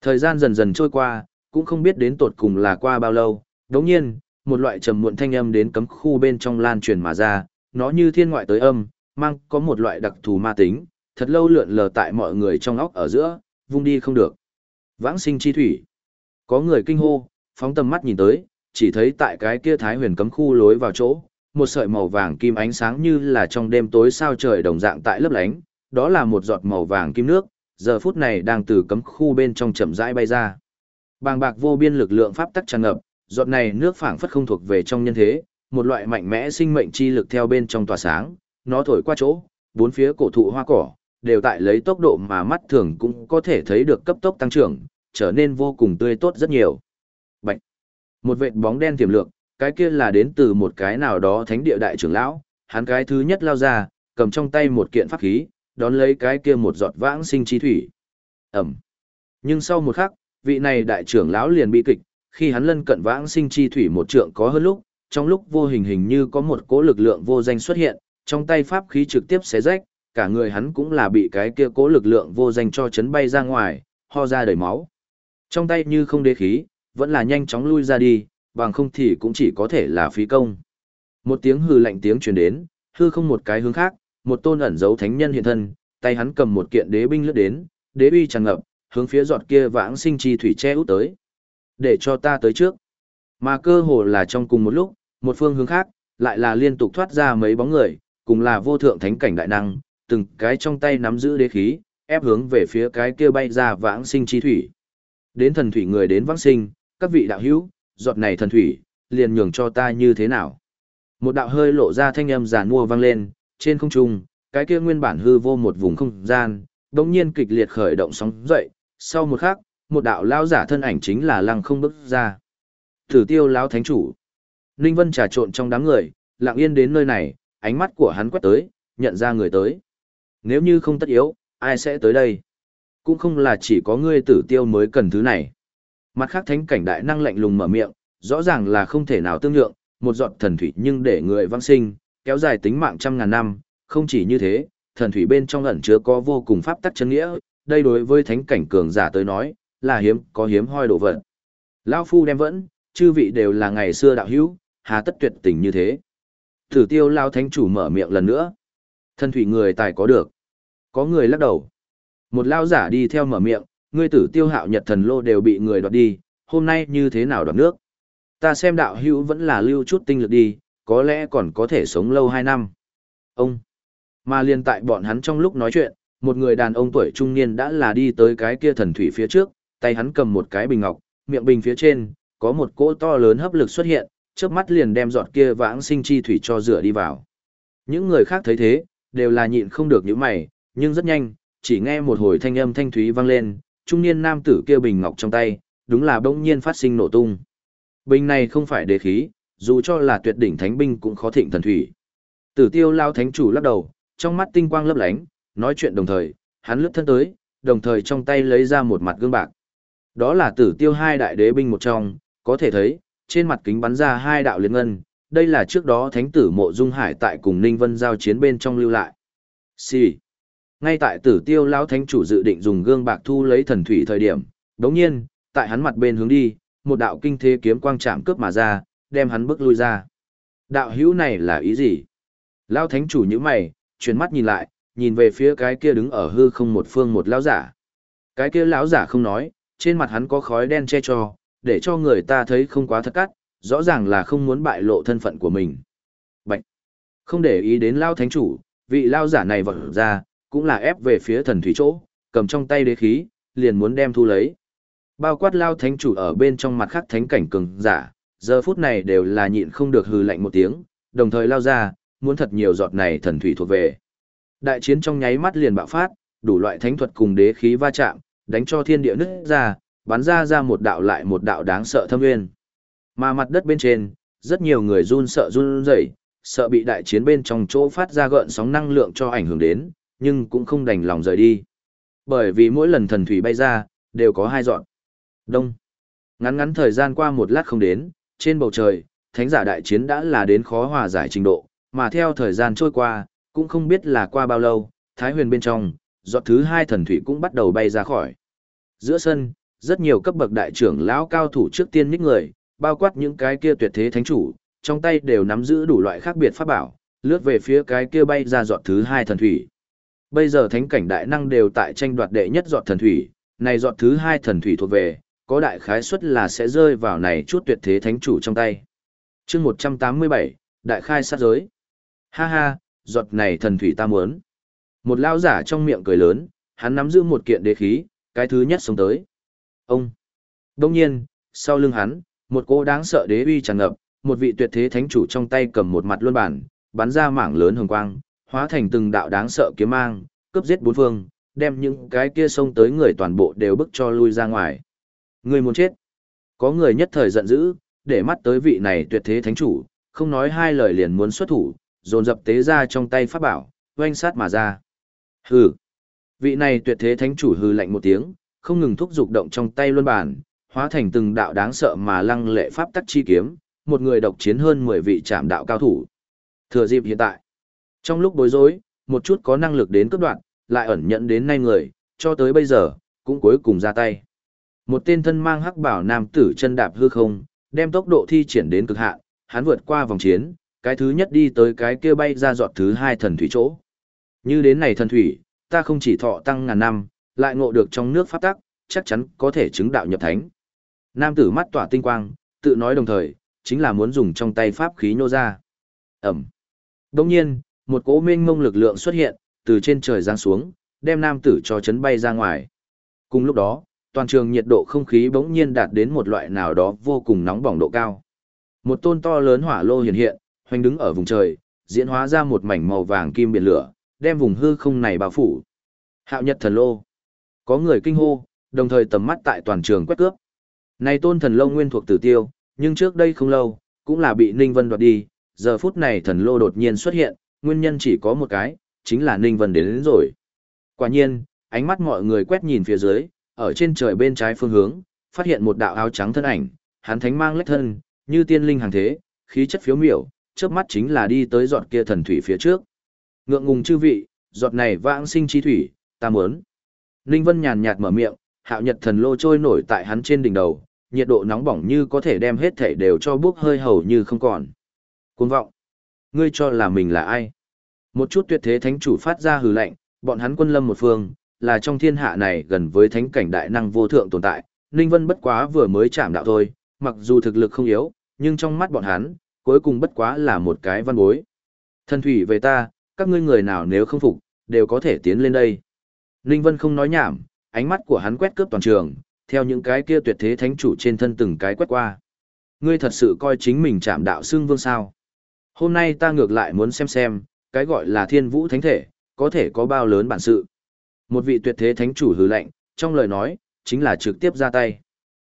Thời gian dần dần trôi qua, cũng không biết đến tột cùng là qua bao lâu, đống nhiên, một loại trầm muộn thanh âm đến cấm khu bên trong lan truyền mà ra, nó như thiên ngoại tới âm, mang có một loại đặc thù ma tính, thật lâu lượn lờ tại mọi người trong óc ở giữa, vung đi không được. Vãng sinh chi thủy. Có người kinh hô, phóng tầm mắt nhìn tới, chỉ thấy tại cái kia thái huyền cấm khu lối vào chỗ, một sợi màu vàng kim ánh sáng như là trong đêm tối sao trời đồng dạng tại lấp lánh, đó là một giọt màu vàng kim nước, giờ phút này đang từ cấm khu bên trong chậm rãi bay ra. Bàng bạc vô biên lực lượng pháp tắc tràn ngập, giọt này nước phảng phất không thuộc về trong nhân thế, một loại mạnh mẽ sinh mệnh chi lực theo bên trong tỏa sáng, nó thổi qua chỗ, bốn phía cổ thụ hoa cỏ, đều tại lấy tốc độ mà mắt thường cũng có thể thấy được cấp tốc tăng trưởng, trở nên vô cùng tươi tốt rất nhiều. Bạch. Một vệt bóng đen tiềm lượng, cái kia là đến từ một cái nào đó thánh địa đại trưởng lão, hắn cái thứ nhất lao ra, cầm trong tay một kiện pháp khí, đón lấy cái kia một giọt vãng sinh chi thủy. Ẩm. Nhưng sau một khắc, vị này đại trưởng lão liền bị kịch, khi hắn lân cận vãng sinh chi thủy một trượng có hơn lúc, trong lúc vô hình hình như có một cỗ lực lượng vô danh xuất hiện, trong tay pháp khí trực tiếp xé rách, cả người hắn cũng là bị cái kia cỗ lực lượng vô danh cho chấn bay ra ngoài, ho ra đầy máu. Trong tay như không đế khí, vẫn là nhanh chóng lui ra đi, bằng không thì cũng chỉ có thể là phí công. Một tiếng hư lạnh tiếng truyền đến, hư không một cái hướng khác, một tôn ẩn dấu thánh nhân hiện thân, tay hắn cầm một kiện đế binh lướt đến, đế uy tràn ngập, hướng phía giọt kia vãng sinh chi thủy che út tới. Để cho ta tới trước. Mà cơ hồ là trong cùng một lúc, một phương hướng khác, lại là liên tục thoát ra mấy bóng người, cùng là vô thượng thánh cảnh đại năng, từng cái trong tay nắm giữ đế khí, ép hướng về phía cái kia bay ra vãng sinh chi thủy. Đến thần thủy người đến vãng sinh, các vị đạo hữu, giọt này thần thủy, liền nhường cho ta như thế nào. Một đạo hơi lộ ra thanh âm giản mua vang lên, trên không trung, cái kia nguyên bản hư vô một vùng không gian, đột nhiên kịch liệt khởi động sóng dậy, sau một khắc, một đạo lao giả thân ảnh chính là lăng không bước ra. Thử tiêu lão thánh chủ. Ninh Vân trà trộn trong đám người, lặng yên đến nơi này, ánh mắt của hắn quét tới, nhận ra người tới. Nếu như không tất yếu, ai sẽ tới đây? Cũng không là chỉ có ngươi tử tiêu mới cần thứ này. Mặt khác thánh cảnh đại năng lạnh lùng mở miệng, rõ ràng là không thể nào tương lượng, một giọt thần thủy nhưng để người vãng sinh, kéo dài tính mạng trăm ngàn năm, không chỉ như thế, thần thủy bên trong ẩn chứa có vô cùng pháp tắc chân nghĩa, đây đối với thánh cảnh cường giả tới nói, là hiếm, có hiếm hoi đồ vật. Lão phu đem vẫn, chư vị đều là ngày xưa đạo hữu, hà tất tuyệt tình như thế. Thử tiêu lao thánh chủ mở miệng lần nữa. Thần thủy người tài có được. Có người lắc đầu. Một lao giả đi theo mở miệng, ngươi tử tiêu hạo nhật thần lô đều bị người đoạt đi, hôm nay như thế nào đoạt nước? Ta xem đạo hữu vẫn là lưu chút tinh lực đi, có lẽ còn có thể sống lâu hai năm. Ông, mà liên tại bọn hắn trong lúc nói chuyện, một người đàn ông tuổi trung niên đã là đi tới cái kia thần thủy phía trước, tay hắn cầm một cái bình ngọc, miệng bình phía trên, có một cỗ to lớn hấp lực xuất hiện, chớp mắt liền đem giọt kia vãng sinh chi thủy cho rửa đi vào. Những người khác thấy thế, đều là nhịn không được những mày, nhưng rất nhanh, chỉ nghe một hồi thanh âm thanh thúy vang lên, trung niên nam tử kia bình ngọc trong tay, đúng là bỗng nhiên phát sinh nổ tung. Bình này không phải đề khí, dù cho là tuyệt đỉnh thánh binh cũng khó thịnh thần thủy. Tử tiêu lao thánh chủ lắc đầu, trong mắt tinh quang lấp lánh, nói chuyện đồng thời, hắn lướt thân tới, đồng thời trong tay lấy ra một mặt gương bạc. Đó là tử tiêu hai đại đế binh một trong, có thể thấy, trên mặt kính bắn ra hai đạo liên ngân, đây là trước đó thánh tử mộ dung hải tại cùng Ninh Vân giao chiến bên trong lưu lại. Xì. Ngay tại tử tiêu lão thánh chủ dự định dùng gương bạc thu lấy thần thủy thời điểm, đống nhiên, tại hắn mặt bên hướng đi, một đạo kinh thế kiếm quang chạm cướp mà ra, đem hắn bước lui ra. Đạo hữu này là ý gì? Lão thánh chủ như mày, chuyển mắt nhìn lại, nhìn về phía cái kia đứng ở hư không một phương một lão giả. Cái kia lão giả không nói, trên mặt hắn có khói đen che cho, để cho người ta thấy không quá thất cắt, rõ ràng là không muốn bại lộ thân phận của mình. Bạch! Không để ý đến lao thánh chủ, vị lao giả này vọt ra, cũng là ép về phía thần thủy chỗ, cầm trong tay đế khí, liền muốn đem thu lấy. Bao quát lao thánh chủ ở bên trong mặt khắc thánh cảnh cường giả, giờ phút này đều là nhịn không được hừ lạnh một tiếng, đồng thời lao ra, muốn thật nhiều giọt này thần thủy thuộc về. Đại chiến trong nháy mắt liền bạo phát, đủ loại thánh thuật cùng đế khí va chạm, đánh cho thiên địa nứt ra, bắn ra ra một đạo lại một đạo đáng sợ thâm nguyên. Mà mặt đất bên trên, rất nhiều người run sợ run rẩy, sợ bị đại chiến bên trong chỗ phát ra gợn sóng năng lượng cho ảnh hưởng đến, nhưng cũng không đành lòng rời đi. Bởi vì mỗi lần thần thủy bay ra, đều có hai dọn. Đông. Ngắn ngắn thời gian qua một lát không đến, trên bầu trời, thánh giả đại chiến đã là đến khó hòa giải trình độ, mà theo thời gian trôi qua, cũng không biết là qua bao lâu, thái huyền bên trong, giọt thứ hai thần thủy cũng bắt đầu bay ra khỏi. Giữa sân, rất nhiều cấp bậc đại trưởng lão cao thủ trước tiên nhích người, bao quát những cái kia tuyệt thế thánh chủ, trong tay đều nắm giữ đủ loại khác biệt pháp bảo, lướt về phía cái kia bay ra giọt thứ hai thần thủy. Bây giờ thánh cảnh đại năng đều tại tranh đoạt đệ nhất giọt thần thủy, này giọt thứ hai thần thủy thuộc về, có đại khái suất là sẽ rơi vào này chút tuyệt thế thánh chủ trong tay. chương 187, đại khai sát giới. Ha ha, giọt này thần thủy ta muốn. Một lao giả trong miệng cười lớn, hắn nắm giữ một kiện đế khí, cái thứ nhất sống tới. Ông. Đông nhiên, sau lưng hắn, một cô đáng sợ đế uy tràn ngập, một vị tuyệt thế thánh chủ trong tay cầm một mặt luân bản, bắn ra mảng lớn hồng quang, hóa thành từng đạo đáng sợ kiếm mang, cướp giết bốn phương, đem những cái kia xông tới người toàn bộ đều bức cho lui ra ngoài. Người muốn chết. Có người nhất thời giận dữ, để mắt tới vị này tuyệt thế thánh chủ, không nói hai lời liền muốn xuất thủ, dồn dập tế ra trong tay pháp bảo, oanh sát mà ra. Hừ. Vị này tuyệt thế thánh chủ hư lạnh một tiếng, không ngừng thúc giục động trong tay luân bản, hóa thành từng đạo đáng sợ mà lăng lệ pháp tắc chi kiếm, một người độc chiến hơn 10 vị trạm đạo cao thủ. Thừa dịp hiện tại, trong lúc bối rối, một chút có năng lực đến cướp đoạn, lại ẩn nhận đến nay người, cho tới bây giờ, cũng cuối cùng ra tay. Một tên thân mang hắc bảo nam tử chân đạp hư không, đem tốc độ thi triển đến cực hạn, hắn vượt qua vòng chiến, cái thứ nhất đi tới cái kia bay ra giọt thứ hai thần thủy chỗ. Như đến này thần thủy, ta không chỉ thọ tăng ngàn năm, lại ngộ được trong nước pháp tắc, chắc chắn có thể chứng đạo nhập thánh. Nam tử mắt tỏa tinh quang, tự nói đồng thời, chính là muốn dùng trong tay pháp khí nô ra. Ẩm. Đồng nhiên, một cỗ mênh mông lực lượng xuất hiện, từ trên trời giáng xuống, đem nam tử cho chấn bay ra ngoài. Cùng lúc đó, toàn trường nhiệt độ không khí bỗng nhiên đạt đến một loại nào đó vô cùng nóng bỏng độ cao. Một tôn to lớn hỏa lô hiện hiện, hoành đứng ở vùng trời, diễn hóa ra một mảnh màu vàng kim biển lửa, đem vùng hư không này bao phủ. Hạo Nhật Thần Lô. Có người kinh hô, đồng thời tầm mắt tại toàn trường quét cướp. Này tôn thần lô nguyên thuộc tử tiêu, nhưng trước đây không lâu, cũng là bị Ninh Vân đoạt đi, giờ phút này thần lô đột nhiên xuất hiện, nguyên nhân chỉ có một cái, chính là Ninh Vân đến, đến rồi. Quả nhiên, ánh mắt mọi người quét nhìn phía dưới, ở trên trời bên trái phương hướng, phát hiện một đạo áo trắng thân ảnh, hắn thánh mang lách thân, như tiên linh hàng thế, khí chất phiếu miểu, chớp mắt chính là đi tới dọn kia thần thủy phía trước. Ngượng ngùng chư vị, giọt này vãng sinh chi thủy, ta muốn. Ninh Vân nhàn nhạt mở miệng, hạo nhật thần lô trôi nổi tại hắn trên đỉnh đầu, nhiệt độ nóng bỏng như có thể đem hết thể đều cho bốc hơi hầu như không còn. Cuồng vọng! Ngươi cho là mình là ai? Một chút tuyệt thế thánh chủ phát ra hừ lạnh, bọn hắn quân lâm một phương, là trong thiên hạ này gần với thánh cảnh đại năng vô thượng tồn tại, Ninh Vân bất quá vừa mới chạm đạo thôi, mặc dù thực lực không yếu, nhưng trong mắt bọn hắn, cuối cùng bất quá là một cái văn bối. Thần thủy về ta, các ngươi người nào nếu không phục, đều có thể tiến lên đây. Ninh Vân không nói nhảm, ánh mắt của hắn quét cướp toàn trường, theo những cái kia tuyệt thế thánh chủ trên thân từng cái quét qua. Ngươi thật sự coi chính mình chạm đạo xương vương sao. Hôm nay ta ngược lại muốn xem xem, cái gọi là thiên vũ thánh thể, có thể có bao lớn bản sự. Một vị tuyệt thế thánh chủ hứ lệnh, trong lời nói, chính là trực tiếp ra tay.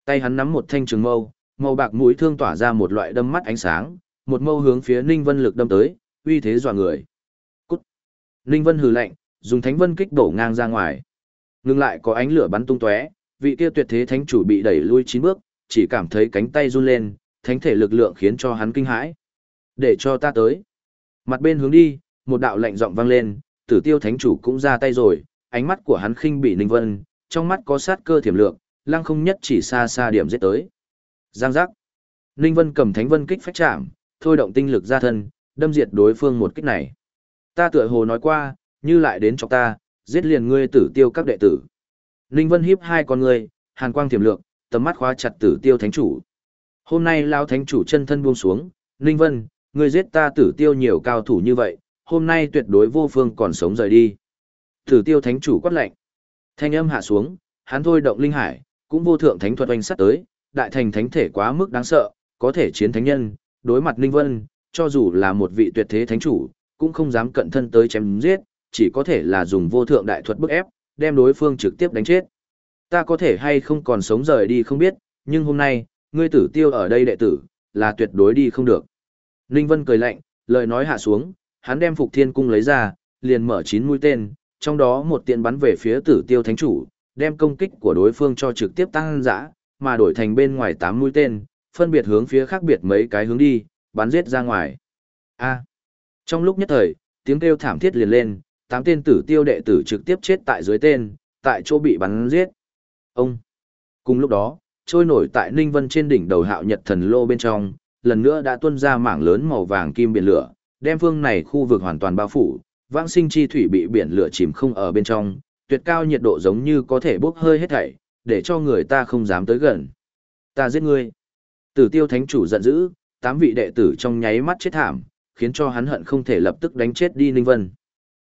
Tay hắn nắm một thanh trường mâu, màu bạc mũi thương tỏa ra một loại đâm mắt ánh sáng, một mâu hướng phía Ninh Vân lực đâm tới, uy thế dọa người. Ninh Vân hừ lạnh, dùng thánh vân kích đổ ngang ra ngoài. Ngưng lại có ánh lửa bắn tung tóe, vị kia tuyệt thế thánh chủ bị đẩy lui chín bước, chỉ cảm thấy cánh tay run lên, thánh thể lực lượng khiến cho hắn kinh hãi. Để cho ta tới. Mặt bên hướng đi, một đạo lạnh giọng vang lên, tử tiêu thánh chủ cũng ra tay rồi, ánh mắt của hắn khinh bị Ninh Vân, trong mắt có sát cơ thiểm lượng, lăng không nhất chỉ xa xa điểm giết tới. Giang giác. Ninh Vân cầm thánh vân kích phách chạm, thôi động tinh lực ra thân, đâm diệt đối phương một kích này. Ta tựa hồ nói qua, như lại đến cho ta, giết liền ngươi tử tiêu các đệ tử. Ninh Vân hiếp hai con ngươi, hàn quang tiềm lượng, tầm mắt khóa chặt tử tiêu thánh chủ. Hôm nay lao thánh chủ chân thân buông xuống, Ninh Vân, ngươi giết ta tử tiêu nhiều cao thủ như vậy, hôm nay tuyệt đối vô phương còn sống rời đi. Tử tiêu thánh chủ quát lệnh. Thanh âm hạ xuống, hắn thôi động linh hải, cũng vô thượng thánh thuật oanh sát tới, đại thành thánh thể quá mức đáng sợ, có thể chiến thánh nhân, đối mặt Ninh Vân, cho dù là một vị tuyệt thế thánh chủ, cũng không dám cận thân tới chém giết, chỉ có thể là dùng vô thượng đại thuật bức ép, đem đối phương trực tiếp đánh chết. Ta có thể hay không còn sống rời đi không biết, nhưng hôm nay, ngươi tử tiêu ở đây đệ tử, là tuyệt đối đi không được. Ninh Vân cười lạnh, lời nói hạ xuống, hắn đem Phục Thiên Cung lấy ra, liền mở chín mũi tên, trong đó một tiện bắn về phía tử tiêu thánh chủ, đem công kích của đối phương cho trực tiếp tăng dã, mà đổi thành bên ngoài tám mũi tên, phân biệt hướng phía khác biệt mấy cái hướng đi, bắn giết ra ngoài. A. Trong lúc nhất thời, tiếng kêu thảm thiết liền lên, tám tên tử tiêu đệ tử trực tiếp chết tại dưới tên, tại chỗ bị bắn giết. Ông. Cùng lúc đó, trôi nổi tại Ninh Vân trên đỉnh đầu hạo nhật thần lô bên trong, lần nữa đã tuôn ra mảng lớn màu vàng kim biển lửa, đem phương này khu vực hoàn toàn bao phủ, vãng sinh chi thủy bị biển lửa chìm không ở bên trong, tuyệt cao nhiệt độ giống như có thể bốc hơi hết thảy, để cho người ta không dám tới gần. Ta giết ngươi. Tử tiêu thánh chủ giận dữ, tám vị đệ tử trong nháy mắt chết thảm, khiến cho hắn hận không thể lập tức đánh chết đi Ninh Vân.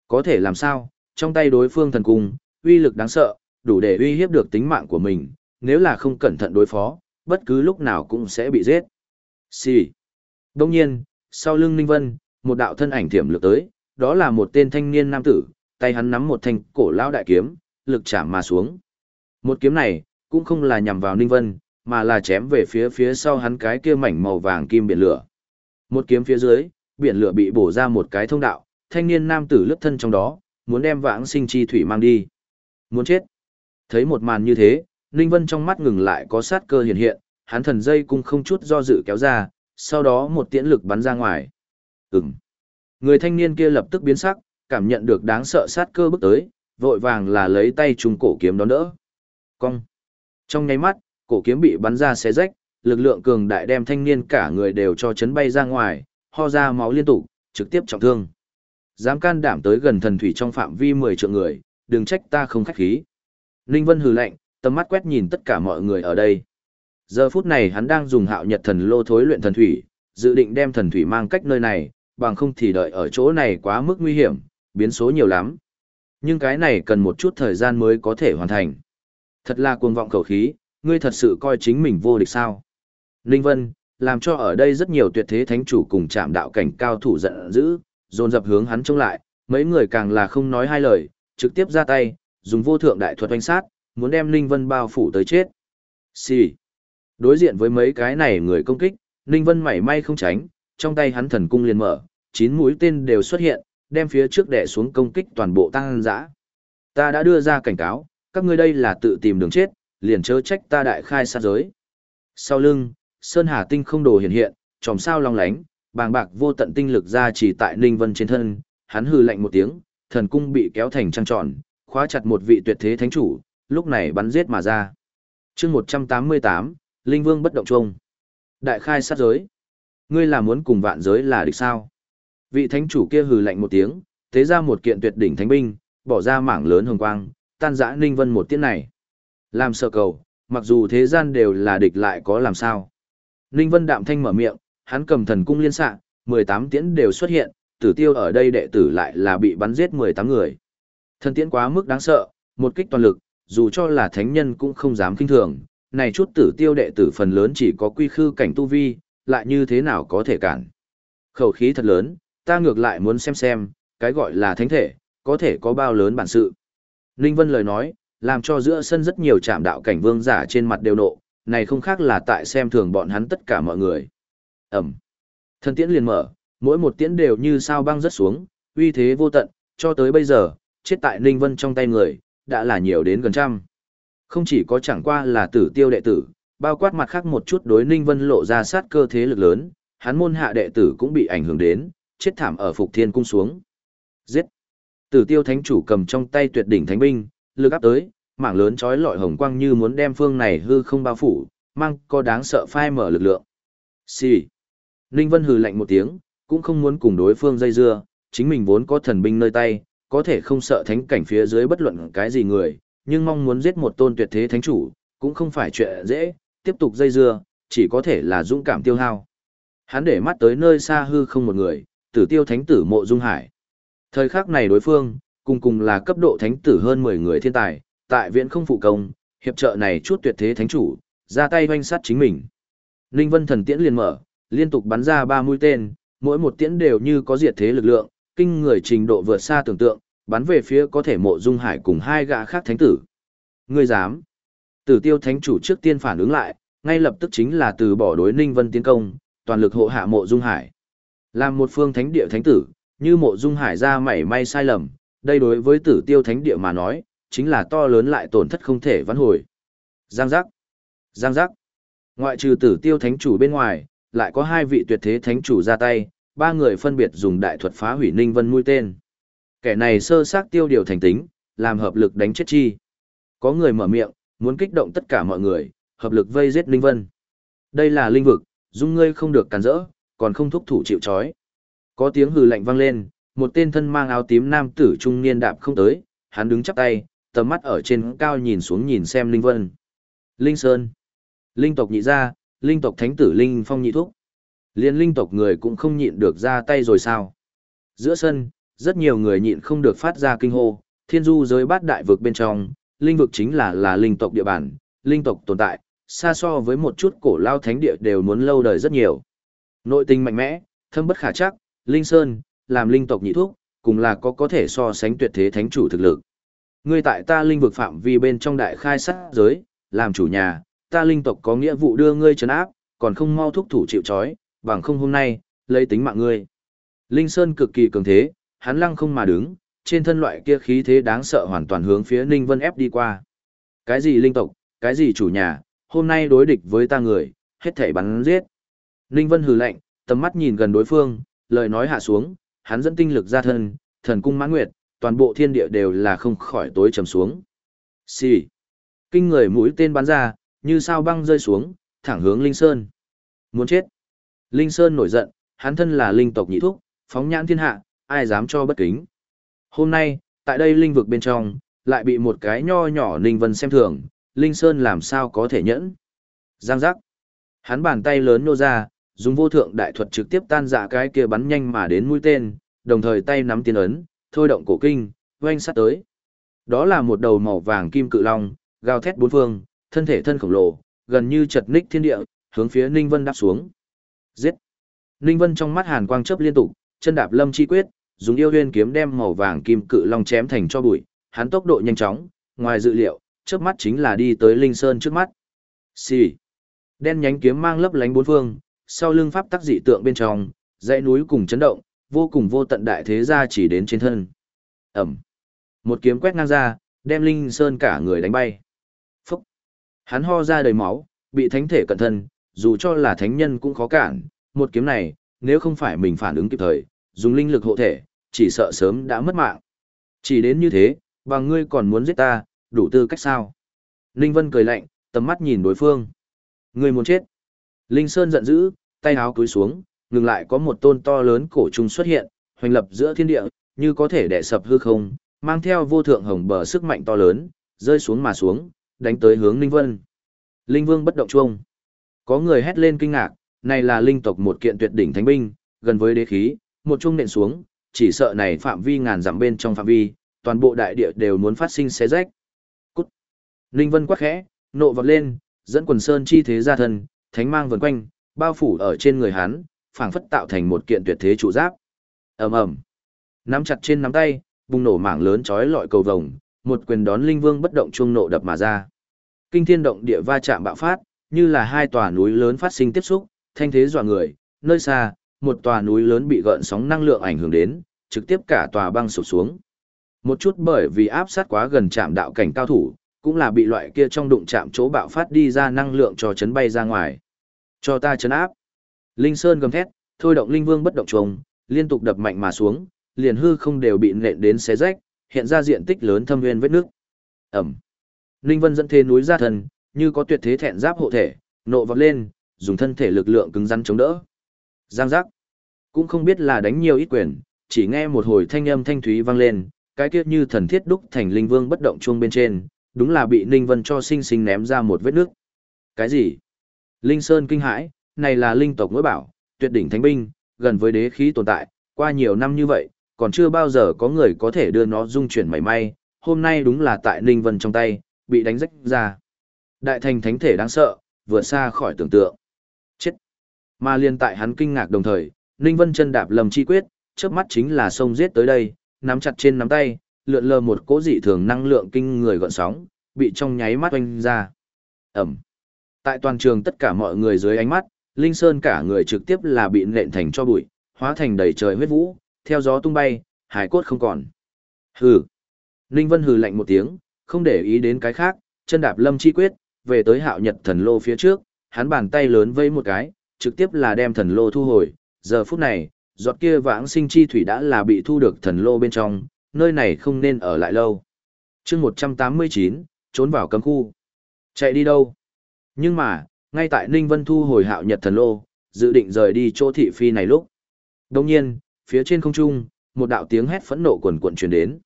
Có thể làm sao, trong tay đối phương thần cung, uy lực đáng sợ, đủ để uy hiếp được tính mạng của mình, nếu là không cẩn thận đối phó, bất cứ lúc nào cũng sẽ bị giết. Xì. Đông nhiên, sau lưng Ninh Vân, một đạo thân ảnh thiểm lược tới, đó là một tên thanh niên nam tử, tay hắn nắm một thanh cổ lao đại kiếm, lực chạm mà xuống. Một kiếm này, cũng không là nhằm vào Ninh Vân, mà là chém về phía phía sau hắn cái kia mảnh màu vàng kim biển lửa. Một kiếm phía dưới, biển lửa bị bổ ra một cái thông đạo, thanh niên nam tử lướt thân trong đó, muốn đem vãng sinh chi thủy mang đi. Muốn chết. Thấy một màn như thế, Ninh Vân trong mắt ngừng lại có sát cơ hiện hiện, hắn thần dây cung không chút do dự kéo ra, sau đó một tiễn lực bắn ra ngoài. Ừm. Người thanh niên kia lập tức biến sắc, cảm nhận được đáng sợ sát cơ bước tới, vội vàng là lấy tay trùng cổ kiếm đón đỡ. Cong. Trong nháy mắt, cổ kiếm bị bắn ra xé rách, lực lượng cường đại đem thanh niên cả người đều cho chấn bay ra ngoài, ho ra máu liên tục, trực tiếp trọng thương. Dám can đảm tới gần thần thủy trong phạm vi 10 triệu người, đừng trách ta không khách khí. Ninh Vân hừ lạnh, tầm mắt quét nhìn tất cả mọi người ở đây. Giờ phút này hắn đang dùng hạo nhật thần lô thối luyện thần thủy, dự định đem thần thủy mang cách nơi này, bằng không thì đợi ở chỗ này quá mức nguy hiểm, biến số nhiều lắm. Nhưng cái này cần một chút thời gian mới có thể hoàn thành. Thật là cuồng vọng khẩu khí, ngươi thật sự coi chính mình vô địch sao. Ninh Vân, làm cho ở đây rất nhiều tuyệt thế thánh chủ cùng chạm đạo cảnh cao thủ giận dữ, dồn dập hướng hắn chống lại, mấy người càng là không nói hai lời, trực tiếp ra tay, dùng vô thượng đại thuật oanh sát, muốn đem Ninh Vân bao phủ tới chết. Xì. Đối diện với mấy cái này người công kích, Ninh Vân mảy may không tránh, trong tay hắn thần cung liền mở, chín mũi tên đều xuất hiện, đem phía trước đè xuống công kích toàn bộ tăng dã. Ta đã đưa ra cảnh cáo, các ngươi đây là tự tìm đường chết, liền chớ trách ta đại khai sát giới. Sau lưng, Sơn Hà Tinh không đồ hiện hiện, tròm sao long lánh, bàng bạc vô tận tinh lực ra chỉ tại Ninh Vân trên thân, hắn hừ lạnh một tiếng, thần cung bị kéo thành trăng tròn, khóa chặt một vị tuyệt thế thánh chủ, lúc này bắn giết mà ra. chương 188, Linh Vương bất động trung. Đại khai sát giới. Ngươi là muốn cùng vạn giới là địch sao? Vị thánh chủ kia hừ lạnh một tiếng, thế ra một kiện tuyệt đỉnh thánh binh, bỏ ra mảng lớn hồng quang, tan dã Ninh Vân một tiết này. Làm sợ cầu, mặc dù thế gian đều là địch lại có làm sao. Ninh Vân đạm thanh mở miệng, hắn cầm thần cung liên xạ, 18 tiễn đều xuất hiện, tử tiêu ở đây đệ tử lại là bị bắn giết 18 người. Thần tiễn quá mức đáng sợ, một kích toàn lực, dù cho là thánh nhân cũng không dám kinh thường, này chút tử tiêu đệ tử phần lớn chỉ có quy khư cảnh tu vi, lại như thế nào có thể cản. Khẩu khí thật lớn, ta ngược lại muốn xem xem, cái gọi là thánh thể, có thể có bao lớn bản sự. Ninh Vân lời nói, làm cho giữa sân rất nhiều trạm đạo cảnh vương giả trên mặt đều nộ, này không khác là tại xem thường bọn hắn tất cả mọi người. Ẩm. Thần tiễn liền mở, mỗi một tiễn đều như sao băng rớt xuống, uy thế vô tận, cho tới bây giờ, chết tại Ninh Vân trong tay người, đã là nhiều đến gần trăm. Không chỉ có chẳng qua là tử tiêu đệ tử, bao quát mặt khác một chút đối Ninh Vân lộ ra sát cơ thế lực lớn, hắn môn hạ đệ tử cũng bị ảnh hưởng đến, chết thảm ở Phục Thiên cung xuống. Giết! Tử tiêu thánh chủ cầm trong tay tuyệt đỉnh thánh binh, lực áp tới, mảng lớn trói lọi hồng quang như muốn đem phương này hư không bao phủ, mang có đáng sợ phai mở lực lượng. Xì! Ninh Vân hừ lạnh một tiếng, cũng không muốn cùng đối phương dây dưa, chính mình vốn có thần binh nơi tay, có thể không sợ thánh cảnh phía dưới bất luận cái gì người, nhưng mong muốn giết một tôn tuyệt thế thánh chủ, cũng không phải chuyện dễ, tiếp tục dây dưa, chỉ có thể là dũng cảm tiêu hao. Hắn để mắt tới nơi xa hư không một người, tử tiêu thánh tử mộ dung hải. Thời khắc này đối phương, cùng cùng là cấp độ thánh tử hơn 10 người thiên tài, tại viện không phụ công, hiệp trợ này chút tuyệt thế thánh chủ, ra tay hoanh sát chính mình. Ninh Vân thần tiễn liền mở, liên tục bắn ra ba mũi tên, mỗi một tiễn đều như có diệt thế lực lượng, kinh người trình độ vượt xa tưởng tượng, bắn về phía có thể mộ dung hải cùng hai gã khác thánh tử. Ngươi dám? Tử tiêu thánh chủ trước tiên phản ứng lại, ngay lập tức chính là từ bỏ đối Ninh Vân tiến công, toàn lực hộ hạ mộ dung hải. Làm một phương thánh địa thánh tử, như mộ dung hải ra mảy may sai lầm, đây đối với tử tiêu thánh địa mà nói, chính là to lớn lại tổn thất không thể vãn hồi. Giang giác. Giang giác. Ngoại trừ tử tiêu thánh chủ bên ngoài, lại có hai vị tuyệt thế thánh chủ ra tay, ba người phân biệt dùng đại thuật phá hủy Ninh Vân mũi tên. Kẻ này sơ xác tiêu điều thành tính, làm hợp lực đánh chết chi. Có người mở miệng, muốn kích động tất cả mọi người, hợp lực vây giết Ninh Vân. Đây là linh vực, dung ngươi không được cản rỡ, còn không thúc thủ chịu trói. Có tiếng hừ lạnh vang lên, một tên thân mang áo tím nam tử trung niên đạp không tới, hắn đứng chắp tay, tầm mắt ở trên cao nhìn xuống nhìn xem Linh Vân. Linh Sơn. Linh tộc nhị gia, linh tộc thánh tử Linh Phong nhị thúc. Liên linh tộc người cũng không nhịn được ra tay rồi sao. Giữa sân, rất nhiều người nhịn không được phát ra kinh hô, thiên du giới bát đại vực bên trong, linh vực chính là là linh tộc địa bàn, linh tộc tồn tại, xa so với một chút cổ lao thánh địa đều muốn lâu đời rất nhiều. Nội tình mạnh mẽ, thâm bất khả chắc, linh sơn, làm linh tộc nhị thuốc, cùng là có có thể so sánh tuyệt thế thánh chủ thực lực. Ngươi tại ta linh vực phạm vi bên trong đại khai sát giới, làm chủ nhà, ta linh tộc có nghĩa vụ đưa ngươi trấn áp, còn không mau thúc thủ chịu trói, bằng không hôm nay, lấy tính mạng ngươi. Linh Sơn cực kỳ cường thế, hắn lăng không mà đứng, trên thân loại kia khí thế đáng sợ hoàn toàn hướng phía Ninh Vân ép đi qua. Cái gì linh tộc, cái gì chủ nhà, hôm nay đối địch với ta người, hết thảy bắn giết. Ninh Vân hừ lạnh, tầm mắt nhìn gần đối phương, lời nói hạ xuống, hắn dẫn tinh lực ra thân, thần cung mãn nguyệt, toàn bộ thiên địa đều là không khỏi tối trầm xuống. Xì. Kinh người mũi tên bắn ra, như sao băng rơi xuống, thẳng hướng Linh Sơn. Muốn chết. Linh Sơn nổi giận, hắn thân là linh tộc nhị thúc, phóng nhãn thiên hạ, ai dám cho bất kính. Hôm nay, tại đây linh vực bên trong, lại bị một cái nho nhỏ Ninh Vân xem thường, Linh Sơn làm sao có thể nhẫn. Giang giác. Hắn bàn tay lớn nô ra, dùng vô thượng đại thuật trực tiếp tan dạ cái kia bắn nhanh mà đến mũi tên, đồng thời tay nắm tiên ấn, thôi động cổ kinh, oanh sát tới. Đó là một đầu màu vàng kim cự long, gào thét bốn phương, thân thể thân khổng lồ, gần như chật ních thiên địa, hướng phía Ninh Vân đáp xuống. Giết! Ninh Vân trong mắt hàn quang chớp liên tục, chân đạp lâm chi quyết, dùng yêu huyên kiếm đem màu vàng kim cự long chém thành cho bụi, hắn tốc độ nhanh chóng, ngoài dự liệu, chớp mắt chính là đi tới Linh Sơn trước mắt. Xì! Đen nhánh kiếm mang lấp lánh bốn phương, sau lưng pháp tắc dị tượng bên trong, dãy núi cùng chấn động, vô cùng vô tận đại thế gia chỉ đến trên thân. Ẩm. Một kiếm quét ngang ra, đem Linh Sơn cả người đánh bay. Phúc. Hắn ho ra đầy máu, bị thánh thể cận thân, dù cho là thánh nhân cũng khó cản. Một kiếm này, nếu không phải mình phản ứng kịp thời, dùng linh lực hộ thể, chỉ sợ sớm đã mất mạng. Chỉ đến như thế, và ngươi còn muốn giết ta, đủ tư cách sao? Linh Vân cười lạnh, tầm mắt nhìn đối phương. Ngươi muốn chết. Linh Sơn giận dữ, tay áo cúi xuống, ngừng lại có một tôn to lớn cổ trùng xuất hiện, hoành lập giữa thiên địa, như có thể đè sập hư không, mang theo vô thượng hồng bờ sức mạnh to lớn, rơi xuống mà xuống, đánh tới hướng Linh Vân. Linh Vương bất động chuông. Có người hét lên kinh ngạc, này là linh tộc một kiện tuyệt đỉnh thánh binh, gần với đế khí, một chuông nện xuống, chỉ sợ này phạm vi ngàn dặm bên trong phạm vi, toàn bộ đại địa đều muốn phát sinh xé rách. Cút. Linh Vân quát khẽ, nộ vọt lên, dẫn quần sơn chi thế ra thân, thánh mang vần quanh, bao phủ ở trên người hắn, phảng phất tạo thành một kiện tuyệt thế trụ giáp. Ầm ầm. Nắm chặt trên nắm tay, bùng nổ mảng lớn chói lọi cầu vồng, một quyền đón linh vương bất động chuông nộ đập mà ra. Kinh thiên động địa va chạm bạo phát, như là hai tòa núi lớn phát sinh tiếp xúc, thanh thế dọa người, nơi xa, một tòa núi lớn bị gợn sóng năng lượng ảnh hưởng đến, trực tiếp cả tòa băng sụp xuống. Một chút bởi vì áp sát quá gần chạm đạo cảnh cao thủ, cũng là bị loại kia trong đụng chạm chỗ bạo phát đi ra năng lượng cho chấn bay ra ngoài. Cho ta chấn áp. Linh Sơn gầm thét, thôi động linh vương bất động trùng, liên tục đập mạnh mà xuống, liền hư không đều bị nện đến xé rách, hiện ra diện tích lớn thâm nguyên vết nước. Ẩm. Linh Vân dẫn thế núi ra thần, như có tuyệt thế thẹn giáp hộ thể, nộ vọt lên, dùng thân thể lực lượng cứng rắn chống đỡ. Giang giác. Cũng không biết là đánh nhiều ít quyền, chỉ nghe một hồi thanh âm thanh thúy vang lên, cái kia như thần thiết đúc thành linh vương bất động chuông bên trên, đúng là bị Ninh Vân cho sinh sinh ném ra một vết nước. Cái gì? Linh Sơn kinh hãi, này là linh tộc ngỗi bảo, tuyệt đỉnh thánh binh, gần với đế khí tồn tại, qua nhiều năm như vậy, còn chưa bao giờ có người có thể đưa nó dung chuyển mảy may, hôm nay đúng là tại Ninh Vân trong tay, bị đánh rách ra. Đại thành thánh thể đáng sợ, vượt xa khỏi tưởng tượng. Chết. Mà liên tại hắn kinh ngạc đồng thời, Ninh Vân chân đạp lầm chi quyết, trước mắt chính là sông giết tới đây, nắm chặt trên nắm tay, lượn lờ một cỗ dị thường năng lượng kinh người gọn sóng, bị trong nháy mắt oanh ra. Ẩm. Tại toàn trường tất cả mọi người dưới ánh mắt, Linh Sơn cả người trực tiếp là bị nện thành cho bụi, hóa thành đầy trời huyết vũ, theo gió tung bay, hải cốt không còn. Hừ. Ninh Vân hừ lạnh một tiếng, không để ý đến cái khác, chân đạp lâm chi quyết, về tới hạo nhật thần lô phía trước, hắn bàn tay lớn vây một cái, trực tiếp là đem thần lô thu hồi. Giờ phút này, giọt kia vãng sinh chi thủy đã là bị thu được thần lô bên trong, nơi này không nên ở lại lâu. chương 189, trốn vào cấm khu. Chạy đi đâu? Nhưng mà, ngay tại Ninh Vân thu hồi hạo nhật thần lô, dự định rời đi chỗ thị phi này lúc. Đồng nhiên, phía trên không trung, một đạo tiếng hét phẫn nộ quần quận truyền đến.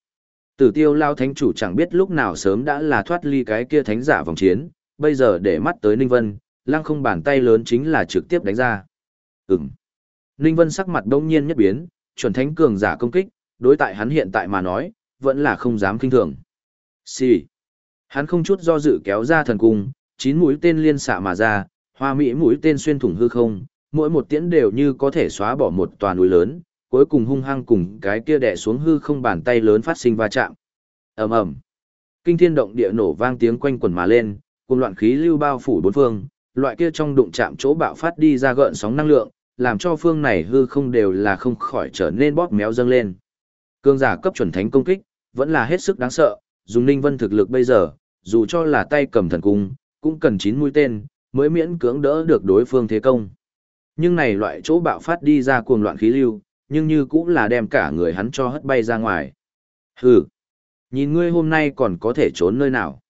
Tử tiêu lao thánh chủ chẳng biết lúc nào sớm đã là thoát ly cái kia thánh giả vòng chiến, bây giờ để mắt tới Ninh Vân, lăng không bàn tay lớn chính là trực tiếp đánh ra. Ừm. Ninh Vân sắc mặt đông nhiên nhất biến, chuẩn thánh cường giả công kích, đối tại hắn hiện tại mà nói, vẫn là không dám kinh thường. Xì. Hắn không chút do dự kéo ra thần cung, chín mũi tên liên xạ mà ra, hoa mỹ mũi tên xuyên thủng hư không, mỗi một tiễn đều như có thể xóa bỏ một tòa núi lớn, cuối cùng hung hăng cùng cái kia đè xuống hư không bàn tay lớn phát sinh va chạm. Ầm ầm. Kinh thiên động địa nổ vang tiếng quanh quẩn mà lên, cùng loạn khí lưu bao phủ bốn phương, loại kia trong đụng chạm chỗ bạo phát đi ra gợn sóng năng lượng, làm cho phương này hư không đều là không khỏi trở nên bóp méo dâng lên. Cương giả cấp chuẩn thánh công kích, vẫn là hết sức đáng sợ, dùng Ninh Vân thực lực bây giờ, dù cho là tay cầm thần cung, cũng cần chín mũi tên, mới miễn cưỡng đỡ được đối phương thế công. Nhưng này loại chỗ bạo phát đi ra cuồng loạn khí lưu, nhưng như cũng là đem cả người hắn cho hất bay ra ngoài. Hừ, nhìn ngươi hôm nay còn có thể trốn nơi nào.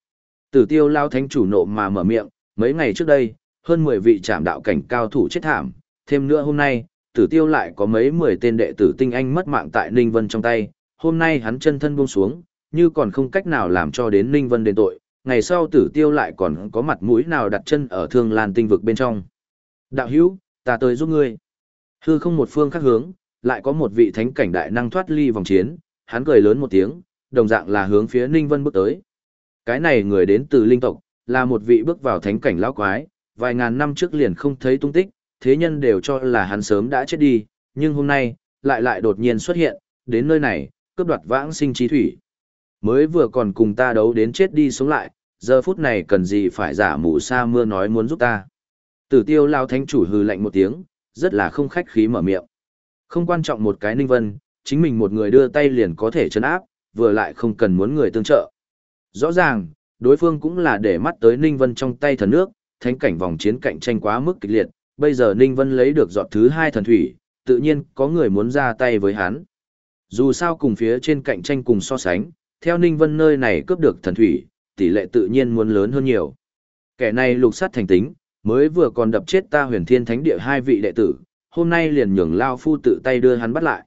Tử tiêu lao thánh chủ nộ mà mở miệng, mấy ngày trước đây, hơn 10 vị trạm đạo cảnh cao thủ chết thảm, thêm nữa hôm nay, tử tiêu lại có mấy mười tên đệ tử tinh anh mất mạng tại Ninh Vân trong tay, hôm nay hắn chân thân buông xuống, như còn không cách nào làm cho đến Ninh Vân đền tội, ngày sau tử tiêu lại còn có mặt mũi nào đặt chân ở thương lan tinh vực bên trong. Đạo hữu, ta tới giúp ngươi. Hư không một phương khác hướng, lại có một vị thánh cảnh đại năng thoát ly vòng chiến, hắn cười lớn một tiếng, đồng dạng là hướng phía Ninh Vân bước tới. Cái này người đến từ linh tộc, là một vị bước vào thánh cảnh lão quái, vài ngàn năm trước liền không thấy tung tích, thế nhân đều cho là hắn sớm đã chết đi, nhưng hôm nay, lại lại đột nhiên xuất hiện, đến nơi này, cướp đoạt vãng sinh trí thủy. Mới vừa còn cùng ta đấu đến chết đi sống lại, giờ phút này cần gì phải giả mù sa mưa nói muốn giúp ta. Tử tiêu lao thánh chủ hừ lạnh một tiếng, rất là không khách khí mở miệng. Không quan trọng một cái ninh vân, chính mình một người đưa tay liền có thể chấn áp, vừa lại không cần muốn người tương trợ. Rõ ràng, đối phương cũng là để mắt tới ninh vân trong tay thần nước, thánh cảnh vòng chiến cạnh tranh quá mức kịch liệt, bây giờ ninh vân lấy được giọt thứ hai thần thủy, tự nhiên có người muốn ra tay với hắn. Dù sao cùng phía trên cạnh tranh cùng so sánh, theo ninh vân nơi này cướp được thần thủy, tỷ lệ tự nhiên muốn lớn hơn nhiều. Kẻ này lục sát thành tính, mới vừa còn đập chết ta huyền thiên thánh địa hai vị đệ tử, hôm nay liền nhường Lao Phu tự tay đưa hắn bắt lại.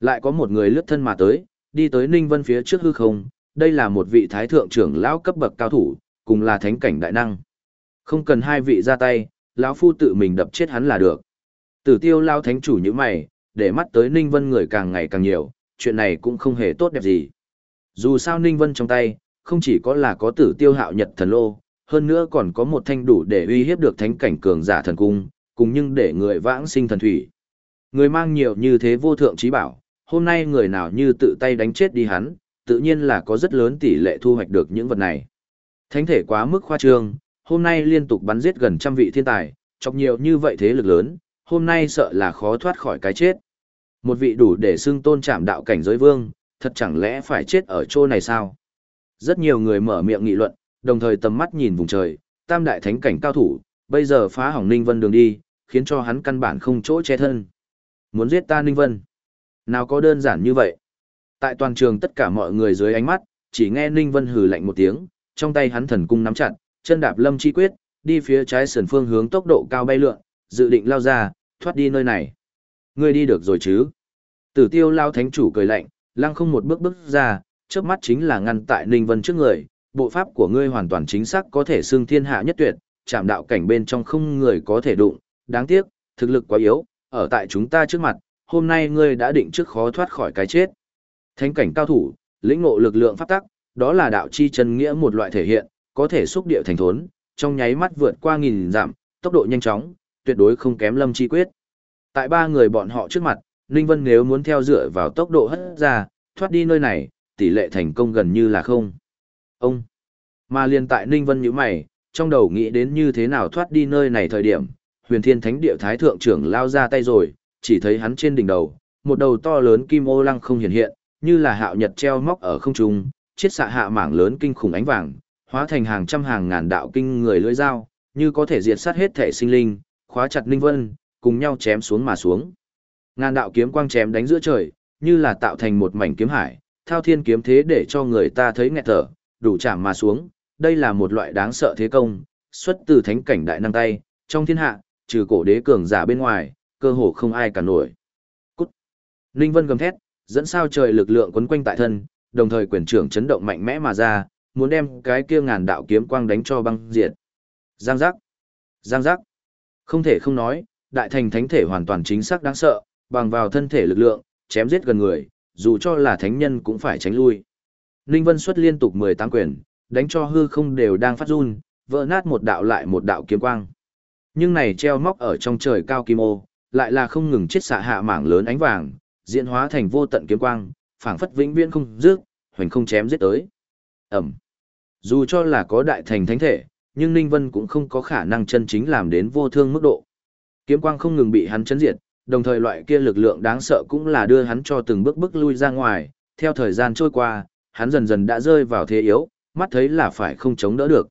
Lại có một người lướt thân mà tới, đi tới Ninh Vân phía trước hư không, đây là một vị thái thượng trưởng lão cấp bậc cao thủ, cùng là thánh cảnh đại năng. Không cần hai vị ra tay, lão phu tự mình đập chết hắn là được. Tử tiêu lao thánh chủ như mày, để mắt tới Ninh Vân người càng ngày càng nhiều, chuyện này cũng không hề tốt đẹp gì. Dù sao Ninh Vân trong tay, không chỉ có là có tử tiêu hạo nhật thần lô, hơn nữa còn có một thanh đủ để uy hiếp được thánh cảnh cường giả thần cung, cùng nhưng để người vãng sinh thần thủy. Người mang nhiều như thế vô thượng trí bảo, hôm nay người nào như tự tay đánh chết đi hắn, tự nhiên là có rất lớn tỷ lệ thu hoạch được những vật này. Thánh thể quá mức khoa trương, hôm nay liên tục bắn giết gần trăm vị thiên tài, chọc nhiều như vậy thế lực lớn, hôm nay sợ là khó thoát khỏi cái chết. Một vị đủ để xưng tôn chạm đạo cảnh giới vương, thật chẳng lẽ phải chết ở chỗ này sao? Rất nhiều người mở miệng nghị luận, đồng thời tầm mắt nhìn vùng trời, tam đại thánh cảnh cao thủ, bây giờ phá hỏng Ninh Vân đường đi, khiến cho hắn căn bản không chỗ che thân. Muốn giết ta Ninh Vân? Nào có đơn giản như vậy? Tại toàn trường tất cả mọi người dưới ánh mắt, chỉ nghe Ninh Vân hừ lạnh một tiếng, trong tay hắn thần cung nắm chặt, chân đạp lâm chi quyết, đi phía trái sườn phương hướng tốc độ cao bay lượn, dự định lao ra, thoát đi nơi này. Ngươi đi được rồi chứ? Tử tiêu lao thánh chủ cười lạnh, lăng không một bước bước ra, trước mắt chính là ngăn tại Ninh Vân trước người, bộ pháp của ngươi hoàn toàn chính xác có thể xưng thiên hạ nhất tuyệt, chạm đạo cảnh bên trong không người có thể đụng, đáng tiếc, thực lực quá yếu, ở tại chúng ta trước mặt, hôm nay ngươi đã định trước khó thoát khỏi cái chết. Thánh cảnh cao thủ, lĩnh ngộ lực lượng pháp tắc, đó là đạo chi chân nghĩa một loại thể hiện, có thể xúc địa thành thốn, trong nháy mắt vượt qua nghìn giảm tốc độ nhanh chóng, tuyệt đối không kém Lâm Chi Quyết. Tại ba người bọn họ trước mặt, Ninh Vân nếu muốn theo dựa vào tốc độ hất ra, thoát đi nơi này, tỷ lệ thành công gần như là không. Ông, mà liền tại Ninh Vân như mày, trong đầu nghĩ đến như thế nào thoát đi nơi này thời điểm, huyền thiên thánh địa thái thượng trưởng lao ra tay rồi, chỉ thấy hắn trên đỉnh đầu, một đầu to lớn kim ô lăng không hiện hiện, như là hạo nhật treo móc ở không trung, chiết xạ hạ mảng lớn kinh khủng ánh vàng, hóa thành hàng trăm hàng ngàn đạo kinh người lưỡi dao, như có thể diệt sát hết thể sinh linh, khóa chặt Ninh Vân, cùng nhau chém xuống mà xuống. Ngàn đạo kiếm quang chém đánh giữa trời, như là tạo thành một mảnh kiếm hải, thao thiên kiếm thế để cho người ta thấy nghẹt thở, đủ chạm mà xuống, đây là một loại đáng sợ thế công, xuất từ thánh cảnh đại năng tay, trong thiên hạ, trừ cổ đế cường giả bên ngoài, cơ hồ không ai cả nổi. Cút! Ninh Vân gầm thét, dẫn sao trời lực lượng quấn quanh tại thân, đồng thời quyền trưởng chấn động mạnh mẽ mà ra, muốn đem cái kia ngàn đạo kiếm quang đánh cho băng diệt. Giang giác! Giang giác! Không thể không nói, đại thành thánh thể hoàn toàn chính xác đáng sợ, bằng vào thân thể lực lượng, chém giết gần người, dù cho là thánh nhân cũng phải tránh lui. Ninh Vân xuất liên tục 18 quyền, đánh cho hư không đều đang phát run, vỡ nát một đạo lại một đạo kiếm quang. Nhưng này treo móc ở trong trời cao kim ô, lại là không ngừng chết xạ hạ mảng lớn ánh vàng, diễn hóa thành vô tận kiếm quang, phảng phất vĩnh viễn không dứt, hoành không chém giết tới. Ẩm. Dù cho là có đại thành thánh thể, nhưng Ninh Vân cũng không có khả năng chân chính làm đến vô thương mức độ. Kiếm quang không ngừng bị hắn chấn diệt, đồng thời loại kia lực lượng đáng sợ cũng là đưa hắn cho từng bước bước lui ra ngoài, theo thời gian trôi qua, hắn dần dần đã rơi vào thế yếu, mắt thấy là phải không chống đỡ được.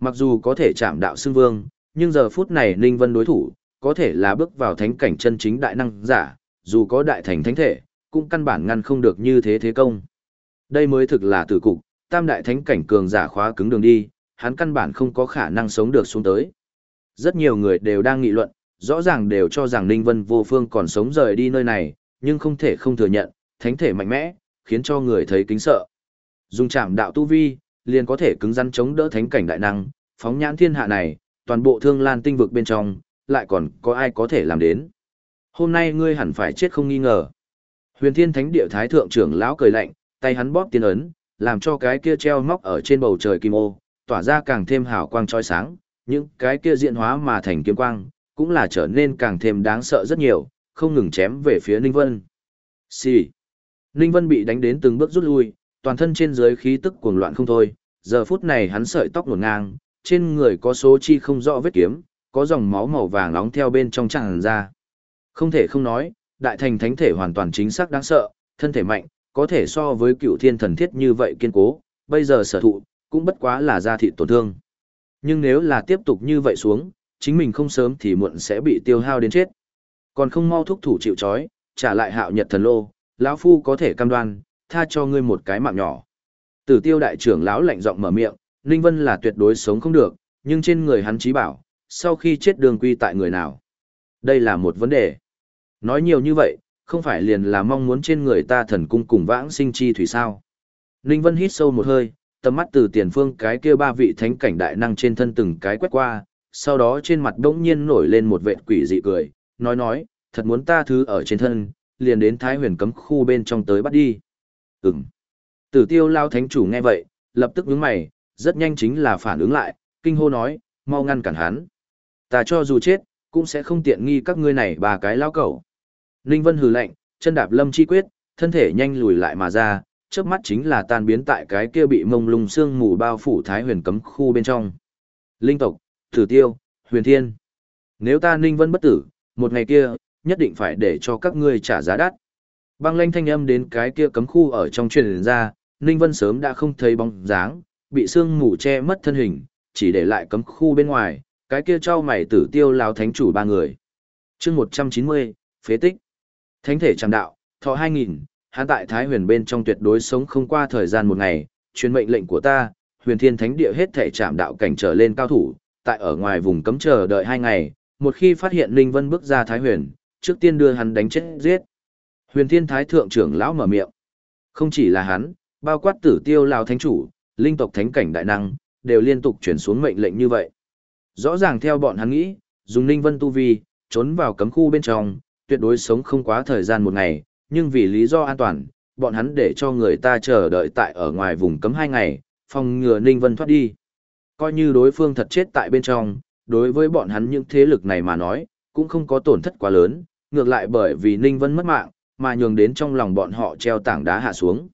Mặc dù có thể chạm đạo xưng vương, nhưng giờ phút này Ninh Vân đối thủ, có thể là bước vào thánh cảnh chân chính đại năng giả, dù có đại thành thánh thể, cũng căn bản ngăn không được như thế thế công. Đây mới thực là tử cục, tam đại thánh cảnh cường giả khóa cứng đường đi, hắn căn bản không có khả năng sống được xuống tới. Rất nhiều người đều đang nghị luận, rõ ràng đều cho rằng Ninh Vân vô phương còn sống rời đi nơi này, nhưng không thể không thừa nhận, thánh thể mạnh mẽ, khiến cho người thấy kính sợ. Dùng chạm đạo tu vi, liền có thể cứng rắn chống đỡ thánh cảnh đại năng, phóng nhãn thiên hạ này, toàn bộ thương lan tinh vực bên trong, lại còn có ai có thể làm đến. Hôm nay ngươi hẳn phải chết không nghi ngờ. Huyền Thiên Thánh Địa Thái Thượng trưởng lão cười lạnh, tay hắn bóp tiên ấn, làm cho cái kia treo móc ở trên bầu trời kim ô, tỏa ra càng thêm hào quang chói sáng, những cái kia diện hóa mà thành kiếm quang, cũng là trở nên càng thêm đáng sợ rất nhiều, không ngừng chém về phía Ninh Vân. Xì. Ninh Vân bị đánh đến từng bước rút lui, toàn thân trên dưới khí tức cuồng loạn không thôi, giờ phút này hắn sợi tóc ngổn ngang, trên người có số chi không rõ vết kiếm, có dòng máu màu vàng nóng theo bên trong tràn ra. Không thể không nói, đại thành thánh thể hoàn toàn chính xác đáng sợ, thân thể mạnh, có thể so với cựu thiên thần thiết như vậy kiên cố, bây giờ sở thụ, cũng bất quá là gia thị tổn thương. Nhưng nếu là tiếp tục như vậy xuống, chính mình không sớm thì muộn sẽ bị tiêu hao đến chết. Còn không mau thúc thủ chịu chói, trả lại hạo nhật thần lô, lão phu có thể cam đoan, tha cho ngươi một cái mạng nhỏ. Tử tiêu đại trưởng lão lạnh giọng mở miệng, Ninh Vân là tuyệt đối sống không được, nhưng trên người hắn trí bảo, sau khi chết đường quy tại người nào? Đây là một vấn đề. Nói nhiều như vậy, không phải liền là mong muốn trên người ta thần cung cùng vãng sinh chi thủy sao. Ninh Vân hít sâu một hơi, tầm mắt từ tiền phương cái kia ba vị thánh cảnh đại năng trên thân từng cái quét qua, sau đó trên mặt đống nhiên nổi lên một vệt quỷ dị cười, nói nói, thật muốn ta thứ ở trên thân, liền đến thái huyền cấm khu bên trong tới bắt đi. Ừm. Tử tiêu lao thánh chủ nghe vậy, lập tức nhướng mày, rất nhanh chính là phản ứng lại, kinh hô nói, mau ngăn cản hắn. Ta cho dù chết, cũng sẽ không tiện nghi các ngươi này ba cái lao cẩu. Ninh Vân hừ lạnh, chân đạp lâm chi quyết, thân thể nhanh lùi lại mà ra, trước mắt chính là tan biến tại cái kia bị mông lung xương mù bao phủ thái huyền cấm khu bên trong. Linh tộc, Tử Tiêu, Huyền Thiên. Nếu ta Ninh Vân bất tử, một ngày kia, nhất định phải để cho các ngươi trả giá đắt. Băng lanh thanh âm đến cái kia cấm khu ở trong truyền ra, Ninh Vân sớm đã không thấy bóng dáng, bị sương mù che mất thân hình, chỉ để lại cấm khu bên ngoài, cái kia trao mày tử tiêu lao thánh chủ ba người. chương 190, phế tích. Thánh thể tràng đạo, thọ 2000, hán tại Thái huyền bên trong tuyệt đối sống không qua thời gian một ngày, truyền mệnh lệnh của ta, huyền thiên thánh địa hết thể trạm đạo cảnh trở lên cao thủ, tại ở ngoài vùng cấm chờ đợi hai ngày, một khi phát hiện Linh Vân bước ra Thái huyền, trước tiên đưa hắn đánh chết giết. Huyền thiên thái thượng trưởng lão mở miệng. Không chỉ là hắn, bao quát tử tiêu lào thánh chủ, linh tộc thánh cảnh đại năng, đều liên tục chuyển xuống mệnh lệnh như vậy. Rõ ràng theo bọn hắn nghĩ, dùng Ninh Vân Tu Vi, trốn vào cấm khu bên trong, tuyệt đối sống không quá thời gian một ngày, nhưng vì lý do an toàn, bọn hắn để cho người ta chờ đợi tại ở ngoài vùng cấm hai ngày, phòng ngừa Ninh Vân thoát đi. Coi như đối phương thật chết tại bên trong, đối với bọn hắn những thế lực này mà nói, cũng không có tổn thất quá lớn, ngược lại bởi vì Ninh Vân mất mạng, mà nhường đến trong lòng bọn họ treo tảng đá hạ xuống.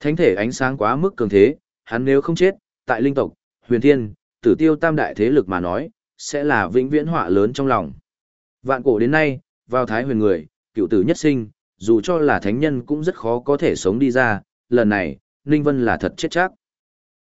Thánh thể ánh sáng quá mức cường thế, hắn nếu không chết, tại linh tộc, huyền thiên, tử tiêu tam đại thế lực mà nói, sẽ là vĩnh viễn họa lớn trong lòng. Vạn cổ đến nay, vào thái huyền người, cựu tử nhất sinh, dù cho là thánh nhân cũng rất khó có thể sống đi ra, lần này, Ninh Vân là thật chết chắc.